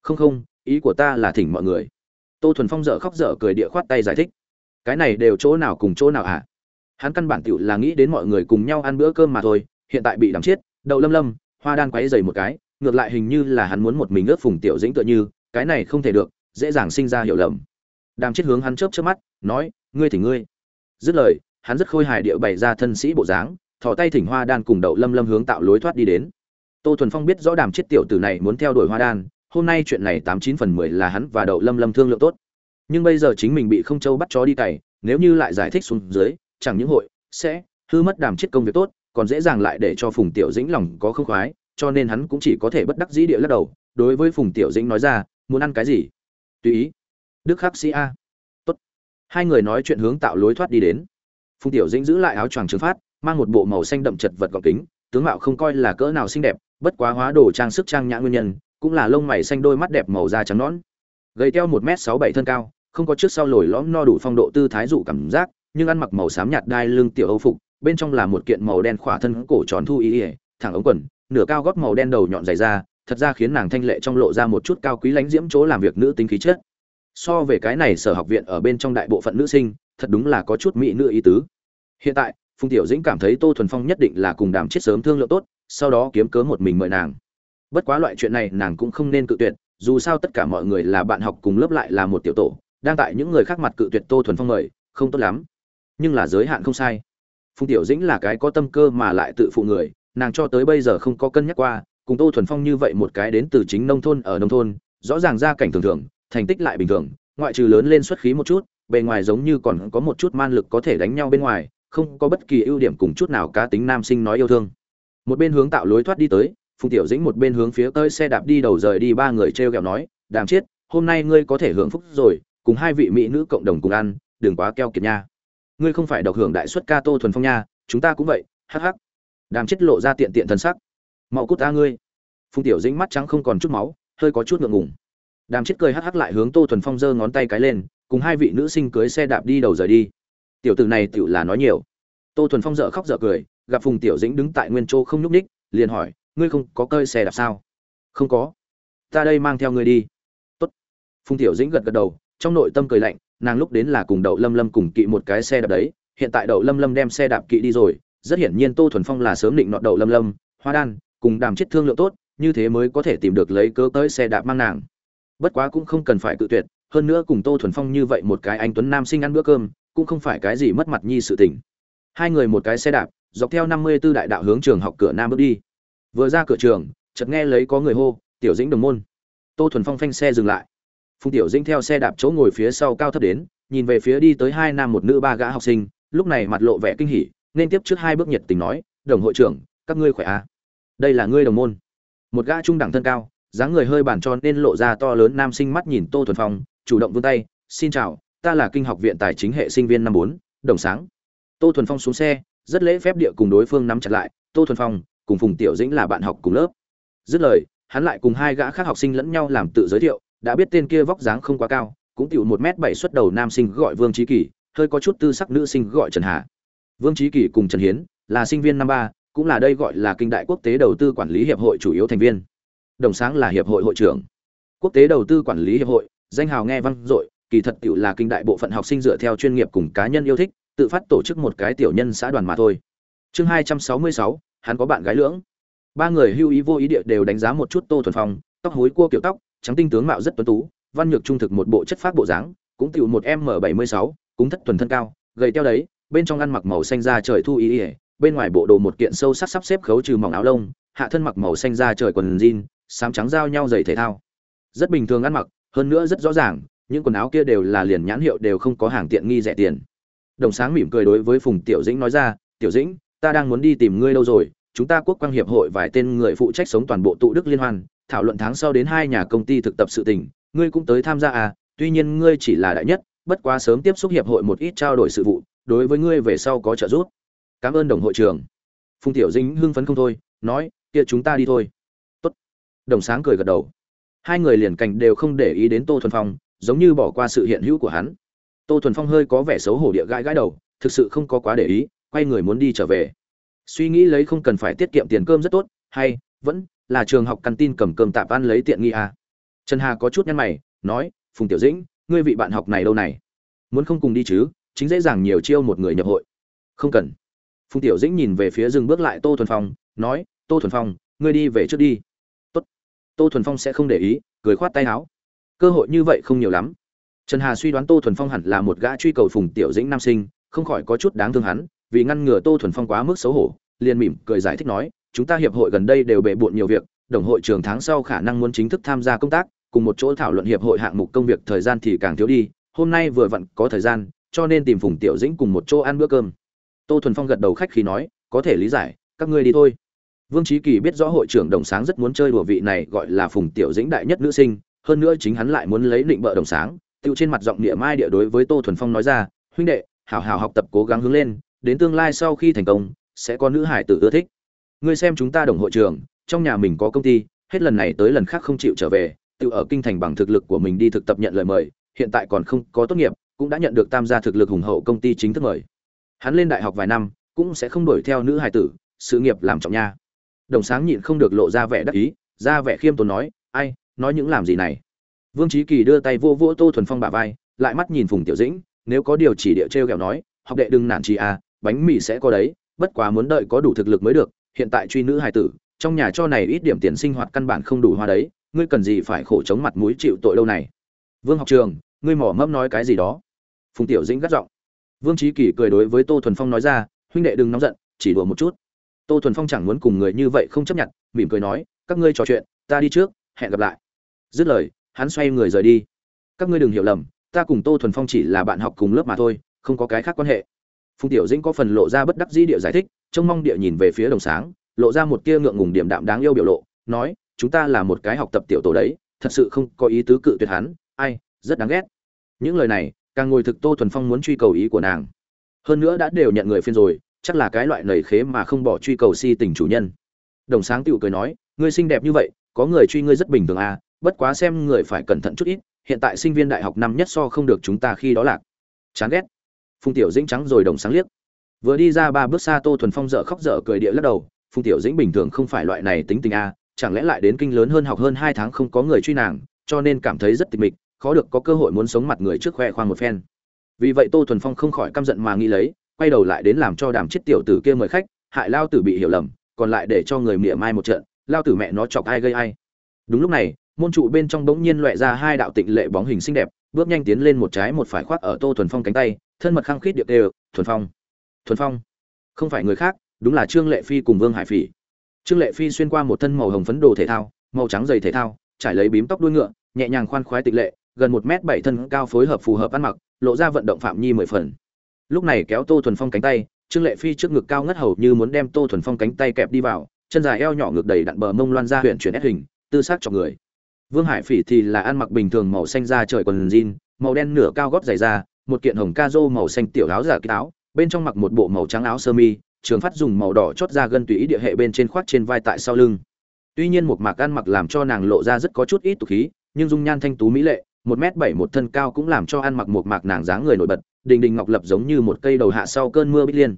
Không không, ý của ta là thỉnh mọi người. Tô thuần phong dở khóc dở cười địa khoát tay giải thích. Cái này đều chỗ nào cùng chỗ nào à? hắn căn bản tựu là nghĩ đến mọi người cùng nhau ăn bữa cơm mà thôi, hiện tại bị đắm chết, đậu lâm lâm, hoa đan quấy dày một cái, ngược lại hình như là hắn muốn một mình ướp phùng tiểu dĩnh tựa như, cái này không thể được, dễ dàng sinh ra hiểu lầm. Đàm chết hướng hắn chớp chớp mắt, nói, ngươi thì ngươi. Dứt lời, hắn rất khôi hài địa bày ra thân sĩ bộ dáng thò tay thỉnh hoa đan cùng đậu lâm lâm hướng tạo lối thoát đi đến. Tô thuần phong biết rõ đàm chết tiểu tử này muốn theo đuổi hoa đan, hôm nay chuyện này tám chín phần mười là hắn và đậu lâm lâm thương lượng tốt. Nhưng bây giờ chính mình bị không châu bắt chó đi cày, nếu như lại giải thích xuống dưới, chẳng những hội sẽ hư mất đàm chết công việc tốt, còn dễ dàng lại để cho phùng tiểu dĩnh lòng có không khoái, cho nên hắn cũng chỉ có thể bất đắc dĩ địa lắc đầu, đối với phùng tiểu dĩnh nói ra, muốn ăn cái gì? Tùy ý. Đức khắc sĩ a. Tốt. Hai người nói chuyện hướng tạo lối thoát đi đến. Phùng tiểu dĩnh giữ lại áo choàng trừng phát mang một bộ màu xanh đậm chật vật gọn kính, tướng mạo không coi là cỡ nào xinh đẹp, bất quá hóa đồ trang sức trang nhã nguyên nhân, cũng là lông mày xanh đôi mắt đẹp màu da trắng nõn. Gầy teo một m sáu bảy thân cao, không có trước sau lồi lõm no đủ phong độ tư thái dụ cảm giác, nhưng ăn mặc màu xám nhạt đai lưng tiểu âu phục, bên trong là một kiện màu đen khỏa thân cổ tròn thu ý ỉa thẳng ống quần, nửa cao gót màu đen đầu nhọn dày ra thật ra khiến nàng thanh lệ trong lộ ra một chút cao quý lãnh diễm chỗ làm việc nữ tính khí chất. So về cái này sở học viện ở bên trong đại bộ phận nữ sinh, thật đúng là có chút mỹ nữ ý tứ. Hiện tại phùng tiểu dĩnh cảm thấy tô thuần phong nhất định là cùng đàm chết sớm thương lượng tốt, sau đó kiếm cớ một mình mời nàng. Bất quá loại chuyện này nàng cũng không nên cự tuyệt, dù sao tất cả mọi người là bạn học cùng lớp lại là một tiểu tổ, đang tại những người khác mặt cự tuyệt tô thuần phong mời, không tốt lắm. Nhưng là giới hạn không sai. Phùng tiểu dĩnh là cái có tâm cơ mà lại tự phụ người, nàng cho tới bây giờ không có cân nhắc qua, cùng tô thuần phong như vậy một cái đến từ chính nông thôn ở nông thôn, rõ ràng gia cảnh thường thường, thành tích lại bình thường, ngoại trừ lớn lên xuất khí một chút, bề ngoài giống như còn có một chút man lực có thể đánh nhau bên ngoài không có bất kỳ ưu điểm cùng chút nào cá tính nam sinh nói yêu thương. Một bên hướng tạo lối thoát đi tới, phùng tiểu dĩnh một bên hướng phía tới xe đạp đi đầu rời đi ba người t r e o kẹo nói, đàm chiết hôm nay ngươi có thể hưởng phúc rồi, cùng hai vị mỹ nữ cộng đồng cùng ăn, đừng quá keo kiệt nha. Ngươi không phải độc hưởng đại suất ca tô thuần phong nha, chúng ta cũng vậy, hắc hắc. Đàm chết lộ ra tiện tiện thân sắc. Mau cút ta ngươi. Phùng tiểu dĩnh mắt trắng không còn chút máu, hơi có chút ngượng ngùng. Đàm chết cười hắc hắc lại hướng tô thuần phong giơ ngón tay cái lên, cùng hai vị nữ sinh cưới xe đạp đi đầu rời đi tiểu tử này tiểu là nói nhiều. Tô thuần phong dở khóc dở cười, gặp phùng tiểu dĩnh đứng tại nguyên châu không nhúc ních liền hỏi, ngươi không có cơi xe đạp sao? Không có. Ta đây mang theo ngươi đi. Tốt. phùng tiểu dĩnh gật gật đầu, trong nội tâm cười lạnh, nàng lúc đến là cùng đậu lâm lâm cùng kỵ một cái xe đạp đấy, hiện tại đậu lâm lâm đem xe đạp kỵ đi rồi, rất hiển nhiên tô thuần phong là sớm định nọ đậu lâm lâm, hoa đan, cùng đàm chết thương lượng tốt, như thế mới có thể tìm được lấy cớ tới xe đạp mang nàng. Bất quá cũng không cần phải tự tuyệt, hơn nữa cùng tô thuần phong như vậy một cái anh tuấn nam sinh ăn bữa cơm cũng không phải cái gì mất mặt nhi sự tình. Hai người một cái xe đạp, dọc theo năm mươi 54 đại đạo hướng trường học cửa nam bước đi. Vừa ra cửa trường, chợt nghe lấy có người hô, tiểu dĩnh đồng môn. Tô thuần phong phanh xe dừng lại. Phùng tiểu dĩnh theo xe đạp chỗ ngồi phía sau cao thấp đến, nhìn về phía đi tới hai nam một nữ ba gã học sinh, lúc này mặt lộ vẻ kinh hỉ, nên tiếp trước hai bước nhiệt tình nói, đồng hội trưởng, các ngươi khỏe à? đây là ngươi đồng môn. Một gã trung đẳng thân cao, dáng người hơi bản tròn nên lộ ra to lớn nam sinh mắt nhìn tô thuần phong, chủ động vươn tay, xin chào ta là kinh học viện tài chính hệ sinh viên năm bốn, đồng sáng. Tô thuần phong xuống xe, rất lễ phép địa cùng đối phương nắm chặt lại, tô thuần phong, cùng phùng tiểu dĩnh là bạn học cùng lớp. Dứt lời, hắn lại cùng hai gã khác học sinh lẫn nhau làm tự giới thiệu, đã biết tên kia vóc dáng không quá cao, cũng tiểu một m bảy xuất đầu nam sinh gọi vương trí kỳ, hơi có chút tư sắc nữ sinh gọi trần hà. Vương trí kỳ cùng trần hiến là sinh viên năm ba, cũng là đây gọi là kinh đại quốc tế đầu tư quản lý hiệp hội chủ yếu thành viên. Đồng sáng là hiệp hội hội trưởng. Quốc tế đầu tư quản lý hiệp hội, danh hào nghe vang dội kỳ thật tiểu là kinh đại bộ phận học sinh dựa theo chuyên nghiệp cùng cá nhân yêu thích, tự phát tổ chức một cái tiểu nhân xã đoàn mà thôi. Chương hai trăm sáu mươi sáu, hắn có bạn gái lưỡng. Ba người hưu ý vô ý địa đều đánh giá một chút tô thuần phong, tóc hối cua kiểu tóc, trắng tinh tướng mạo rất tuấn tú, văn nhược trung thực một bộ chất phát bộ dáng, cũng tiểu một m bảy mươi sáu cũng thất thuần thân cao, gầy teo đấy, bên trong ăn mặc màu xanh da trời thu ý ý, bên ngoài bộ đồ một kiện sâu sắc sắp xếp khấu trừ mỏng áo lông, hạ thân mặc màu xanh da trời quần jean xám trắng giao nhau giày thể thao. Rất bình thường ăn mặc, hơn nữa rất rõ ràng những quần áo kia đều là liền nhãn hiệu đều không có hàng tiện nghi rẻ tiền. Đồng sáng mỉm cười đối với phùng tiểu dĩnh nói ra, tiểu dĩnh, ta đang muốn đi tìm ngươi lâu rồi, chúng ta quốc quang hiệp hội vài tên người phụ trách sống toàn bộ tụ đức liên hoan, thảo luận tháng sau đến hai nhà công ty thực tập sự tình, ngươi cũng tới tham gia à tuy nhiên ngươi chỉ là đại nhất, bất quá sớm tiếp xúc hiệp hội một ít trao đổi sự vụ, đối với ngươi về sau có trợ giúp. Cảm ơn đồng hội trưởng. Phùng tiểu dĩnh hưng phấn không thôi, nói, kia chúng ta đi thôi. Tốt. Đồng sáng cười gật đầu. Hai người liền cảnh đều không để ý đến tô thuần phong giống như bỏ qua sự hiện hữu của hắn. Tô thuần phong hơi có vẻ xấu hổ địa gãi gãi đầu, thực sự không có quá để ý, quay người muốn đi trở về. Suy nghĩ lấy không cần phải tiết kiệm tiền cơm rất tốt, hay, vẫn là trường học căn tin cầm cơm tạp ăn lấy tiện nghi à. trần hà có chút nhăn mày, nói, phùng tiểu dĩnh, ngươi vị bạn học này đâu này? Muốn không cùng đi chứ, chính dễ dàng nhiều chiêu một người nhập hội. Không cần. Phùng tiểu dĩnh nhìn về phía dừng bước lại tô thuần phong, nói, tô thuần phong, ngươi đi về trước đi. Tốt. tô thuần phong sẽ không để ý, cười khoát tay áo cơ hội như vậy không nhiều lắm. Trần hà suy đoán tô thuần phong hẳn là một gã truy cầu phùng tiểu dĩnh nam sinh, không khỏi có chút đáng thương hắn, vì ngăn ngừa tô thuần phong quá mức xấu hổ, liền mỉm cười giải thích nói, chúng ta hiệp hội gần đây đều bề bộn nhiều việc, đồng hội trường tháng sau khả năng muốn chính thức tham gia công tác, cùng một chỗ thảo luận hiệp hội hạng mục công việc thời gian thì càng thiếu đi, hôm nay vừa vặn có thời gian, cho nên tìm phùng tiểu dĩnh cùng một chỗ ăn bữa cơm. Tô thuần phong gật đầu khách khí nói, có thể lý giải, các ngươi đi thôi. Vương trí kỳ biết rõ hội trưởng đồng sáng rất muốn chơi đùa vị này gọi là phùng tiểu dĩnh đại nhất nữ sinh hơn nữa chính hắn lại muốn lấy định bợ đồng sáng tựu trên mặt giọng địa mai địa đối với tô thuần phong nói ra huynh đệ hảo hảo học tập cố gắng hướng lên đến tương lai sau khi thành công sẽ có nữ hải tử ưa thích. Ngươi xem chúng ta đồng hội trường, trong nhà mình có công ty hết lần này tới lần khác không chịu trở về tự ở kinh thành bằng thực lực của mình đi thực tập nhận lời mời hiện tại còn không có tốt nghiệp cũng đã nhận được tham gia thực lực hùng hậu công ty chính thức mời. Hắn lên đại học vài năm cũng sẽ không đuổi theo nữ hài tử sự nghiệp làm trọng nha. Đồng sáng nhịn không được lộ ra vẻ đắc ý ra vẻ khiêm tốn nói ai nói những làm gì này. Vương trí kỳ đưa tay vô vô tô thuần phong bả vai, lại mắt nhìn phùng tiểu dĩnh, nếu có điều chỉ địa t r kẹo nói, học đệ đừng nản chị à bánh mì sẽ có đấy, bất quá muốn đợi có đủ thực lực mới được, hiện tại truy nữ hài tử, trong nhà cho này ít điểm tiền sinh hoạt căn bản không đủ hoa đấy, ngươi cần gì phải khổ chống mặt mũi chịu tội đâu này. Vương học trường, ngươi mỏ mẫm nói cái gì đó? Phùng tiểu dĩnh gắt giọng. Vương trí kỳ cười đối với tô thuần phong nói ra, huynh đệ đừng nóng giận, chỉ đùa một chút. Tô thuần phong chẳng muốn cùng người như vậy không chấp nhận, mỉm cười nói, các ngươi trò chuyện, ta đi trước, hẹn gặp lại dứt lời, hắn xoay người rời đi. Các ngươi đừng hiểu lầm, ta cùng tô thuần phong chỉ là bạn học cùng lớp mà thôi, không có cái khác quan hệ. Phùng tiểu dĩnh có phần lộ ra bất đắc dĩ địa giải thích, trông mong địa nhìn về phía đồng sáng, lộ ra một tia ngượng ngùng điểm đạm đáng yêu biểu lộ, nói, chúng ta là một cái học tập tiểu tổ đấy, thật sự không có ý tứ cự tuyệt hắn, ai, rất đáng ghét. Những lời này, càng ngồi thực tô thuần phong muốn truy cầu ý của nàng. Hơn nữa đã đều nhận người phiên rồi, chắc là cái loại nầy khế mà không bỏ truy cầu si tình chủ nhân. Đồng sáng tựu cười nói, ngươi xinh đẹp như vậy, có người truy ngươi rất bình thường à bất quá xem người phải cẩn thận chút ít, hiện tại sinh viên đại học năm nhất so không được chúng ta khi đó lạc. Chán ghét. Phùng tiểu dĩnh trắng rồi đồng sáng liếc. Vừa đi ra ba bước xa tô thuần phong dở khóc dở cười địa lắc đầu, phùng tiểu dĩnh bình thường không phải loại này tính tình a, chẳng lẽ lại đến kinh lớn hơn học hơn hai tháng không có người truy nàng, cho nên cảm thấy rất tịch mịch, khó được có cơ hội muốn sống mặt người trước khoe khoang một phen. Vì vậy tô thuần phong không khỏi căm giận mà nghĩ lấy, quay đầu lại đến làm cho đàm chết tiểu tử kia mời khách, hại lao tử bị hiểu lầm, còn lại để cho người mỉa mai một trận, lao tử mẹ nó chọc ai gây ai. Đúng lúc này môn trụ bên trong bỗng nhiên loẹ ra hai đạo tịnh lệ bóng hình xinh đẹp, bước nhanh tiến lên một trái một phải khoác ở tô thuần phong cánh tay, thân mật khăng khít điệp đều thuần phong thuần phong. Không phải người khác, đúng là trương lệ phi cùng vương hải phỉ. Trương lệ phi xuyên qua một thân màu hồng phấn đồ thể thao, màu trắng giày thể thao, trải lấy bím tóc đuôi ngựa, nhẹ nhàng khoan khoái tịch lệ, gần một m bảy thân cao phối hợp phù hợp ăn mặc, lộ ra vận động phạm nhi mười phần. Lúc này kéo tô thuần phong cánh tay, trương lệ phi trước ngực cao ngất hầu như muốn đem tô thuần phong cánh tay kẹp đi vào, chân dài eo nhỏ ngực đầy đặn bờ mông loan ra huyện chuyển ép hình, tư xác cho người vương hải phỉ thì là ăn mặc bình thường màu xanh da trời quần jean, màu đen nửa cao gót dày da, một kiện hồng cao màu xanh tiểu áo giả ký áo, bên trong mặc một bộ màu trắng áo sơ mi, trường phát dùng màu đỏ chót ra gân tùy ý địa hệ bên trên khoác trên vai tại sau lưng. Tuy nhiên một mạc ăn mặc làm cho nàng lộ ra rất có chút ít tục khí, nhưng dung nhan thanh tú mỹ lệ, một m bảy một thân cao cũng làm cho ăn mặc một mạc nàng dáng người nổi bật, đình đình ngọc lập giống như một cây đầu hạ sau cơn mưa bích liên.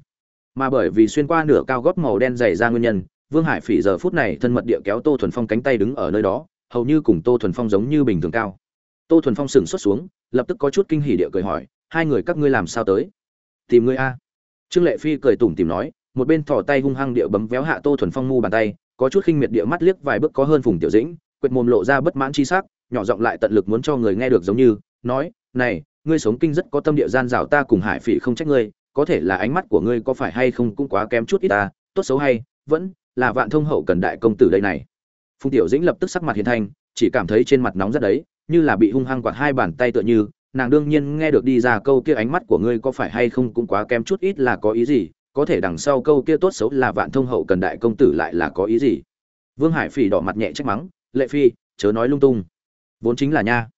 Mà bởi vì xuyên qua nửa cao gót màu đen dày ra nguyên nhân, vương hải phỉ giờ phút này thân mật địa kéo tô thuần phong cánh tay đứng ở nơi đó hầu như cùng tô thuần phong giống như bình thường cao. Tô thuần phong sừng xuất xuống, lập tức có chút kinh hỉ địa cười hỏi, hai người các ngươi làm sao tới? Tìm ngươi a. Trương lệ phi cười tủm tìm nói, một bên thò tay hung hăng địa bấm véo hạ tô thuần phong mu bàn tay, có chút khinh miệt địa mắt liếc vài bước có hơn phùng tiểu dĩnh, quệt mồm lộ ra bất mãn chi sắc, nhỏ giọng lại tận lực muốn cho người nghe được giống như, nói, này, ngươi sống kinh rất có tâm địa gian rào ta cùng hải phỉ không trách ngươi, có thể là ánh mắt của ngươi có phải hay không cũng quá kém chút ít ta, tốt xấu hay, vẫn là vạn thông hậu cần đại công tử đây này phùng tiểu dĩnh lập tức sắc mặt hiền thanh chỉ cảm thấy trên mặt nóng rất đấy, như là bị hung hăng quạt hai bàn tay tựa như, nàng đương nhiên nghe được đi ra câu kia ánh mắt của ngươi có phải hay không cũng quá kém chút ít là có ý gì, có thể đằng sau câu kia tốt xấu là vạn thông hậu cần đại công tử lại là có ý gì. Vương hải phỉ đỏ mặt nhẹ trách mắng, lệ phi, chớ nói lung tung. Vốn chính là nha.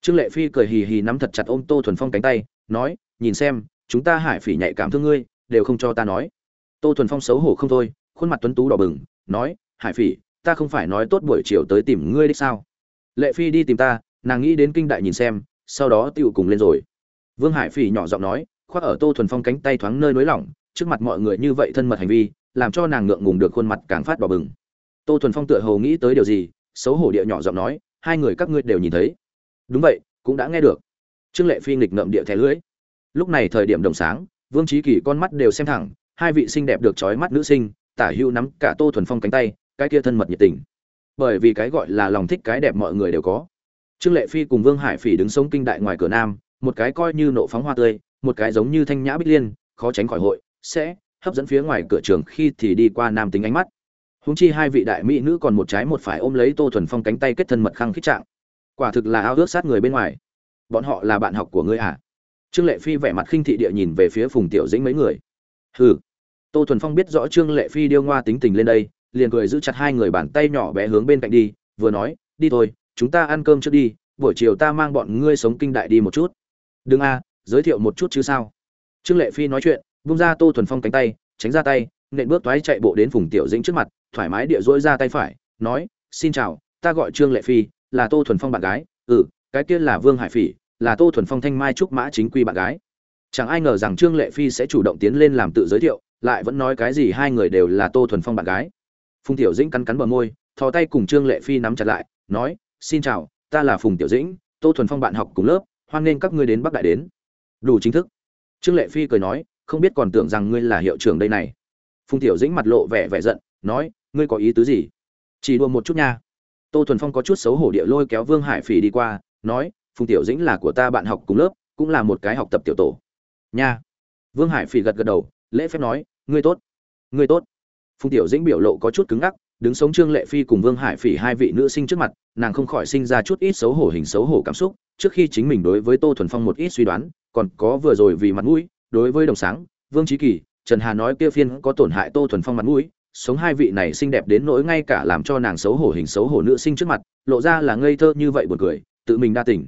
Trương lệ phi cười hì hì nắm thật chặt ôm tô thuần phong cánh tay, nói, nhìn xem, chúng ta hải phỉ nhạy cảm thương ngươi, đều không cho ta nói. Tô thuần phong xấu hổ không thôi, khuôn mặt tuấn tú đỏ bừng, nói, hải phỉ ta không phải nói tốt buổi chiều tới tìm ngươi đích sao? Lệ phi đi tìm ta, nàng nghĩ đến kinh đại nhìn xem, sau đó tựu cùng lên rồi. Vương hải phỉ nhỏ giọng nói, khoác ở tô thuần phong cánh tay thoáng nơi nới lỏng, trước mặt mọi người như vậy thân mật hành vi, làm cho nàng ngượng ngùng được khuôn mặt càng phát đỏ bừng. Tô thuần phong tựa hồ nghĩ tới điều gì, xấu hổ địa nhỏ giọng nói, hai người các ngươi đều nhìn thấy. Đúng vậy, cũng đã nghe được. Trương lệ phi nghịch ngậm địa thẻ lưỡi lúc này thời điểm đồng sáng, vương trí kỳ con mắt đều xem thẳng, hai vị xinh đẹp được trói mắt nữ sinh, tả hữu nắm cả tô thuần phong cánh tay cái kia thân mật nhiệt tình. Bởi vì cái gọi là lòng thích cái đẹp mọi người đều có. Trương lệ phi cùng vương hải phỉ đứng sống kinh đại ngoài cửa nam, một cái coi như nộ phóng hoa tươi, một cái giống như thanh nhã bích liên, khó tránh khỏi hội, sẽ hấp dẫn phía ngoài cửa trường khi thì đi qua nam tính ánh mắt. Húng chi hai vị đại mỹ nữ còn một trái một phải ôm lấy tô thuần phong cánh tay kết thân mật khăng khít trạng. Quả thực là ao ước sát người bên ngoài. Bọn họ là bạn học của ngươi à? Trương lệ phi vẻ mặt khinh thị địa nhìn về phía phùng tiểu dĩnh mấy người. Hừ. Tô thuần phong biết rõ trương lệ phi điêu ngoa tính tình lên đây liền cười giữ chặt hai người bàn tay nhỏ bé hướng bên cạnh đi, vừa nói, đi thôi, chúng ta ăn cơm trước đi, buổi chiều ta mang bọn ngươi sống kinh đại đi một chút. Đừng a, giới thiệu một chút chứ sao? Trương lệ phi nói chuyện, buông ra tô thuần phong cánh tay, tránh ra tay, nện bước toái chạy bộ đến phùng tiểu dĩnh trước mặt, thoải mái địa dỗi ra tay phải, nói, xin chào, ta gọi trương lệ phi, là tô thuần phong bạn gái ừ cái kia là vương hải phỉ, là tô thuần phong thanh mai trúc mã chính quy bạn gái. Chẳng ai ngờ rằng trương lệ phi sẽ chủ động tiến lên làm tự giới thiệu, lại vẫn nói cái gì hai người đều là tô thuần phong bạn gái phùng tiểu dĩnh cắn cắn bờ môi, thò tay cùng trương lệ phi nắm chặt lại, nói, xin chào, ta là phùng tiểu dĩnh, tô thuần phong bạn học cùng lớp, hoan nghênh các ngươi đến bắc đại đến. Đủ chính thức. Trương lệ phi cười nói, không biết còn tưởng rằng ngươi là hiệu trưởng đây này. Phùng tiểu dĩnh mặt lộ vẻ vẻ giận, nói, ngươi có ý tứ gì? Chỉ đùa một chút nha. Tô thuần phong có chút xấu hổ địa lôi kéo vương hải phỉ đi qua, nói, phùng tiểu dĩnh là của ta bạn học cùng lớp, cũng là một cái học tập tiểu tổ. Nha. Vương hải phỉ gật gật đầu, lễ phép nói, ngươi tốt ngươi tốt phùng tiểu dĩnh biểu lộ có chút cứng ngắc, đứng sống trương lệ phi cùng vương hải phỉ hai vị nữ sinh trước mặt, nàng không khỏi sinh ra chút ít xấu hổ hình xấu hổ cảm xúc, trước khi chính mình đối với tô thuần phong một ít suy đoán, còn có vừa rồi vì mặt mũi, đối với đồng sáng, vương trí kỳ, trần hà nói kia phiên có tổn hại tô thuần phong mặt mũi, sống hai vị này xinh đẹp đến nỗi ngay cả làm cho nàng xấu hổ hình xấu hổ nữ sinh trước mặt, lộ ra là ngây thơ như vậy buồn cười, tự mình đa tỉnh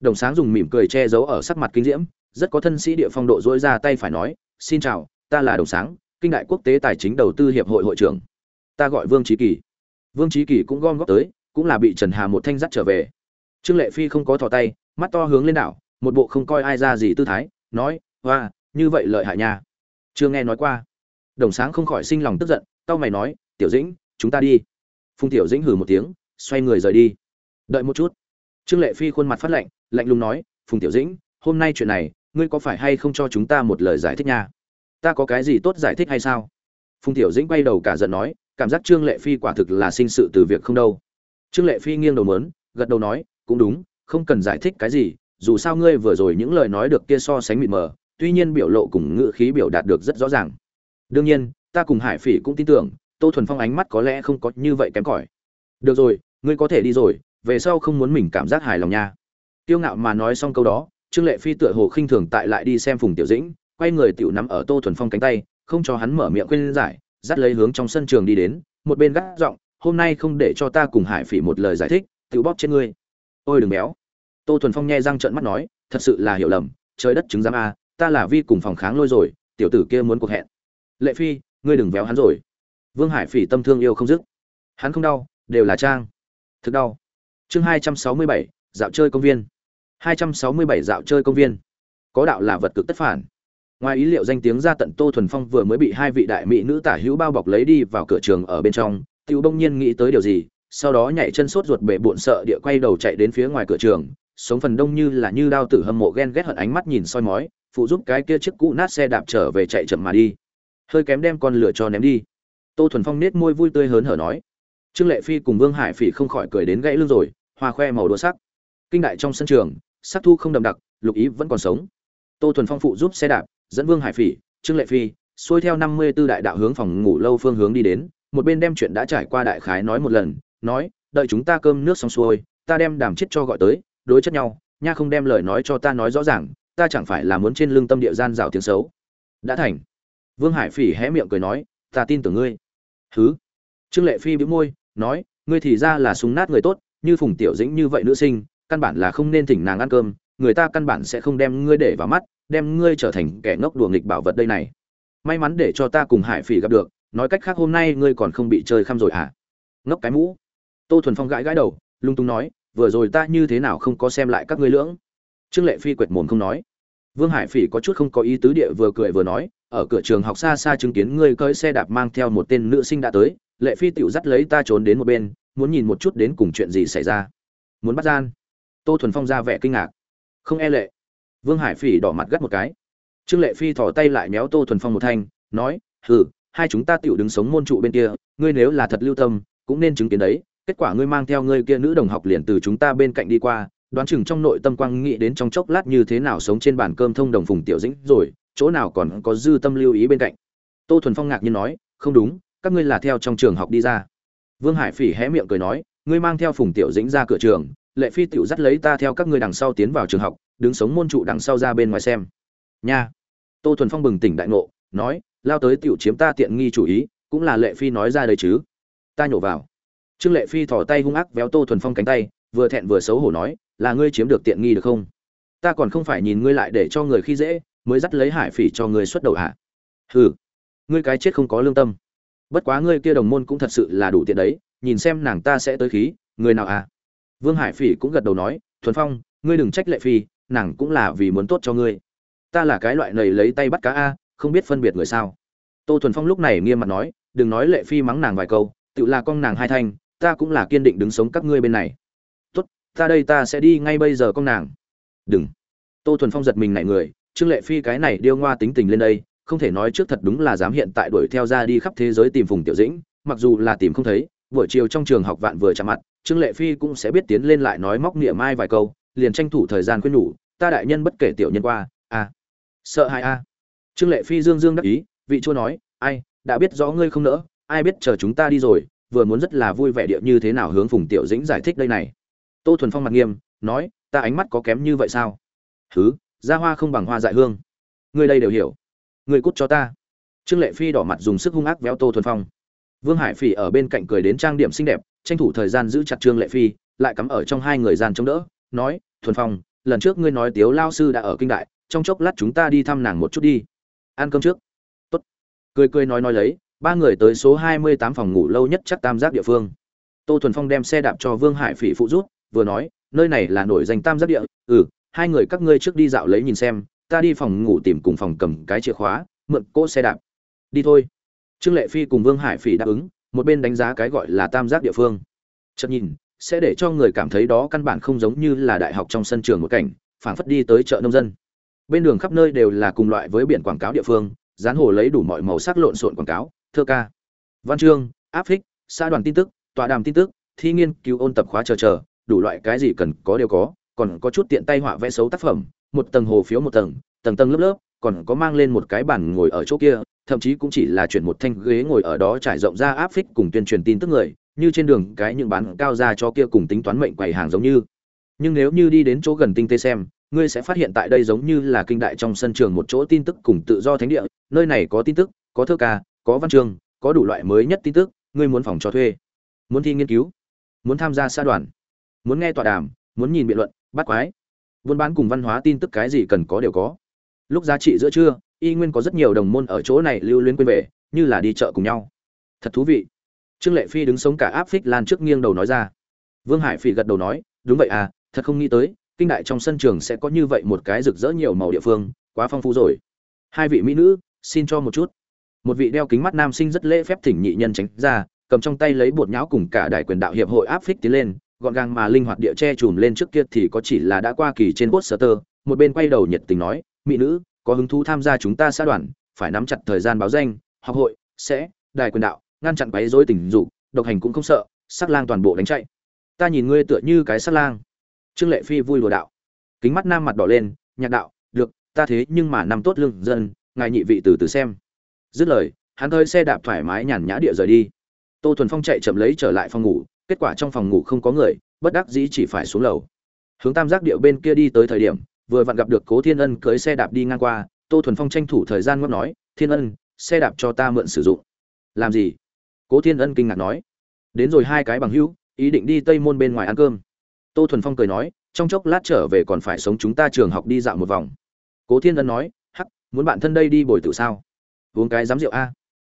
đồng sáng dùng mỉm cười che giấu ở sắc mặt kinh diễm, rất có thân sĩ địa phong độ dỗi ra tay phải nói, xin chào, ta là đồng sáng kinh đại quốc tế tài chính đầu tư hiệp hội hội trưởng. Ta gọi vương trí kỳ. Vương trí kỳ cũng gom góp tới, cũng là bị trần hà một thanh dắt trở về. Trương lệ phi không có thò tay, mắt to hướng lên đảo, một bộ không coi ai ra gì tư thái, nói, hoa, như vậy lợi hại nha. Chưa nghe nói qua. Đồng sáng không khỏi sinh lòng tức giận tao mày nói, tiểu dĩnh, chúng ta đi. Phùng tiểu dĩnh hừ một tiếng, xoay người rời đi. Đợi một chút. Trương lệ phi khuôn mặt phát lạnh lạnh lùng nói, phùng tiểu dĩnh, hôm nay chuyện này, ngươi có phải hay không cho chúng ta một lời giải thích nha? Ta có cái gì tốt giải thích hay sao? Phùng tiểu dĩnh quay đầu cả giận nói, cảm giác trương lệ phi quả thực là sinh sự từ việc không đâu. Trương lệ phi nghiêng đầu mớn gật đầu nói, cũng đúng, không cần giải thích cái gì, dù sao ngươi vừa rồi những lời nói được kia so sánh mịt mờ, tuy nhiên biểu lộ cùng ngữ khí biểu đạt được rất rõ ràng. Đương nhiên, ta cùng hải phỉ cũng tin tưởng, tô thuần phong ánh mắt có lẽ không có như vậy kém cỏi. Được rồi, ngươi có thể đi rồi, về sau không muốn mình cảm giác hài lòng nha. Tiêu ngạo mà nói xong câu đó, trương lệ phi tựa hồ khinh thường tại lại đi xem phùng tiểu dĩnh quay người tiểu nắm ở tô thuần phong cánh tay, không cho hắn mở miệng khuyên giải, dắt lấy hướng trong sân trường đi đến, một bên gác giọng, hôm nay không để cho ta cùng hải phỉ một lời giải thích, Tiểu bóp trên ngươi. Ôi đừng béo. Tô thuần phong nghe răng trợn mắt nói, thật sự là hiểu lầm, trời đất chứng giám a, ta là vi cùng phòng kháng lôi rồi, tiểu tử kia muốn cuộc hẹn. Lệ phi, ngươi đừng véo hắn rồi. Vương hải phỉ tâm thương yêu không dứt. Hắn không đau, đều là trang. Thực đau. Chương hai trăm sáu mươi bảy, dạo chơi công viên. Hai trăm sáu mươi bảy dạo chơi công viên. Có đạo là vật cực tất phản ngoài ý liệu danh tiếng ra tận tô thuần phong vừa mới bị hai vị đại mỹ nữ tả hữu bao bọc lấy đi vào cửa trường ở bên trong, tiêu i bỗng nhiên nghĩ tới điều gì, sau đó nhảy chân sốt ruột bể bộn sợ địa quay đầu chạy đến phía ngoài cửa trường, sống phần đông như là như đao tử hâm mộ ghen ghét hận ánh mắt nhìn soi mói, phụ giúp cái kia chiếc cũ nát xe đạp trở về chạy chậm mà đi. Hơi kém đem con lửa cho ném đi. Tô thuần phong nết môi vui tươi hớn hở nói. Trương lệ phi cùng vương hải phỉ không khỏi cười đến gãy lưng rồi, hoa khoe màu đua sắc. Kinh đại trong sân trường, sắc thu không đậm đặc, lục ý vẫn còn sống. Tô thuần phong phụ giúp xe đạp dẫn vương hải phỉ, trương lệ phi, xuôi theo năm mươi 54 đại đạo hướng phòng ngủ lâu phương hướng đi đến, một bên đem chuyện đã trải qua đại khái nói một lần, nói, đợi chúng ta cơm nước xong xuôi, ta đem đàm chết cho gọi tới, đối chất nhau, nha không đem lời nói cho ta nói rõ ràng, ta chẳng phải là muốn trên lương tâm địa gian rào tiếng xấu. Đã thành. Vương hải phỉ hé miệng cười nói, ta tin tưởng ngươi. Thứ trương lệ phi bĩu môi, nói, ngươi thì ra là súng nát người tốt, như phùng tiểu dĩnh như vậy nữ sinh, căn bản là không nên thỉnh nàng ăn cơm người ta căn bản sẽ không đem ngươi để vào mắt, đem ngươi trở thành kẻ ngốc đùa nghịch bảo vật đây này. May mắn để cho ta cùng hải phỉ gặp được, nói cách khác hôm nay ngươi còn không bị chơi khăm rồi à ngốc cái mũ. Tô thuần phong gãi gãi đầu, lung tung nói, vừa rồi ta như thế nào không có xem lại các ngươi lưỡng? Trương lệ phi quệt mồm không nói. Vương hải phỉ có chút không có ý tứ địa vừa cười vừa nói, ở cửa trường học xa xa chứng kiến ngươi cưỡi xe đạp mang theo một tên nữ sinh đã tới, lệ phi tựu dắt lấy ta trốn đến một bên, muốn nhìn một chút đến cùng chuyện gì xảy ra. Muốn bắt gian. Tô thuần phong ra vẻ kinh ngạc không e lệ. Vương hải phỉ đỏ mặt gắt một cái. Trương lệ phi thỏ tay lại méo tô thuần phong một thanh, nói, hừ, hai chúng ta tựu đứng sống môn trụ bên kia, ngươi nếu là thật lưu tâm, cũng nên chứng kiến đấy. Kết quả ngươi mang theo ngươi kia nữ đồng học liền từ chúng ta bên cạnh đi qua, đoán chừng trong nội tâm quang nghĩ đến trong chốc lát như thế nào sống trên bàn cơm thông đồng phùng tiểu dĩnh rồi, chỗ nào còn có dư tâm lưu ý bên cạnh. Tô thuần phong ngạc nhiên nói, không đúng, các ngươi là theo trong trường học đi ra. Vương hải phỉ hé miệng cười nói, ngươi mang theo phùng tiểu dĩnh ra cửa trường lệ phi tiểu dắt lấy ta theo các ngươi đằng sau tiến vào trường học, đứng sống môn trụ đằng sau ra bên ngoài xem. Nha. Tô thuần phong bừng tỉnh đại ngộ, nói, lao tới tiểu chiếm ta tiện nghi chủ ý, cũng là lệ phi nói ra đây chứ. Ta nhổ vào. Trương lệ phi thỏ tay hung ác véo tô thuần phong cánh tay, vừa thẹn vừa xấu hổ nói, là ngươi chiếm được tiện nghi được không? Ta còn không phải nhìn ngươi lại để cho người khi dễ, mới dắt lấy hải phỉ cho ngươi xuất đầu hạ hừ. Ngươi cái chết không có lương tâm. Bất quá ngươi kia đồng môn cũng thật sự là đủ tiện đấy, nhìn xem nàng ta sẽ tới khí, người nào à? Vương hải phỉ cũng gật đầu nói, thuần phong, ngươi đừng trách lệ phi, nàng cũng là vì muốn tốt cho ngươi. Ta là cái loại nầy lấy tay bắt cá a, không biết phân biệt người sao. Tô thuần phong lúc này nghiêm mặt nói, đừng nói lệ phi mắng nàng vài câu, tự là con nàng hai thanh, ta cũng là kiên định đứng sống các ngươi bên này. Tốt, ta đây ta sẽ đi ngay bây giờ con nàng. Đừng. Tô thuần phong giật mình nảy người, trương lệ phi cái này điêu ngoa tính tình lên đây, không thể nói trước thật đúng là dám hiện tại đuổi theo ra đi khắp thế giới tìm phùng tiểu dĩnh, mặc dù là tìm không thấy, buổi chiều trong trường học vạn vừa chạm mặt trương lệ phi cũng sẽ biết tiến lên lại nói móc niệm mai vài câu, liền tranh thủ thời gian khuyên nhủ, ta đại nhân bất kể tiểu nhân qua a sợ hai a à. trương lệ phi dương dương đắc ý, vị chua nói, ai, đã biết rõ ngươi không nỡ, ai biết chờ chúng ta đi rồi, vừa muốn rất là vui vẻ điệu như thế nào hướng phùng tiểu dĩnh giải thích đây này. Tô thuần phong mặt nghiêm, nói, ta ánh mắt có kém như vậy sao? Thứ ra hoa không bằng hoa dại hương. Ngươi đây đều hiểu, ngươi cút cho ta. Trương lệ phi đỏ mặt dùng sức hung ác véo tô thuần phong vương hải phỉ ở bên cạnh cười đến trang điểm xinh đẹp, tranh thủ thời gian giữ chặt trương lệ phi, lại cắm ở trong hai người gian chống đỡ, nói, thuần phong, lần trước ngươi nói tiếu lao sư đã ở kinh đại, trong chốc lát chúng ta đi thăm nàng một chút đi. Ăn cơm trước. Tốt. Cười cười nói nói lấy, ba người tới số hai mươi tám phòng ngủ lâu nhất chắc tam giác địa phương. Tô thuần phong đem xe đạp cho vương hải phỉ phụ rút vừa nói, nơi này là nổi danh tam giác địa ừ hai người các ngươi trước đi dạo lấy nhìn xem, ta đi phòng ngủ tìm cùng phòng cầm cái chìa khóa, mượn cỗ xe đạp. Đi thôi trương lệ phi cùng vương hải phỉ đáp ứng, một bên đánh giá cái gọi là tam giác địa phương. Chợt nhìn, sẽ để cho người cảm thấy đó căn bản không giống như là đại học trong sân trường một cảnh, phảng phất đi tới chợ nông dân. Bên đường khắp nơi đều là cùng loại với biển quảng cáo địa phương dán hồ lấy đủ mọi màu sắc lộn xộn quảng cáo, thơ ca. Văn chương, áp phích, xã đoàn tin tức, tọa đàm tin tức, thi nghiên cứu ôn tập khóa chờ chờ, đủ loại cái gì cần có đều có, còn có chút tiện tay họa vẽ xấu tác phẩm, một tầng hồ phiếu một tầng tầng tầng lớp lớp, còn có mang lên một cái bàn ngồi ở chỗ kia thậm chí cũng chỉ là chuyển một thanh ghế ngồi ở đó trải rộng ra áp phích cùng tuyên truyền tin tức người, như trên đường cái những bán cao ra cho kia cùng tính toán mệnh quầy hàng giống như. Nhưng nếu như đi đến chỗ gần tinh tế xem, ngươi sẽ phát hiện tại đây giống như là kinh đại trong sân trường một chỗ tin tức cùng tự do thánh địa, nơi này có tin tức, có thơ ca, có văn chương, có đủ loại mới nhất tin tức, ngươi muốn phòng cho thuê, muốn thi nghiên cứu, muốn tham gia xã đoàn, muốn nghe tọa đàm, muốn nhìn biện luận, bắt quái, buôn bán cùng văn hóa tin tức cái gì cần có đều có. Lúc giá trị giữa trưa y nguyên có rất nhiều đồng môn ở chỗ này lưu luyến quên về, như là đi chợ cùng nhau. Thật thú vị. Trương lệ phi đứng sống cả áp phích lan trước nghiêng đầu nói ra. Vương hải phi gật đầu nói, đúng vậy à thật không nghĩ tới, kinh đại trong sân trường sẽ có như vậy một cái rực rỡ nhiều màu địa phương, quá phong phú rồi. Hai vị mỹ nữ, xin cho một chút. Một vị đeo kính mắt nam sinh rất lễ phép thỉnh nhị nhân tránh ra, cầm trong tay lấy bột nhão cùng cả đại quyền đạo hiệp hội áp phích tiến lên, gọn gàng mà linh hoạt địa che chùm lên trước kia thì có chỉ là đã qua kỳ trên poster, một bên quay đầu nhiệt tình nói, mỹ nữ có hứng thú tham gia chúng ta xã đoàn, phải nắm chặt thời gian báo danh, học hội, sẽ, đài quyền đạo, ngăn chặn quấy rối tình dục, độc hành cũng không sợ, sắc lang toàn bộ đánh chạy. Ta nhìn ngươi tựa như cái sắc lang. Trương lệ phi vui lùa đạo. Kính mắt nam mặt đỏ lên, nhạc đạo, được, ta thế nhưng mà nằm tốt lương dân, ngài nhị vị từ từ xem. Dứt lời, hắn hơi xe đạp thoải mái nhàn nhã địa rời đi. Tô thuần phong chạy chậm lấy trở lại phòng ngủ, kết quả trong phòng ngủ không có người, bất đắc dĩ chỉ phải xuống lầu. Hướng tam giác điệu bên kia đi tới thời điểm vừa vặn gặp được cố thiên ân cưới xe đạp đi ngang qua, tô thuần phong tranh thủ thời gian ngót nói, thiên ân, xe đạp cho ta mượn sử dụng. Làm gì? Cố thiên ân kinh ngạc nói. Đến rồi hai cái bằng hữu, ý định đi tây môn bên ngoài ăn cơm. Tô thuần phong cười nói, trong chốc lát trở về còn phải sống chúng ta trường học đi dạo một vòng. Cố thiên ân nói, hắc, muốn bạn thân đây đi bồi tự sao? Uống cái dám rượu a.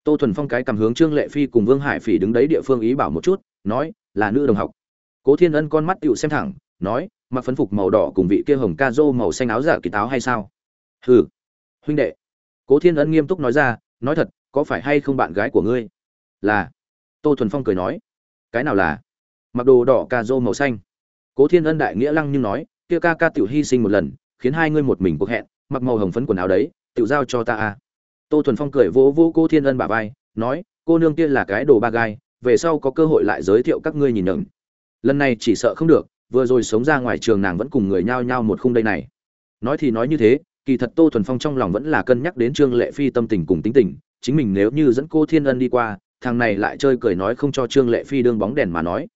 Tô thuần phong cái cầm hướng trương lệ phi cùng vương hải phỉ đứng đấy địa phương ý bảo một chút, nói, là nữ đồng học. Cố thiên ân con mắt tựu xem thẳng, nói mặc phấn phục màu đỏ cùng vị kia hồng ca rô màu xanh áo giả kỳ táo hay sao? Hừ, huynh đệ. Cố thiên ân nghiêm túc nói ra, nói thật, có phải hay không bạn gái của ngươi? Là. Tô thuần phong cười nói. Cái nào là? Mặc đồ đỏ ca rô màu xanh. Cố thiên ân đại nghĩa lăng nhưng nói, kia ca ca tiểu hy sinh một lần, khiến hai ngươi một mình cuộc hẹn, mặc màu hồng phấn quần áo đấy, tiểu giao cho ta à. Tô thuần phong cười vỗ vỗ cô thiên ân bả vai, nói, cô nương kia là cái đồ ba gai, về sau có cơ hội lại giới thiệu các ngươi nhìn nhận lần này chỉ sợ không được vừa rồi sống ra ngoài trường nàng vẫn cùng người nhao nhao một khung đây này. Nói thì nói như thế, kỳ thật tô thuần phong trong lòng vẫn là cân nhắc đến trương lệ phi tâm tình cùng tính tình, chính mình nếu như dẫn cô thiên ân đi qua, thằng này lại chơi cười nói không cho trương lệ phi đương bóng đèn mà nói.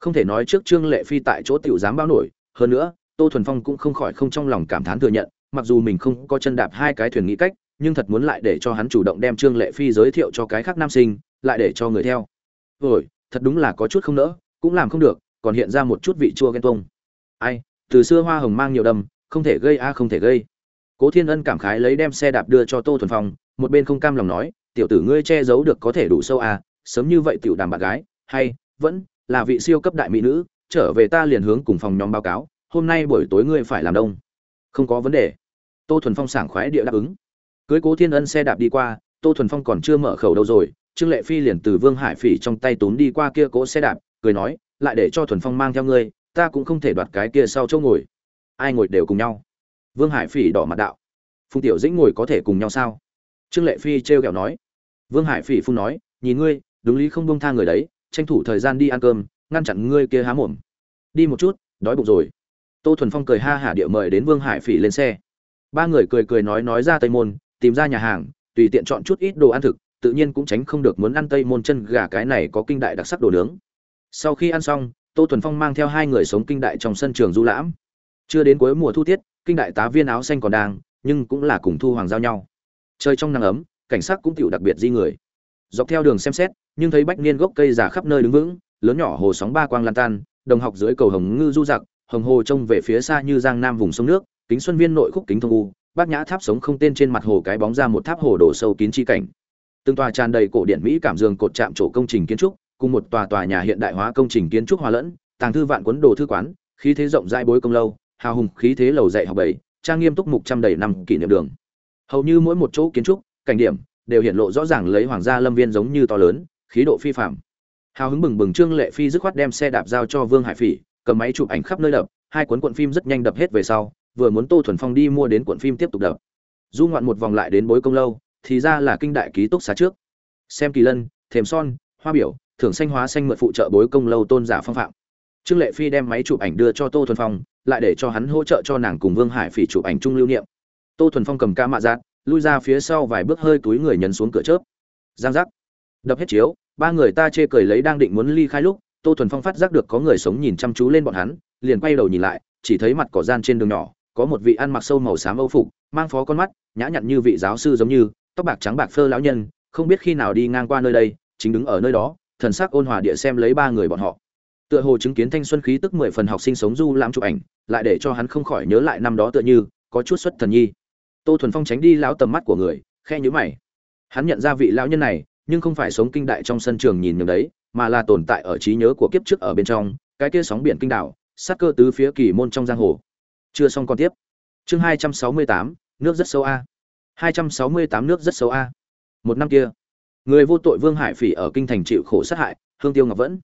Không thể nói trước trương lệ phi tại chỗ tiểu dám bao nổi, hơn nữa, tô thuần phong cũng không khỏi không trong lòng cảm thán thừa nhận, mặc dù mình không có chân đạp hai cái thuyền nghĩ cách, nhưng thật muốn lại để cho hắn chủ động đem trương lệ phi giới thiệu cho cái khác nam sinh, lại để cho người theo. Rồi thật đúng là có chút không nỡ, cũng làm không được còn hiện ra một chút vị chua ghen tuông. Ai, từ xưa hoa hồng mang nhiều đầm không thể gây a không thể gây. Cố thiên ân cảm khái lấy đem xe đạp đưa cho tô thuần phong, một bên không cam lòng nói, tiểu tử ngươi che giấu được có thể đủ sâu à sớm như vậy tiểu đàm bạn gái, hay, vẫn là vị siêu cấp đại mỹ nữ, trở về ta liền hướng cùng phòng nhóm báo cáo, hôm nay buổi tối ngươi phải làm đông. Không có vấn đề. Tô thuần phong sảng khoái địa đáp ứng. Cưới cố thiên ân xe đạp đi qua, tô thuần phong còn chưa mở khẩu đâu rồi, trương lệ phi liền từ vương hải phỉ trong tay tốn đi qua kia cố xe đạp, cười nói lại để cho thuần phong mang theo ngươi, ta cũng không thể đoạt cái kia sau chỗ ngồi. Ai ngồi đều cùng nhau. Vương hải phỉ đỏ mặt đạo. Phùng tiểu dĩnh ngồi có thể cùng nhau sao? Trương lệ phi trêu ghẹo nói. Vương hải phỉ phun nói, nhìn ngươi, đúng lý không bông tha người đấy, tranh thủ thời gian đi ăn cơm, ngăn chặn ngươi kia há mồm. Đi một chút, đói bụng rồi. Tô thuần phong cười ha hả địa mời đến vương hải phỉ lên xe. Ba người cười cười nói nói ra tây môn, tìm ra nhà hàng, tùy tiện chọn chút ít đồ ăn thực, tự nhiên cũng tránh không được muốn ăn tây môn chân gà cái này có kinh đại đặc sắc đồ nướng sau khi ăn xong, tô thuần phong mang theo hai người sống kinh đại trong sân trường du lãm. Chưa đến cuối mùa thu tiết, kinh đại tá viên áo xanh còn đang, nhưng cũng là cùng thu hoàng giao nhau. Chơi trong nắng ấm, cảnh sát cũng tiểu đặc biệt di người. Dọc theo đường xem xét, nhưng thấy bách niên gốc cây già khắp nơi đứng vững, lớn nhỏ hồ sóng ba quang lan tan, đồng học dưới cầu hồng ngư du giặc, hồng hồ trông về phía xa như giang nam vùng sông nước, kính xuân viên nội khúc kính thông u, bát nhã tháp sống không tên trên mặt hồ cái bóng ra một tháp hồ đổ sâu kín chi cảnh. Từng tòa tràn đầy cổ điện mỹ cảm dương cột chạm trổ công trình kiến trúc cùng một tòa tòa nhà hiện đại hóa công trình kiến trúc hòa lẫn, tàng thư vạn cuốn đồ thư quán, khí thế rộng rãi bối công lâu, hào hùng khí thế lầu dạy học bảy trang nghiêm túc mục trăm đầy năm kỷ niệm đường. Hầu như mỗi một chỗ kiến trúc, cảnh điểm, đều hiện lộ rõ ràng lấy hoàng gia lâm viên giống như to lớn, khí độ phi phàm. hào hứng bừng bừng trương lệ phi dứt khoát đem xe đạp giao cho vương hải phỉ, cầm máy chụp ảnh khắp nơi đập, hai cuốn cuộn phim rất nhanh đập hết về sau, vừa muốn tô thuần phong đi mua đến cuộn phim tiếp tục đập. Du ngoạn một vòng lại đến bối công lâu, thì ra là kinh đại ký túc xá trước. Xem kỳ lân, thềm son, hoa biểu thưởng xanh hóa xanh mượn phụ trợ bối công lâu tôn giả phong phạm. Trương lệ phi đem máy chụp ảnh đưa cho tô thuần phong, lại để cho hắn hỗ trợ cho nàng cùng vương hải phỉ chụp ảnh chung lưu niệm. Tô thuần phong cầm ca mạ giác lui ra phía sau vài bước hơi túi người nhấn xuống cửa chớp. Giang giác. Đập hết chiếu, ba người ta chê cười lấy đang định muốn ly khai lúc, tô thuần phong phát giác được có người sống nhìn chăm chú lên bọn hắn, liền quay đầu nhìn lại, chỉ thấy mặt cỏ gian trên đường nhỏ, có một vị ăn mặc sâu màu xám âu phục, mang phó con mắt, nhã nhặn như vị giáo sư giống như, tóc bạc trắng bạc phơ lão nhân, không biết khi nào đi ngang qua nơi đây, chính đứng ở nơi đó thần sắc ôn hòa địa xem lấy ba người bọn họ. Tựa hồ chứng kiến thanh xuân khí tức mười phần học sinh sống du lãm chụp ảnh, lại để cho hắn không khỏi nhớ lại năm đó tựa như, có chút xuất thần nhi. Tô thuần phong tránh đi lão tầm mắt của người, khe nhữ mày. Hắn nhận ra vị lão nhân này, nhưng không phải sống kinh đại trong sân trường nhìn nhường đấy, mà là tồn tại ở trí nhớ của kiếp trước ở bên trong, cái kia sóng biển kinh đảo, sát cơ tứ phía kỳ môn trong giang hồ. Chưa xong còn tiếp. Chương hai trăm sáu mươi tám, nước rất sâu a. Hai trăm sáu mươi tám, nước rất sâu a. Một năm kia người vô tội vương hải phỉ ở kinh thành chịu khổ sát hại hương tiêu ngọc vẫn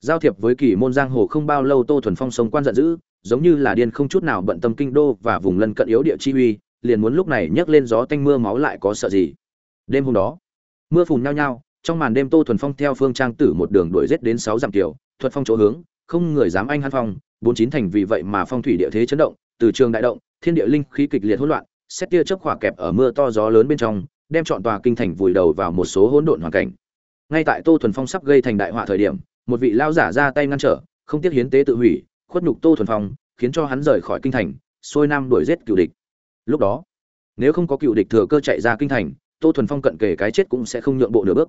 giao thiệp với kỳ môn giang hồ không bao lâu tô thuần phong sống quan giận dữ giống như là điên không chút nào bận tâm kinh đô và vùng lân cận yếu địa chi uy liền muốn lúc này nhấc lên gió tanh mưa máu lại có sợ gì. Đêm hôm đó mưa phùn nhao nhao trong màn đêm tô thuần phong theo phương trang tử một đường đuổi rết đến sáu dặm tiểu, thuật phong chỗ hướng không người dám anh hăn phong bốn chín thành vì vậy mà phong thủy địa thế chấn động từ trường đại động thiên địa linh khí kịch liệt hỗn loạn xét tia chớp khỏa kẹp ở mưa to gió lớn bên trong đem chọn tòa kinh thành vùi đầu vào một số hỗn độn hoàn cảnh. Ngay tại tô thuần phong sắp gây thành đại họa thời điểm, một vị lao giả ra tay ngăn trở, không tiếc hiến tế tự hủy, khuất nhục tô thuần phong, khiến cho hắn rời khỏi kinh thành, xuôi nam đuổi giết cựu địch. Lúc đó, nếu không có cựu địch thừa cơ chạy ra kinh thành, tô thuần phong cận kề cái chết cũng sẽ không nhượng bộ nửa bước.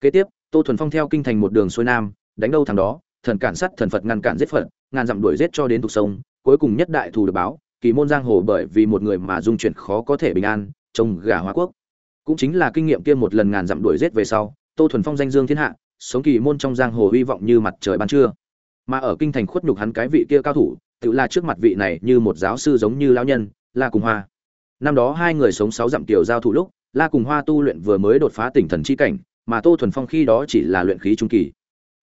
Kế tiếp, tô thuần phong theo kinh thành một đường xuôi nam, đánh đâu thằng đó, thần cản sát, thần phật ngăn cản giết phật, ngàn dặm đuổi giết cho đến tục sông, cuối cùng nhất đại thù được báo, kỳ môn giang hồ bởi vì một người mà dung chuyển khó có thể bình an, trông gà hóa quốc cũng chính là kinh nghiệm kia một lần ngàn dặm đuổi giết về sau, tô thuần phong danh dương thiên hạ, sống kỳ môn trong giang hồ hy vọng như mặt trời ban trưa. Mà ở kinh thành khuất nhục hắn cái vị kia cao thủ, tự là trước mặt vị này như một giáo sư giống như lão nhân, la cùng hoa. Năm đó hai người sống sáu dặm tiểu giao thủ lúc, la cùng hoa tu luyện vừa mới đột phá tỉnh thần chi cảnh, mà tô thuần phong khi đó chỉ là luyện khí trung kỳ.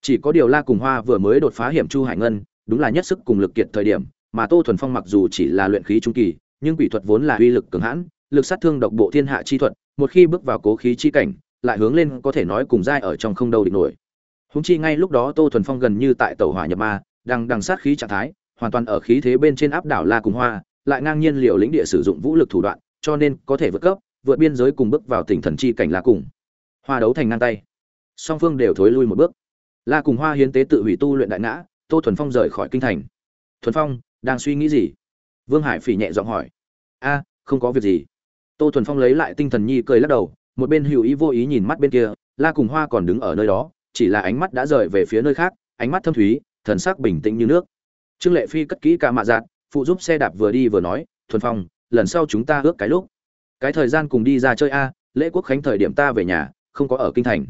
Chỉ có điều la cùng hoa vừa mới đột phá hiểm chu hải ngân, đúng là nhất sức cùng lực kiệt thời điểm, mà tô thuần phong mặc dù chỉ là luyện khí trung kỳ, nhưng quỷ thuật vốn là uy lực cường hãn, lực sát thương độc bộ thiên hạ chi thuật một khi bước vào cố khí chi cảnh, lại hướng lên có thể nói cùng giai ở trong không đâu địch nổi. Húng chi ngay lúc đó tô thuần phong gần như tại tẩu hỏa nhập ma, đang đằng sát khí trạng thái, hoàn toàn ở khí thế bên trên áp đảo la cùng hoa, lại ngang nhiên liều lĩnh địa sử dụng vũ lực thủ đoạn, cho nên có thể vượt cấp, vượt biên giới cùng bước vào tỉnh thần chi cảnh la cùng. Hoa đấu thành ngang tay. Song phương đều thối lui một bước. La cùng hoa hiến tế tự hủy tu luyện đại ngã, tô thuần phong rời khỏi kinh thành. Thuần phong, đang suy nghĩ gì? Vương hải phỉ nhẹ giọng hỏi. A, không có việc gì tô thuần phong lấy lại tinh thần nhi cười lắc đầu, một bên hữu ý vô ý nhìn mắt bên kia, la cùng hoa còn đứng ở nơi đó, chỉ là ánh mắt đã rời về phía nơi khác, ánh mắt thâm thúy, thần sắc bình tĩnh như nước. Trương lệ phi cất kỹ cả mạ dạn phụ giúp xe đạp vừa đi vừa nói, thuần phong, lần sau chúng ta ước cái lúc. Cái thời gian cùng đi ra chơi a, lễ quốc khánh thời điểm ta về nhà, không có ở kinh thành.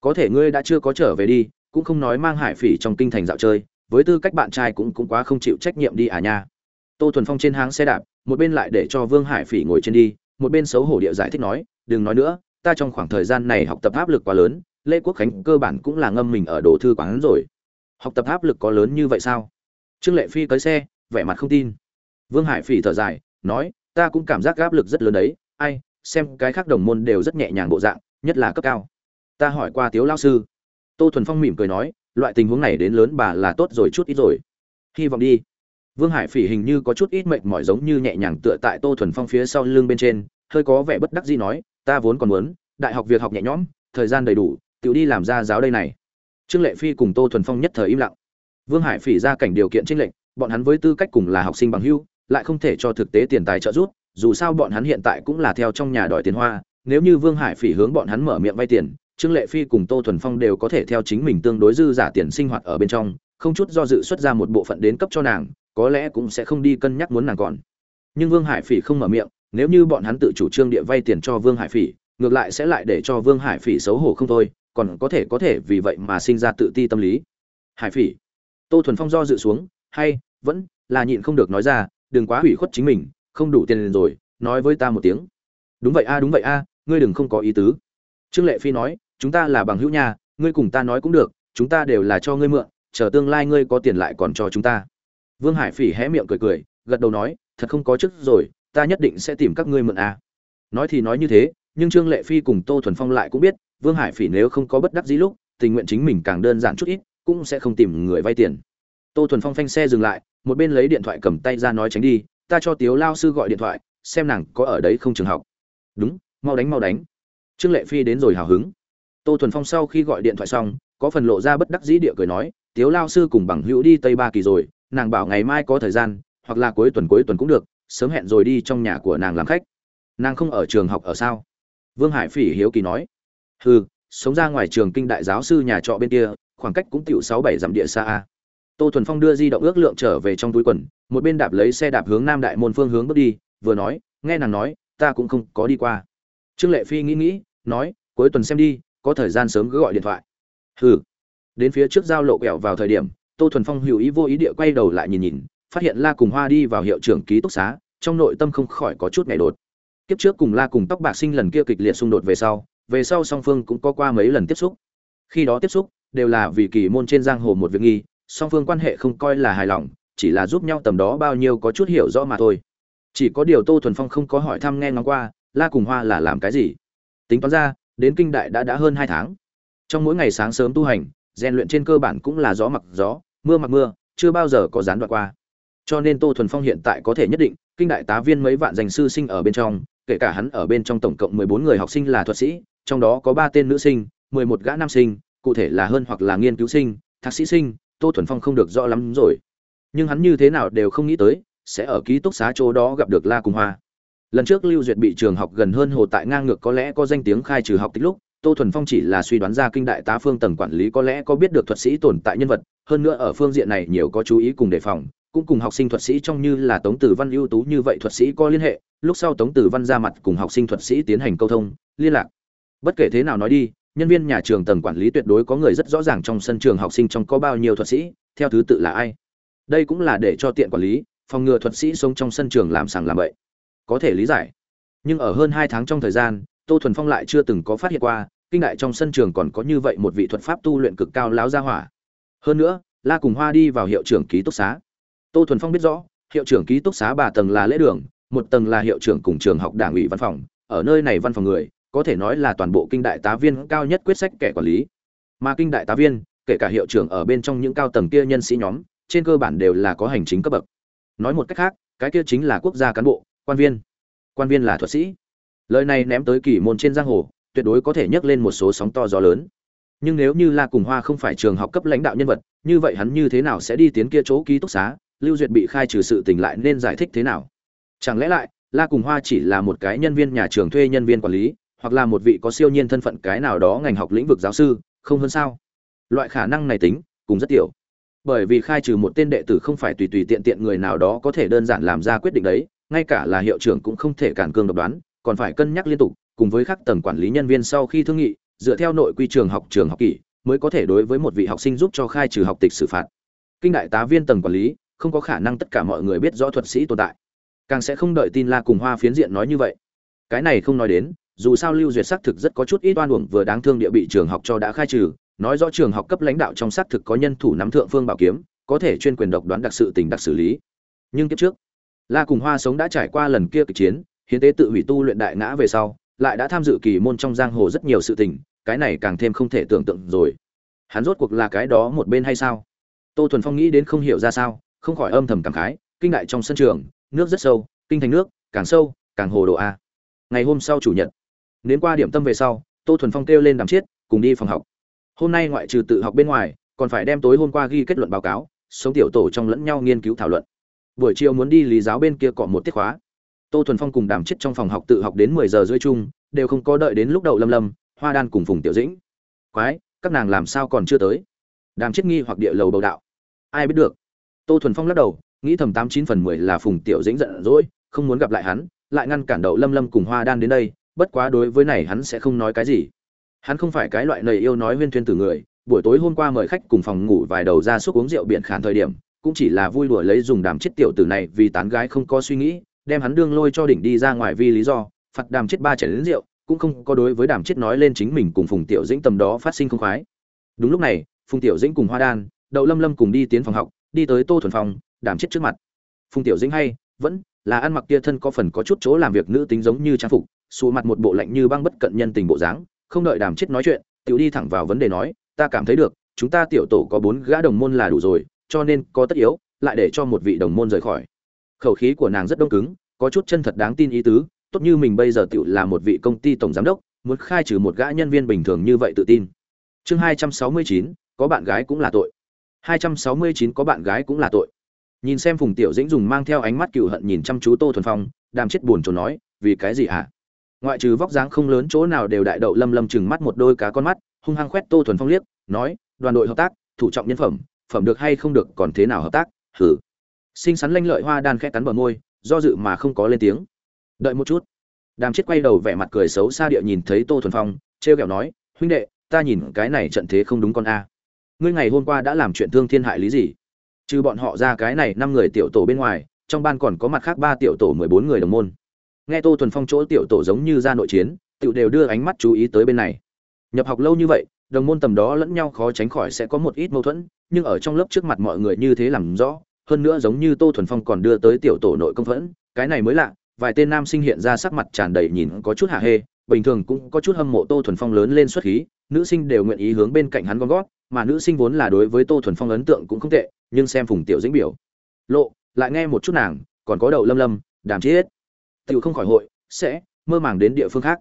Có thể ngươi đã chưa có trở về đi, cũng không nói mang hải phỉ trong kinh thành dạo chơi, với tư cách bạn trai cũng cũng quá không chịu trách nhiệm đi à nha. Tô thuần phong trên háng xe đạp, một bên lại để cho vương hải phỉ ngồi trên đi một bên xấu hổ địa giải thích nói, đừng nói nữa, ta trong khoảng thời gian này học tập áp lực quá lớn lễ quốc khánh cơ bản cũng là ngâm mình ở đồ thư quán rồi. Học tập áp lực có lớn như vậy sao? Trương lệ phi tới xe, vẻ mặt không tin. Vương hải phỉ thở dài, nói, ta cũng cảm giác áp lực rất lớn đấy, ai, xem cái khác đồng môn đều rất nhẹ nhàng bộ dạng, nhất là cấp cao. Ta hỏi qua tiếu lao sư. Tô thuần phong mỉm cười nói, loại tình huống này đến lớn bà là tốt rồi chút ít rồi. Hy vọng đi vương hải phỉ hình như có chút ít mệt mỏi giống như nhẹ nhàng tựa tại tô thuần phong phía sau lưng bên trên, hơi có vẻ bất đắc dĩ nói, ta vốn còn muốn, đại học việc học nhẹ nhõm, thời gian đầy đủ tự đi làm ra giáo đây này. Trương lệ phi cùng tô thuần phong nhất thời im lặng. Vương hải phỉ ra cảnh điều kiện chính lệch, bọn hắn với tư cách cùng là học sinh bằng hưu lại không thể cho thực tế tiền tài trợ giúp, dù sao bọn hắn hiện tại cũng là theo trong nhà đòi tiền hoa, nếu như vương hải phỉ hướng bọn hắn mở miệng vay tiền, trương lệ phi cùng tô thuần phong đều có thể theo chính mình tương đối dư giả tiền sinh hoạt ở bên trong, không chút do dự xuất ra một bộ phận đến cấp cho nàng có lẽ cũng sẽ không đi cân nhắc muốn nàng còn. Nhưng vương hải phỉ không mở miệng, nếu như bọn hắn tự chủ trương địa vay tiền cho vương hải phỉ, ngược lại sẽ lại để cho vương hải phỉ xấu hổ không thôi, còn có thể có thể vì vậy mà sinh ra tự ti tâm lý. Hải phỉ, tô thuần phong do dự xuống, hay, vẫn là nhịn không được nói ra, đừng quá hủy khuất chính mình, không đủ tiền rồi, nói với ta một tiếng. Đúng vậy a, đúng vậy a, ngươi đừng không có ý tứ. Trương lệ phi nói, chúng ta là bằng hữu nha, ngươi cùng ta nói cũng được, chúng ta đều là cho ngươi mượn, chờ tương lai ngươi có tiền lại còn cho chúng ta vương hải phỉ hé miệng cười cười, gật đầu nói, thật không có chức rồi, ta nhất định sẽ tìm các ngươi mượn à? nói thì nói như thế, nhưng trương lệ phi cùng tô thuần phong lại cũng biết, vương hải phỉ nếu không có bất đắc dĩ lúc, tình nguyện chính mình càng đơn giản chút ít, cũng sẽ không tìm người vay tiền. Tô thuần phong phanh xe dừng lại, một bên lấy điện thoại cầm tay ra nói tránh đi, ta cho tiếu lao sư gọi điện thoại, xem nàng có ở đấy không trường học. Đúng, mau đánh mau đánh. Trương lệ phi đến rồi hào hứng. Tô thuần phong sau khi gọi điện thoại xong, có phần lộ ra bất đắc dĩ địa cười nói, tiếu lao sư cùng bằng hữu đi tây ba kỳ rồi nàng bảo ngày mai có thời gian, hoặc là cuối tuần cuối tuần cũng được, sớm hẹn rồi đi trong nhà của nàng làm khách. Nàng không ở trường học ở sao? Vương hải phỉ hiếu kỳ nói. Hừ, sống ra ngoài trường kinh đại giáo sư nhà trọ bên kia, khoảng cách cũng tiểu sáu bảy dặm địa xa a. Tô thuần phong đưa di động ước lượng trở về trong túi quần, một bên đạp lấy xe đạp hướng nam đại môn phương hướng bước đi, vừa nói, nghe nàng nói, ta cũng không có đi qua. Trương lệ phi nghĩ nghĩ, nói, cuối tuần xem đi, có thời gian sớm cứ gọi điện thoại. Hừ. Đến phía trước giao lộ quẹo vào thời điểm tô thuần phong hữu ý vô ý địa quay đầu lại nhìn nhìn, phát hiện la cùng hoa đi vào hiệu trưởng ký túc xá, trong nội tâm không khỏi có chút ngày đột. Kiếp trước cùng la cùng tóc bạc sinh lần kia kịch liệt xung đột về sau về sau song phương cũng có qua mấy lần tiếp xúc. Khi đó tiếp xúc, đều là vì kỳ môn trên giang hồ một việc nghi, song phương quan hệ không coi là hài lòng, chỉ là giúp nhau tầm đó bao nhiêu có chút hiểu rõ mà thôi. Chỉ có điều tô thuần phong không có hỏi thăm nghe ngóng qua, la cùng hoa là làm cái gì? Tính toán ra, đến kinh đại đã đã hơn hai tháng. Trong mỗi ngày sáng sớm tu hành rèn luyện trên cơ bản cũng là gió mặc gió, mưa mặc mưa, chưa bao giờ có gián đoạn qua. Cho nên tô thuần phong hiện tại có thể nhất định, kinh đại tá viên mấy vạn danh sư sinh ở bên trong, kể cả hắn ở bên trong tổng cộng mười bốn người học sinh là thuật sĩ, trong đó có ba tên nữ sinh, mười một gã nam sinh, cụ thể là hơn hoặc là nghiên cứu sinh, thạc sĩ sinh, tô thuần phong không được rõ lắm rồi. Nhưng hắn như thế nào đều không nghĩ tới, sẽ ở ký túc xá chỗ đó gặp được la cùng hoa. Lần trước lưu duyệt bị trường học gần hơn hồ tại ngang ngược có lẽ có danh tiếng khai trừ học tích lúc tô thuần phong chỉ là suy đoán ra kinh đại tá phương tầng quản lý có lẽ có biết được thuật sĩ tồn tại nhân vật, hơn nữa ở phương diện này nhiều có chú ý cùng đề phòng, cũng cùng học sinh thuật sĩ trong như là tống tử văn ưu tú như vậy thuật sĩ có liên hệ, lúc sau tống tử văn ra mặt cùng học sinh thuật sĩ tiến hành câu thông, liên lạc. Bất kể thế nào nói đi, nhân viên nhà trường tầng quản lý tuyệt đối có người rất rõ ràng trong sân trường học sinh trong có bao nhiêu thuật sĩ, theo thứ tự là ai. Đây cũng là để cho tiện quản lý, phòng ngừa thuật sĩ sống trong sân trường làm sàng làm bậy. Có thể lý giải. Nhưng ở hơn hai tháng trong thời gian tô thuần phong lại chưa từng có phát hiện qua, kinh đại trong sân trường còn có như vậy một vị thuật pháp tu luyện cực cao láo gia hỏa. Hơn nữa, la cùng hoa đi vào hiệu trưởng ký túc xá. Tô thuần phong biết rõ, hiệu trưởng ký túc xá ba tầng là lễ đường, một tầng là hiệu trưởng cùng trường học đảng ủy văn phòng. Ở nơi này văn phòng người, có thể nói là toàn bộ kinh đại tá viên cao nhất quyết sách kẻ quản lý. Mà kinh đại tá viên, kể cả hiệu trưởng ở bên trong những cao tầng kia nhân sĩ nhóm, trên cơ bản đều là có hành chính cấp bậc. Nói một cách khác, cái kia chính là quốc gia cán bộ, quan viên. Quan viên là thuật sĩ lời này ném tới kỳ môn trên giang hồ, tuyệt đối có thể nhấc lên một số sóng to gió lớn. Nhưng nếu như la cùng hoa không phải trường học cấp lãnh đạo nhân vật, như vậy hắn như thế nào sẽ đi tiến kia chỗ ký túc xá? Lưu duyệt bị khai trừ sự tình lại nên giải thích thế nào? Chẳng lẽ lại, la cùng hoa chỉ là một cái nhân viên nhà trường thuê nhân viên quản lý, hoặc là một vị có siêu nhiên thân phận cái nào đó ngành học lĩnh vực giáo sư, không hơn sao? Loại khả năng này tính, cũng rất tiểu. Bởi vì khai trừ một tên đệ tử không phải tùy tùy tiện tiện người nào đó có thể đơn giản làm ra quyết định đấy, ngay cả là hiệu trưởng cũng không thể cản cương độc đoán còn phải cân nhắc liên tục, cùng với các tầng quản lý nhân viên sau khi thương nghị, dựa theo nội quy trường học trường học kỷ, mới có thể đối với một vị học sinh giúp cho khai trừ học tịch xử phạt. Kinh đại tá viên tầng quản lý, không có khả năng tất cả mọi người biết rõ thuật sĩ tồn tại. Càng sẽ không đợi tin la cùng hoa phiến diện nói như vậy. Cái này không nói đến, dù sao lưu duyệt xác thực rất có chút ít oan uổng vừa đáng thương địa bị trường học cho đã khai trừ, nói rõ trường học cấp lãnh đạo trong xác thực có nhân thủ nắm thượng phương bảo kiếm, có thể chuyên quyền độc đoán đặc sự tình đặc xử lý. Nhưng kiếp trước, la cùng hoa sống đã trải qua lần kia kịch chiến hiến tế tự hủy tu luyện đại ngã về sau, lại đã tham dự kỳ môn trong giang hồ rất nhiều sự tình, cái này càng thêm không thể tưởng tượng rồi. Hắn rốt cuộc là cái đó một bên hay sao? Tô thuần phong nghĩ đến không hiểu ra sao, không khỏi âm thầm cảm khái, kinh đại trong sân trường, nước rất sâu, kinh thành nước, càng sâu, càng hồ đồ a. Ngày hôm sau chủ nhật, đến qua điểm tâm về sau, tô thuần phong kêu lên đàm chiết, cùng đi phòng học. Hôm nay ngoại trừ tự học bên ngoài, còn phải đem tối hôm qua ghi kết luận báo cáo, sống tiểu tổ trong lẫn nhau nghiên cứu thảo luận. Buổi chiều muốn đi lý giáo bên kia cọ một tiết khóa tô thuần phong cùng đàm chết trong phòng học tự học đến mười giờ rưỡi chung, đều không có đợi đến lúc đậu lâm lâm, hoa đan cùng phùng tiểu dĩnh. Quái, các nàng làm sao còn chưa tới? Đàm chết nghi hoặc địa lầu bầu đạo. Ai biết được. Tô thuần phong lắc đầu, nghĩ thầm tám chín phần mười là phùng tiểu dĩnh giận dỗi, không muốn gặp lại hắn, lại ngăn cản đậu lâm lâm cùng hoa đan đến đây, bất quá đối với này hắn sẽ không nói cái gì. Hắn không phải cái loại nầy yêu nói huyên thuyên từ người, buổi tối hôm qua mời khách cùng phòng ngủ vài đầu ra xúc uống rượu biển khản thời điểm, cũng chỉ là vui đùa lấy dùng đàm chết tiểu tử này vì tán gái không có suy nghĩ đem hắn đương lôi cho đỉnh đi ra ngoài vì lý do phạt đàm chết ba chảy đến rượu, cũng không có đối với đàm chết nói lên chính mình cùng phùng tiểu dĩnh tầm đó phát sinh không khoái. Đúng lúc này, phùng tiểu dĩnh cùng hoa đan, đậu lâm lâm cùng đi tiến phòng học, đi tới tô thuần phòng đàm chết trước mặt. Phùng tiểu dĩnh hay, vẫn là ăn mặc kia thân có phần có chút chỗ làm việc nữ tính giống như trang phục, xù mặt một bộ lạnh như băng bất cận nhân tình bộ dáng, không đợi đàm chết nói chuyện, tiểu đi thẳng vào vấn đề nói, ta cảm thấy được, chúng ta tiểu tổ có bốn gã đồng môn là đủ rồi, cho nên có tất yếu, lại để cho một vị đồng môn rời khỏi khẩu khí của nàng rất đông cứng, có chút chân thật đáng tin ý tứ, tốt như mình bây giờ tiểu là một vị công ty tổng giám đốc, muốn khai trừ một gã nhân viên bình thường như vậy tự tin. Chương hai trăm sáu mươi chín, có bạn gái cũng là tội. hai trăm sáu mươi chín, có bạn gái cũng là tội. Nhìn xem phùng tiểu dĩnh dùng mang theo ánh mắt cựu hận nhìn chăm chú tô thuần phong, đàm chết buồn chồn nói, vì cái gì ạ à? ngoại trừ vóc dáng không lớn chỗ nào đều đại đậu lâm lâm chừng mắt một đôi cá con mắt, hung hăng khoét tô thuần phong liếc, nói, đoàn đội hợp tác, thủ trọng nhân phẩm phẩm được hay không được còn thế nào hợp tác? Hử xinh xắn lanh lợi hoa đan khẽ cắn bờ môi, do dự mà không có lên tiếng. Đợi một chút. Đàm chết quay đầu vẻ mặt cười xấu xa địa nhìn thấy tô thuần phong, trêu kẹo nói, huynh đệ, ta nhìn cái này trận thế không đúng con a. Ngươi ngày hôm qua đã làm chuyện thương thiên hại lý gì? Trừ bọn họ ra cái này năm người tiểu tổ bên ngoài, trong ban còn có mặt khác ba tiểu tổ mười bốn người đồng môn. Nghe tô thuần phong chỗ tiểu tổ giống như ra nội chiến, tiểu đều đưa ánh mắt chú ý tới bên này. Nhập học lâu như vậy, đồng môn tầm đó lẫn nhau khó tránh khỏi sẽ có một ít mâu thuẫn, nhưng ở trong lớp trước mặt mọi người như thế làm rõ hơn nữa giống như tô thuần phong còn đưa tới tiểu tổ nội công phẫn, cái này mới lạ, vài tên nam sinh hiện ra sắc mặt tràn đầy nhìn có chút hạ hê, bình thường cũng có chút hâm mộ tô thuần phong lớn lên xuất khí, nữ sinh đều nguyện ý hướng bên cạnh hắn con gót mà nữ sinh vốn là đối với tô thuần phong ấn tượng cũng không tệ, nhưng xem phùng tiểu dĩnh biểu. Lộ, lại nghe một chút nàng, còn có đầu lâm lâm, đàm chết tiểu không khỏi hội, sẽ, mơ màng đến địa phương khác.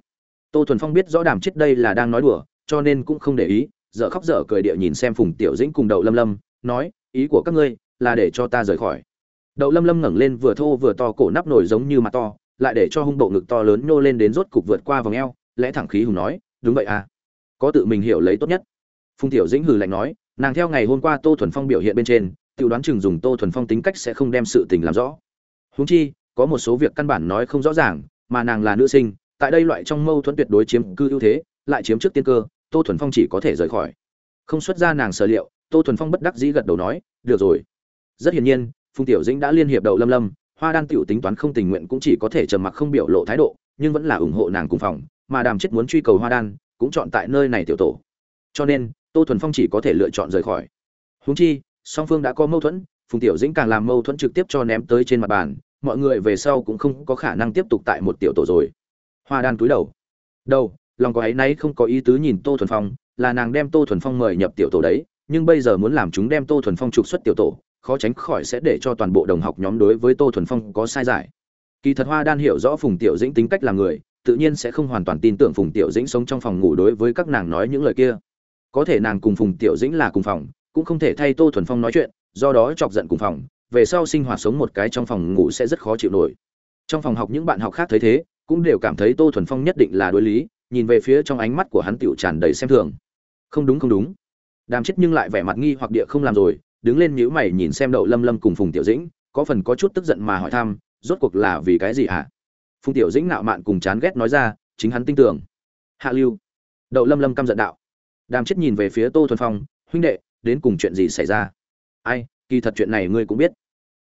Tô thuần phong biết rõ đàm chết đây là đang nói đùa, cho nên cũng không để ý, dở khóc dở cười địa nhìn xem phùng tiểu dĩnh cùng đầu lâm lâm, nói, ý của các ngươi là để cho ta rời khỏi. Đậu lâm lâm ngẩng lên vừa thô vừa to cổ nắp nổi giống như mặt to, lại để cho hung bộ ngực to lớn nhô lên đến rốt cục vượt qua vòng eo, lẽ thẳng khí hùng nói, đúng vậy à. Có tự mình hiểu lấy tốt nhất. Phùng tiểu dĩnh hừ lạnh nói, nàng theo ngày hôm qua tô thuần phong biểu hiện bên trên, tự đoán chừng dùng tô thuần phong tính cách sẽ không đem sự tình làm rõ. Huống chi, có một số việc căn bản nói không rõ ràng, mà nàng là nữ sinh, tại đây loại trong mâu thuẫn tuyệt đối chiếm cư ưu thế, lại chiếm trước tiên cơ, tô thuần phong chỉ có thể rời khỏi. Không xuất ra nàng sở liệu, tô thuần phong bất đắc dĩ gật đầu nói, được rồi rất hiển nhiên, phùng tiểu dĩnh đã liên hiệp đậu lâm lâm, hoa đan tiểu tính toán không tình nguyện cũng chỉ có thể trầm mặc không biểu lộ thái độ, nhưng vẫn là ủng hộ nàng cùng phòng, mà đàm chết muốn truy cầu hoa đan, cũng chọn tại nơi này tiểu tổ. Cho nên, tô thuần phong chỉ có thể lựa chọn rời khỏi. Húng chi, song phương đã có mâu thuẫn, phùng tiểu dĩnh càng làm mâu thuẫn trực tiếp cho ném tới trên mặt bàn, mọi người về sau cũng không có khả năng tiếp tục tại một tiểu tổ rồi. Hoa đan túi đầu. Đầu, lòng có ấy nay không có ý tứ nhìn tô thuần phong, là nàng đem tô thuần phong mời nhập tiểu tổ đấy, nhưng bây giờ muốn làm chúng đem tô thuần phong trục xuất tiểu tổ khó tránh khỏi sẽ để cho toàn bộ đồng học nhóm đối với tô thuần phong có sai giải. Kỳ thật hoa đan hiểu rõ phùng tiểu dĩnh tính cách là người, tự nhiên sẽ không hoàn toàn tin tưởng phùng tiểu dĩnh sống trong phòng ngủ đối với các nàng nói những lời kia. Có thể nàng cùng phùng tiểu dĩnh là cùng phòng, cũng không thể thay tô thuần phong nói chuyện, do đó chọc giận cùng phòng, về sau sinh hoạt sống một cái trong phòng ngủ sẽ rất khó chịu nổi. Trong phòng học những bạn học khác thấy thế, cũng đều cảm thấy tô thuần phong nhất định là đối lý, nhìn về phía trong ánh mắt của hắn tựu tràn đầy xem thường. Không đúng không đúng. Đàm chết nhưng lại vẻ mặt nghi hoặc địa không làm rồi đứng lên nhíu mày nhìn xem đậu lâm lâm cùng phùng tiểu dĩnh, có phần có chút tức giận mà hỏi thăm, rốt cuộc là vì cái gì hả? À? phùng tiểu dĩnh nạo mạn cùng chán ghét nói ra, chính hắn tin tưởng. Hạ lưu. Đậu lâm lâm căm giận đạo. Đàm chết nhìn về phía tô thuần phong, huynh đệ, đến cùng chuyện gì xảy ra? Ai, kỳ thật chuyện này ngươi cũng biết.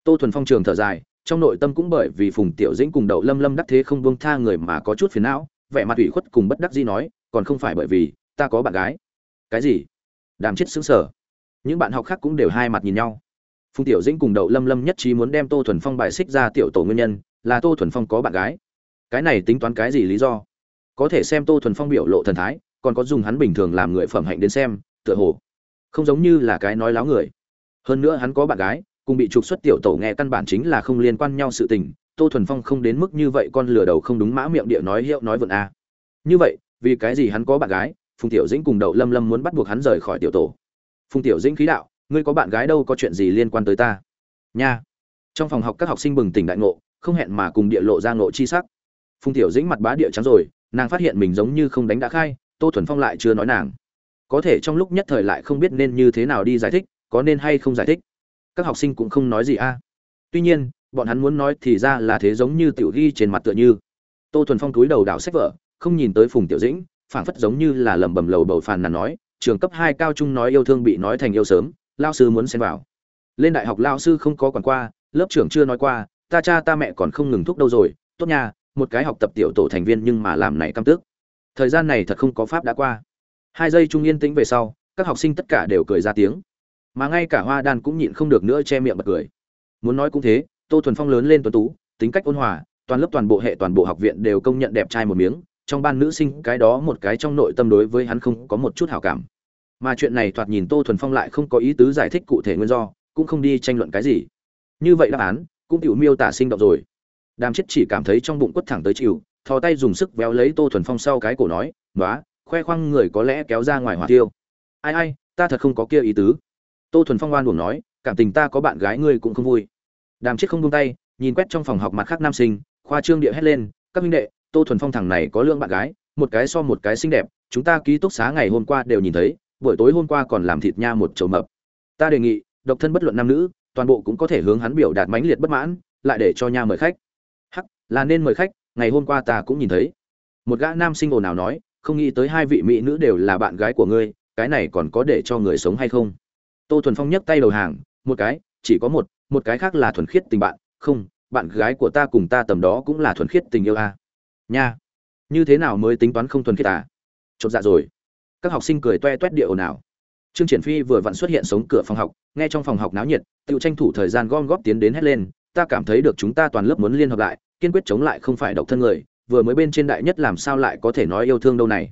Tô thuần phong trường thở dài, trong nội tâm cũng bởi vì phùng tiểu dĩnh cùng đậu lâm lâm đắc thế không buông tha người mà có chút phiền não, vẻ mặt ủy khuất cùng bất đắc dĩ nói, còn không phải bởi vì ta có bạn gái. Cái gì? Đàm chết xứng sở những bạn học khác cũng đều hai mặt nhìn nhau. Phùng tiểu dĩnh cùng đậu lâm lâm nhất trí muốn đem tô thuần phong bài xích ra tiểu tổ nguyên nhân, là tô thuần phong có bạn gái. Cái này tính toán cái gì lý do? Có thể xem tô thuần phong biểu lộ thần thái, còn có dùng hắn bình thường làm người phẩm hạnh đến xem, tựa hồ không giống như là cái nói láo người. Hơn nữa hắn có bạn gái, cùng bị trục xuất tiểu tổ nghe căn bản chính là không liên quan nhau sự tình, tô thuần phong không đến mức như vậy con lừa đầu không đúng mã miệng địa nói hiệu nói vượn a. Như vậy, vì cái gì hắn có bạn gái, phùng tiểu dĩnh cùng đậu lâm lâm muốn bắt buộc hắn rời khỏi tiểu tổ? Phùng tiểu dĩnh khí đạo, ngươi có bạn gái đâu có chuyện gì liên quan tới ta? Nha. Trong phòng học các học sinh bừng tỉnh đại ngộ, không hẹn mà cùng địa lộ ra ngộ chi sắc. Phùng tiểu dĩnh mặt bá địa trắng rồi, nàng phát hiện mình giống như không đánh đã khai, tô thuần phong lại chưa nói nàng. Có thể trong lúc nhất thời lại không biết nên như thế nào đi giải thích, có nên hay không giải thích. Các học sinh cũng không nói gì a. Tuy nhiên, bọn hắn muốn nói thì ra là thế giống như tiểu ghi trên mặt tựa như. Tô thuần phong túi đầu đảo sách vở, không nhìn tới phùng tiểu dĩnh, phảng phất giống như là lẩm bẩm lầu bầu phàn nàn nói trường cấp hai cao trung nói yêu thương bị nói thành yêu sớm, lao sư muốn xen vào. Lên đại học lao sư không có quản qua, lớp trưởng chưa nói qua, ta cha ta mẹ còn không ngừng thúc đâu rồi, tốt nha, một cái học tập tiểu tổ thành viên nhưng mà làm này cam tức. Thời gian này thật không có pháp đã qua. Hai giây trung yên tĩnh về sau, các học sinh tất cả đều cười ra tiếng. Mà ngay cả hoa đan cũng nhịn không được nữa che miệng bật cười. Muốn nói cũng thế, tô thuần phong lớn lên tuấn tú, tính cách ôn hòa, toàn lớp toàn bộ hệ toàn bộ học viện đều công nhận đẹp trai một miếng, trong ban nữ sinh cái đó một cái trong nội tâm đối với hắn không có một chút hảo cảm mà chuyện này thoạt nhìn tô thuần phong lại không có ý tứ giải thích cụ thể nguyên do, cũng không đi tranh luận cái gì. Như vậy đáp án, cũng tiểu miêu tả sinh động rồi. Đàm chết chỉ cảm thấy trong bụng quất thẳng tới chịu, thò tay dùng sức véo lấy tô thuần phong sau cái cổ nói nói khoe khoang người có lẽ kéo ra ngoài hỏa tiêu. Ai ai, ta thật không có kia ý tứ. Tô thuần phong oan buồn nói, cảm tình ta có bạn gái ngươi cũng không vui. Đàm chết không buông tay, nhìn quét trong phòng học mặt khác nam sinh, khoa trương địa hét lên, các minh đệ, tô thuần phong thằng này có lượng bạn gái, một cái so một cái xinh đẹp, chúng ta ký túc xá ngày hôm qua đều nhìn thấy buổi tối hôm qua còn làm thịt nha một chầu mập. Ta đề nghị, độc thân bất luận nam nữ, toàn bộ cũng có thể hướng hắn biểu đạt mãnh liệt bất mãn, lại để cho nha mời khách. Hắc, là nên mời khách, ngày hôm qua ta cũng nhìn thấy. Một gã nam sinh ồn nào nói, không nghĩ tới hai vị mỹ nữ đều là bạn gái của ngươi, cái này còn có để cho người sống hay không? Tô thuần phong nhấc tay đầu hàng, một cái, chỉ có một một cái khác là thuần khiết tình bạn, không, bạn gái của ta cùng ta tầm đó cũng là thuần khiết tình yêu a à. nha, như thế nào mới tính toán không thuần khiết à? Chột dạ rồi các học sinh cười toe toét địa ồn ào. Trương triển phi vừa vặn xuất hiện sống cửa phòng học, nghe trong phòng học náo nhiệt tự tranh thủ thời gian gom góp tiến đến hét lên, ta cảm thấy được chúng ta toàn lớp muốn liên hợp lại, kiên quyết chống lại không phải độc thân người, vừa mới bên trên đại nhất làm sao lại có thể nói yêu thương đâu này.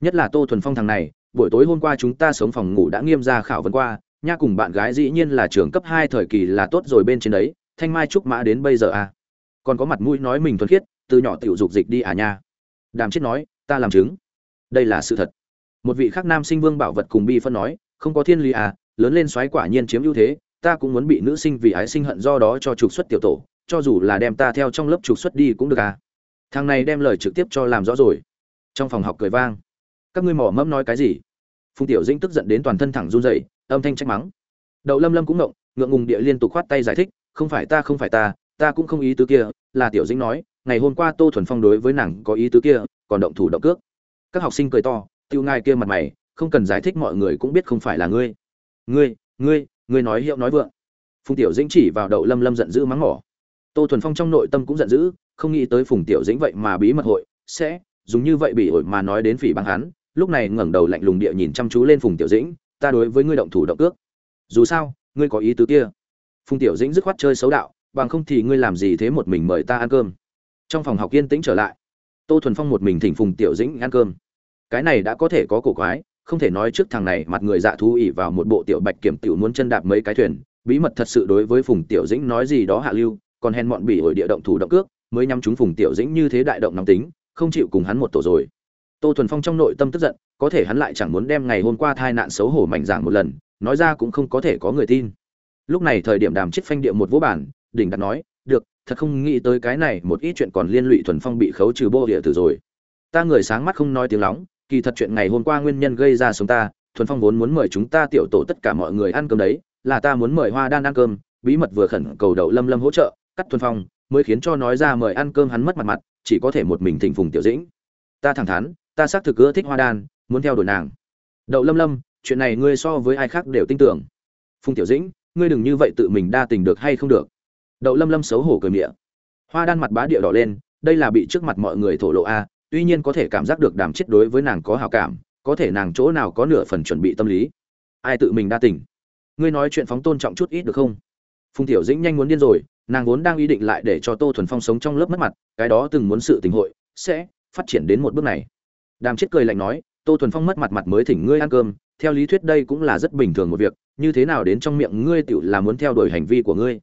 Nhất là tô thuần phong thằng này, buổi tối hôm qua chúng ta sống phòng ngủ đã nghiêm ra khảo vấn qua, nha cùng bạn gái dĩ nhiên là trường cấp hai thời kỳ là tốt rồi bên trên đấy, thanh mai trúc mã đến bây giờ à? Còn có mặt mũi nói mình thuần khiết, từ nhỏ tiểu dục dịch đi à nha? Đàm chết nói, ta làm chứng. Đây là sự thật một vị khác nam sinh vương bảo vật cùng bi phân nói, không có thiên lý à lớn lên xoáy quả nhiên chiếm ưu thế, ta cũng muốn bị nữ sinh vì ái sinh hận do đó cho trục xuất tiểu tổ, cho dù là đem ta theo trong lớp trục xuất đi cũng được à. Thằng này đem lời trực tiếp cho làm rõ rồi. Trong phòng học cười vang. Các ngươi mỏ mẫm nói cái gì? Phùng tiểu dĩnh tức giận đến toàn thân thẳng run rẩy, âm thanh trách mắng. Đậu lâm lâm cũng ngộng, ngượng ngùng địa liên tục khoát tay giải thích, không phải ta, không phải ta ta cũng không ý tứ kia. Là tiểu dĩnh nói, ngày hôm qua tô thuần phong đối với nàng có ý tứ kia, còn động thủ động cước. Các học sinh cười to tiêu ngài kia mặt mày, không cần giải thích mọi người cũng biết không phải là ngươi. Ngươi ngươi ngươi nói hiệu nói vượng. Phùng tiểu dĩnh chỉ vào đậu lâm lâm giận dữ mắng mỏ. Tô thuần phong trong nội tâm cũng giận dữ, không nghĩ tới phùng tiểu dĩnh vậy mà bí mật hội, sẽ dùng như vậy bị ổi mà nói đến phỉ băng hắn. Lúc này ngẩng đầu lạnh lùng địa nhìn chăm chú lên phùng tiểu dĩnh, ta đối với ngươi động thủ động cước. Dù sao, ngươi có ý tứ kia. Phùng tiểu dĩnh dứt khoát chơi xấu đạo, bằng không thì ngươi làm gì thế một mình mời ta ăn cơm? Trong phòng học yên tĩnh trở lại, tô thuần phong một mình thỉnh phùng tiểu dĩnh ăn cơm cái này đã có thể có cổ quái, không thể nói trước thằng này mặt người dạ thú ỉ vào một bộ tiểu bạch kiểm tiểu muốn chân đạp mấy cái thuyền, bí mật thật sự đối với phùng tiểu dĩnh nói gì đó hạ lưu, còn hèn mọn bị ổi địa động thủ động cước, mới nhắm chúng phùng tiểu dĩnh như thế đại động nóng tính, không chịu cùng hắn một tổ rồi. Tô thuần phong trong nội tâm tức giận, có thể hắn lại chẳng muốn đem ngày hôm qua thai nạn xấu hổ mạnh giảng một lần, nói ra cũng không có thể có người tin. Lúc này thời điểm đàm chết phanh địa một vũ bản đỉnh đặt nói, được, thật không nghĩ tới cái này, một ít chuyện còn liên lụy thuần phong bị khấu trừ bô địa tử rồi. Ta người sáng mắt không nói tiếng lóng kỳ thật chuyện ngày hôm qua nguyên nhân gây ra sống ta, thuần phong vốn muốn mời chúng ta tiểu tổ tất cả mọi người ăn cơm đấy, là ta muốn mời hoa đan ăn cơm, bí mật vừa khẩn cầu đậu lâm lâm hỗ trợ, cắt thuần phong, mới khiến cho nói ra mời ăn cơm hắn mất mặt mặt, chỉ có thể một mình thỉnh phùng tiểu dĩnh. Ta thẳng thắn, ta xác thực ưa thích hoa đan, muốn theo đuổi nàng. Đậu lâm lâm, chuyện này ngươi so với ai khác đều tin tưởng. Phùng tiểu dĩnh, ngươi đừng như vậy tự mình đa tình được hay không được. Đậu lâm lâm xấu hổ cười miệng. Hoa đan mặt bá địa đỏ lên, đây là bị trước mặt mọi người thổ lộ a tuy nhiên có thể cảm giác được đàm chết đối với nàng có hào cảm, có thể nàng chỗ nào có nửa phần chuẩn bị tâm lý. Ai tự mình đa tình? Ngươi nói chuyện phóng tôn trọng chút ít được không? Phùng tiểu dĩnh nhanh muốn điên rồi, nàng vốn đang ý định lại để cho tô thuần phong sống trong lớp mất mặt, cái đó từng muốn sự tình hội, sẽ phát triển đến một bước này. Đàm chết cười lạnh nói, tô thuần phong mất mặt mặt mới thỉnh ngươi ăn cơm, theo lý thuyết đây cũng là rất bình thường một việc, như thế nào đến trong miệng ngươi tựu là muốn theo đuổi hành vi của ngươi?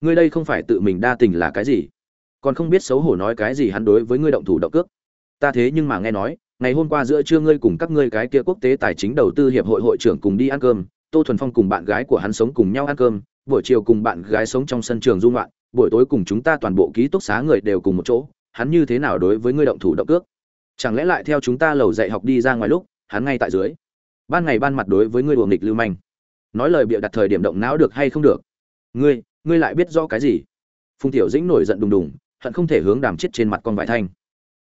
Ngươi đây không phải tự mình đa tình là cái gì? Còn không biết xấu hổ nói cái gì hắn đối với ngươi động thủ động cước ta thế nhưng mà nghe nói, ngày hôm qua giữa trưa ngươi cùng các ngươi cái kia quốc tế tài chính đầu tư hiệp hội hội trưởng cùng đi ăn cơm, tô thuần phong cùng bạn gái của hắn sống cùng nhau ăn cơm, buổi chiều cùng bạn gái sống trong sân trường dung loạn buổi tối cùng chúng ta toàn bộ ký túc xá người đều cùng một chỗ, hắn như thế nào đối với ngươi động thủ động cước? Chẳng lẽ lại theo chúng ta lầu dạy học đi ra ngoài lúc, hắn ngay tại dưới? Ban ngày ban mặt đối với ngươi đùa nghịch lưu manh. Nói lời bịa đặt thời điểm động não được hay không được? Ngươi ngươi lại biết rõ cái gì? Phùng tiểu dĩnh nổi giận đùng đùng, hận không thể hướng đàm chết trên mặt con vải thanh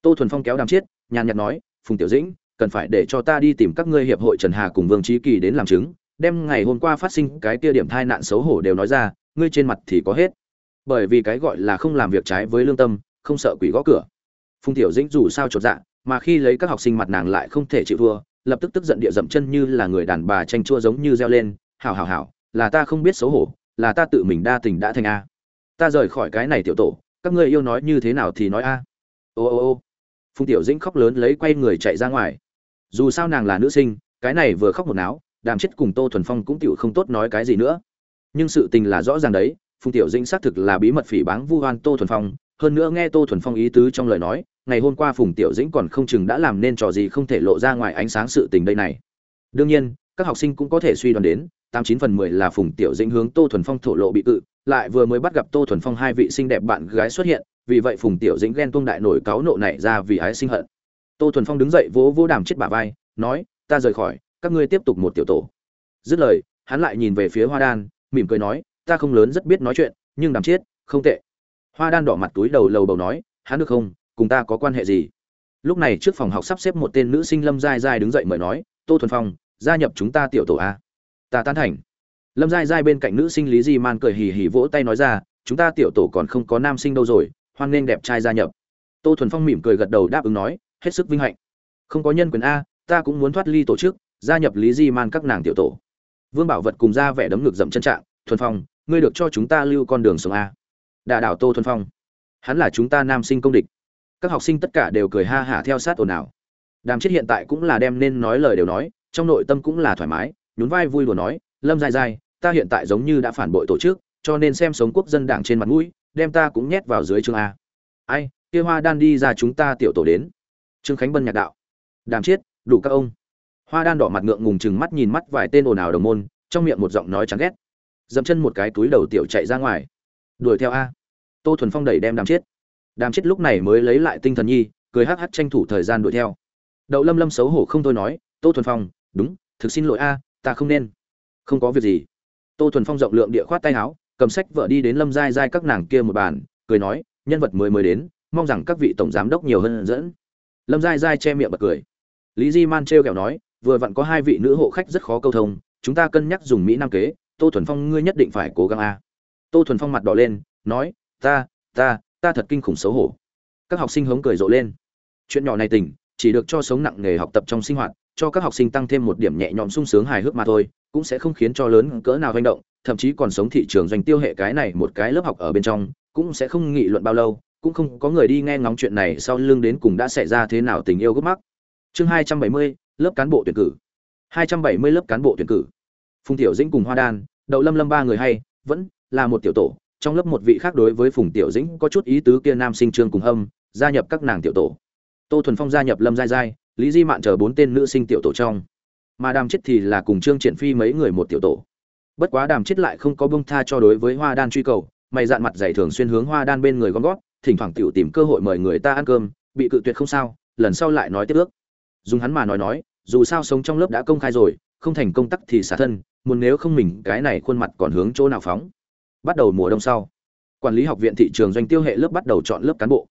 tô thuần phong kéo đàm chết nhàn nhạt nói, phùng tiểu dĩnh, cần phải để cho ta đi tìm các ngươi hiệp hội trần hà cùng vương trí kỳ đến làm chứng, đem ngày hôm qua phát sinh cái kia điểm thai nạn xấu hổ đều nói ra, ngươi trên mặt thì có hết. Bởi vì cái gọi là không làm việc trái với lương tâm, không sợ quỷ gõ cửa. Phùng tiểu dĩnh dù sao chột dạ mà khi lấy các học sinh mặt nàng lại không thể chịu thua, lập tức tức giận địa dậm chân như là người đàn bà tranh chua giống như reo lên, hảo hảo hảo, là ta không biết xấu hổ, là ta tự mình đa tình đã thành a. Ta rời khỏi cái này tiểu tổ, các ngươi yêu nói như thế nào thì nói a. Ô ô ô phùng tiểu dĩnh khóc lớn lấy quay người chạy ra ngoài. Dù sao nàng là nữ sinh, cái này vừa khóc một náo, đàm chết cùng tô thuần phong cũng tựu không tốt nói cái gì nữa. Nhưng sự tình là rõ ràng đấy, phùng tiểu dĩnh xác thực là bí mật phỉ báng vu hoan tô thuần phong. Hơn nữa nghe tô thuần phong ý tứ trong lời nói, ngày hôm qua phùng tiểu dĩnh còn không chừng đã làm nên trò gì không thể lộ ra ngoài ánh sáng sự tình đây này. Đương nhiên, các học sinh cũng có thể suy đoán đến, tám chín phần mười là phùng tiểu dĩnh hướng tô thuần phong thổ lộ bị cự, lại vừa mới bắt gặp tô thuần phong hai vị xinh đẹp bạn gái xuất hiện vì vậy phùng tiểu dĩnh ghen tuông đại nổi cáo nộ này ra vì ái sinh hận. Tô thuần phong đứng dậy vỗ vỗ đàm chết bả vai, nói, ta rời khỏi, các ngươi tiếp tục một tiểu tổ. Dứt lời, hắn lại nhìn về phía hoa đan, mỉm cười nói, ta không lớn rất biết nói chuyện, nhưng đàm chết, không tệ. Hoa đan đỏ mặt túi đầu lầu bầu nói, hắn được không? Cùng ta có quan hệ gì? Lúc này trước phòng học sắp xếp một tên nữ sinh lâm giai giai đứng dậy mời nói, tô thuần phong, gia nhập chúng ta tiểu tổ a. Ta tán thành. Lâm giai giai bên cạnh nữ sinh lý di man cười hì hì vỗ tay nói ra, chúng ta tiểu tổ còn không có nam sinh đâu rồi hoan nghênh đẹp trai gia nhập. Tô thuần phong mỉm cười gật đầu đáp ứng nói, hết sức vinh hạnh. Không có nhân quyền a, ta cũng muốn thoát ly tổ chức, gia nhập lý di man các nàng tiểu tổ. Vương bảo vật cùng ra vẻ đấm ngực dậm chân trạng, thuần phong, ngươi được cho chúng ta lưu con đường sống a. Đà đảo tô thuần phong. Hắn là chúng ta nam sinh công địch. Các học sinh tất cả đều cười ha hả theo sát ồn ào. Đàm chết hiện tại cũng là đem nên nói lời đều nói, trong nội tâm cũng là thoải mái, nhún vai vui đùa nói, lâm dài dài ta hiện tại giống như đã phản bội tổ chức, cho nên xem sống quốc dân đảng trên mặt mũi đem ta cũng nhét vào dưới chương a. Ai, kia hoa đan đi ra chúng ta tiểu tổ đến. Trương khánh bân nhạc đạo. Đàm chiết, đủ các ông. Hoa đan đỏ mặt ngượng ngùng chừng mắt nhìn mắt vài tên ồn ào đồng môn, trong miệng một giọng nói chán ghét. Dậm chân một cái túi đầu tiểu chạy ra ngoài. Đuổi theo a. Tô thuần phong đẩy đem đàm chiết. Đàm chiết lúc này mới lấy lại tinh thần nhi, cười hắc hắc tranh thủ thời gian đuổi theo. Đậu lâm lâm xấu hổ không thôi nói, tô thuần phong, đúng, thực xin lỗi a, ta không nên. Không có việc gì. Tô thuần phong rộng lượng địa khoát tay áo cầm sách vợ đi đến lâm giai giai các nàng kia một bàn, cười nói, nhân vật mới mới đến, mong rằng các vị tổng giám đốc nhiều hơn dẫn. Lâm giai giai che miệng bật cười. Lý di man trêu kẹo nói, vừa vặn có hai vị nữ hộ khách rất khó câu thông, chúng ta cân nhắc dùng mỹ nam kế, tô thuần phong ngươi nhất định phải cố gắng a. Tô thuần phong mặt đỏ lên, nói, ta ta ta thật kinh khủng xấu hổ. Các học sinh hống cười rộ lên. Chuyện nhỏ này tỉnh chỉ được cho sống nặng nghề học tập trong sinh hoạt, cho các học sinh tăng thêm một điểm nhẹ nhõm sung sướng hài hước mà thôi, cũng sẽ không khiến cho lớn cỡ nào hành động thậm chí còn sống thị trường doanh tiêu hệ cái này một cái lớp học ở bên trong, cũng sẽ không nghị luận bao lâu, cũng không có người đi nghe ngóng chuyện này sau lưng đến cùng đã xảy ra thế nào tình yêu gấp mắc. Chương hai trăm bảy mươi, lớp cán bộ tuyển cử. hai trăm bảy mươi lớp cán bộ tuyển cử. Phùng tiểu dĩnh cùng hoa đan, đậu lâm lâm ba người hay, vẫn là một tiểu tổ. Trong lớp một vị khác đối với phùng tiểu dĩnh có chút ý tứ kia nam sinh trương cùng hâm, gia nhập các nàng tiểu tổ. Tô thuần phong gia nhập lâm giai giai, lý di mạn chờ bốn tên nữ sinh tiểu tổ trong. Mà đàm chết thì là cùng trương triển phi mấy người một tiểu tổ bất quá đàm chết lại không có bông tha cho đối với hoa đan truy cầu, mày dạn mặt dày thường xuyên hướng hoa đan bên người gom gót, thỉnh thoảng tiểu tìm cơ hội mời người ta ăn cơm, bị cự tuyệt không sao, lần sau lại nói tiếp ước. Dùng hắn mà nói nói, dù sao sống trong lớp đã công khai rồi, không thành công tắc thì xả thân, muốn nếu không mình, cái này khuôn mặt còn hướng chỗ nào phóng? Bắt đầu mùa đông sau, quản lý học viện thị trường doanh tiêu hệ lớp bắt đầu chọn lớp cán bộ.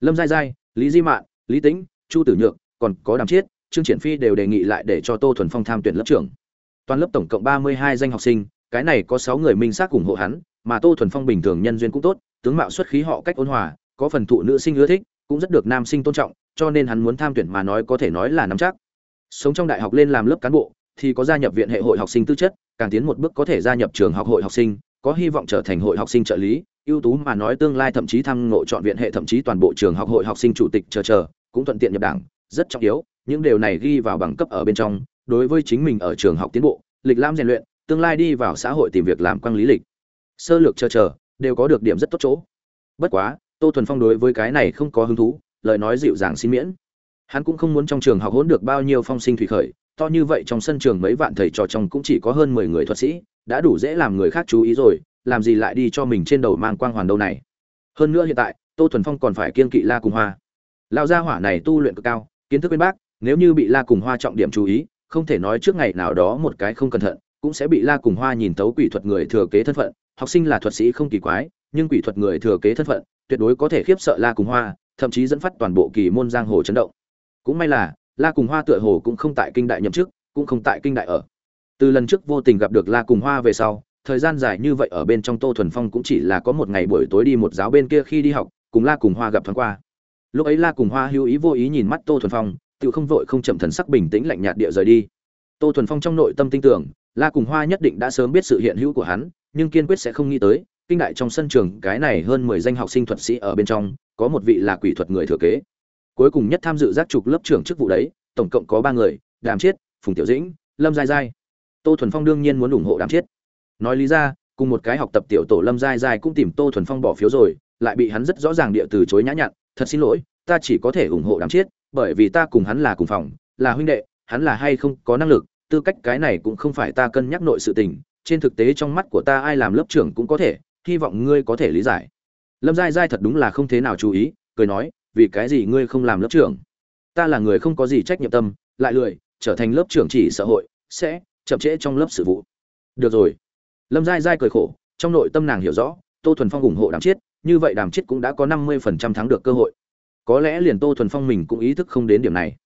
Lâm giai giai, lý di mạn, lý tĩnh, chu tử nhược, còn có đàm chiết trương triển phi đều đề nghị lại để cho tô thuần phong tham tuyển lớp trưởng toàn lớp tổng cộng ba mươi hai danh học sinh, cái này có sáu người minh xác ủng hộ hắn, mà tô thuần phong bình thường nhân duyên cũng tốt, tướng mạo xuất khí họ cách ôn hòa, có phần thụ nữ sinh ưa thích, cũng rất được nam sinh tôn trọng, cho nên hắn muốn tham tuyển mà nói có thể nói là nắm chắc. Sống trong đại học lên làm lớp cán bộ, thì có gia nhập viện hệ hội học sinh tư chất, càng tiến một bước có thể gia nhập trường học hội học sinh, có hy vọng trở thành hội học sinh trợ lý, ưu tú mà nói tương lai thậm chí thăng ngộ chọn viện hệ thậm chí toàn bộ trường học hội học sinh chủ tịch chờ chờ, cũng thuận tiện nhập đảng, rất trọng yếu, những điều này ghi vào bằng cấp ở bên trong đối với chính mình ở trường học tiến bộ, lịch lãm rèn luyện, tương lai đi vào xã hội tìm việc làm quang lý lịch. Sơ lược chờ chờ, đều có được điểm rất tốt chỗ. Bất quá, tô thuần phong đối với cái này không có hứng thú, lời nói dịu dàng xin miễn. Hắn cũng không muốn trong trường học hỗn được bao nhiêu phong sinh thủy khởi, to như vậy trong sân trường mấy vạn thầy trò trong cũng chỉ có hơn mười người thuật sĩ, đã đủ dễ làm người khác chú ý rồi, làm gì lại đi cho mình trên đầu mang quang hoàn đâu này. Hơn nữa hiện tại, tô thuần phong còn phải kiên kỵ la cùng hoa. Lao gia hỏa này tu luyện cực cao, kiến thức bên bác, nếu như bị la cùng hoa trọng điểm chú ý không thể nói trước ngày nào đó một cái không cẩn thận, cũng sẽ bị la cùng hoa nhìn tấu quỷ thuật người thừa kế thân phận. Học sinh là thuật sĩ không kỳ quái, nhưng quỷ thuật người thừa kế thân phận, tuyệt đối có thể khiếp sợ la cùng hoa, thậm chí dẫn phát toàn bộ kỳ môn giang hồ chấn động. Cũng may là, la cùng hoa tựa hồ cũng không tại kinh đại nhậm chức, cũng không tại kinh đại ở. Từ lần trước vô tình gặp được la cùng hoa về sau, thời gian dài như vậy ở bên trong tô thuần phong cũng chỉ là có một ngày buổi tối đi một giáo bên kia khi đi học, cùng la cùng hoa gặp thoáng qua. Lúc ấy la cùng hoa hữu ý vô ý nhìn mắt tô thuần phong tự không vội không chậm thần sắc bình tĩnh lạnh nhạt địa rời đi. Tô thuần phong trong nội tâm tin tưởng, la cùng hoa nhất định đã sớm biết sự hiện hữu của hắn, nhưng kiên quyết sẽ không nghĩ tới, kinh đại trong sân trường cái này hơn mười danh học sinh thuật sĩ ở bên trong, có một vị là quỷ thuật người thừa kế. Cuối cùng nhất tham dự giác trục lớp trưởng chức vụ đấy, tổng cộng có ba người, đàm chiết, phùng tiểu dĩnh, lâm giai giai. Tô thuần phong đương nhiên muốn ủng hộ đàm chiết. Nói lý ra, cùng một cái học tập tiểu tổ lâm giai giai cũng tìm tô thuần phong bỏ phiếu rồi, lại bị hắn rất rõ ràng địa từ chối nhã nhặn, thật xin lỗi, ta chỉ có thể ủng hộ đàm chiết bởi vì ta cùng hắn là cùng phòng, là huynh đệ, hắn là hay không có năng lực, tư cách cái này cũng không phải ta cân nhắc nội sự tình, trên thực tế trong mắt của ta ai làm lớp trưởng cũng có thể, hy vọng ngươi có thể lý giải. Lâm giai giai thật đúng là không thế nào chú ý, cười nói, vì cái gì ngươi không làm lớp trưởng? Ta là người không có gì trách nhiệm tâm, lại lười, trở thành lớp trưởng chỉ xã hội, sẽ chậm trễ trong lớp sự vụ. Được rồi. Lâm giai giai cười khổ, trong nội tâm nàng hiểu rõ, tô thuần phong ủng hộ đàm chiết, như vậy đàm chiết cũng đã có năm mươi phần trăm thắng được cơ hội có lẽ liền tô thuần phong mình cũng ý thức không đến điểm này.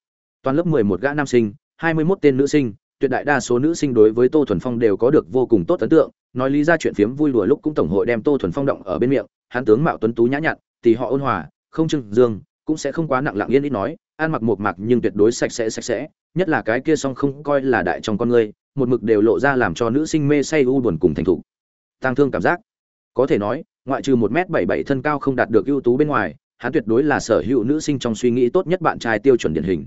Toàn lớp mười một gã nam sinh, hai mươi 21 tên nữ sinh, tuyệt đại đa số nữ sinh đối với tô thuần phong đều có được vô cùng tốt ấn tượng. Nói lý ra chuyện phiếm vui đùa lúc cũng tổng hội đem tô thuần phong động ở bên miệng, hắn tướng mạo tuấn tú nhã nhặn thì họ ôn hòa, không trưng dương, cũng sẽ không quá nặng lặng yên ít nói, ăn mặc một mặc nhưng tuyệt đối sạch sẽ sạch sẽ, nhất là cái kia song không coi là đại trong con người, một mực đều lộ ra làm cho nữ sinh mê say u buồn cùng thành thục. Tăng thương cảm giác, có thể nói, ngoại trừ một m bảy bảy thân cao không đạt được ưu tú bên ngoài hắn tuyệt đối là sở hữu nữ sinh trong suy nghĩ tốt nhất bạn trai tiêu chuẩn điển hình.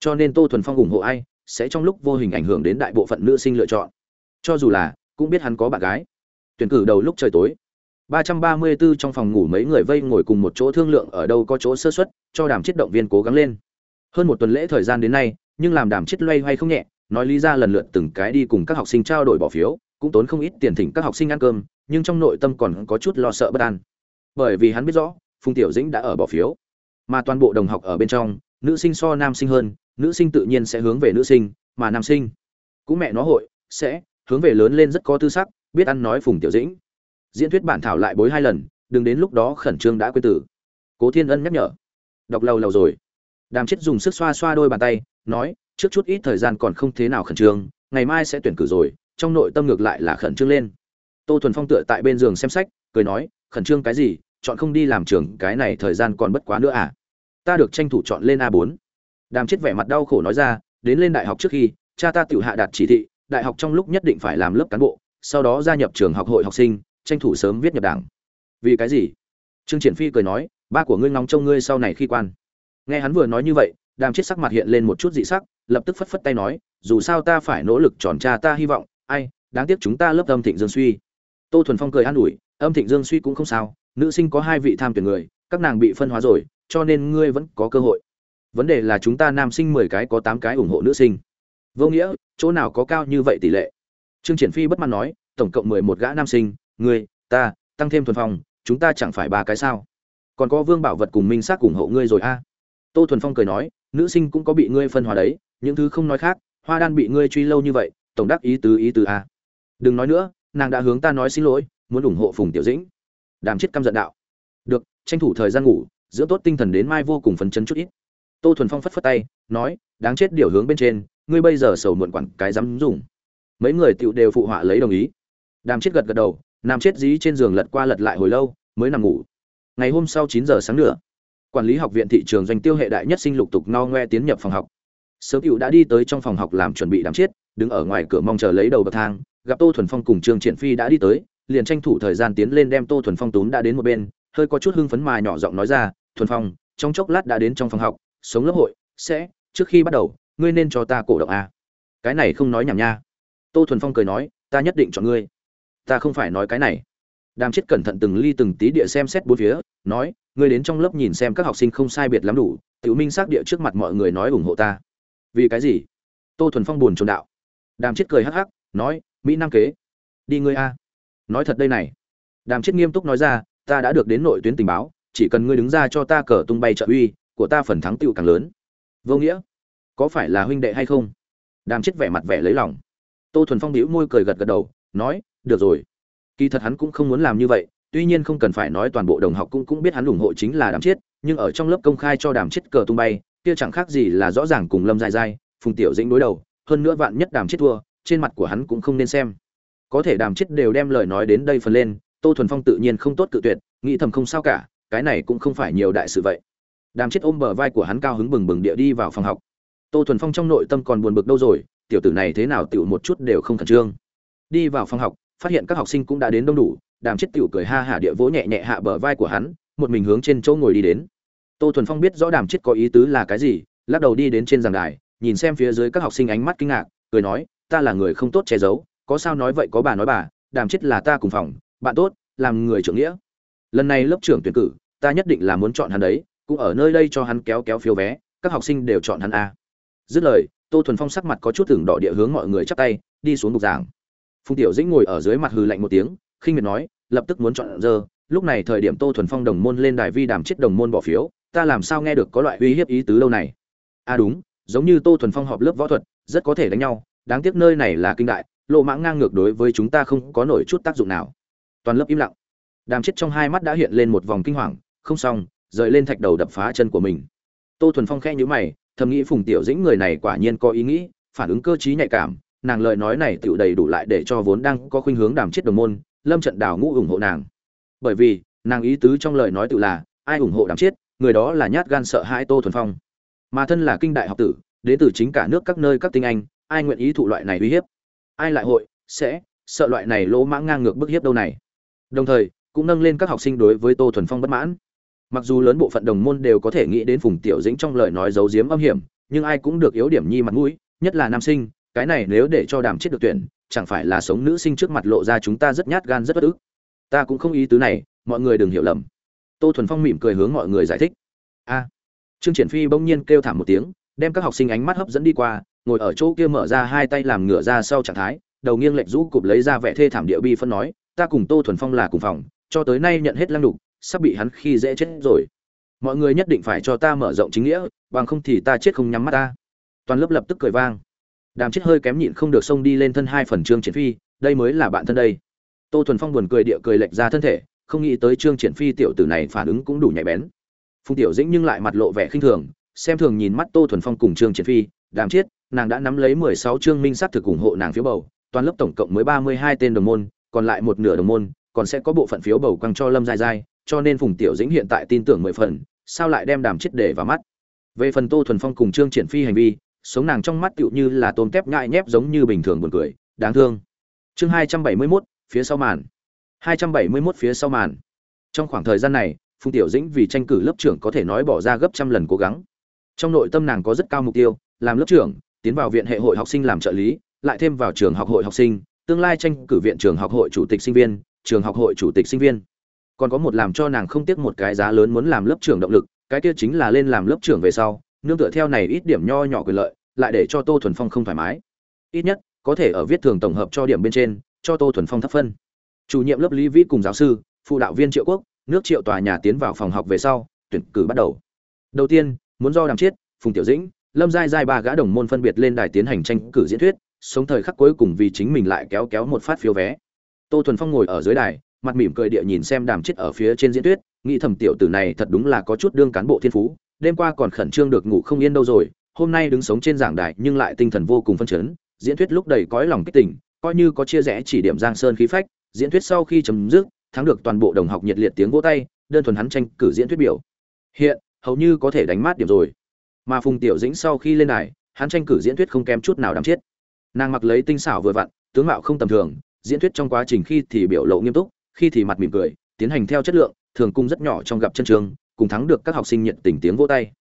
Cho nên tô thuần phong ủng hộ ai sẽ trong lúc vô hình ảnh hưởng đến đại bộ phận nữ sinh lựa chọn. Cho dù là cũng biết hắn có bạn gái. Tuyển cử đầu lúc trời tối. 334 trong phòng ngủ mấy người vây ngồi cùng một chỗ thương lượng ở đâu có chỗ sơ suất, cho đàm chết động viên cố gắng lên. Hơn một tuần lễ thời gian đến nay, nhưng làm đàm chết loay hoay không nhẹ, nói lý ra lần lượt từng cái đi cùng các học sinh trao đổi bỏ phiếu, cũng tốn không ít tiền thỉnh các học sinh ăn cơm nhưng trong nội tâm còn có chút lo sợ bất an. Bởi vì hắn biết rõ phùng tiểu dĩnh đã ở bỏ phiếu. Mà toàn bộ đồng học ở bên trong, nữ sinh so nam sinh hơn, nữ sinh tự nhiên sẽ hướng về nữ sinh, mà nam sinh cũng mẹ nó hội, sẽ hướng về lớn lên rất có tư sắc, biết ăn nói phùng tiểu dĩnh. Diễn thuyết bản thảo lại bối hai lần, đừng đến lúc đó khẩn trương đã quên tử cố thiên ân nhắc nhở. Đọc lâu lâu rồi. Đàm chết dùng sức xoa xoa đôi bàn tay, nói, trước chút ít thời gian còn không thế nào khẩn trương, ngày mai sẽ tuyển cử rồi, trong nội tâm ngược lại là khẩn trương lên. Tô thuần phong tựa tại bên giường xem sách, cười nói, khẩn trương cái gì chọn không đi làm trường, cái này thời gian còn bất quá nữa à? Ta được tranh thủ chọn lên a 4 đàm chết vẻ mặt đau khổ nói ra, đến lên đại học trước khi, cha ta tự hạ đạt chỉ thị, đại học trong lúc nhất định phải làm lớp cán bộ, sau đó gia nhập trường học hội học sinh, tranh thủ sớm viết nhập đảng. Vì cái gì? Trương triển phi cười nói, ba của ngươi ngóng trông ngươi sau này khi quan. Nghe hắn vừa nói như vậy, đàm chết sắc mặt hiện lên một chút dị sắc, lập tức phất phất tay nói, dù sao ta phải nỗ lực tròn cha ta hy vọng, ai, đáng tiếc chúng ta lớp âm thịnh dương suy. Tô thuần phong cười an ủi, âm thịnh dương suy cũng không sao nữ sinh có hai vị tham tuyển người, các nàng bị phân hóa rồi, cho nên ngươi vẫn có cơ hội. Vấn đề là chúng ta nam sinh mười cái có tám cái ủng hộ nữ sinh. Vô nghĩa, chỗ nào có cao như vậy tỷ lệ? Trương triển phi bất mãn nói, tổng cộng mười một gã nam sinh, ngươi, ta, tăng thêm thuần phong, chúng ta chẳng phải ba cái sao? Còn có vương bảo vật cùng minh xác ủng hộ ngươi rồi a? Tô thuần phong cười nói, nữ sinh cũng có bị ngươi phân hóa đấy, những thứ không nói khác, hoa đan bị ngươi truy lâu như vậy, tổng đắc ý tứ ý tứ a. Đừng nói nữa, nàng đã hướng ta nói xin lỗi, muốn ủng hộ phùng tiểu dĩnh đàm chết căm giận đạo. Được, tranh thủ thời gian ngủ, dưỡng tốt tinh thần đến mai vô cùng phấn chấn chút ít. Tô thuần phong phất phất tay, nói, đáng chết điều hướng bên trên, ngươi bây giờ sầu muộn quản cái dám dùng. Mấy người tựu đều phụ họa lấy đồng ý. Đàm chết gật gật đầu nằm chết dí trên giường lật qua lật lại hồi lâu, mới nằm ngủ. Ngày hôm sau chín giờ sáng nữa, quản lý học viện thị trường doanh tiêu hệ đại nhất sinh lục tục no ngoe tiến nhập phòng học. Sớm cựu đã đi tới trong phòng học làm chuẩn bị đám chết, đứng ở ngoài cửa mong chờ lấy đầu bậc thang, gặp tô thuần phong cùng trương triển phi đã đi tới liền tranh thủ thời gian tiến lên đem tô thuần phong tốn đã đến một bên, hơi có chút hưng phấn mà nhỏ giọng nói ra, thuần phong, trong chốc lát đã đến trong phòng học, sống lớp hội, sẽ, trước khi bắt đầu, ngươi nên cho ta cổ động a. Cái này không nói nhảm nha. Tô thuần phong cười nói, ta nhất định chọn ngươi. Ta không phải nói cái này. Đàm chết cẩn thận từng ly từng tí địa xem xét bốn phía, nói, ngươi đến trong lớp nhìn xem các học sinh không sai biệt lắm đủ, tiểu minh xác địa trước mặt mọi người nói ủng hộ ta. Vì cái gì? Tô thuần phong buồn trồn đạo. Đàm chết cười hắc hắc, nói, mỹ nam kế, đi ngươi a nói thật đây này. Đàm chết nghiêm túc nói ra, ta đã được đến nội tuyến tình báo, chỉ cần ngươi đứng ra cho ta cờ tung bay trợ uy, của ta phần thắng tựu càng lớn. Vô nghĩa. Có phải là huynh đệ hay không? Đàm chết vẻ mặt vẻ lấy lòng. Tô thuần phong đĩu môi cười gật gật đầu, nói, được rồi. Kỳ thật hắn cũng không muốn làm như vậy, tuy nhiên không cần phải nói toàn bộ đồng học cũng cũng biết hắn ủng hộ chính là đàm chết nhưng ở trong lớp công khai cho đàm chết cờ tung bay, kia chẳng khác gì là rõ ràng cùng lâm dài dài phùng tiểu dĩnh đối đầu, hơn nữa vạn nhất đàm chết thua, trên mặt của hắn cũng không nên xem có thể đàm chết đều đem lời nói đến đây phần lên, tô thuần phong tự nhiên không tốt cự tuyệt, nghĩ thầm không sao cả, cái này cũng không phải nhiều đại sự vậy. Đàm chết ôm bờ vai của hắn cao hứng bừng bừng địa đi vào phòng học. Tô thuần phong trong nội tâm còn buồn bực đâu rồi, tiểu tử này thế nào tiểu một chút đều không khẩn trương. Đi vào phòng học, phát hiện các học sinh cũng đã đến đông đủ, đàm chết tiểu cười ha hả địa vỗ nhẹ nhẹ hạ bờ vai của hắn, một mình hướng trên chỗ ngồi đi đến. Tô thuần phong biết rõ đàm chết có ý tứ là cái gì, lắc đầu đi đến trên giảng đài, nhìn xem phía dưới các học sinh ánh mắt kinh ngạc, cười nói, ta là người không tốt che giấu có sao nói vậy có bà nói bà, đàm chết là ta cùng phòng, bạn tốt, làm người trưởng nghĩa. Lần này lớp trưởng tuyển cử, ta nhất định là muốn chọn hắn đấy, cũng ở nơi đây cho hắn kéo kéo phiếu vé, các học sinh đều chọn hắn a. Dứt lời, tô thuần phong sắc mặt có chút tưởng đỏ địa hướng mọi người chắp tay, đi xuống bục giảng. Phùng tiểu dĩnh ngồi ở dưới mặt hừ lạnh một tiếng, khinh miệt nói, lập tức muốn chọn giờ, lúc này thời điểm tô thuần phong đồng môn lên đài vi đàm chết đồng môn bỏ phiếu, ta làm sao nghe được có loại uy hiếp ý tứ lâu này. À đúng, giống như tô thuần phong họp lớp võ thuật, rất có thể đánh nhau, đáng tiếc nơi này là kinh đại lộ mãng ngang ngược đối với chúng ta không có nổi chút tác dụng nào. Toàn lớp im lặng. Đàm chết trong hai mắt đã hiện lên một vòng kinh hoàng, không xong, rời lên thạch đầu đập phá chân của mình. Tô thuần phong khe nhữ mày, thầm nghĩ phùng tiểu dĩnh người này quả nhiên có ý nghĩ, phản ứng cơ trí nhạy cảm, nàng lời nói này tựu đầy đủ lại để cho vốn đang có khuynh hướng đàm chết đồng môn, lâm trận đào ngũ ủng hộ nàng. Bởi vì, nàng ý tứ trong lời nói tự là, ai ủng hộ đàm chết, người đó là nhát gan sợ hãi tô thuần phong. Mà thân là kinh đại học tử, đến từ chính cả nước các nơi các tinh anh, ai nguyện ý thụ loại này uy hiếp? Ai lại hội, sẽ, sợ loại này lỗ mãng ngang ngược bức hiếp đâu này. Đồng thời, cũng nâng lên các học sinh đối với tô thuần phong bất mãn. Mặc dù lớn bộ phận đồng môn đều có thể nghĩ đến phùng tiểu dĩnh trong lời nói giấu giếm âm hiểm, nhưng ai cũng được yếu điểm nhi mặt mũi, nhất là nam sinh, cái này nếu để cho đàm chết được tuyển, chẳng phải là sống nữ sinh trước mặt lộ ra chúng ta rất nhát gan rất bất ức. Ta cũng không ý tứ này, mọi người đừng hiểu lầm. Tô thuần phong mỉm cười hướng mọi người giải thích. A. Trương triển phi bỗng nhiên kêu thảm một tiếng, đem các học sinh ánh mắt hấp dẫn đi qua ngồi ở chỗ kia mở ra hai tay làm ngửa ra sau trạng thái, đầu nghiêng lệch rũ cụp lấy ra vẻ thê thảm địa bi phân nói, ta cùng tô thuần phong là cùng phòng, cho tới nay nhận hết lăng đục, sắp bị hắn khi dễ chết rồi. Mọi người nhất định phải cho ta mở rộng chính nghĩa, bằng không thì ta chết không nhắm mắt ta. Toàn lớp lập tức cười vang. Đàm chết hơi kém nhịn không được xông đi lên thân hai phần trương triển phi, đây mới là bạn thân đây. Tô thuần phong buồn cười địa cười lệch ra thân thể, không nghĩ tới trương triển phi tiểu tử này phản ứng cũng đủ nhạy bén. Phùng tiểu dĩnh nhưng lại mặt lộ vẻ khinh thường, xem thường nhìn mắt tô thuần phong cùng trương triển phi, đàm chết nàng đã nắm lấy mười sáu minh sát thực ủng hộ nàng phiếu bầu toàn lớp tổng cộng mới ba mươi hai tên đồng môn còn lại một nửa đồng môn còn sẽ có bộ phận phiếu bầu quăng cho lâm giai giai cho nên phùng tiểu dĩnh hiện tại tin tưởng mười phần sao lại đem đàm chết để vào mắt? Về phần tô thuần phong cùng trương triển phi hành vi sống nàng trong mắt tựu như là tôm tép nhại nhép giống như bình thường buồn cười đáng thương. Chương hai trăm bảy mươi 271, phía sau màn. hai trăm bảy mươi 271 phía sau màn. Trong khoảng thời gian này phùng tiểu dĩnh vì tranh cử lớp trưởng có thể nói bỏ ra gấp trăm lần cố gắng. Trong nội tâm nàng có rất cao mục tiêu làm lớp trưởng tiến vào viện hệ hội học sinh làm trợ lý lại thêm vào trường học hội học sinh tương lai tranh cử viện trường học hội chủ tịch sinh viên trường học hội chủ tịch sinh viên. Còn có một làm cho nàng không tiếc một cái giá lớn muốn làm lớp trưởng động lực cái kia chính là lên làm lớp trưởng về sau nương tựa theo này ít điểm nho nhỏ quyền lợi lại để cho tô thuần phong không thoải mái. Ít nhất có thể ở viết thường tổng hợp cho điểm bên trên cho tô thuần phong thấp phân. Chủ nhiệm lớp lý vĩ cùng giáo sư phụ đạo viên triệu quốc nước triệu tòa nhà tiến vào phòng học về sau tuyển cử bắt đầu. Đầu tiên muốn do đàm chết, phùng tiểu dĩnh lâm giai giai ba gã đồng môn phân biệt lên đài tiến hành tranh cử diễn thuyết, sống thời khắc cuối cùng vì chính mình lại kéo kéo một phát phiếu vé. Tô thuần phong ngồi ở dưới đài, mặt mỉm cười địa nhìn xem đàm chết ở phía trên diễn thuyết, nghĩ thầm tiểu tử này thật đúng là có chút đương cán bộ thiên phú, đêm qua còn khẩn trương được ngủ không yên đâu rồi, hôm nay đứng sống trên giảng đài nhưng lại tinh thần vô cùng phân chấn, diễn thuyết lúc đầy cõi lòng kích tỉnh coi như có chia rẽ chỉ điểm giang sơn khí phách, diễn thuyết sau khi chấm dứt, thắng được toàn bộ đồng học nhiệt liệt tiếng vỗ tay, đơn thuần hắn tranh cử diễn thuyết biểu. Hiện, hầu như có thể đánh mát điểm rồi mà phùng tiểu dĩnh sau khi lên đài, hắn tranh cử diễn thuyết không kém chút nào đắm chết. Nàng mặc lấy tinh xảo vừa vặn, tướng mạo không tầm thường, diễn thuyết trong quá trình khi thì biểu lộ nghiêm túc, khi thì mặt mỉm cười, tiến hành theo chất lượng, thường cung rất nhỏ trong gặp chân trường, cùng thắng được các học sinh nhiệt tình tiếng vỗ tay.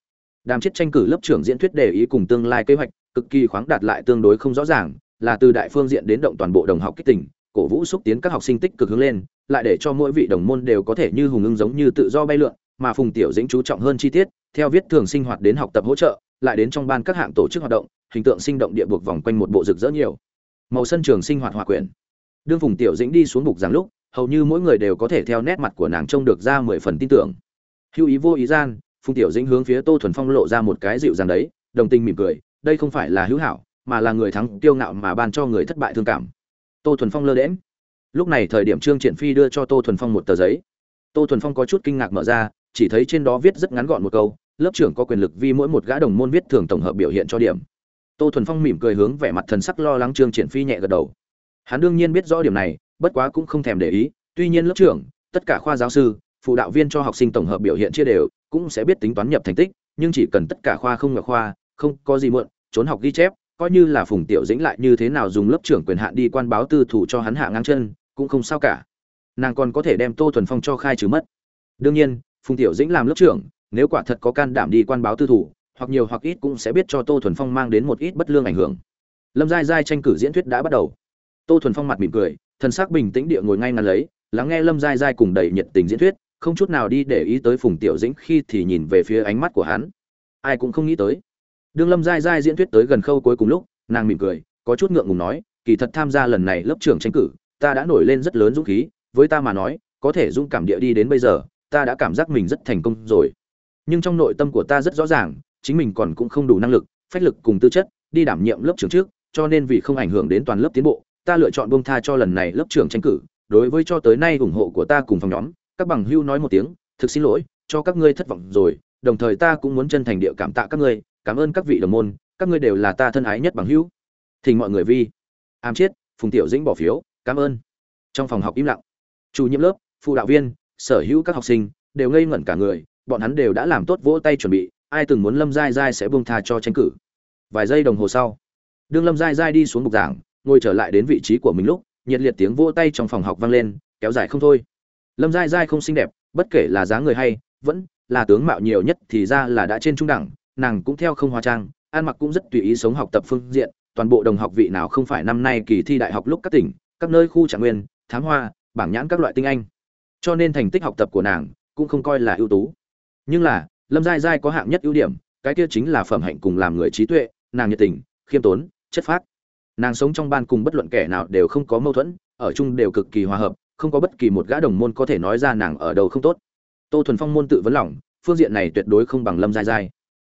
Đàm chết tranh cử lớp trưởng diễn thuyết đề ý cùng tương lai kế hoạch, cực kỳ khoáng đạt lại tương đối không rõ ràng, là từ đại phương diện đến động toàn bộ đồng học kích tỉnh cổ vũ xúc tiến các học sinh tích cực hướng lên, lại để cho mỗi vị đồng môn đều có thể như hùng ưng giống như tự do bay lượn mà phùng tiểu dĩnh chú trọng hơn chi tiết, theo viết thường sinh hoạt đến học tập hỗ trợ, lại đến trong ban các hạng tổ chức hoạt động, hình tượng sinh động địa buộc vòng quanh một bộ rực rỡ nhiều. Màu sân trường sinh hoạt hòa quyển đương phùng tiểu dĩnh đi xuống bục giảng lúc, hầu như mỗi người đều có thể theo nét mặt của nàng trông được ra mười phần tin tưởng. Hưu ý vô ý gian, phùng tiểu dĩnh hướng phía tô thuần phong lộ ra một cái dịu dàng đấy, đồng tình mỉm cười, đây không phải là hữu hảo, mà là người thắng tiêu ngạo mà ban cho người thất bại thương cảm. Tô thuần phong lơ đễnh. lúc này thời điểm trương triển phi đưa cho tô thuần phong một tờ giấy. Tô thuần phong có chút kinh ngạc mở ra chỉ thấy trên đó viết rất ngắn gọn một câu, lớp trưởng có quyền lực vì mỗi một gã đồng môn viết thường tổng hợp biểu hiện cho điểm. Tô thuần phong mỉm cười hướng vẻ mặt thần sắc lo lắng trương triển phi nhẹ gật đầu. Hắn đương nhiên biết rõ điểm này, bất quá cũng không thèm để ý, tuy nhiên lớp trưởng, tất cả khoa giáo sư, phụ đạo viên cho học sinh tổng hợp biểu hiện chia đều, cũng sẽ biết tính toán nhập thành tích, nhưng chỉ cần tất cả khoa không ngờ khoa, không có gì muộn, trốn học ghi chép, coi như là phùng tiểu dĩnh lại như thế nào dùng lớp trưởng quyền hạn đi quan báo tư thủ cho hắn hạ ngang chân, cũng không sao cả. Nàng còn có thể đem tô thuần phong cho khai trừ mất. Đương nhiên phùng tiểu dĩnh làm lớp trưởng, nếu quả thật có can đảm đi quan báo tư thủ, hoặc nhiều hoặc ít cũng sẽ biết cho tô thuần phong mang đến một ít bất lương ảnh hưởng. Lâm giai giai tranh cử diễn thuyết đã bắt đầu. Tô thuần phong mặt mỉm cười, thần sắc bình tĩnh địa ngồi ngay ngắn lấy, lắng nghe lâm giai giai cùng đầy nhiệt tình diễn thuyết, không chút nào đi để ý tới phùng tiểu dĩnh khi thì nhìn về phía ánh mắt của hắn. Ai cũng không nghĩ tới. Đương lâm giai giai diễn thuyết tới gần khâu cuối cùng lúc, nàng mỉm cười, có chút ngượng ngùng nói, kỳ thật tham gia lần này lớp trưởng tranh cử, ta đã nổi lên rất lớn dũng khí, với ta mà nói, có thể dũng cảm địa đi đến bây giờ ta đã cảm giác mình rất thành công rồi. Nhưng trong nội tâm của ta rất rõ ràng, chính mình còn cũng không đủ năng lực, phách lực cùng tư chất, đi đảm nhiệm lớp trưởng trước, cho nên vì không ảnh hưởng đến toàn lớp tiến bộ, ta lựa chọn buông tha cho lần này lớp trưởng tranh cử. Đối với cho tới nay ủng hộ của ta cùng phòng nhóm, các bằng hưu nói một tiếng, thực xin lỗi, cho các ngươi thất vọng rồi, đồng thời ta cũng muốn chân thành địa cảm tạ các ngươi, cảm ơn các vị đồng môn, các ngươi đều là ta thân ái nhất bằng hữu thỉnh mọi người vi. Ám chết phùng tiểu dĩnh bỏ phiếu, cảm ơn. Trong phòng học im lặng. Chủ nhiệm lớp, phụ đạo viên sở hữu các học sinh, đều ngây ngẩn cả người, bọn hắn đều đã làm tốt vỗ tay chuẩn bị, ai từng muốn lâm Gai Gai sẽ buông tha cho tranh cử. Vài giây đồng hồ sau, đương lâm Gai Gai đi xuống bục giảng, ngồi trở lại đến vị trí của mình lúc, nhiệt liệt tiếng vỗ tay trong phòng học vang lên, kéo dài không thôi. Lâm Gai Gai không xinh đẹp, bất kể là dáng người hay, vẫn là tướng mạo nhiều nhất thì ra là đã trên trung đẳng, nàng cũng theo không hóa trang, ăn mặc cũng rất tùy ý sống học tập phương diện, toàn bộ đồng học vị nào không phải năm nay kỳ thi đại học lúc các tỉnh, các nơi khu trạng nguyên, thám hoa, bảng nhãn các loại tinh anh cho nên thành tích học tập của nàng cũng không coi là ưu tú. Nhưng là, lâm giai giai có hạng nhất ưu điểm, cái kia chính là phẩm hạnh cùng làm người trí tuệ, nàng nhiệt tình, khiêm tốn, chất phác. Nàng sống trong ban cùng bất luận kẻ nào đều không có mâu thuẫn, ở chung đều cực kỳ hòa hợp, không có bất kỳ một gã đồng môn có thể nói ra nàng ở đâu không tốt. Tô thuần phong môn tự vấn lòng, phương diện này tuyệt đối không bằng lâm giai giai.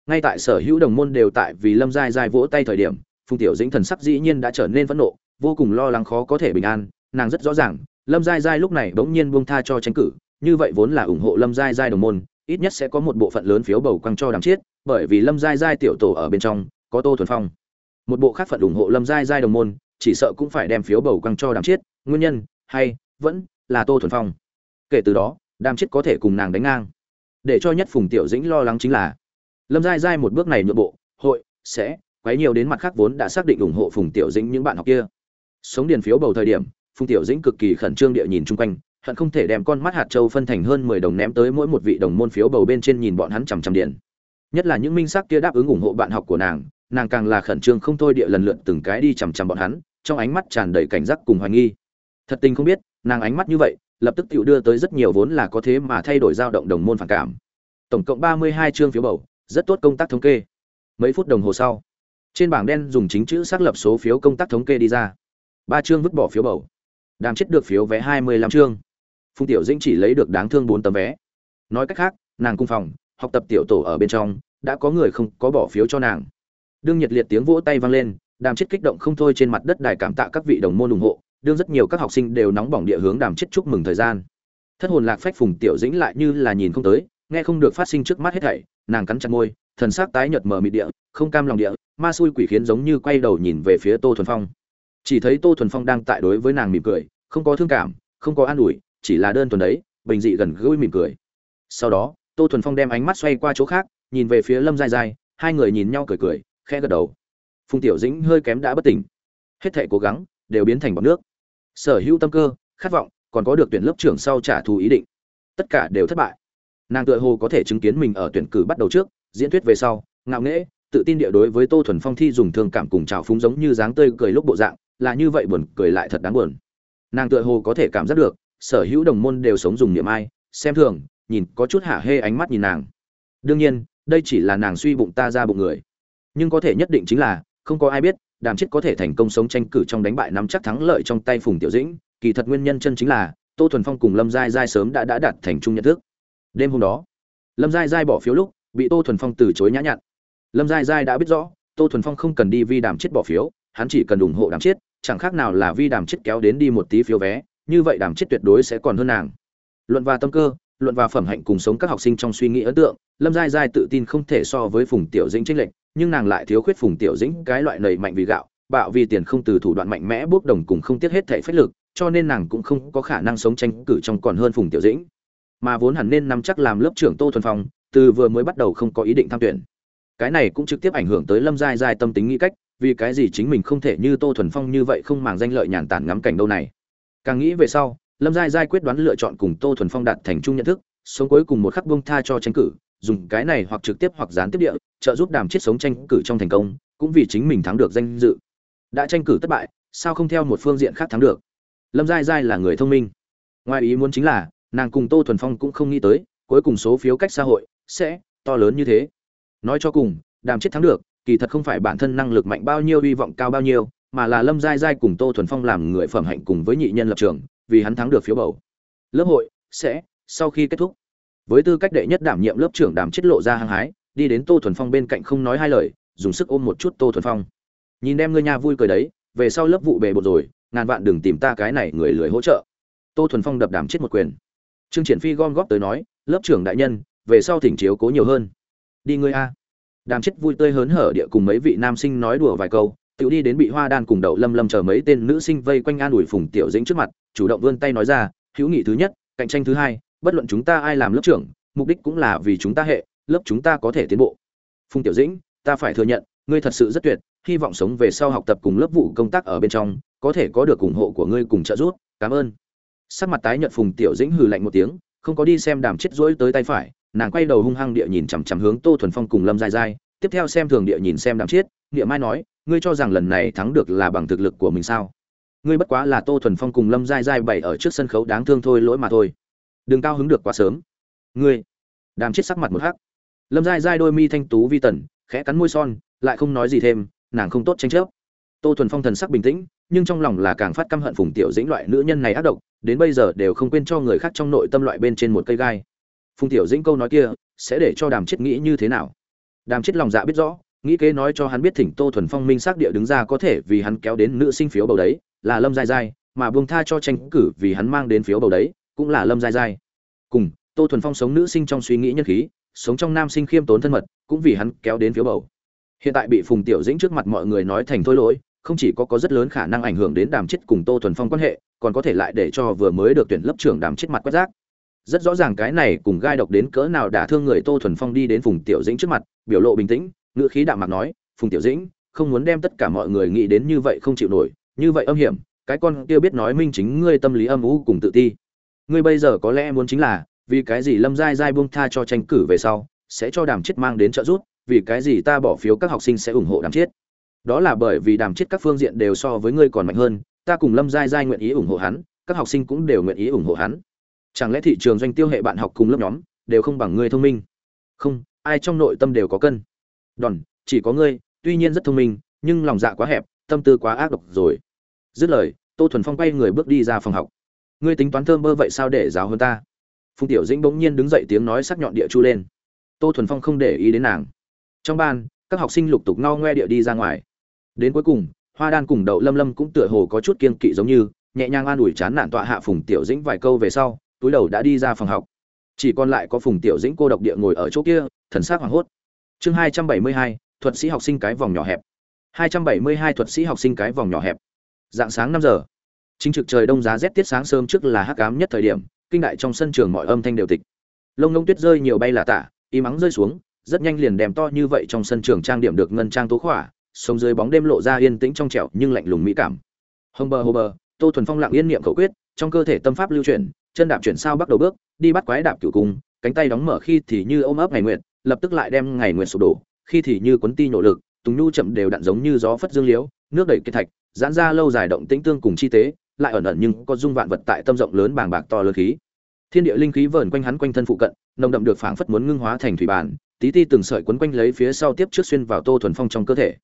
Ngay tại sở hữu đồng môn đều tại vì lâm giai giai vỗ tay thời điểm, phùng tiểu dĩnh thần sắc dĩ nhiên đã trở nên phẫn nộ, vô cùng lo lắng khó có thể bình an, nàng rất rõ ràng lâm giai giai lúc này bỗng nhiên buông tha cho tranh cử, như vậy vốn là ủng hộ lâm giai giai đồng môn, ít nhất sẽ có một bộ phận lớn phiếu bầu quăng cho đàm chiết bởi vì lâm giai giai tiểu tổ ở bên trong, có tô thuần phong. Một bộ khác phận ủng hộ lâm giai giai đồng môn, chỉ sợ cũng phải đem phiếu bầu quăng cho đàm chiết nguyên nhân, hay, vẫn, là tô thuần phong. Kể từ đó đàm chiết có thể cùng nàng đánh ngang. Để cho nhất phùng tiểu dĩnh lo lắng chính là, lâm giai giai một bước này nhượng bộ, hội, sẽ, quấy nhiều đến mặt khác vốn đã xác định ủng hộ phùng tiểu dĩnh những bạn học kia. Sống điền phiếu bầu thời điểm phùng tiểu dĩnh cực kỳ khẩn trương địa nhìn chung quanh, hận không thể đem con mắt hạt châu phân thành hơn mười đồng ném tới mỗi một vị đồng môn phiếu bầu bên trên nhìn bọn hắn chằm chằm điện. Nhất là những minh sắc kia đáp ứng ủng hộ bạn học của nàng nàng càng là khẩn trương không thôi địa lần lượt từng cái đi chằm chằm bọn hắn, trong ánh mắt tràn đầy cảnh giác cùng hoài nghi. Thật tình không biết, nàng ánh mắt như vậy, lập tức tự đưa tới rất nhiều vốn là có thế mà thay đổi dao động đồng môn phản cảm. Tổng cộng ba mươi hai chương phiếu bầu, rất tốt công tác thống kê. Mấy phút đồng hồ sau, trên bảng đen dùng chính chữ xác lập số phiếu công tác thống kê đi ra. Ba chương vứt bỏ phiếu bầu đàm chết được phiếu vé hai mươi lăm chương. Phùng tiểu dĩnh chỉ lấy được đáng thương bốn tấm vé. Nói cách khác, nàng cung phòng, học tập tiểu tổ ở bên trong, đã có người không có bỏ phiếu cho nàng. Đương nhiệt liệt tiếng vỗ tay vang lên, đàm chết kích động không thôi trên mặt đất đài cảm tạ các vị đồng môn ủng hộ, đương rất nhiều các học sinh đều nóng bỏng địa hướng đàm chết chúc mừng thời gian. Thất hồn lạc phách phùng tiểu dĩnh lại như là nhìn không tới, nghe không được phát sinh trước mắt hết thảy, nàng cắn chặt môi, thần sắc tái nhợt mờ mịt địa, không cam lòng địa, ma xui quỷ khiến giống như quay đầu nhìn về phía tô thuần phong chỉ thấy tô thuần phong đang tại đối với nàng mỉm cười, không có thương cảm, không có an ủi, chỉ là đơn thuần đấy, bình dị gần gũi mỉm cười. Sau đó, tô thuần phong đem ánh mắt xoay qua chỗ khác, nhìn về phía lâm dai dai hai người nhìn nhau cười cười, khẽ gật đầu. Phùng tiểu dĩnh hơi kém đã bất tỉnh. Hết thể cố gắng, đều biến thành bọc nước. Sở hữu tâm cơ, khát vọng, còn có được tuyển lớp trưởng sau trả thù ý định. Tất cả đều thất bại. Nàng tựa hồ có thể chứng kiến mình ở tuyển cử bắt đầu trước, diễn thuyết về sau, ngạo nghễ, tự tin địa đối với tô thuần phong thi dùng thương cảm cùng trào phúng giống như dáng tươi cười lúc bộ dạng là như vậy buồn cười lại thật đáng buồn. Nàng tựa hồ có thể cảm giác được, sở hữu đồng môn đều sống dùng niệm ai, xem thường, nhìn, có chút hả hê ánh mắt nhìn nàng. Đương nhiên, đây chỉ là nàng suy bụng ta ra bụng người. Nhưng có thể nhất định chính là, không có ai biết, đàm chết có thể thành công sống tranh cử trong đánh bại nắm chắc thắng lợi trong tay phùng tiểu dĩnh, kỳ thật nguyên nhân chân chính là, tô thuần phong cùng lâm giai giai sớm đã đã đạt thành chung nhận thức. Đêm hôm đó, lâm giai giai bỏ phiếu lúc, bị tô thuần phong từ chối nhã nhặn. Lâm giai giai đã biết rõ, tô thuần phong không cần đi vi đàm chết bỏ phiếu, hắn chỉ cần ủng hộ đàm chết chẳng khác nào là vi đàm chết kéo đến đi một tí phiếu vé, như vậy đàm chết tuyệt đối sẽ còn hơn nàng. Luận và tâm cơ, luận và phẩm hạnh cùng sống các học sinh trong suy nghĩ ấn tượng, lâm giai giai tự tin không thể so với phùng tiểu dĩnh tranh lệch, nhưng nàng lại thiếu khuyết phùng tiểu dĩnh cái loại nầy mạnh vì gạo, bạo vì tiền không từ thủ đoạn mạnh mẽ bốc đồng cùng không tiếc hết thể phách lực, cho nên nàng cũng không có khả năng sống tranh cử trong còn hơn phùng tiểu dĩnh. Mà vốn hẳn nên nắm chắc làm lớp trưởng tô thuần phong, từ vừa mới bắt đầu không có ý định tham tuyển. Cái này cũng trực tiếp ảnh hưởng tới lâm giai giai tâm tính nghĩ cách vì cái gì chính mình không thể như tô thuần phong như vậy không màng danh lợi nhàn tản ngắm cảnh đâu này? Càng nghĩ về sau, lâm giai giai quyết đoán lựa chọn cùng tô thuần phong đạt thành chung nhận thức, sống cuối cùng một khắc buông tha cho tranh cử, dùng cái này hoặc trực tiếp hoặc gián tiếp địa, trợ giúp đàm chết sống tranh cử trong thành công, cũng vì chính mình thắng được danh dự. Đã tranh cử thất bại, sao không theo một phương diện khác thắng được? Lâm giai giai là người thông minh. Ngoài ý muốn chính là, nàng cùng tô thuần phong cũng không nghĩ tới, cuối cùng số phiếu cách xã hội sẽ to lớn như thế. Nói cho cùng, đàm chết thắng được kỳ thật không phải bản thân năng lực mạnh bao nhiêu, hy vọng cao bao nhiêu, mà là lâm giai giai cùng tô thuần phong làm người phẩm hạnh cùng với nhị nhân lập trường, vì hắn thắng được phiếu bầu. Lớp hội sẽ, sau khi kết thúc, với tư cách đệ nhất đảm nhiệm lớp trưởng đàm chết lộ ra hăng hái, đi đến tô thuần phong bên cạnh không nói hai lời, dùng sức ôm một chút tô thuần phong. Nhìn em ngươi nha vui cười đấy, về sau lớp vụ bề bột rồi, ngàn vạn đừng tìm ta cái này người lười hỗ trợ. Tô thuần phong đập đàm chết một quyền. Trương triển phi gom góp tới nói, lớp trưởng đại nhân, về sau thỉnh chiếu cố nhiều hơn. Đi ngươi a đàm chết vui tươi hớn hở địa cùng mấy vị nam sinh nói đùa vài câu, tự đi đến bị hoa đan cùng đậu lâm lâm chờ mấy tên nữ sinh vây quanh an ủi phùng tiểu dĩnh trước mặt, chủ động vươn tay nói ra, hữu nghị thứ nhất, cạnh tranh thứ hai, bất luận chúng ta ai làm lớp trưởng, mục đích cũng là vì chúng ta hệ, lớp chúng ta có thể tiến bộ. Phùng tiểu dĩnh, ta phải thừa nhận, ngươi thật sự rất tuyệt, hy vọng sống về sau học tập cùng lớp vụ công tác ở bên trong, có thể có được ủng hộ của ngươi cùng trợ giúp, cảm ơn. Sắc mặt tái nhợt phùng tiểu dĩnh hừ lạnh một tiếng, không có đi xem đàm chết rỗi tới tay phải nàng quay đầu hung hăng địa nhìn chằm chằm hướng tô thuần phong cùng lâm dai dai tiếp theo xem thường địa nhìn xem đàm chết địa mai nói, ngươi cho rằng lần này thắng được là bằng thực lực của mình sao? Ngươi bất quá là tô thuần phong cùng lâm dai dai bày ở trước sân khấu đáng thương thôi lỗi mà thôi. Đừng cao hứng được quá sớm. Ngươi. Đàm chết sắc mặt một hắc. Lâm dai dai đôi mi thanh tú vi tần, khẽ cắn môi son, lại không nói gì thêm, nàng không tốt tranh chấp. Tô thuần phong thần sắc bình tĩnh, nhưng trong lòng là càng phát căm hận phùng tiểu dĩnh loại nữ nhân này ác độc, đến bây giờ đều không quên cho người khác trong nội tâm loại bên trên một cây gai phùng tiểu dĩnh câu nói kia, sẽ để cho đàm chết nghĩ như thế nào? Đàm chết lòng dạ biết rõ, nghĩ kế nói cho hắn biết thỉnh tô thuần phong minh xác địa đứng ra có thể vì hắn kéo đến nữ sinh phiếu bầu đấy, là lâm dai dai mà buông tha cho tranh cử vì hắn mang đến phiếu bầu đấy, cũng là lâm dai dai cùng, tô thuần phong sống nữ sinh trong suy nghĩ nhân khí, sống trong nam sinh khiêm tốn thân mật, cũng vì hắn kéo đến phiếu bầu. Hiện tại bị phùng tiểu dĩnh trước mặt mọi người nói thành thôi lỗi, không chỉ có có rất lớn khả năng ảnh hưởng đến đàm chết cùng tô thuần phong quan hệ, còn có thể lại để cho vừa mới được tuyển lớp trưởng đàm chết mặt quét rác rất rõ ràng cái này cùng gai độc đến cỡ nào đả thương người tô thuần phong đi đến phùng tiểu dĩnh trước mặt, biểu lộ bình tĩnh, ngữ khí đạm mạc nói, phùng tiểu dĩnh, không muốn đem tất cả mọi người nghĩ đến như vậy không chịu nổi, như vậy âm hiểm, cái con kia biết nói minh chính ngươi tâm lý âm u cùng tự ti. Ngươi bây giờ có lẽ muốn chính là, vì cái gì lâm giai giai buông tha cho tranh cử về sau, sẽ cho đàm chết mang đến trợ giúp, vì cái gì ta bỏ phiếu các học sinh sẽ ủng hộ đàm chết đó là bởi vì đàm chết các phương diện đều so với ngươi còn mạnh hơn, ta cùng lâm giai giai nguyện ý ủng hộ hắn, các học sinh cũng đều nguyện ý ủng hộ hắn chẳng lẽ thị trường doanh tiêu hệ bạn học cùng lớp nhóm đều không bằng ngươi thông minh? Không, ai trong nội tâm đều có cân. Đòn, chỉ có ngươi, tuy nhiên rất thông minh, nhưng lòng dạ quá hẹp, tâm tư quá ác độc rồi. Dứt lời, tô thuần phong quay người bước đi ra phòng học. Ngươi tính toán thơm bơ vậy sao để giáo hơn ta? Phùng tiểu dĩnh bỗng nhiên đứng dậy tiếng nói sắc nhọn địa chu lên. Tô thuần phong không để ý đến nàng. Trong ban, các học sinh lục tục ngao ngoe địa đi ra ngoài. Đến cuối cùng, hoa đan cùng đậu lâm lâm cũng tựa hồ có chút kiên kỵ giống như, nhẹ nhàng an ủi chán nản tọa hạ phùng tiểu dĩnh vài câu về sau túi đầu đã đi ra phòng học. Chỉ còn lại có phùng tiểu dĩnh cô độc địa ngồi ở chỗ kia, thần sắc hoảng hốt. Chương hai trăm bảy mươi hai, thuật sĩ học sinh cái vòng nhỏ hẹp. hai trăm bảy mươi hai, thuật sĩ học sinh cái vòng nhỏ hẹp. Dạng sáng năm giờ. Chính trực trời đông giá rét tiết sáng sớm trước là hắc ám nhất thời điểm, kinh đại trong sân trường mọi âm thanh đều tịch. Lông ngông tuyết rơi nhiều bay là tả y mắng rơi xuống, rất nhanh liền đèm to như vậy trong sân trường trang điểm được ngân trang tố khỏa, sống dưới bóng đêm lộ ra yên tĩnh trong trẻo nhưng lạnh lùng mỹ cảm. Hồng bờ hồ bờ, tô thuần phong lặng yên niệm khẩu quyết, trong cơ thể tâm pháp lưu chuyển chân đạp chuyển sao bắt đầu bước, đi bắt quái đạp cửu cung, cánh tay đóng mở khi thì như ôm ấp ngày nguyện lập tức lại đem ngày nguyện sụp đổ, khi thì như quấn ti nhổ lực, tùng nhu chậm đều đặn giống như gió phất dương liễu, nước đầy kết thạch, giãn ra lâu dài động tĩnh tương cùng chi tế, lại ẩn ẩn nhưng có dung vạn vật tại tâm rộng lớn bàng bạc to lớn khí. Thiên địa linh khí vờn quanh hắn quanh thân phụ cận, nồng đậm được phảng phất muốn ngưng hóa thành thủy bản, tí ti từng sợi quấn quanh lấy phía sau tiếp trước xuyên vào tô thuần phong trong cơ thể.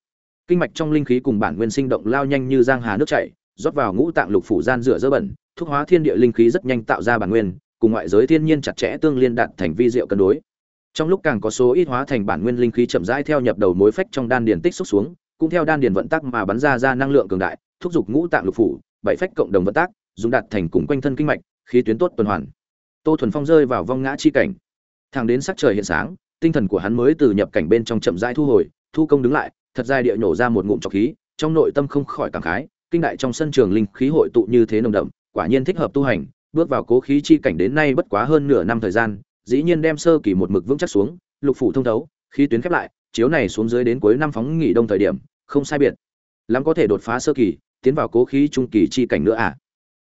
Kinh mạch trong linh khí cùng bản nguyên sinh động lao nhanh như giang hà nước chảy rót vào ngũ tạng lục phủ gian rửa dơ bẩn, thuốc hóa thiên địa linh khí rất nhanh tạo ra bản nguyên, cùng ngoại giới thiên nhiên chặt chẽ tương liên đạt thành vi diệu cân đối. Trong lúc càng có số ít hóa thành bản nguyên linh khí chậm rãi theo nhập đầu mối phách trong đan điền tích xúc xuống, cũng theo đan điền vận tắc mà bắn ra ra năng lượng cường đại, thúc giục ngũ tạng lục phủ, bảy phách cộng đồng vận tác dùng đạt thành cùng quanh thân kinh mạch, khí tuyến tốt tuần hoàn. Tô thuần phong rơi vào vong ngã chi cảnh. Thẳng đến sắc trời hiện sáng, tinh thần của hắn mới từ nhập cảnh bên trong chậm rãi thu hồi, thu công đứng lại, thật dài địa nhổ ra một ngụm trọc khí, trong nội tâm không khỏi cảm khái kinh đại trong sân trường linh khí hội tụ như thế nồng đậm, quả nhiên thích hợp tu hành, bước vào cố khí chi cảnh đến nay bất quá hơn nửa năm thời gian, dĩ nhiên đem sơ kỳ một mực vững chắc xuống, lục phủ thông thấu, khí tuyến khép lại, chiếu này xuống dưới đến cuối năm phóng nghỉ đông thời điểm, không sai biệt. Lắm có thể đột phá sơ kỳ, tiến vào cố khí trung kỳ chi cảnh nữa à?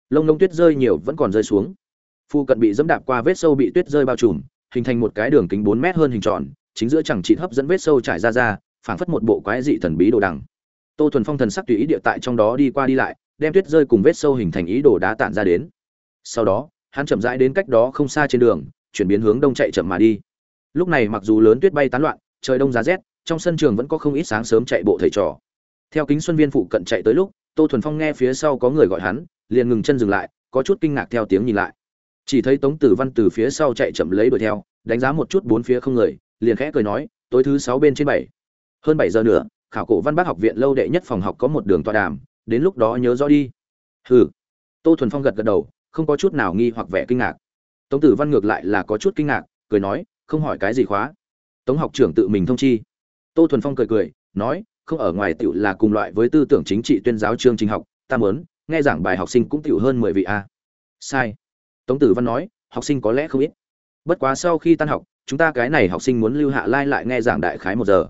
Lông lông tuyết rơi nhiều vẫn còn rơi xuống. Phu cận bị dẫm đạp qua vết sâu bị tuyết rơi bao trùm, hình thành một cái đường kính bốn mét hơn hình tròn, chính giữa chẳng chỉ hấp dẫn vết sâu trải ra ra, phảng phất một bộ quái dị thần bí đồ đằng tô thuần phong thần sắc tùy ý địa tại trong đó đi qua đi lại, đem tuyết rơi cùng vết sâu hình thành ý đồ đá tản ra đến. Sau đó, hắn chậm rãi đến cách đó không xa trên đường, chuyển biến hướng đông chạy chậm mà đi. Lúc này mặc dù lớn tuyết bay tán loạn, trời đông giá rét, trong sân trường vẫn có không ít sáng sớm chạy bộ thầy trò. Theo kính xuân viên phụ cận chạy tới lúc, tô thuần phong nghe phía sau có người gọi hắn, liền ngừng chân dừng lại, có chút kinh ngạc theo tiếng nhìn lại. Chỉ thấy tống tử văn từ phía sau chạy chậm lấy đuổi theo, đánh giá một chút bốn phía không người, liền khẽ cười nói, tối thứ sáu bên trên bảy. Hơn bảy giờ nữa khảo cổ văn bác học viện lâu đệ nhất phòng học có một đường tọa đàm, đến lúc đó nhớ rõ đi. Hừ. Tô thuần phong gật gật đầu, không có chút nào nghi hoặc vẻ kinh ngạc. Tống tử văn ngược lại là có chút kinh ngạc, cười nói, không hỏi cái gì khóa. Tống học trưởng tự mình thông chi. Tô thuần phong cười cười, nói, không ở ngoài tiểu là cùng loại với tư tưởng chính trị tuyên giáo chương trình học, ta muốn, nghe giảng bài học sinh cũng tiểu hơn mười vị a. Sai. Tống tử văn nói, học sinh có lẽ không ít. Bất quá sau khi tan học, chúng ta cái này học sinh muốn lưu hạ lai lại nghe giảng đại khái một giờ.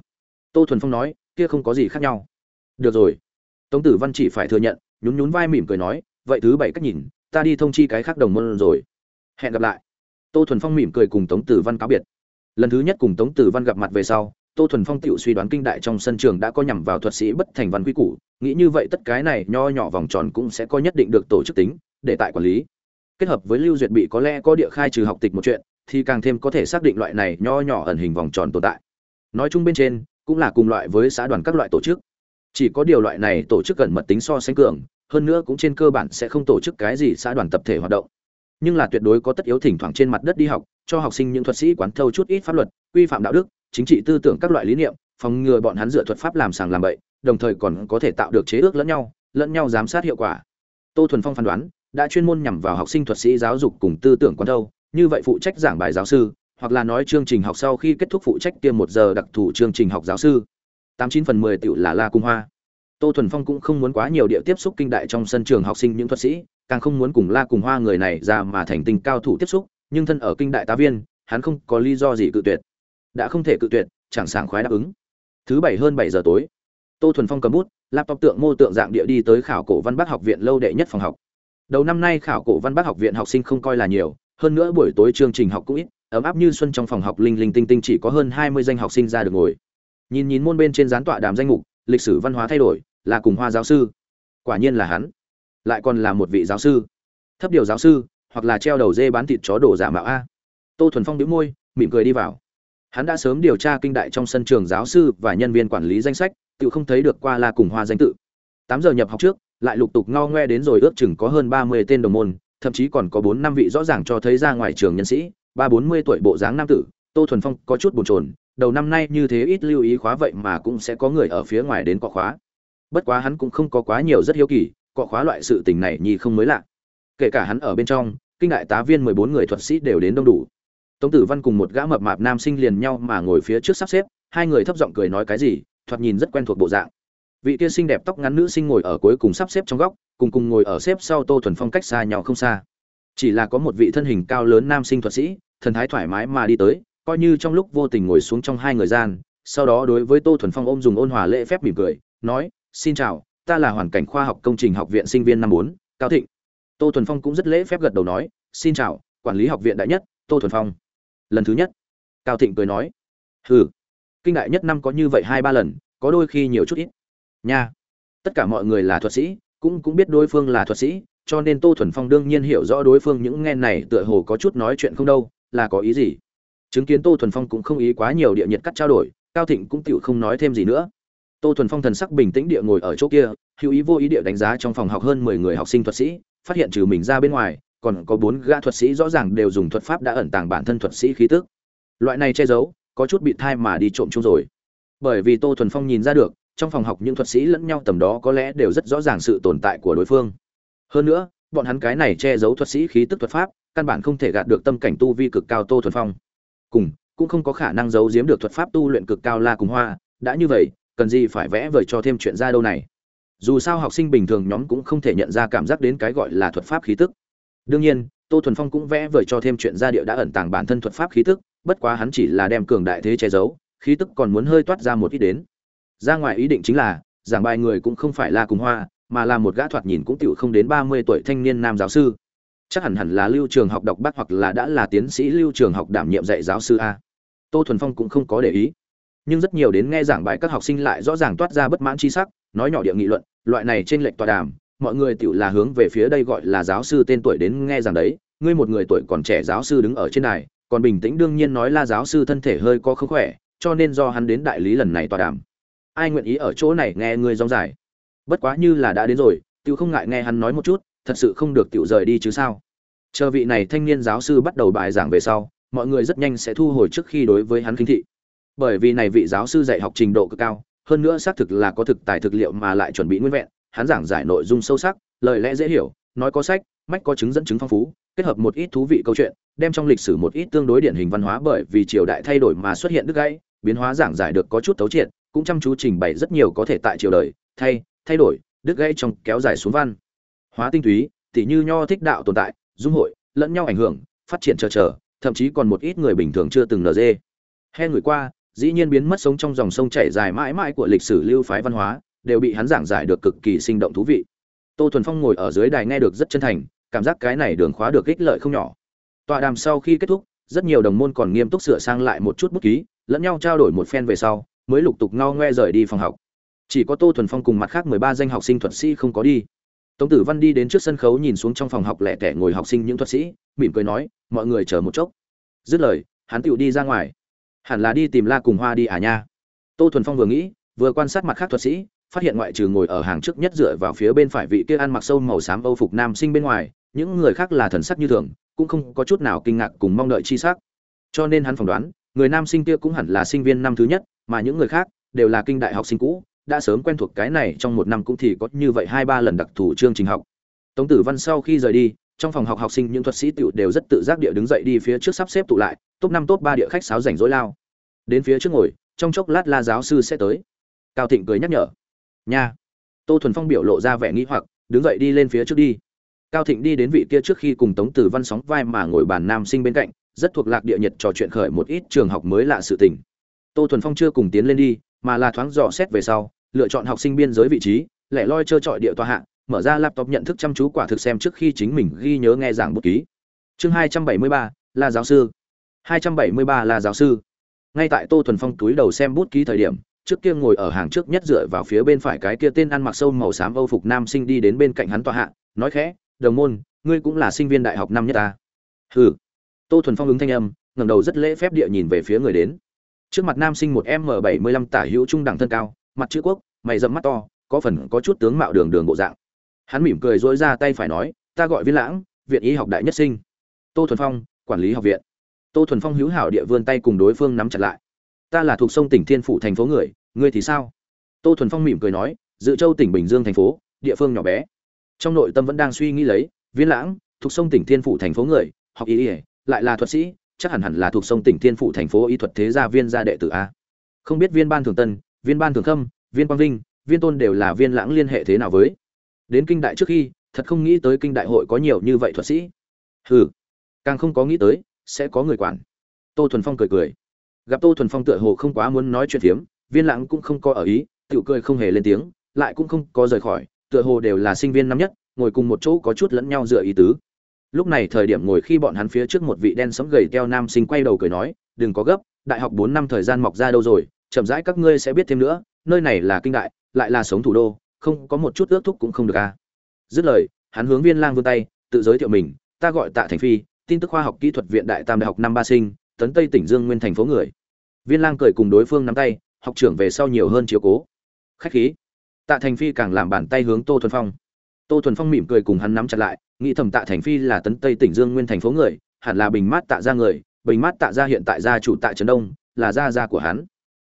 Tô thuần phong nói kia không có gì khác nhau. Được rồi. Tống tử văn chỉ phải thừa nhận, nhún nhún vai mỉm cười nói, vậy thứ bảy cách nhìn, ta đi thông chi cái khác đồng môn rồi. Hẹn gặp lại. Tô thuần phong mỉm cười cùng tống tử văn cáo biệt. Lần thứ nhất cùng tống tử văn gặp mặt về sau, tô thuần phong tự suy đoán kinh đại trong sân trường đã có nhằm vào thuật sĩ bất thành văn quy củ, nghĩ như vậy tất cái này nho nhỏ vòng tròn cũng sẽ có nhất định được tổ chức tính, để tại quản lý. Kết hợp với lưu duyệt bị có lẽ có địa khai trừ học tịch một chuyện, thì càng thêm có thể xác định loại này nho nhỏ ẩn hình vòng tròn tồn tại. Nói chung bên trên cũng là cùng loại với xã đoàn các loại tổ chức. Chỉ có điều loại này tổ chức gần mật tính so sánh cường, hơn nữa cũng trên cơ bản sẽ không tổ chức cái gì xã đoàn tập thể hoạt động. Nhưng là tuyệt đối có tất yếu thỉnh thoảng trên mặt đất đi học, cho học sinh những thuật sĩ quán thâu chút ít pháp luật, quy phạm đạo đức, chính trị tư tưởng các loại lý niệm, phòng ngừa bọn hắn dựa thuật pháp làm sàng làm bậy, đồng thời còn có thể tạo được chế ước lẫn nhau lẫn nhau giám sát hiệu quả. Tô thuần phong phán đoán, đã chuyên môn nhằm vào học sinh thuật sĩ giáo dục cùng tư tưởng quán thâu, như vậy phụ trách giảng bài giáo sư hoặc là nói chương trình học sau khi kết thúc phụ trách tiêm một giờ đặc thù chương trình học giáo sư. Tám chín phần mười tựu là la cung hoa. Tô thuần phong cũng không muốn quá nhiều địa tiếp xúc kinh đại trong sân trường học sinh những thuật sĩ, càng không muốn cùng la cùng hoa người này ra mà thành tình cao thủ tiếp xúc, nhưng thân ở kinh đại tá viên, hắn không có lý do gì cự tuyệt. Đã không thể cự tuyệt, chẳng sảng khoái đáp ứng. Thứ bảy hơn bảy giờ tối, tô thuần phong cầm bút, laptop tượng mô tượng dạng địa đi tới khảo cổ văn bác học viện lâu đệ nhất phòng học. Đầu năm nay khảo cổ văn bác học viện học sinh không coi là nhiều, hơn nữa buổi tối chương trình học cũng ít ấm áp như xuân trong phòng học linh linh tinh tinh chỉ có hơn hai mươi danh học sinh ra được ngồi. Nhìn nhìn môn bên trên gián tọa đàm danh mục, lịch sử văn hóa thay đổi, là cùng hoa giáo sư. Quả nhiên là hắn. Lại còn là một vị giáo sư. Thấp điều giáo sư, hoặc là treo đầu dê bán thịt chó đổ giả mạo a. Tô thuần phong đĩu môi, mỉm cười đi vào. Hắn đã sớm điều tra kinh đại trong sân trường giáo sư và nhân viên quản lý danh sách, tự không thấy được qua la cùng hoa danh tự. Tám giờ nhập học trước, lại lục tục ngao ngoe đến rồi ước chừng có hơn ba mươi tên đồng môn, thậm chí còn có bốn năm vị rõ ràng cho thấy ra ngoài trường nhân sĩ ba bốn mươi tuổi bộ dáng nam tử, tô thuần phong có chút bồn chồn, đầu năm nay như thế ít lưu ý khóa vậy mà cũng sẽ có người ở phía ngoài đến cọ khóa. Bất quá hắn cũng không có quá nhiều rất hiếu kỳ, cọ khóa loại sự tình này nhi không mới lạ. Kể cả hắn ở bên trong, kinh đại tá viên mười bốn người thuật sĩ đều đến đông đủ. Tống tử văn cùng một gã mập mạp nam sinh liền nhau mà ngồi phía trước sắp xếp, hai người thấp giọng cười nói cái gì, thoạt nhìn rất quen thuộc bộ dạng. Vị kia xinh đẹp tóc ngắn nữ sinh ngồi ở cuối cùng sắp xếp trong góc, cùng cùng ngồi ở xếp sau tô thuần phong cách xa nhau không xa chỉ là có một vị thân hình cao lớn nam sinh thuật sĩ, thần thái thoải mái mà đi tới, coi như trong lúc vô tình ngồi xuống trong hai người gian, sau đó đối với tô thuần phong ôm dùng ôn hòa lễ phép mỉm cười, nói, xin chào, ta là hoàn cảnh khoa học công trình học viện sinh viên năm bốn, cao thịnh. Tô thuần phong cũng rất lễ phép gật đầu nói, xin chào, quản lý học viện đại nhất, tô thuần phong. Lần thứ nhất, cao thịnh cười nói, hừ, kinh đại nhất năm có như vậy hai ba lần, có đôi khi nhiều chút ít. Nha, tất cả mọi người là thuật sĩ, cũng cũng biết đối phương là thuật sĩ cho nên tô thuần phong đương nhiên hiểu rõ đối phương những nghe này tựa hồ có chút nói chuyện không đâu, là có ý gì? Chứng kiến tô thuần phong cũng không ý quá nhiều địa nhiệt cắt trao đổi, cao thịnh cũng tựu không nói thêm gì nữa. Tô thuần phong thần sắc bình tĩnh địa ngồi ở chỗ kia, hữu ý vô ý địa đánh giá trong phòng học hơn mười người học sinh thuật sĩ, phát hiện trừ mình ra bên ngoài, còn có bốn gã thuật sĩ rõ ràng đều dùng thuật pháp đã ẩn tàng bản thân thuật sĩ khí tức. Loại này che giấu, có chút bị thai mà đi trộm chung rồi. Bởi vì tô thuần phong nhìn ra được, trong phòng học những thuật sĩ lẫn nhau tầm đó có lẽ đều rất rõ ràng sự tồn tại của đối phương hơn nữa, bọn hắn cái này che giấu thuật sĩ khí tức thuật pháp, căn bản không thể gạt được tâm cảnh tu vi cực cao tô thuần phong. Cùng, cũng không có khả năng giấu giếm được thuật pháp tu luyện cực cao la cùng hoa, đã như vậy, cần gì phải vẽ vời cho thêm chuyện ra đâu này? Dù sao học sinh bình thường nhóm cũng không thể nhận ra cảm giác đến cái gọi là thuật pháp khí tức. Đương nhiên, tô thuần phong cũng vẽ vời cho thêm chuyện ra địa đã ẩn tàng bản thân thuật pháp khí tức, bất quá hắn chỉ là đem cường đại thế che giấu, khí tức còn muốn hơi toát ra một ít đến. Ra ngoài ý định chính là, giảng bài người cũng không phải là cùng hoa mà là một gã thoạt nhìn cũng tiểu không đến ba mươi tuổi thanh niên nam giáo sư. Chắc hẳn hẳn là lưu trường học đọc bác hoặc là đã là tiến sĩ lưu trường học đảm nhiệm dạy giáo sư a. Tô thuần phong cũng không có để ý. Nhưng rất nhiều đến nghe giảng bài các học sinh lại rõ ràng toát ra bất mãn chi sắc, nói nhỏ địa nghị luận, loại này trên lệch tòa đàm, mọi người tiểu là hướng về phía đây gọi là giáo sư tên tuổi đến nghe giảng đấy, ngươi một người tuổi còn trẻ giáo sư đứng ở trên này, còn bình tĩnh đương nhiên nói là giáo sư thân thể hơi có không khỏe, cho nên do hắn đến đại lý lần này tòa đàm. Ai nguyện ý ở chỗ này nghe ngươi rong dài bất quá như là đã đến rồi tự không ngại nghe hắn nói một chút, thật sự không được tự rời đi chứ sao? Chờ vị này thanh niên giáo sư bắt đầu bài giảng về sau, mọi người rất nhanh sẽ thu hồi trước khi đối với hắn kinh thị. Bởi vì này vị giáo sư dạy học trình độ cực cao, hơn nữa xác thực là có thực tài thực liệu mà lại chuẩn bị nguyên vẹn, hắn giảng giải nội dung sâu sắc, lời lẽ dễ hiểu, nói có sách, mách có chứng dẫn chứng phong phú, kết hợp một ít thú vị câu chuyện, đem trong lịch sử một ít tương đối điển hình văn hóa bởi vì triều đại thay đổi mà xuất hiện đứt gãy, biến hóa giảng giải được có chút thấu triệt, cũng chăm chú trình bày rất nhiều có thể tại triều đời, thay thay đổi, đứt gãy trong kéo dài xuống văn. Hóa tinh túy, tỉ như nho thích đạo tồn tại, dung hội, lẫn nhau ảnh hưởng, phát triển chờ chờ, thậm chí còn một ít người bình thường chưa từng nở dê. He người qua, dĩ nhiên biến mất sống trong dòng sông chảy dài mãi mãi của lịch sử lưu phái văn hóa, đều bị hắn giảng giải được cực kỳ sinh động thú vị. Tô thuần phong ngồi ở dưới đài nghe được rất chân thành, cảm giác cái này đường khóa được ích lợi không nhỏ. Tọa đàm sau khi kết thúc, rất nhiều đồng môn còn nghiêm túc sửa sang lại một chút bút ký, lẫn nhau trao đổi một phen về sau, mới lục tục ngao ngoe rời đi phòng học chỉ có tô thuần phong cùng mặt khác mười ba danh học sinh thuật sĩ không có đi. Tống tử văn đi đến trước sân khấu nhìn xuống trong phòng học lẻ tẻ ngồi học sinh những thuật sĩ, mỉm cười nói, mọi người chờ một chốc. Dứt lời, hắn tựu đi ra ngoài. Hẳn là đi tìm la cùng hoa đi à nha. Tô thuần phong vừa nghĩ, vừa quan sát mặt khác thuật sĩ, phát hiện ngoại trừ ngồi ở hàng trước nhất dựa vào phía bên phải vị kia ăn mặc sâu màu xám âu phục nam sinh bên ngoài, những người khác là thần sắc như thường, cũng không có chút nào kinh ngạc cùng mong đợi chi sắc. Cho nên hắn phỏng đoán, người nam sinh kia cũng hẳn là sinh viên năm thứ nhất, mà những người khác đều là kinh đại học sinh cũ đã sớm quen thuộc cái này trong một năm cũng thì có như vậy hai ba lần đặc thù chương trình học. Tống tử văn sau khi rời đi, trong phòng học học sinh những thuật sĩ tiểu đều rất tự giác địa đứng dậy đi phía trước sắp xếp tụ lại, top năm, top ba địa khách sáo rảnh rỗi lao. Đến phía trước ngồi, trong chốc lát la giáo sư sẽ tới. Cao thịnh cười nhắc nhở. Nha. Tô thuần phong biểu lộ ra vẻ nghĩ hoặc, đứng dậy đi lên phía trước đi. Cao thịnh đi đến vị kia trước khi cùng tống tử văn sóng vai mà ngồi bàn nam sinh bên cạnh, rất thuộc lạc địa nhiệt trò chuyện khởi một ít trường học mới lạ sự tình. Tô thuần phong chưa cùng tiến lên đi, mà là thoáng dò xét về sau lựa chọn học sinh biên giới vị trí, lẻ loi trơ trọi địa tòa hạ, mở ra laptop nhận thức chăm chú quả thực xem trước khi chính mình ghi nhớ nghe giảng bút ký. Chương hai trăm bảy mươi ba, là giáo sư. hai trăm bảy mươi ba là giáo sư. Ngay tại tô thuần phong túi đầu xem bút ký thời điểm, trước kia ngồi ở hàng trước nhất dựa vào phía bên phải cái kia tên ăn mặc sâu màu xám âu phục nam sinh đi đến bên cạnh hắn tòa hạ, nói khẽ, đồng môn, ngươi cũng là sinh viên đại học năm nhất ta. Hừ. Tô thuần phong ứng thanh âm, ngẩng đầu rất lễ phép địa nhìn về phía người đến. Trước mặt nam sinh một m bảy mươi lăm tả hữu trung đẳng thân cao mặt chữ quốc, mày dẫm mắt to, có phần có chút tướng mạo đường đường bộ dạng. Hắn mỉm cười dối ra tay phải nói, ta gọi viên lãng, viện y học đại nhất sinh. Tô thuần phong, quản lý học viện. Tô thuần phong hữu hảo địa vươn tay cùng đối phương nắm chặt lại. Ta là thuộc sông tỉnh thiên phủ thành phố người, ngươi thì sao? Tô thuần phong mỉm cười nói, dự châu tỉnh bình dương thành phố, địa phương nhỏ bé. Trong nội tâm vẫn đang suy nghĩ lấy, viên lãng, thuộc sông tỉnh thiên phủ thành phố người, học y ỉa lại là thuật sĩ, chắc hẳn hẳn là thuộc sông tỉnh thiên phủ thành phố y thuật thế gia viên gia đệ tử a. Không biết viên ban thường tân viên ban thường khâm, viên quang vinh, viên tôn đều là viên lãng liên hệ thế nào với? Đến kinh đại trước khi, thật không nghĩ tới kinh đại hội có nhiều như vậy thuật sĩ. Hừ, càng không có nghĩ tới, sẽ có người quản. Tô thuần phong cười cười. Gặp tô thuần phong tựa hồ không quá muốn nói chuyện phiếm, viên lãng cũng không có ở ý tự cười không hề lên tiếng, lại cũng không có rời khỏi, tựa hồ đều là sinh viên năm nhất, ngồi cùng một chỗ có chút lẫn nhau dựa ý tứ. Lúc này thời điểm ngồi khi bọn hắn phía trước một vị đen sống gầy teo nam sinh quay đầu cười nói, đừng có gấp, đại học bốn năm thời gian mọc ra đâu rồi chậm rãi các ngươi sẽ biết thêm nữa, nơi này là kinh đại, lại là sống thủ đô, không có một chút ước thúc cũng không được a à. dứt lời, hắn hướng viên lang vươn tay, tự giới thiệu mình, ta gọi tạ thành phi, tin tức khoa học kỹ thuật viện đại tam đại học năm ba sinh, tấn tây tỉnh dương nguyên thành phố người. Viên lang cười cùng đối phương nắm tay, học trưởng về sau nhiều hơn chiếu cố. Khách khí. Tạ thành phi càng làm bàn tay hướng tô thuần phong. Tô thuần phong mỉm cười cùng hắn nắm chặt lại, nghĩ thầm tạ thành phi là tấn tây tỉnh dương nguyên thành phố người, hẳn là bình mát tạ ra người, bình mát tạ ra hiện tại gia chủ tại trấn đông, là gia gia của hắn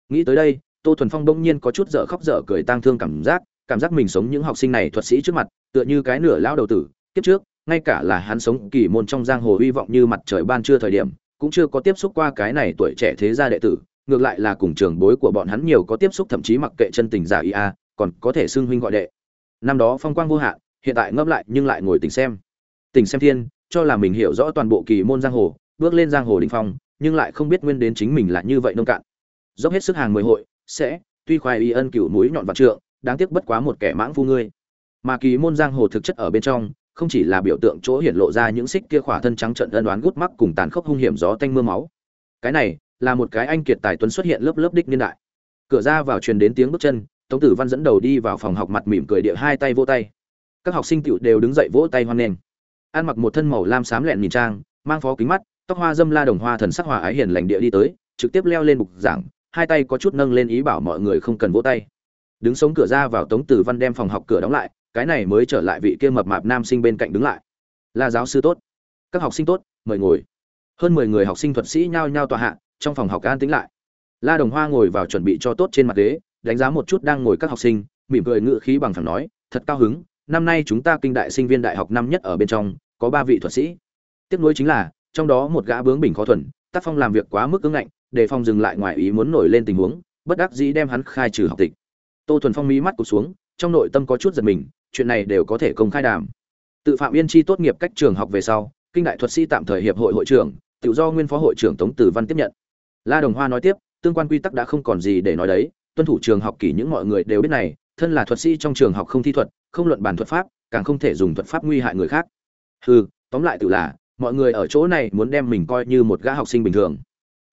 nghĩ tới đây, tô thuần phong bỗng nhiên có chút dở khóc dở cười tang thương cảm giác cảm giác mình sống những học sinh này thuật sĩ trước mặt, tựa như cái nửa lao đầu tử. Kiếp trước, ngay cả là hắn sống kỳ môn trong giang hồ hy vọng như mặt trời ban trưa thời điểm, cũng chưa có tiếp xúc qua cái này tuổi trẻ thế gia đệ tử, ngược lại là cùng trường bối của bọn hắn nhiều có tiếp xúc, thậm chí mặc kệ chân tình giả ia còn có thể xưng huynh gọi đệ. Năm đó phong quang vô hạn, hiện tại ngấp lại nhưng lại ngồi tỉnh xem. Tỉnh xem thiên, cho là mình hiểu rõ toàn bộ kỳ môn giang hồ, bước lên giang hồ đình phong, nhưng lại không biết nguyên đến chính mình là như vậy nông cạn dốc hết sức hàng mười hội, sẽ, tuy khoai y ân cửu mũi nhọn vạn trượng, đáng tiếc bất quá một kẻ mãng phu ngươi. Mà kỳ môn giang hồ thực chất ở bên trong, không chỉ là biểu tượng chỗ hiển lộ ra những xích kia khỏa thân trắng trận ân đoán gút mắc cùng tàn khốc hung hiểm gió tanh mưa máu. Cái này, là một cái anh kiệt tài tuấn xuất hiện lớp lớp đích niên đại. Cửa ra vào truyền đến tiếng bước chân, tống tử văn dẫn đầu đi vào phòng học mặt mỉm cười địa hai tay vỗ tay. Các học sinh tiểu đều đứng dậy vỗ tay hoan nghênh. Ăn mặc một thân màu lam xám lẹn nhìn trang, mang phó kính mắt, tóc hoa dâm la đồng hoa thần sắc hòa ái hiền lành địa đi tới, trực tiếp leo lên bục giảng hai tay có chút nâng lên ý bảo mọi người không cần vỗ tay. Đứng sống cửa ra vào tống tử văn đem phòng học cửa đóng lại, cái này mới trở lại vị kia mập mạp nam sinh bên cạnh đứng lại. Là giáo sư tốt. Các học sinh tốt, mời ngồi. Hơn mười người học sinh thuật sĩ nhao nhao tọa hạ, trong phòng học an tĩnh lại. La đồng hoa ngồi vào chuẩn bị cho tốt trên mặt ghế, đánh giá một chút đang ngồi các học sinh, mỉm cười ngự khí bằng thẳng nói, thật cao hứng, năm nay chúng ta kinh đại sinh viên đại học năm nhất ở bên trong, có ba vị thuật sĩ. Tiếp nối chính là, trong đó một gã bướng bình khó thuần, tác phong làm việc quá mức cứng ngạnh để phong dừng lại ngoài ý muốn nổi lên tình huống, bất đắc dĩ đem hắn khai trừ học tịch. Tô thuần phong mí mắt cụt xuống, trong nội tâm có chút giật mình, chuyện này đều có thể công khai đàm. Tự phạm yên chi tốt nghiệp cách trường học về sau, kinh đại thuật sĩ tạm thời hiệp hội hội trưởng, tự do nguyên phó hội trưởng tống tử văn tiếp nhận. La đồng hoa nói tiếp, tương quan quy tắc đã không còn gì để nói đấy, tuân thủ trường học kỷ những mọi người đều biết này, thân là thuật sĩ trong trường học không thi thuật, không luận bàn thuật pháp, càng không thể dùng thuật pháp nguy hại người khác. Ừ tóm lại tự là, mọi người ở chỗ này muốn đem mình coi như một gã học sinh bình thường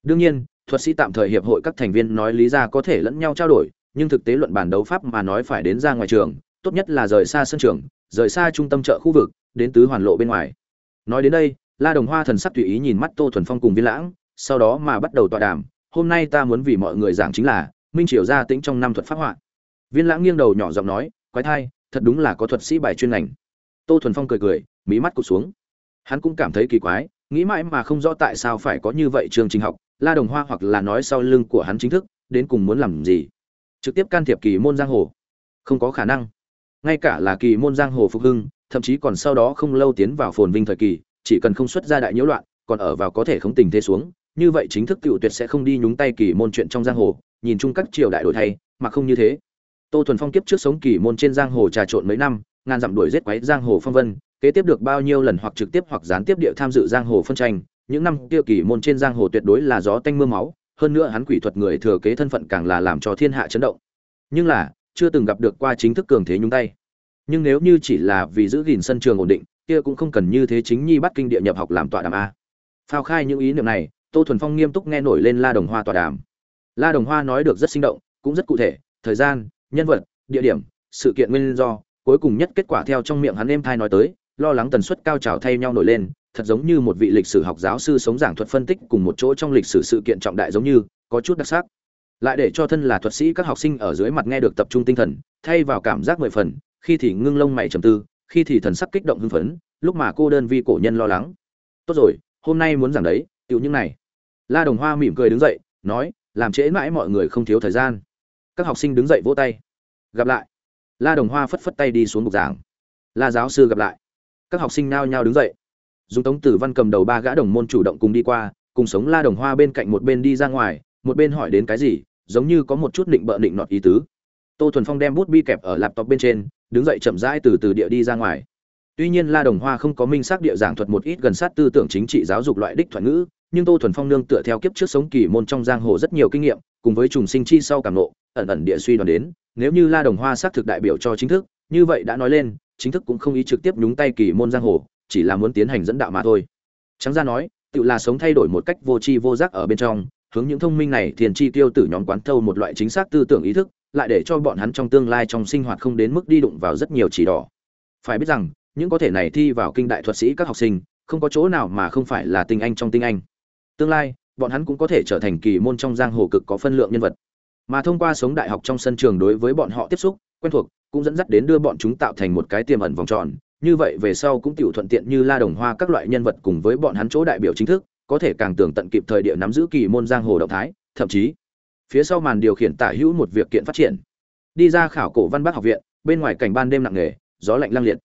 đương nhiên, thuật sĩ tạm thời hiệp hội các thành viên nói lý ra có thể lẫn nhau trao đổi, nhưng thực tế luận bàn đấu pháp mà nói phải đến ra ngoài trường, tốt nhất là rời xa sân trường, rời xa trung tâm chợ khu vực, đến tứ hoàn lộ bên ngoài. Nói đến đây, la đồng hoa thần sắc tùy ý nhìn mắt tô thuần phong cùng viên lãng, sau đó mà bắt đầu tọa đàm, hôm nay ta muốn vì mọi người giảng chính là minh triều gia tĩnh trong năm thuật pháp họa. Viên lãng nghiêng đầu nhỏ giọng nói, quái thai, thật đúng là có thuật sĩ bài chuyên ngành. Tô thuần phong cười cười, mí mắt cụt xuống. Hắn cũng cảm thấy kỳ quái, nghĩ mãi mà không rõ tại sao phải có như vậy trường trình học la đồng hoa hoặc là nói sau lưng của hắn chính thức, đến cùng muốn làm gì? Trực tiếp can thiệp kỳ môn giang hồ. Không có khả năng. Ngay cả là kỳ môn giang hồ phục hưng, thậm chí còn sau đó không lâu tiến vào phồn vinh thời kỳ, chỉ cần không xuất ra đại nhiễu loạn, còn ở vào có thể không tình thế xuống, như vậy chính thức cựu tuyệt sẽ không đi nhúng tay kỳ môn chuyện trong giang hồ, nhìn chung các triều đại đổi thay, mà không như thế. Tô thuần phong kiếp trước sống kỳ môn trên giang hồ trà trộn mấy năm, ngàn dặm đuổi giết quái giang hồ phong vân, kế tiếp được bao nhiêu lần hoặc trực tiếp hoặc gián tiếp địa tham dự giang hồ phân tranh những năm kia kỳ môn trên giang hồ tuyệt đối là gió tanh mưa máu, hơn nữa hắn quỷ thuật người thừa kế thân phận càng là làm cho thiên hạ chấn động. Nhưng là, chưa từng gặp được qua chính thức cường thế nhúng tay. Nhưng nếu như chỉ là vì giữ gìn sân trường ổn định, kia cũng không cần như thế chính nhi bắt kinh địa nhập học làm tọa đàm a. Phao khai những ý niệm này, tô thuần phong nghiêm túc nghe nổi lên la đồng hoa tọa đàm. La đồng hoa nói được rất sinh động, cũng rất cụ thể, thời gian, nhân vật, địa điểm, sự kiện nguyên do, cuối cùng nhất kết quả theo trong miệng hắn êm thai nói tới, lo lắng tần suất cao trào thay nhau nổi lên thật giống như một vị lịch sử học giáo sư sống giảng thuật phân tích cùng một chỗ trong lịch sử sự kiện trọng đại giống như, có chút đặc sắc. Lại để cho thân là thuật sĩ các học sinh ở dưới mặt nghe được tập trung tinh thần, thay vào cảm giác mười phần, khi thì ngưng lông mày trầm tư, khi thì thần sắc kích động hưng phấn, lúc mà cô đơn vi cổ nhân lo lắng. Tốt rồi, hôm nay muốn giảng đấy, tiểu những này. La đồng hoa mỉm cười đứng dậy, nói, làm trễ mãi mọi người không thiếu thời gian. Các học sinh đứng dậy vỗ tay. Gặp lại. La đồng hoa phất phất tay đi xuống bục giảng. La giáo sư gặp lại. Các học sinh nao nhao đứng dậy dùng tống tử văn cầm đầu ba gã đồng môn chủ động cùng đi qua, cùng sống la đồng hoa bên cạnh một bên đi ra ngoài, một bên hỏi đến cái gì, giống như có một chút định bợ định nọt ý tứ. Tô thuần phong đem bút bi kẹp ở laptop bên trên, đứng dậy chậm rãi từ từ địa đi ra ngoài. Tuy nhiên la đồng hoa không có minh xác địa giảng thuật một ít gần sát tư tưởng chính trị giáo dục loại đích thoại ngữ, nhưng tô thuần phong nương tựa theo kiếp trước sống kỳ môn trong giang hồ rất nhiều kinh nghiệm, cùng với trùng sinh chi sau cảm nộ ẩn ẩn địa suy đoán đến, nếu như la đồng hoa xác thực đại biểu cho chính thức, như vậy đã nói lên, chính thức cũng không ý trực tiếp nhúng tay kỳ môn giang hồ chỉ là muốn tiến hành dẫn đạo mà thôi. Trắng ra nói, tự là sống thay đổi một cách vô tri vô giác ở bên trong, hướng những thông minh này thiền chi tiêu tử nhóm quán thâu một loại chính xác tư tưởng ý thức, lại để cho bọn hắn trong tương lai trong sinh hoạt không đến mức đi đụng vào rất nhiều chỉ đỏ. Phải biết rằng, những có thể này thi vào kinh đại thuật sĩ các học sinh, không có chỗ nào mà không phải là tinh anh trong tinh anh. Tương lai, bọn hắn cũng có thể trở thành kỳ môn trong giang hồ cực có phân lượng nhân vật. Mà thông qua sống đại học trong sân trường đối với bọn họ tiếp xúc, quen thuộc, cũng dẫn dắt đến đưa bọn chúng tạo thành một cái tiềm ẩn vòng tròn như vậy về sau cũng tiểu thuận tiện như la đồng hoa các loại nhân vật cùng với bọn hắn chỗ đại biểu chính thức, có thể càng tưởng tận kịp thời địa nắm giữ kỳ môn giang hồ động thái, thậm chí, phía sau màn điều khiển tả hữu một việc kiện phát triển. Đi ra khảo cổ văn bác học viện, bên ngoài cảnh ban đêm nặng nề, gió lạnh lang liệt.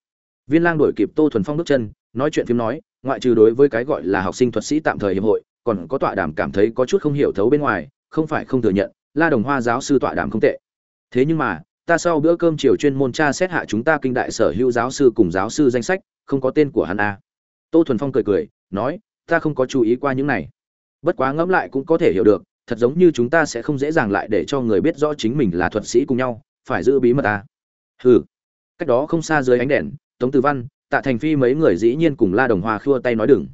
Viên lang đuổi kịp tô thuần phong bước chân, nói chuyện phim nói, ngoại trừ đối với cái gọi là học sinh thuật sĩ tạm thời hiệp hội, còn có tọa đàm cảm thấy có chút không hiểu thấu bên ngoài, không phải không thừa nhận, la đồng hoa giáo sư tọa đàm không tệ. Thế nhưng mà ta sau bữa cơm chiều chuyên môn tra xét hạ chúng ta kinh đại sở hữu giáo sư cùng giáo sư danh sách, không có tên của hắn a tô thuần phong cười cười, nói, ta không có chú ý qua những này. Bất quá ngẫm lại cũng có thể hiểu được, thật giống như chúng ta sẽ không dễ dàng lại để cho người biết rõ chính mình là thuật sĩ cùng nhau, phải giữ bí mật ta hừ. Cách đó không xa dưới ánh đèn, tống tử văn, tạ thành phi mấy người dĩ nhiên cùng la đồng hoa khua tay nói đừng.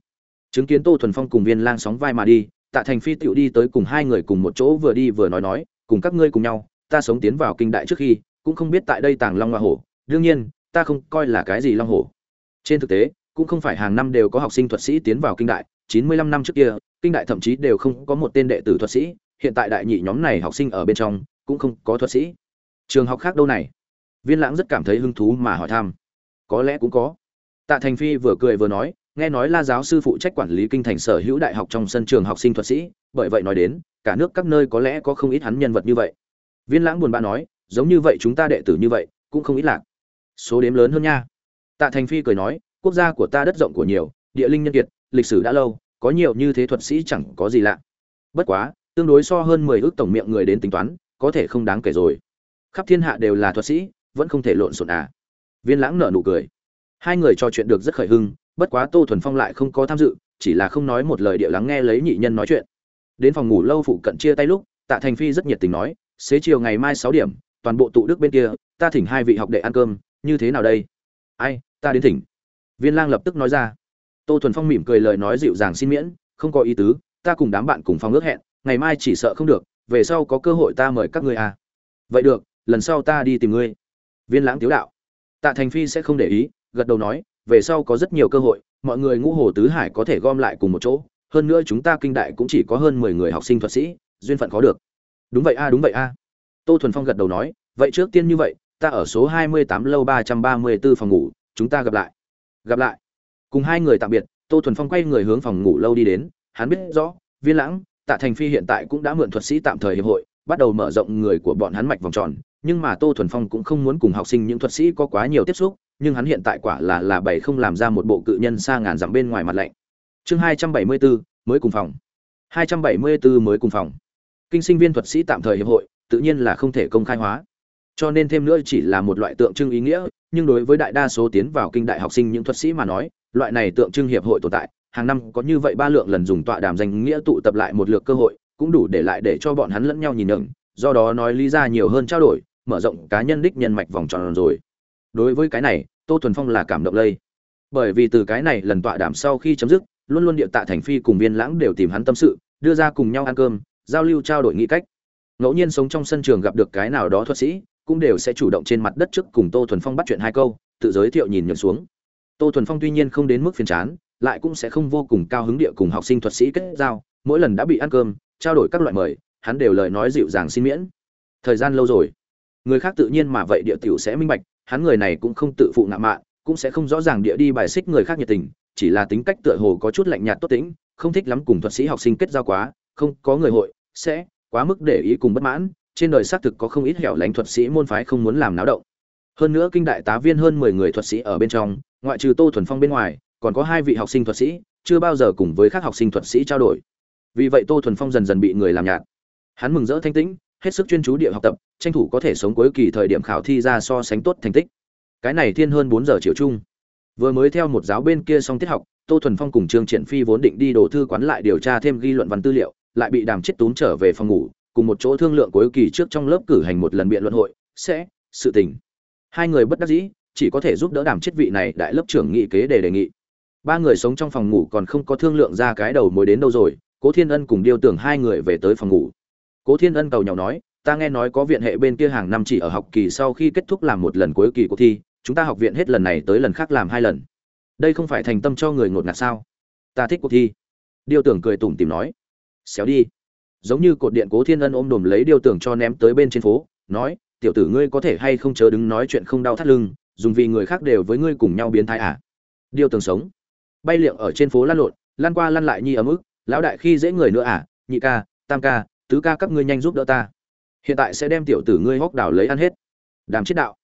Chứng kiến tô thuần phong cùng viên lang sóng vai mà đi, tạ thành phi tựu đi tới cùng hai người cùng một chỗ vừa đi vừa nói nói, cùng các ngươi cùng nhau ta sống tiến vào kinh đại trước khi, cũng không biết tại đây tàng long hoa hổ. Đương nhiên, ta không coi là cái gì long hổ. Trên thực tế, cũng không phải hàng năm đều có học sinh thuật sĩ tiến vào kinh đại. Chín mươi lăm năm trước kia, kinh đại thậm chí đều không có một tên đệ tử thuật sĩ. Hiện tại đại nhị nhóm này học sinh ở bên trong, cũng không có thuật sĩ. Trường học khác đâu này? Viên lãng rất cảm thấy hứng thú mà hỏi thăm. Có lẽ cũng có. Tạ thành phi vừa cười vừa nói, nghe nói la giáo sư phụ trách quản lý kinh thành sở hữu đại học trong sân trường học sinh thuật sĩ, bởi vậy nói đến, cả nước các nơi có lẽ có không ít hắn nhân vật như vậy viên lãng buồn bã nói, giống như vậy chúng ta đệ tử như vậy, cũng không ít lạc. Số đếm lớn hơn nha. Tạ thành phi cười nói, quốc gia của ta đất rộng của nhiều, địa linh nhân kiệt, lịch sử đã lâu, có nhiều như thế thuật sĩ chẳng có gì lạ. Bất quá, tương đối so hơn mười ước tổng miệng người đến tính toán, có thể không đáng kể rồi. Khắp thiên hạ đều là thuật sĩ, vẫn không thể lộn xộn à. Viên lãng nở nụ cười. Hai người trò chuyện được rất khởi hưng, bất quá tô thuần phong lại không có tham dự, chỉ là không nói một lời địa lắng nghe lấy nhị nhân nói chuyện. Đến phòng ngủ lâu phụ cận chia tay lúc, tạ thành phi rất nhiệt tình nói xế chiều ngày mai sáu điểm, toàn bộ tụ đức bên kia, ta thỉnh hai vị học đệ ăn cơm, như thế nào đây? Ai, ta đến thỉnh. Viên lang lập tức nói ra. Tô thuần phong mỉm cười lời nói dịu dàng xin miễn, không có ý tứ, ta cùng đám bạn cùng phòng ước hẹn, ngày mai chỉ sợ không được, về sau có cơ hội ta mời các ngươi à. Vậy được, lần sau ta đi tìm ngươi. Viên lãng tiếu đạo. Tạ thành phi sẽ không để ý, gật đầu nói, về sau có rất nhiều cơ hội, mọi người ngũ hồ tứ hải có thể gom lại cùng một chỗ, hơn nữa chúng ta kinh đại cũng chỉ có hơn mười người học sinh thuật sĩ, duyên phận có được đúng vậy a, đúng vậy a. Tô thuần phong gật đầu nói, vậy trước tiên như vậy, ta ở số 28 lâu 334 phòng ngủ, chúng ta gặp lại. Gặp lại. Cùng hai người tạm biệt, tô thuần phong quay người hướng phòng ngủ lâu đi đến, hắn biết rõ, viên lãng, tạ thành phi hiện tại cũng đã mượn thuật sĩ tạm thời hiệp hội, bắt đầu mở rộng người của bọn hắn mạch vòng tròn, nhưng mà tô thuần phong cũng không muốn cùng học sinh những thuật sĩ có quá nhiều tiếp xúc, nhưng hắn hiện tại quả là là bảy không làm ra một bộ cự nhân xa ngàn dặm bên ngoài mặt lạnh. Chương hai trăm bảy mươi bốn mới cùng phòng. Hai trăm bảy mươi bốn mới cùng phòng kinh sinh viên thuật sĩ tạm thời hiệp hội, tự nhiên là không thể công khai hóa. Cho nên thêm nữa chỉ là một loại tượng trưng ý nghĩa, nhưng đối với đại đa số tiến vào kinh đại học sinh những thuật sĩ mà nói, loại này tượng trưng hiệp hội tồn tại, hàng năm có như vậy ba lượng lần dùng tọa đàm danh nghĩa tụ tập lại một lượt cơ hội, cũng đủ để lại để cho bọn hắn lẫn nhau nhìn nhận do đó nói lý ra nhiều hơn trao đổi, mở rộng cá nhân đích nhân mạch vòng tròn rồi. Đối với cái này, tô thuần phong là cảm động lây. Bởi vì từ cái này lần tọa đàm sau khi chấm dứt, luôn luôn địa tạ thành phi cùng viên lãng đều tìm hắn tâm sự, đưa ra cùng nhau ăn cơm giao lưu trao đổi nghĩ cách. Ngẫu nhiên sống trong sân trường gặp được cái nào đó thuật sĩ, cũng đều sẽ chủ động trên mặt đất trước cùng tô thuần phong bắt chuyện hai câu, tự giới thiệu nhìn nhận xuống. Tô thuần phong tuy nhiên không đến mức phiền chán, lại cũng sẽ không vô cùng cao hứng địa cùng học sinh thuật sĩ kết giao, mỗi lần đã bị ăn cơm, trao đổi các loại mời, hắn đều lời nói dịu dàng xin miễn. Thời gian lâu rồi, người khác tự nhiên mà vậy địa tiểu sẽ minh bạch, hắn người này cũng không tự phụ ngạo mạn, cũng sẽ không rõ ràng địa đi bài xích người khác nhiệt tình, chỉ là tính cách tựa hồ có chút lạnh nhạt tốt tính, không thích lắm cùng thuật sĩ học sinh kết giao quá không có người hội, sẽ quá mức để ý cùng bất mãn, trên đời xác thực có không ít hẻo lánh thuật sĩ môn phái không muốn làm náo động. Hơn nữa kinh đại tá viên hơn mười người thuật sĩ ở bên trong, ngoại trừ tô thuần phong bên ngoài, còn có hai vị học sinh thuật sĩ, chưa bao giờ cùng với các học sinh thuật sĩ trao đổi. Vì vậy tô thuần phong dần dần bị người làm nhạt. Hắn mừng rỡ thanh tĩnh, hết sức chuyên chú địa học tập, tranh thủ có thể sống cuối kỳ thời điểm khảo thi ra so sánh tốt thành tích. Cái này thiên hơn bốn giờ chiều chung. Vừa mới theo một giáo bên kia xong tiết học, tô thuần phong cùng trương triển phi vốn định đi đổ thư quán lại điều tra thêm ghi luận văn tư liệu lại bị đàm chết tún trở về phòng ngủ, cùng một chỗ thương lượng cuối kỳ trước trong lớp cử hành một lần biện luận hội, sẽ, sự tình. Hai người bất đắc dĩ, chỉ có thể giúp đỡ đàm chết vị này đại lớp trưởng nghị kế để đề nghị. Ba người sống trong phòng ngủ còn không có thương lượng ra cái đầu mối đến đâu rồi, cố thiên ân cùng điêu tưởng hai người về tới phòng ngủ. Cố thiên ân cầu nhau nói, ta nghe nói có viện hệ bên kia hàng năm chỉ ở học kỳ sau khi kết thúc làm một lần cuối kỳ cuộc thi, chúng ta học viện hết lần này tới lần khác làm hai lần. Đây không phải thành tâm cho người ngột ngạt sao? Ta thích cuộc thi. Điêu tưởng cười tủm tìm nói xéo đi. Giống như cột điện cố thiên ân ôm đồm lấy điêu tưởng cho ném tới bên trên phố, nói, tiểu tử ngươi có thể hay không chớ đứng nói chuyện không đau thắt lưng, dùng vì người khác đều với ngươi cùng nhau biến thái à? Điêu tưởng sống. Bay liệng ở trên phố lăn lộn, lăn qua lăn lại nhi ấm ức, lão đại khi dễ người nữa à nhị ca, tam ca, tứ ca các ngươi nhanh giúp đỡ ta. Hiện tại sẽ đem tiểu tử ngươi hóc đảo lấy ăn hết. Đàm chết đạo.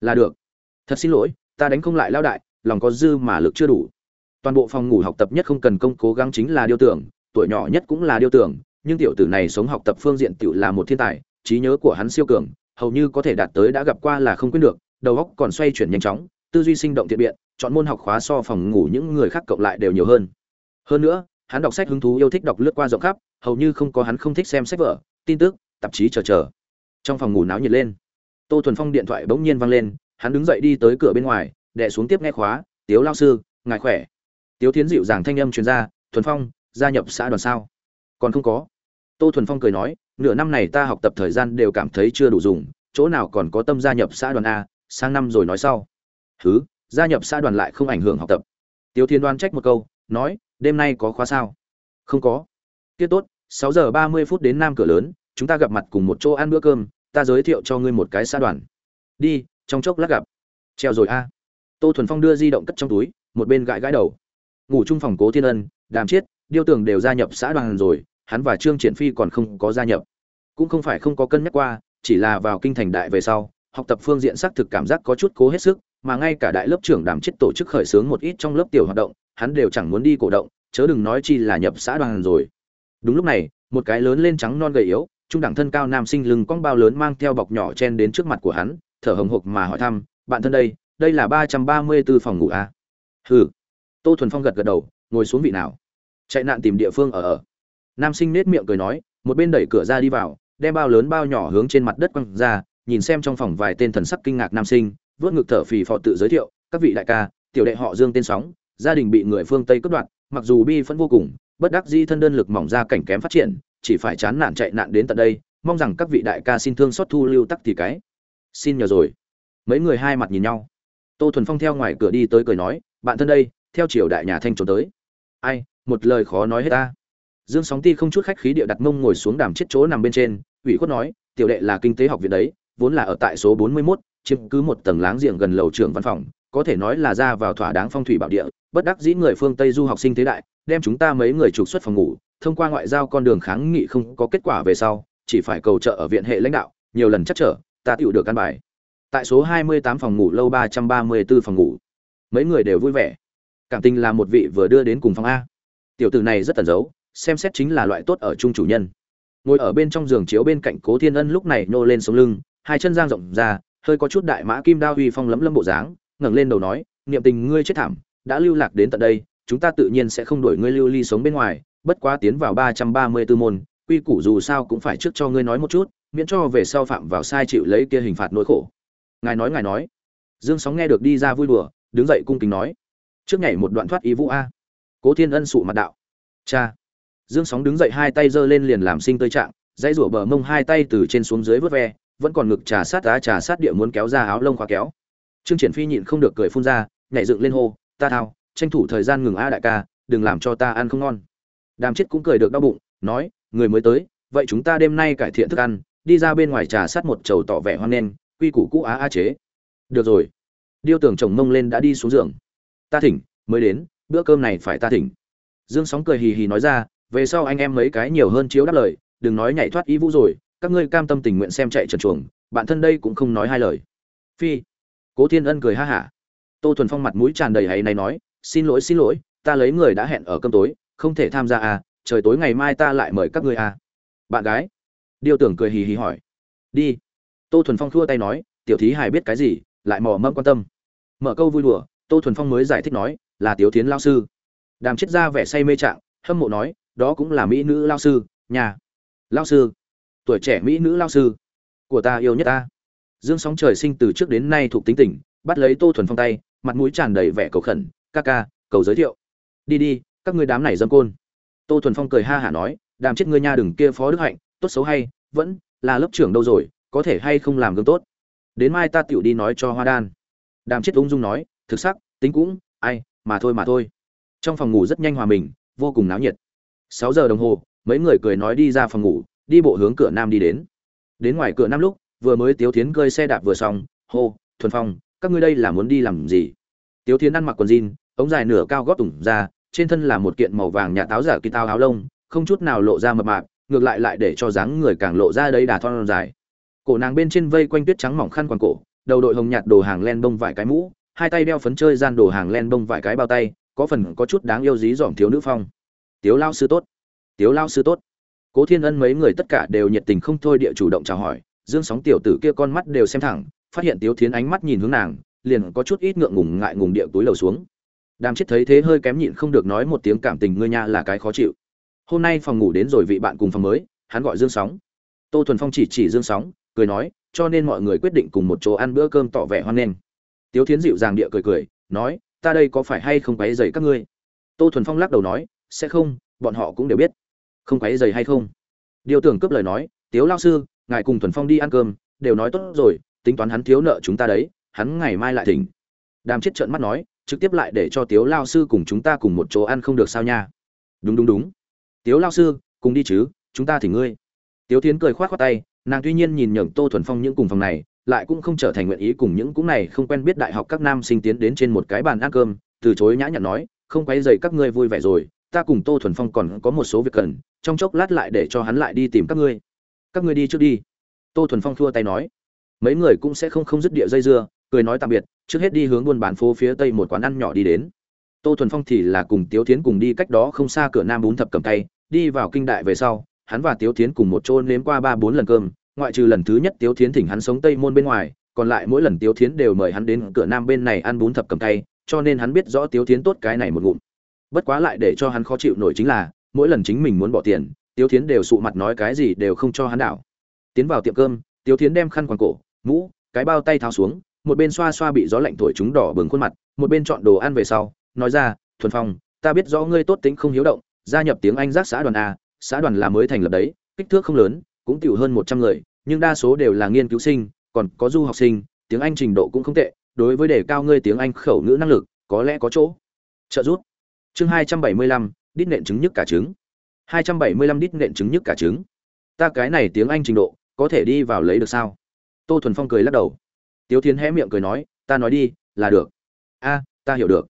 Là được. Thật xin lỗi, ta đánh không lại lão đại, lòng có dư mà lực chưa đủ. Toàn bộ phòng ngủ học tập nhất không cần công cố gắng chính là điêu tưởng tuổi nhỏ nhất cũng là điêu tưởng, nhưng tiểu tử này sống học tập phương diện tiểu là một thiên tài, trí nhớ của hắn siêu cường, hầu như có thể đạt tới đã gặp qua là không quên được, đầu óc còn xoay chuyển nhanh chóng, tư duy sinh động thiện biện, chọn môn học khóa so phòng ngủ những người khác cộng lại đều nhiều hơn. Hơn nữa, hắn đọc sách hứng thú yêu thích đọc lướt qua rộng khắp, hầu như không có hắn không thích xem sách vở, tin tức, tạp chí chờ chờ. Trong phòng ngủ náo nhiệt lên, tô thuần phong điện thoại bỗng nhiên vang lên, hắn đứng dậy đi tới cửa bên ngoài đẻ xuống tiếp nghe khóa, tiếu lao sư, ngài khỏe? Tiếu tiến dịu dàng thanh âm truyền ra, thuần phong gia nhập xã đoàn sao? Còn không có. Tô thuần phong cười nói, nửa năm này ta học tập thời gian đều cảm thấy chưa đủ dùng, chỗ nào còn có tâm gia nhập xã đoàn a, sang năm rồi nói sau. Thứ gia nhập xã đoàn lại không ảnh hưởng học tập. Tiếu thiên đoan trách một câu, nói, đêm nay có khóa sao? Không có. Tiết tốt, sáu giờ ba mươi phút đến nam cửa lớn, chúng ta gặp mặt cùng một chỗ ăn bữa cơm, ta giới thiệu cho ngươi một cái xã đoàn. Đi, trong chốc lát gặp. Treo rồi a. Tô thuần phong đưa di động cất trong túi, một bên gãi gãi đầu. Ngủ chung phòng cố thiên ân, đàm chiết điêu tưởng đều gia nhập xã đoàn rồi, hắn và trương triển phi còn không có gia nhập. Cũng không phải không có cân nhắc qua, chỉ là vào kinh thành đại về sau, học tập phương diện xác thực cảm giác có chút cố hết sức, mà ngay cả đại lớp trưởng đàm chiết tổ chức khởi xướng một ít trong lớp tiểu hoạt động, hắn đều chẳng muốn đi cổ động, chớ đừng nói chi là nhập xã đoàn rồi. Đúng lúc này, một cái lớn lên trắng non gầy yếu, trung đẳng thân cao nam sinh lưng cong bao lớn mang theo bọc nhỏ chen đến trước mặt của hắn, thở hồng hộc mà hỏi thăm, bạn thân đây đây là ba trăm ba mươi b ố phòng ngủ à? hừ. Tô thuần phong gật gật đầu, ngồi xuống vị nào? Chạy nạn tìm địa phương ở ở. Nam sinh nết miệng cười nói, một bên đẩy cửa ra đi vào, đem bao lớn bao nhỏ hướng trên mặt đất quăng ra, nhìn xem trong phòng vài tên thần sắc kinh ngạc nam sinh, vớt ngực thở phì phò tự giới thiệu, các vị đại ca, tiểu đệ họ dương tên sóng, gia đình bị người phương tây cướp đoạt, mặc dù bi phẫn vô cùng, bất đắc di thân đơn lực mỏng ra cảnh kém phát triển, chỉ phải chán nản chạy nạn đến tận đây, mong rằng các vị đại ca xin thương xót thu lưu tắc thì cái. Xin nhờ rồi. Mấy người hai mặt nhìn nhau. Tô thuần phong theo ngoài cửa đi tới cười nói, bạn thân đây, theo triều đại nhà thanh trốn tới. Ai một lời khó nói hết ta dương sóng ti không chút khách khí địa đặt mông ngồi xuống đàm chết chỗ nằm bên trên ủy khuất nói tiểu đệ là kinh tế học viện đấy vốn là ở tại số 41, chiếm cứ một tầng láng giềng gần lầu trưởng văn phòng, có thể nói là ra vào thỏa đáng phong thủy bảo địa, bất đắc dĩ người phương Tây du học sinh thế đại, đem chúng ta mấy người trục xuất phòng ngủ, thông qua ngoại giao con đường kháng nghị không có kết quả về sau, chỉ phải cầu trợ ở viện hệ lãnh đạo, nhiều lần chắc trở, ta tựu được căn bài. Tại số 28 phòng ngủ lâu 334 phòng ngủ, mấy người đều vui vẻ. Cảm tình là một vị vừa đưa đến cùng phòng a. Tiểu tử này rất tẩn giấu, xem xét chính là loại tốt ở trung chủ nhân. Ngồi ở bên trong giường chiếu bên cạnh Cố Thiên Ân lúc này nô lên sống lưng, hai chân giang rộng ra, hơi có chút đại mã kim đao uy phong lấm lấm bộ dáng, ngẩng lên đầu nói, niệm tình ngươi chết thảm, đã lưu lạc đến tận đây, chúng ta tự nhiên sẽ không đuổi ngươi lưu ly sống bên ngoài, bất quá tiến vào 334 môn, quy củ dù sao cũng phải trước cho ngươi nói một chút, miễn cho về sau phạm vào sai chịu lấy kia hình phạt nỗi khổ. Ngài nói ngài nói. Dương Sóng nghe được đi ra vui đùa, đứng dậy cung kính nói, trước nhảy một đoạn thoát ý vũ a. Cố Thiên Ân sụ mặt đạo. Cha. Dương Sóng đứng dậy hai tay giơ lên liền làm sinh tơi trạng, dãy rủa bờ mông hai tay từ trên xuống dưới vớt ve, vẫn còn ngực trà sát đá trà sát địa muốn kéo ra áo lông khóa kéo. Trương Triển Phi nhịn không được cười phun ra, nhảy dựng lên hô, "Ta thao, tranh thủ thời gian ngừng a đại ca, đừng làm cho ta ăn không ngon." Đàm Chết cũng cười được đau bụng, nói, "Người mới tới, vậy chúng ta đêm nay cải thiện thức ăn, đi ra bên ngoài trà sát một chầu tỏ vẻ hoan nghênh, quy củ cũ á a chế." Được rồi. Điêu tưởng chồng mông lên đã đi xuống giường. "Ta thỉnh, mới đến, bữa cơm này phải ta thỉnh." Dương Sóng cười hì hì nói ra, về sau anh em mấy cái nhiều hơn chiếu đáp lời, đừng nói nhảy thoát ý vũ rồi, các ngươi cam tâm tình nguyện xem chạy trần chuồng, bạn thân đây cũng không nói hai lời. Phi. Cố Thiên Ân cười ha hả. Tô Thuần Phong mặt mũi tràn đầy hay này nói, xin lỗi xin lỗi, ta lấy người đã hẹn ở cơm tối, không thể tham gia à, trời tối ngày mai ta lại mời các ngươi à. Bạn gái. Điêu Tưởng cười hì hì hỏi. Đi. Tô Thuần Phong thua tay nói, tiểu thí hài biết cái gì, lại mò mẫm quan tâm. Mở câu vui đùa, Tô Thuần Phong mới giải thích nói, là tiểu thiến lao sư. Đàm chết ra vẻ say mê trạng, hâm mộ nói, đó cũng là mỹ nữ lao sư, nhà. Lao sư. Tuổi trẻ mỹ nữ lao sư của ta yêu nhất ta. Dương sóng trời sinh từ trước đến nay thuộc tính tình, bắt lấy Tô Thuần Phong tay, mặt mũi tràn đầy vẻ cầu khẩn, "Ca ca, cầu giới thiệu." "Đi đi, các ngươi đám này dâm côn." Tô Thuần Phong cười ha hả nói, "Đàm chết ngươi nha đừng kia phó đức hạnh, tốt xấu hay, vẫn là lớp trưởng đâu rồi, có thể hay không làm gương tốt. Đến mai ta tiểu đi nói cho Hoa Đan." Đàm chết ung dung nói, "Thực sắc, tính cũng, ai, mà thôi mà thôi." Trong phòng ngủ rất nhanh hòa mình, vô cùng náo nhiệt. Sáu giờ đồng hồ, mấy người cười nói đi ra phòng ngủ, đi bộ hướng cửa nam đi đến. Đến ngoài cửa nam lúc, vừa mới Tiếu Thiến cơi xe đạp vừa xong, hô, "Thuần Phong, các ngươi đây là muốn đi làm gì?" Tiếu Thiến ăn mặc quần jean, ống dài nửa cao gót tủng ra, trên thân là một kiện màu vàng nhạt táo giả kỳ tao áo lông, không chút nào lộ ra mập mạp, ngược lại lại để cho dáng người càng lộ ra đấy đà thon dài. Cổ nàng bên trên vây quanh tuyết trắng mỏng khăn quàng cổ, đầu đội hồng nhạt đồ hàng len bông vải cái mũ, hai tay đeo phấn chơi gian đồ hàng len bông vài cái bao tay, có phần có chút đáng yêu dí dỏm thiếu nữ phong. Tiếu lao sư tốt. Tiếu lao sư tốt. Cố Thiên Ân mấy người tất cả đều nhiệt tình không thôi địa chủ động chào hỏi, Dương Sóng tiểu tử kia con mắt đều xem thẳng, phát hiện Tiếu Thiến ánh mắt nhìn hướng nàng, liền có chút ít ngượng ngùng ngại ngùng địa túi lầu xuống. Đàm Chết thấy thế hơi kém nhịn không được nói một tiếng cảm tình ngươi nha là cái khó chịu. Hôm nay phòng ngủ đến rồi vị bạn cùng phòng mới, hắn gọi Dương Sóng. Tô Thuần Phong chỉ chỉ Dương Sóng, cười nói, cho nên mọi người quyết định cùng một chỗ ăn bữa cơm tỏ vẻ hoan nghênh. Tiếu Thiến dịu dàng địa cười cười, nói, ta đây có phải hay không quấy rầy các ngươi? Tô Thuần Phong lắc đầu nói, sẽ không, bọn họ cũng đều biết. Không quấy rầy hay không? Điều tưởng cướp lời nói, Tiếu lão sư, ngài cùng Thuần Phong đi ăn cơm, đều nói tốt rồi, tính toán hắn thiếu nợ chúng ta đấy, hắn ngày mai lại thỉnh. Đàm chết trợn mắt nói, trực tiếp lại để cho Tiếu lão sư cùng chúng ta cùng một chỗ ăn không được sao nha? Đúng đúng đúng. Tiếu lão sư, cùng đi chứ, chúng ta thỉnh ngươi. Tiếu Thiến cười khoát khoát tay, nàng tuy nhiên nhìn nhường Tô Thuần Phong những cùng phòng này, lại cũng không trở thành nguyện ý cùng những cũng này không quen biết đại học các nam sinh tiến đến trên một cái bàn ăn cơm, từ chối nhã nhặn nói, không quấy rầy các ngươi vui vẻ rồi, ta cùng Tô Thuần Phong còn có một số việc cần, trong chốc lát lại để cho hắn lại đi tìm các ngươi. Các ngươi đi trước đi. Tô thuần phong thua tay nói. Mấy người cũng sẽ không không dứt địa dây dưa cười nói tạm biệt trước hết đi hướng buôn bán phố phía tây một quán ăn nhỏ đi đến. Tô thuần phong thì là cùng tiếu thiến cùng đi cách đó không xa cửa nam bún thập cầm tay đi vào kinh đại về sau hắn và tiếu thiến cùng một chỗ nếm qua ba bốn lần cơm ngoại trừ lần thứ nhất tiếu thiến thỉnh hắn sống tây môn bên ngoài còn lại mỗi lần tiếu thiến đều mời hắn đến cửa nam bên này ăn bún thập cầm tay cho nên hắn biết rõ tiếu thiến tốt cái này một ngụm bất quá lại để cho hắn khó chịu nổi chính là mỗi lần chính mình muốn bỏ tiền Tiếu Thiến đều sụ mặt nói cái gì đều không cho hắn đảo. Tiến vào tiệm cơm, Tiếu Thiến đem khăn quàng cổ, mũ, cái bao tay tháo xuống, một bên xoa xoa bị gió lạnh thổi chúng đỏ bừng khuôn mặt, một bên chọn đồ ăn về sau, nói ra, "Thuần Phong, ta biết rõ ngươi tốt tính không hiếu động, gia nhập tiếng Anh giác xã đoàn a, xã đoàn là mới thành lập đấy, kích thước không lớn, cũng tiểu hơn một trăm người, nhưng đa số đều là nghiên cứu sinh, còn có du học sinh, tiếng Anh trình độ cũng không tệ, đối với đề cao ngươi tiếng Anh khẩu ngữ năng lực, có lẽ có chỗ." Trợ giúp. Chương hai trăm bảy mươi lăm, đít nện trứng nhức cả trứng. 275 đít nện trứng nhức cả trứng. Ta cái này tiếng Anh trình độ, có thể đi vào lấy được sao? tô thuần phong cười lắc đầu tiếu thiến hé miệng cười nói ta nói đi là được a ta hiểu được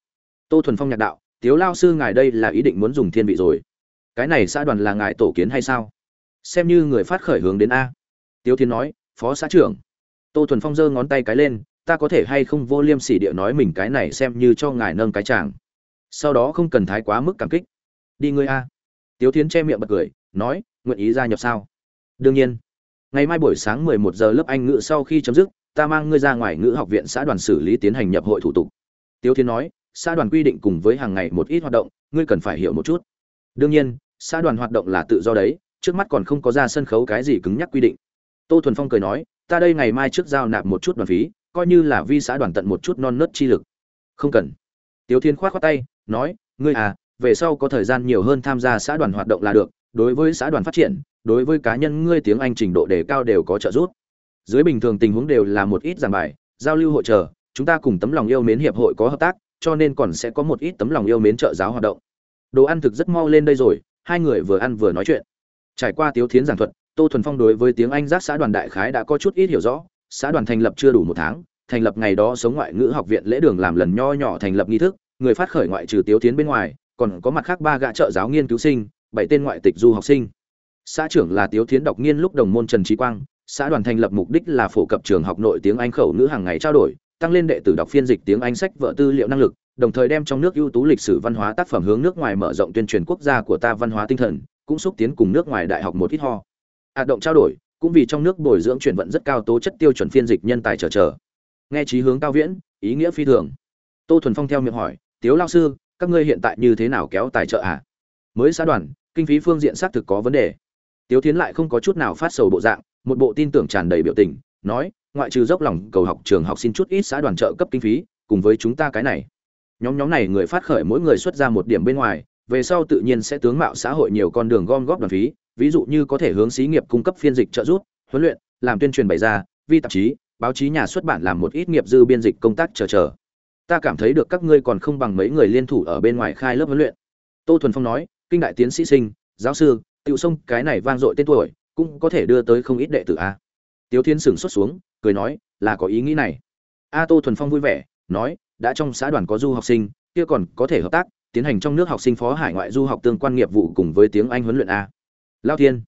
tô thuần phong nhạc đạo tiếu lao sư ngài đây là ý định muốn dùng thiên vị rồi cái này xã đoàn là ngài tổ kiến hay sao xem như người phát khởi hướng đến a. Tiếu thiến nói, phó xã trưởng. Tô thuần phong giơ ngón tay cái lên, ta có thể hay không vô liêm sỉ địa nói mình cái này xem như cho ngài nâng cái chàng. Sau đó không cần thái quá mức cảm kích. Đi ngươi a. Tiếu thiến che miệng bật cười, nói, nguyện ý gia nhập sao? Đương nhiên. Ngày mai buổi sáng 11 giờ lớp anh ngữ sau khi chấm dứt, ta mang ngươi ra ngoài ngữ học viện xã đoàn xử lý tiến hành nhập hội thủ tục. Tiếu thiến nói, xã đoàn quy định cùng với hàng ngày một ít hoạt động, ngươi cần phải hiểu một chút. Đương nhiên, xã đoàn hoạt động là tự do đấy trước mắt còn không có ra sân khấu cái gì cứng nhắc quy định. Tô thuần phong cười nói, ta đây ngày mai trước giao nạp một chút đoàn phí, coi như là vi xã đoàn tận một chút non nớt chi lực. Không cần. Tiếu thiên khoát khoát tay, nói, ngươi à về sau có thời gian nhiều hơn tham gia xã đoàn hoạt động là được, đối với xã đoàn phát triển, đối với cá nhân ngươi tiếng anh trình độ đề cao đều có trợ giúp. Dưới bình thường tình huống đều là một ít giảng bài, giao lưu hội trợ chúng ta cùng tấm lòng yêu mến hiệp hội có hợp tác, cho nên còn sẽ có một ít tấm lòng yêu mến trợ giáo hoạt động. Đồ ăn thực rất mau lên đây rồi, hai người vừa ăn vừa nói chuyện trải qua tiếu thiến giảng thuật, tô thuần phong đối với tiếng anh giác xã đoàn đại khái đã có chút ít hiểu rõ. Xã đoàn thành lập chưa đủ một tháng, thành lập ngày đó sống ngoại ngữ học viện lễ đường làm lần nho nhỏ thành lập nghi thức, người phát khởi ngoại trừ tiếu tiến bên ngoài, còn có mặt khác ba gã trợ giáo nghiên cứu sinh, bảy tên ngoại tịch du học sinh. Xã trưởng là tiếu tiến đọc nghiên lúc đồng môn trần trí quang. Xã đoàn thành lập mục đích là phổ cập trường học nội tiếng anh khẩu ngữ hàng ngày trao đổi, tăng lên đệ tử đọc phiên dịch tiếng anh sách vợ tư liệu năng lực, đồng thời đem trong nước ưu tú lịch sử văn hóa tác phẩm hướng nước ngoài mở rộng tuyên truyền quốc gia của ta văn hóa tinh thần cũng xúc tiến cùng nước ngoài đại học một ít ho. Hoạt động trao đổi, cũng vì trong nước bồi dưỡng chuyển vận rất cao tố chất tiêu chuẩn phiên dịch nhân tài trở trở. Nghe trí hướng cao viễn, ý nghĩa phi thường. Tô thuần phong theo miệng hỏi, tiếu lao sư, các ngươi hiện tại như thế nào kéo tài trợ à mới xã đoàn, kinh phí phương diện xác thực có vấn đề. Tiếu tiến lại không có chút nào phát sầu bộ dạng, một bộ tin tưởng tràn đầy biểu tình, nói, ngoại trừ dốc lòng cầu học trường học xin chút ít xã đoàn trợ cấp kinh phí, cùng với chúng ta cái này. Nhóm nhóm này người phát khởi mỗi người xuất ra một điểm bên ngoài về sau tự nhiên sẽ tướng mạo xã hội nhiều con đường gom góp đoàn phí, ví dụ như có thể hướng xí nghiệp cung cấp phiên dịch trợ giúp, huấn luyện, làm tuyên truyền bày ra, vi tạp chí, báo chí nhà xuất bản làm một ít nghiệp dư biên dịch công tác chờ chờ. Ta cảm thấy được các ngươi còn không bằng mấy người liên thủ ở bên ngoài khai lớp huấn luyện. Tô thuần phong nói, kinh đại tiến sĩ sinh, giáo sư, tiểu sông, cái này vang dội tên tuổi, cũng có thể đưa tới không ít đệ tử a. Tiếu thiên sửng xuất xuống, cười nói, là có ý nghĩ này. A tô thuần phong vui vẻ, nói, đã trong xã đoàn có du học sinh, kia còn có thể hợp tác tiến hành trong nước học sinh phó hải ngoại du học tương quan nghiệp vụ cùng với tiếng anh huấn luyện a. Lao thiên.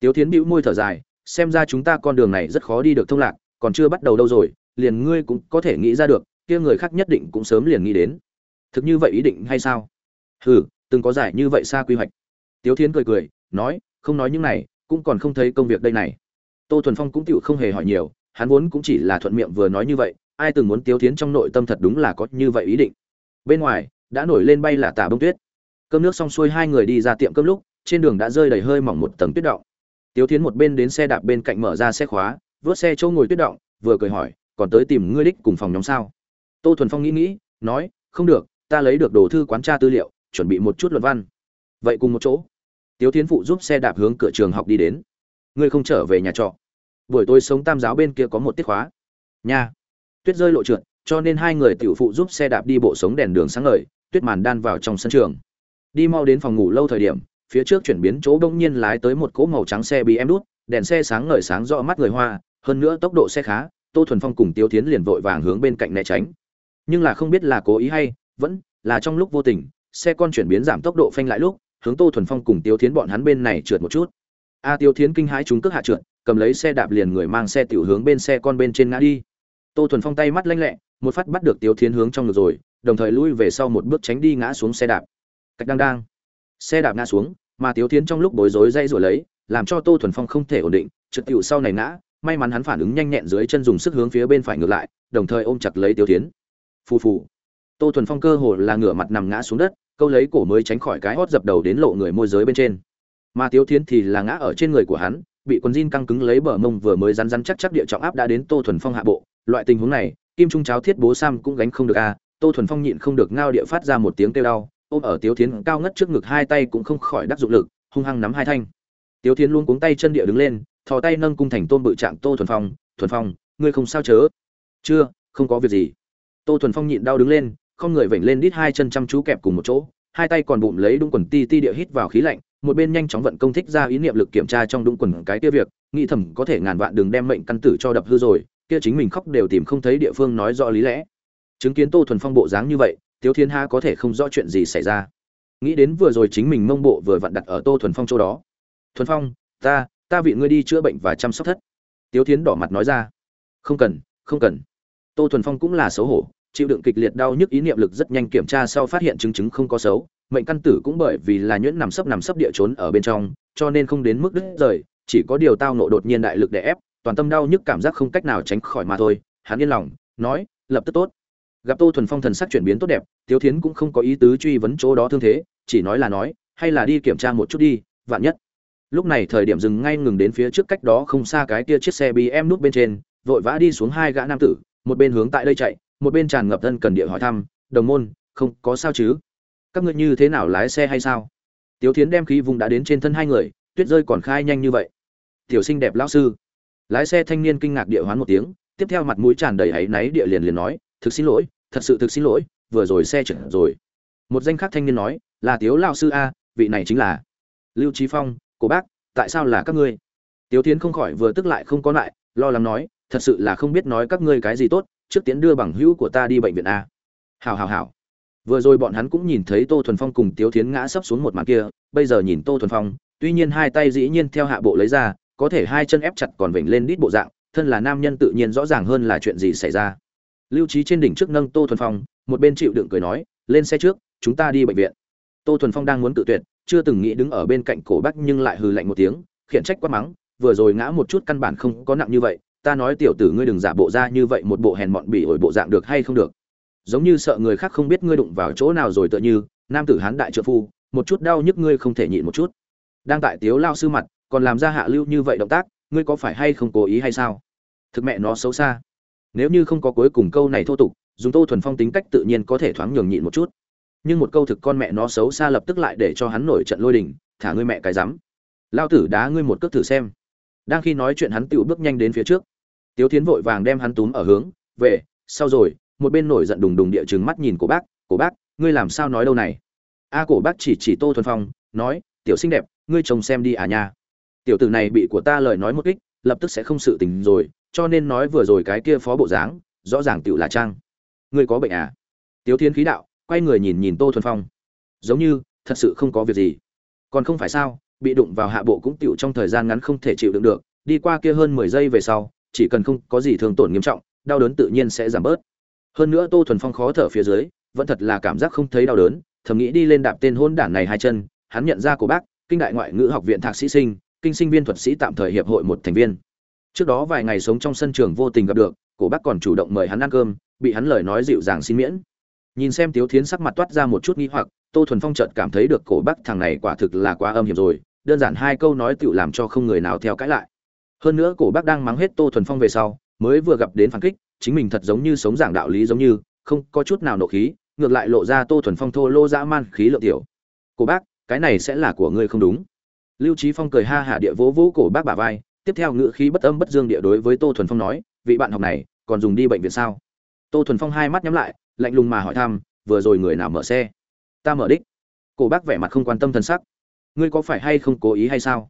Tiếu thiến bĩu môi thở dài, xem ra chúng ta con đường này rất khó đi được thông lạc, còn chưa bắt đầu đâu rồi, liền ngươi cũng có thể nghĩ ra được, kia người khác nhất định cũng sớm liền nghĩ đến. Thực như vậy ý định hay sao? Hừ, từng có giải như vậy xa quy hoạch. Tiếu thiến cười cười, nói, không nói những này, cũng còn không thấy công việc đây này. Tô thuần phong cũng tựu không hề hỏi nhiều, hắn vốn cũng chỉ là thuận miệng vừa nói như vậy, ai từng muốn tiếu thiến trong nội tâm thật đúng là có như vậy ý định. Bên ngoài đã nổi lên bay là tà bông tuyết. Cơm nước xong xuôi, hai người đi ra tiệm cơm lúc, trên đường đã rơi đầy hơi mỏng một tầng tuyết động. Tiếu thiến một bên đến xe đạp bên cạnh mở ra xe khóa, vớt xe chỗ ngồi tuyết động, vừa cười hỏi, còn tới tìm ngươi đích cùng phòng nhóm sao? Tô thuần phong nghĩ nghĩ, nói, không được, ta lấy được đồ thư quán tra tư liệu, chuẩn bị một chút luận văn. Vậy cùng một chỗ. Tiếu thiến phụ giúp xe đạp hướng cửa trường học đi đến. Ngươi không trở về nhà trọ. Buổi tối sống tam giáo bên kia có một tiết khóa. Nhà tuyết rơi lộ trượt, cho nên hai người tiểu phụ giúp xe đạp đi bộ sống đèn đường sáng ngời tuyết màn đan vào trong sân trường. Đi mau đến phòng ngủ lâu thời điểm, phía trước chuyển biến chỗ đông nhiên lái tới một cỗ màu trắng xe bị em đút, đèn xe sáng ngời sáng rõ mắt người hoa, hơn nữa tốc độ xe khá, tô thuần phong cùng tiêu tiến liền vội vàng hướng bên cạnh né tránh. Nhưng là không biết là cố ý hay, vẫn là trong lúc vô tình, xe con chuyển biến giảm tốc độ phanh lại lúc, hướng tô thuần phong cùng tiêu tiến bọn hắn bên này trượt một chút. A tiêu tiến kinh hãi chúng cước hạ trượt, cầm lấy xe đạp liền người mang xe tiểu hướng bên xe con bên trên ngã đi. Tô thuần phong tay mắt lanh lẹ, một phát bắt được tiêu tiến hướng trong ngực rồi đồng thời lui về sau một bước tránh đi ngã xuống xe đạp. Cách đang đang. Xe đạp ngã xuống, mà tiếu tiến trong lúc bối rối dây rồi lấy, làm cho tô thuần phong không thể ổn định trượt tựu sau này ngã, may mắn hắn phản ứng nhanh nhẹn dưới chân dùng sức hướng phía bên phải ngược lại, đồng thời ôm chặt lấy tiếu tiến phù phù. Tô thuần phong cơ hồ là ngửa mặt nằm ngã xuống đất, câu lấy cổ mới tránh khỏi cái hót dập đầu đến lộ người môi giới bên trên. Mà tiếu tiến thì là ngã ở trên người của hắn, bị quần jean căng cứng lấy bờ mông vừa mới rắn rắn chắc chắc địa trọng áp đã đến tô thuần phong hạ bộ. Loại tình huống này, kim trung cháo thiết bố sam cũng gánh không được a tô thuần phong nhịn không được ngao địa phát ra một tiếng kêu đau, ôm ở tiếu thiến cao ngất trước ngực hai tay cũng không khỏi đắc dụng lực, hung hăng nắm hai thanh. Tiếu thiến luôn cuống tay chân địa đứng lên, thò tay nâng cung thành tôn bự trạng tô thuần phong thuần phong, ngươi không sao chớ? Chưa, không có việc gì. Tô thuần phong nhịn đau đứng lên, không người vểnh lên đít hai chân chăm chú kẹp cùng một chỗ, hai tay còn bụng lấy đúng quần ti ti địa hít vào khí lạnh, một bên nhanh chóng vận công thích ra ý niệm lực kiểm tra trong đúng quần cái kia việc, nghĩ thầm có thể ngàn vạn đừng đem mệnh căn tử cho đập hư rồi, kia chính mình khóc đều tìm không thấy địa phương nói rõ lý lẽ chứng kiến tô thuần phong bộ dáng như vậy, tiếu thiên ha có thể không rõ chuyện gì xảy ra. Nghĩ đến vừa rồi chính mình mông bộ vừa vặn đặt ở tô thuần phong chỗ đó. Thuần phong, ta ta vị ngươi đi chữa bệnh và chăm sóc thất. Tiếu thiến đỏ mặt nói ra. Không cần không cần. Tô thuần phong cũng là xấu hổ, chịu đựng kịch liệt đau nhức ý niệm lực rất nhanh kiểm tra sau phát hiện chứng chứng không có xấu. Mệnh căn tử cũng bởi vì là nhuyễn nằm sấp nằm sấp địa trốn ở bên trong, cho nên không đến mức đứt rời, chỉ có điều tao nộ đột nhiên đại lực để ép, toàn tâm đau nhức cảm giác không cách nào tránh khỏi mà thôi. Hắn yên lòng, nói, lập tức tốt gặp tô thuần phong thần sắc chuyển biến tốt đẹp, tiếu thiến cũng không có ý tứ truy vấn chỗ đó thương thế, chỉ nói là nói, hay là đi kiểm tra một chút đi, vạn nhất. Lúc này thời điểm dừng ngay ngừng đến phía trước cách đó không xa cái kia chiếc xe bị em nút bên trên, vội vã đi xuống hai gã nam tử, một bên hướng tại đây chạy, một bên tràn ngập thân cần địa hỏi thăm, đồng môn, không có sao chứ? Các ngươi như thế nào lái xe hay sao? Tiếu thiến đem khí vùng đã đến trên thân hai người, tuyết rơi còn khai nhanh như vậy. Tiểu sinh đẹp lão sư. Lái xe thanh niên kinh ngạc địa hoán một tiếng, tiếp theo mặt mũi tràn đầy áy náy địa liền liền nói thực xin lỗi, thật sự thực xin lỗi, vừa rồi xe trượt rồi. Một danh khác thanh niên nói, là tiếu lão sư a, vị này chính là lưu trí phong cô bác, tại sao là các ngươi? Tiếu tiến không khỏi vừa tức lại không có lại, lo lắng nói, thật sự là không biết nói các ngươi cái gì tốt, trước tiến đưa bằng hữu của ta đi bệnh viện a. Hào hào hào vừa rồi bọn hắn cũng nhìn thấy tô thuần phong cùng tiếu tiến ngã sấp xuống một màn kia, bây giờ nhìn tô thuần phong, tuy nhiên hai tay dĩ nhiên theo hạ bộ lấy ra, có thể hai chân ép chặt còn vểnh lên đít bộ dạng, thân là nam nhân tự nhiên rõ ràng hơn là chuyện gì xảy ra lưu trí trên đỉnh trước nâng tô thuần phong, một bên chịu đựng cười nói, lên xe trước, chúng ta đi bệnh viện. Tô thuần phong đang muốn tự tuyệt, chưa từng nghĩ đứng ở bên cạnh cổ bác nhưng lại hừ lạnh một tiếng, khiển trách quát mắng, vừa rồi ngã một chút căn bản không có nặng như vậy, ta nói tiểu tử ngươi đừng giả bộ ra như vậy một bộ hèn mọn bỉ ổi bộ dạng được hay không được. Giống như sợ người khác không biết ngươi đụng vào chỗ nào rồi tựa như, nam tử hán đại trợ phu, một chút đau nhức ngươi không thể nhịn một chút. Đang tại tiếu lao sư mặt, còn làm ra hạ lưu như vậy động tác, ngươi có phải hay không cố ý hay sao? Thực mẹ nó xấu xa nếu như không có cuối cùng câu này thô tục, dùng tô thuần phong tính cách tự nhiên có thể thoáng nhường nhịn một chút. Nhưng một câu thực con mẹ nó xấu xa lập tức lại để cho hắn nổi trận lôi đình, thả ngươi mẹ cái rắm. Lao tử đá ngươi một cước thử xem. Đang khi nói chuyện hắn tựu bước nhanh đến phía trước. Tiếu tiến vội vàng đem hắn túm ở hướng, về, sau rồi. Một bên nổi giận đùng đùng địa chừng mắt nhìn cổ bác cổ bác, ngươi làm sao nói đâu này? A cổ bác chỉ chỉ tô thuần phong, nói, tiểu xinh đẹp, ngươi chồng xem đi à nha. Tiểu tử này bị của ta lời nói một kích, lập tức sẽ không sự tình rồi cho nên nói vừa rồi cái kia phó bộ dáng, rõ ràng tựu là trang. Ngươi có bệnh à? Tiếu thiên khí đạo, quay người nhìn nhìn tô thuần phong. Giống như, thật sự không có việc gì. Còn không phải sao, bị đụng vào hạ bộ cũng tựu trong thời gian ngắn không thể chịu đựng được, đi qua kia hơn mười giây về sau, chỉ cần không có gì thương tổn nghiêm trọng, đau đớn tự nhiên sẽ giảm bớt. Hơn nữa tô thuần phong khó thở phía dưới, vẫn thật là cảm giác không thấy đau đớn, thầm nghĩ đi lên đạp tên hôn đản này hai chân, hắn nhận ra của bác, kinh đại ngoại ngữ học viện thạc sĩ sinh, kinh sinh viên thuật sĩ tạm thời hiệp hội một thành viên trước đó vài ngày sống trong sân trường vô tình gặp được, cổ bác còn chủ động mời hắn ăn cơm, bị hắn lời nói dịu dàng xin miễn. Nhìn xem tiếu thiến sắc mặt toát ra một chút nghi hoặc, tô thuần phong chợt cảm thấy được cổ bác thằng này quả thực là quá âm hiểm rồi, đơn giản hai câu nói tựu làm cho không người nào theo cãi lại. Hơn nữa cổ bác đang mắng hết tô thuần phong về sau, mới vừa gặp đến phản kích, chính mình thật giống như sống giảng đạo lý giống như, không có chút nào nộ khí, ngược lại lộ ra tô thuần phong thô lô dã man khí lượng tiểu. Cổ bác, cái này sẽ là của ngươi không đúng. Lưu trí phong cười ha hả địa vỗ vỗ cổ bác bả vai tiếp theo ngữ khí bất âm bất dương địa đối với tô thuần phong nói, vị bạn học này, còn dùng đi bệnh viện sao? Tô thuần phong hai mắt nhắm lại, lạnh lùng mà hỏi thăm, vừa rồi người nào mở xe? Ta mở đích. Cổ bác vẻ mặt không quan tâm thân sắc. Ngươi có phải hay không cố ý hay sao?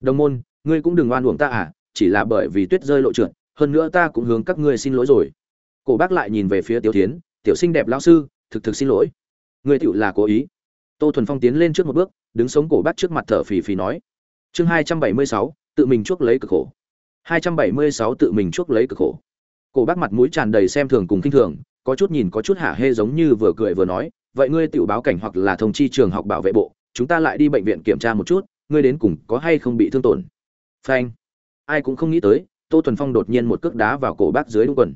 Đồng môn, ngươi cũng đừng oan uổng ta à chỉ là bởi vì tuyết rơi lộ trượt, hơn nữa ta cũng hướng các ngươi xin lỗi rồi. Cổ bác lại nhìn về phía tiểu tiến tiểu sinh đẹp lão sư, thực thực xin lỗi. Ngươi tựu là cố ý. Tô thuần phong tiến lên trước một bước, đứng sống cổ bác trước mặt thở phì phì nói. Chương hai trăm bảy mươi sáu tự mình chuốc lấy cực khổ. Hai trăm bảy mươi sáu tự mình chuốc lấy cực khổ. Cổ bác mặt mũi tràn đầy xem thường cùng kinh thường, có chút nhìn có chút hả hê giống như vừa cười vừa nói, vậy ngươi tự báo cảnh hoặc là thông chi trường học bảo vệ bộ, chúng ta lại đi bệnh viện kiểm tra một chút, ngươi đến cùng có hay không bị thương tổn? Phanh. Ai cũng không nghĩ tới, tô thuần phong đột nhiên một cước đá vào cổ bác dưới đúng quần.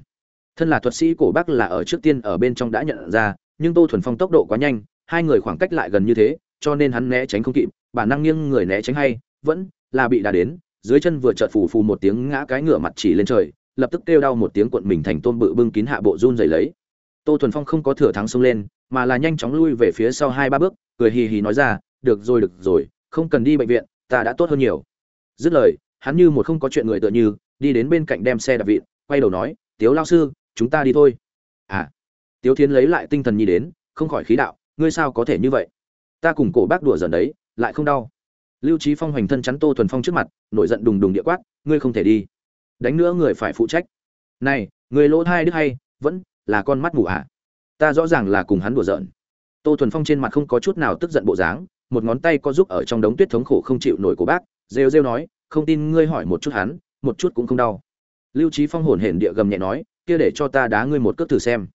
Thân là thuật sĩ, cổ bác là ở trước tiên ở bên trong đã nhận ra, nhưng tô thuần phong tốc độ quá nhanh, hai người khoảng cách lại gần như thế, cho nên hắn né tránh không kịp, bản năng nghiêng người né tránh hay, vẫn là bị đá đến, dưới chân vừa chợt phù phù một tiếng ngã cái ngựa mặt chỉ lên trời, lập tức kêu đau một tiếng cuộn mình thành tôm bự bưng kín hạ bộ run rẩy lấy. Tô thuần phong không có thừa thắng xông lên, mà là nhanh chóng lui về phía sau hai ba bước, cười hì hì nói ra, được rồi được rồi, không cần đi bệnh viện, ta đã tốt hơn nhiều. Dứt lời, hắn như một không có chuyện người tựa như, đi đến bên cạnh đem xe đạp vịn, quay đầu nói, tiếu lao sư, chúng ta đi thôi. À tiếu thiến lấy lại tinh thần nhi đến, không khỏi khí đạo, ngươi sao có thể như vậy? Ta cùng cổ bác đùa dần đấy, lại không đau lưu trí phong hoành thân chắn tô thuần phong trước mặt, nổi giận đùng đùng địa quát, ngươi không thể đi. Đánh nữa người phải phụ trách. Này, người lỗ thai đức hay, vẫn là con mắt mù à. Ta rõ ràng là cùng hắn đùa giỡn. Tô thuần phong trên mặt không có chút nào tức giận bộ dáng, một ngón tay có giúp ở trong đống tuyết thống khổ không chịu nổi của bác, rêu rêu nói, không tin ngươi hỏi một chút hắn, một chút cũng không đau. Lưu trí phong hồn hển địa gầm nhẹ nói, kia để cho ta đá ngươi một cước thử xem.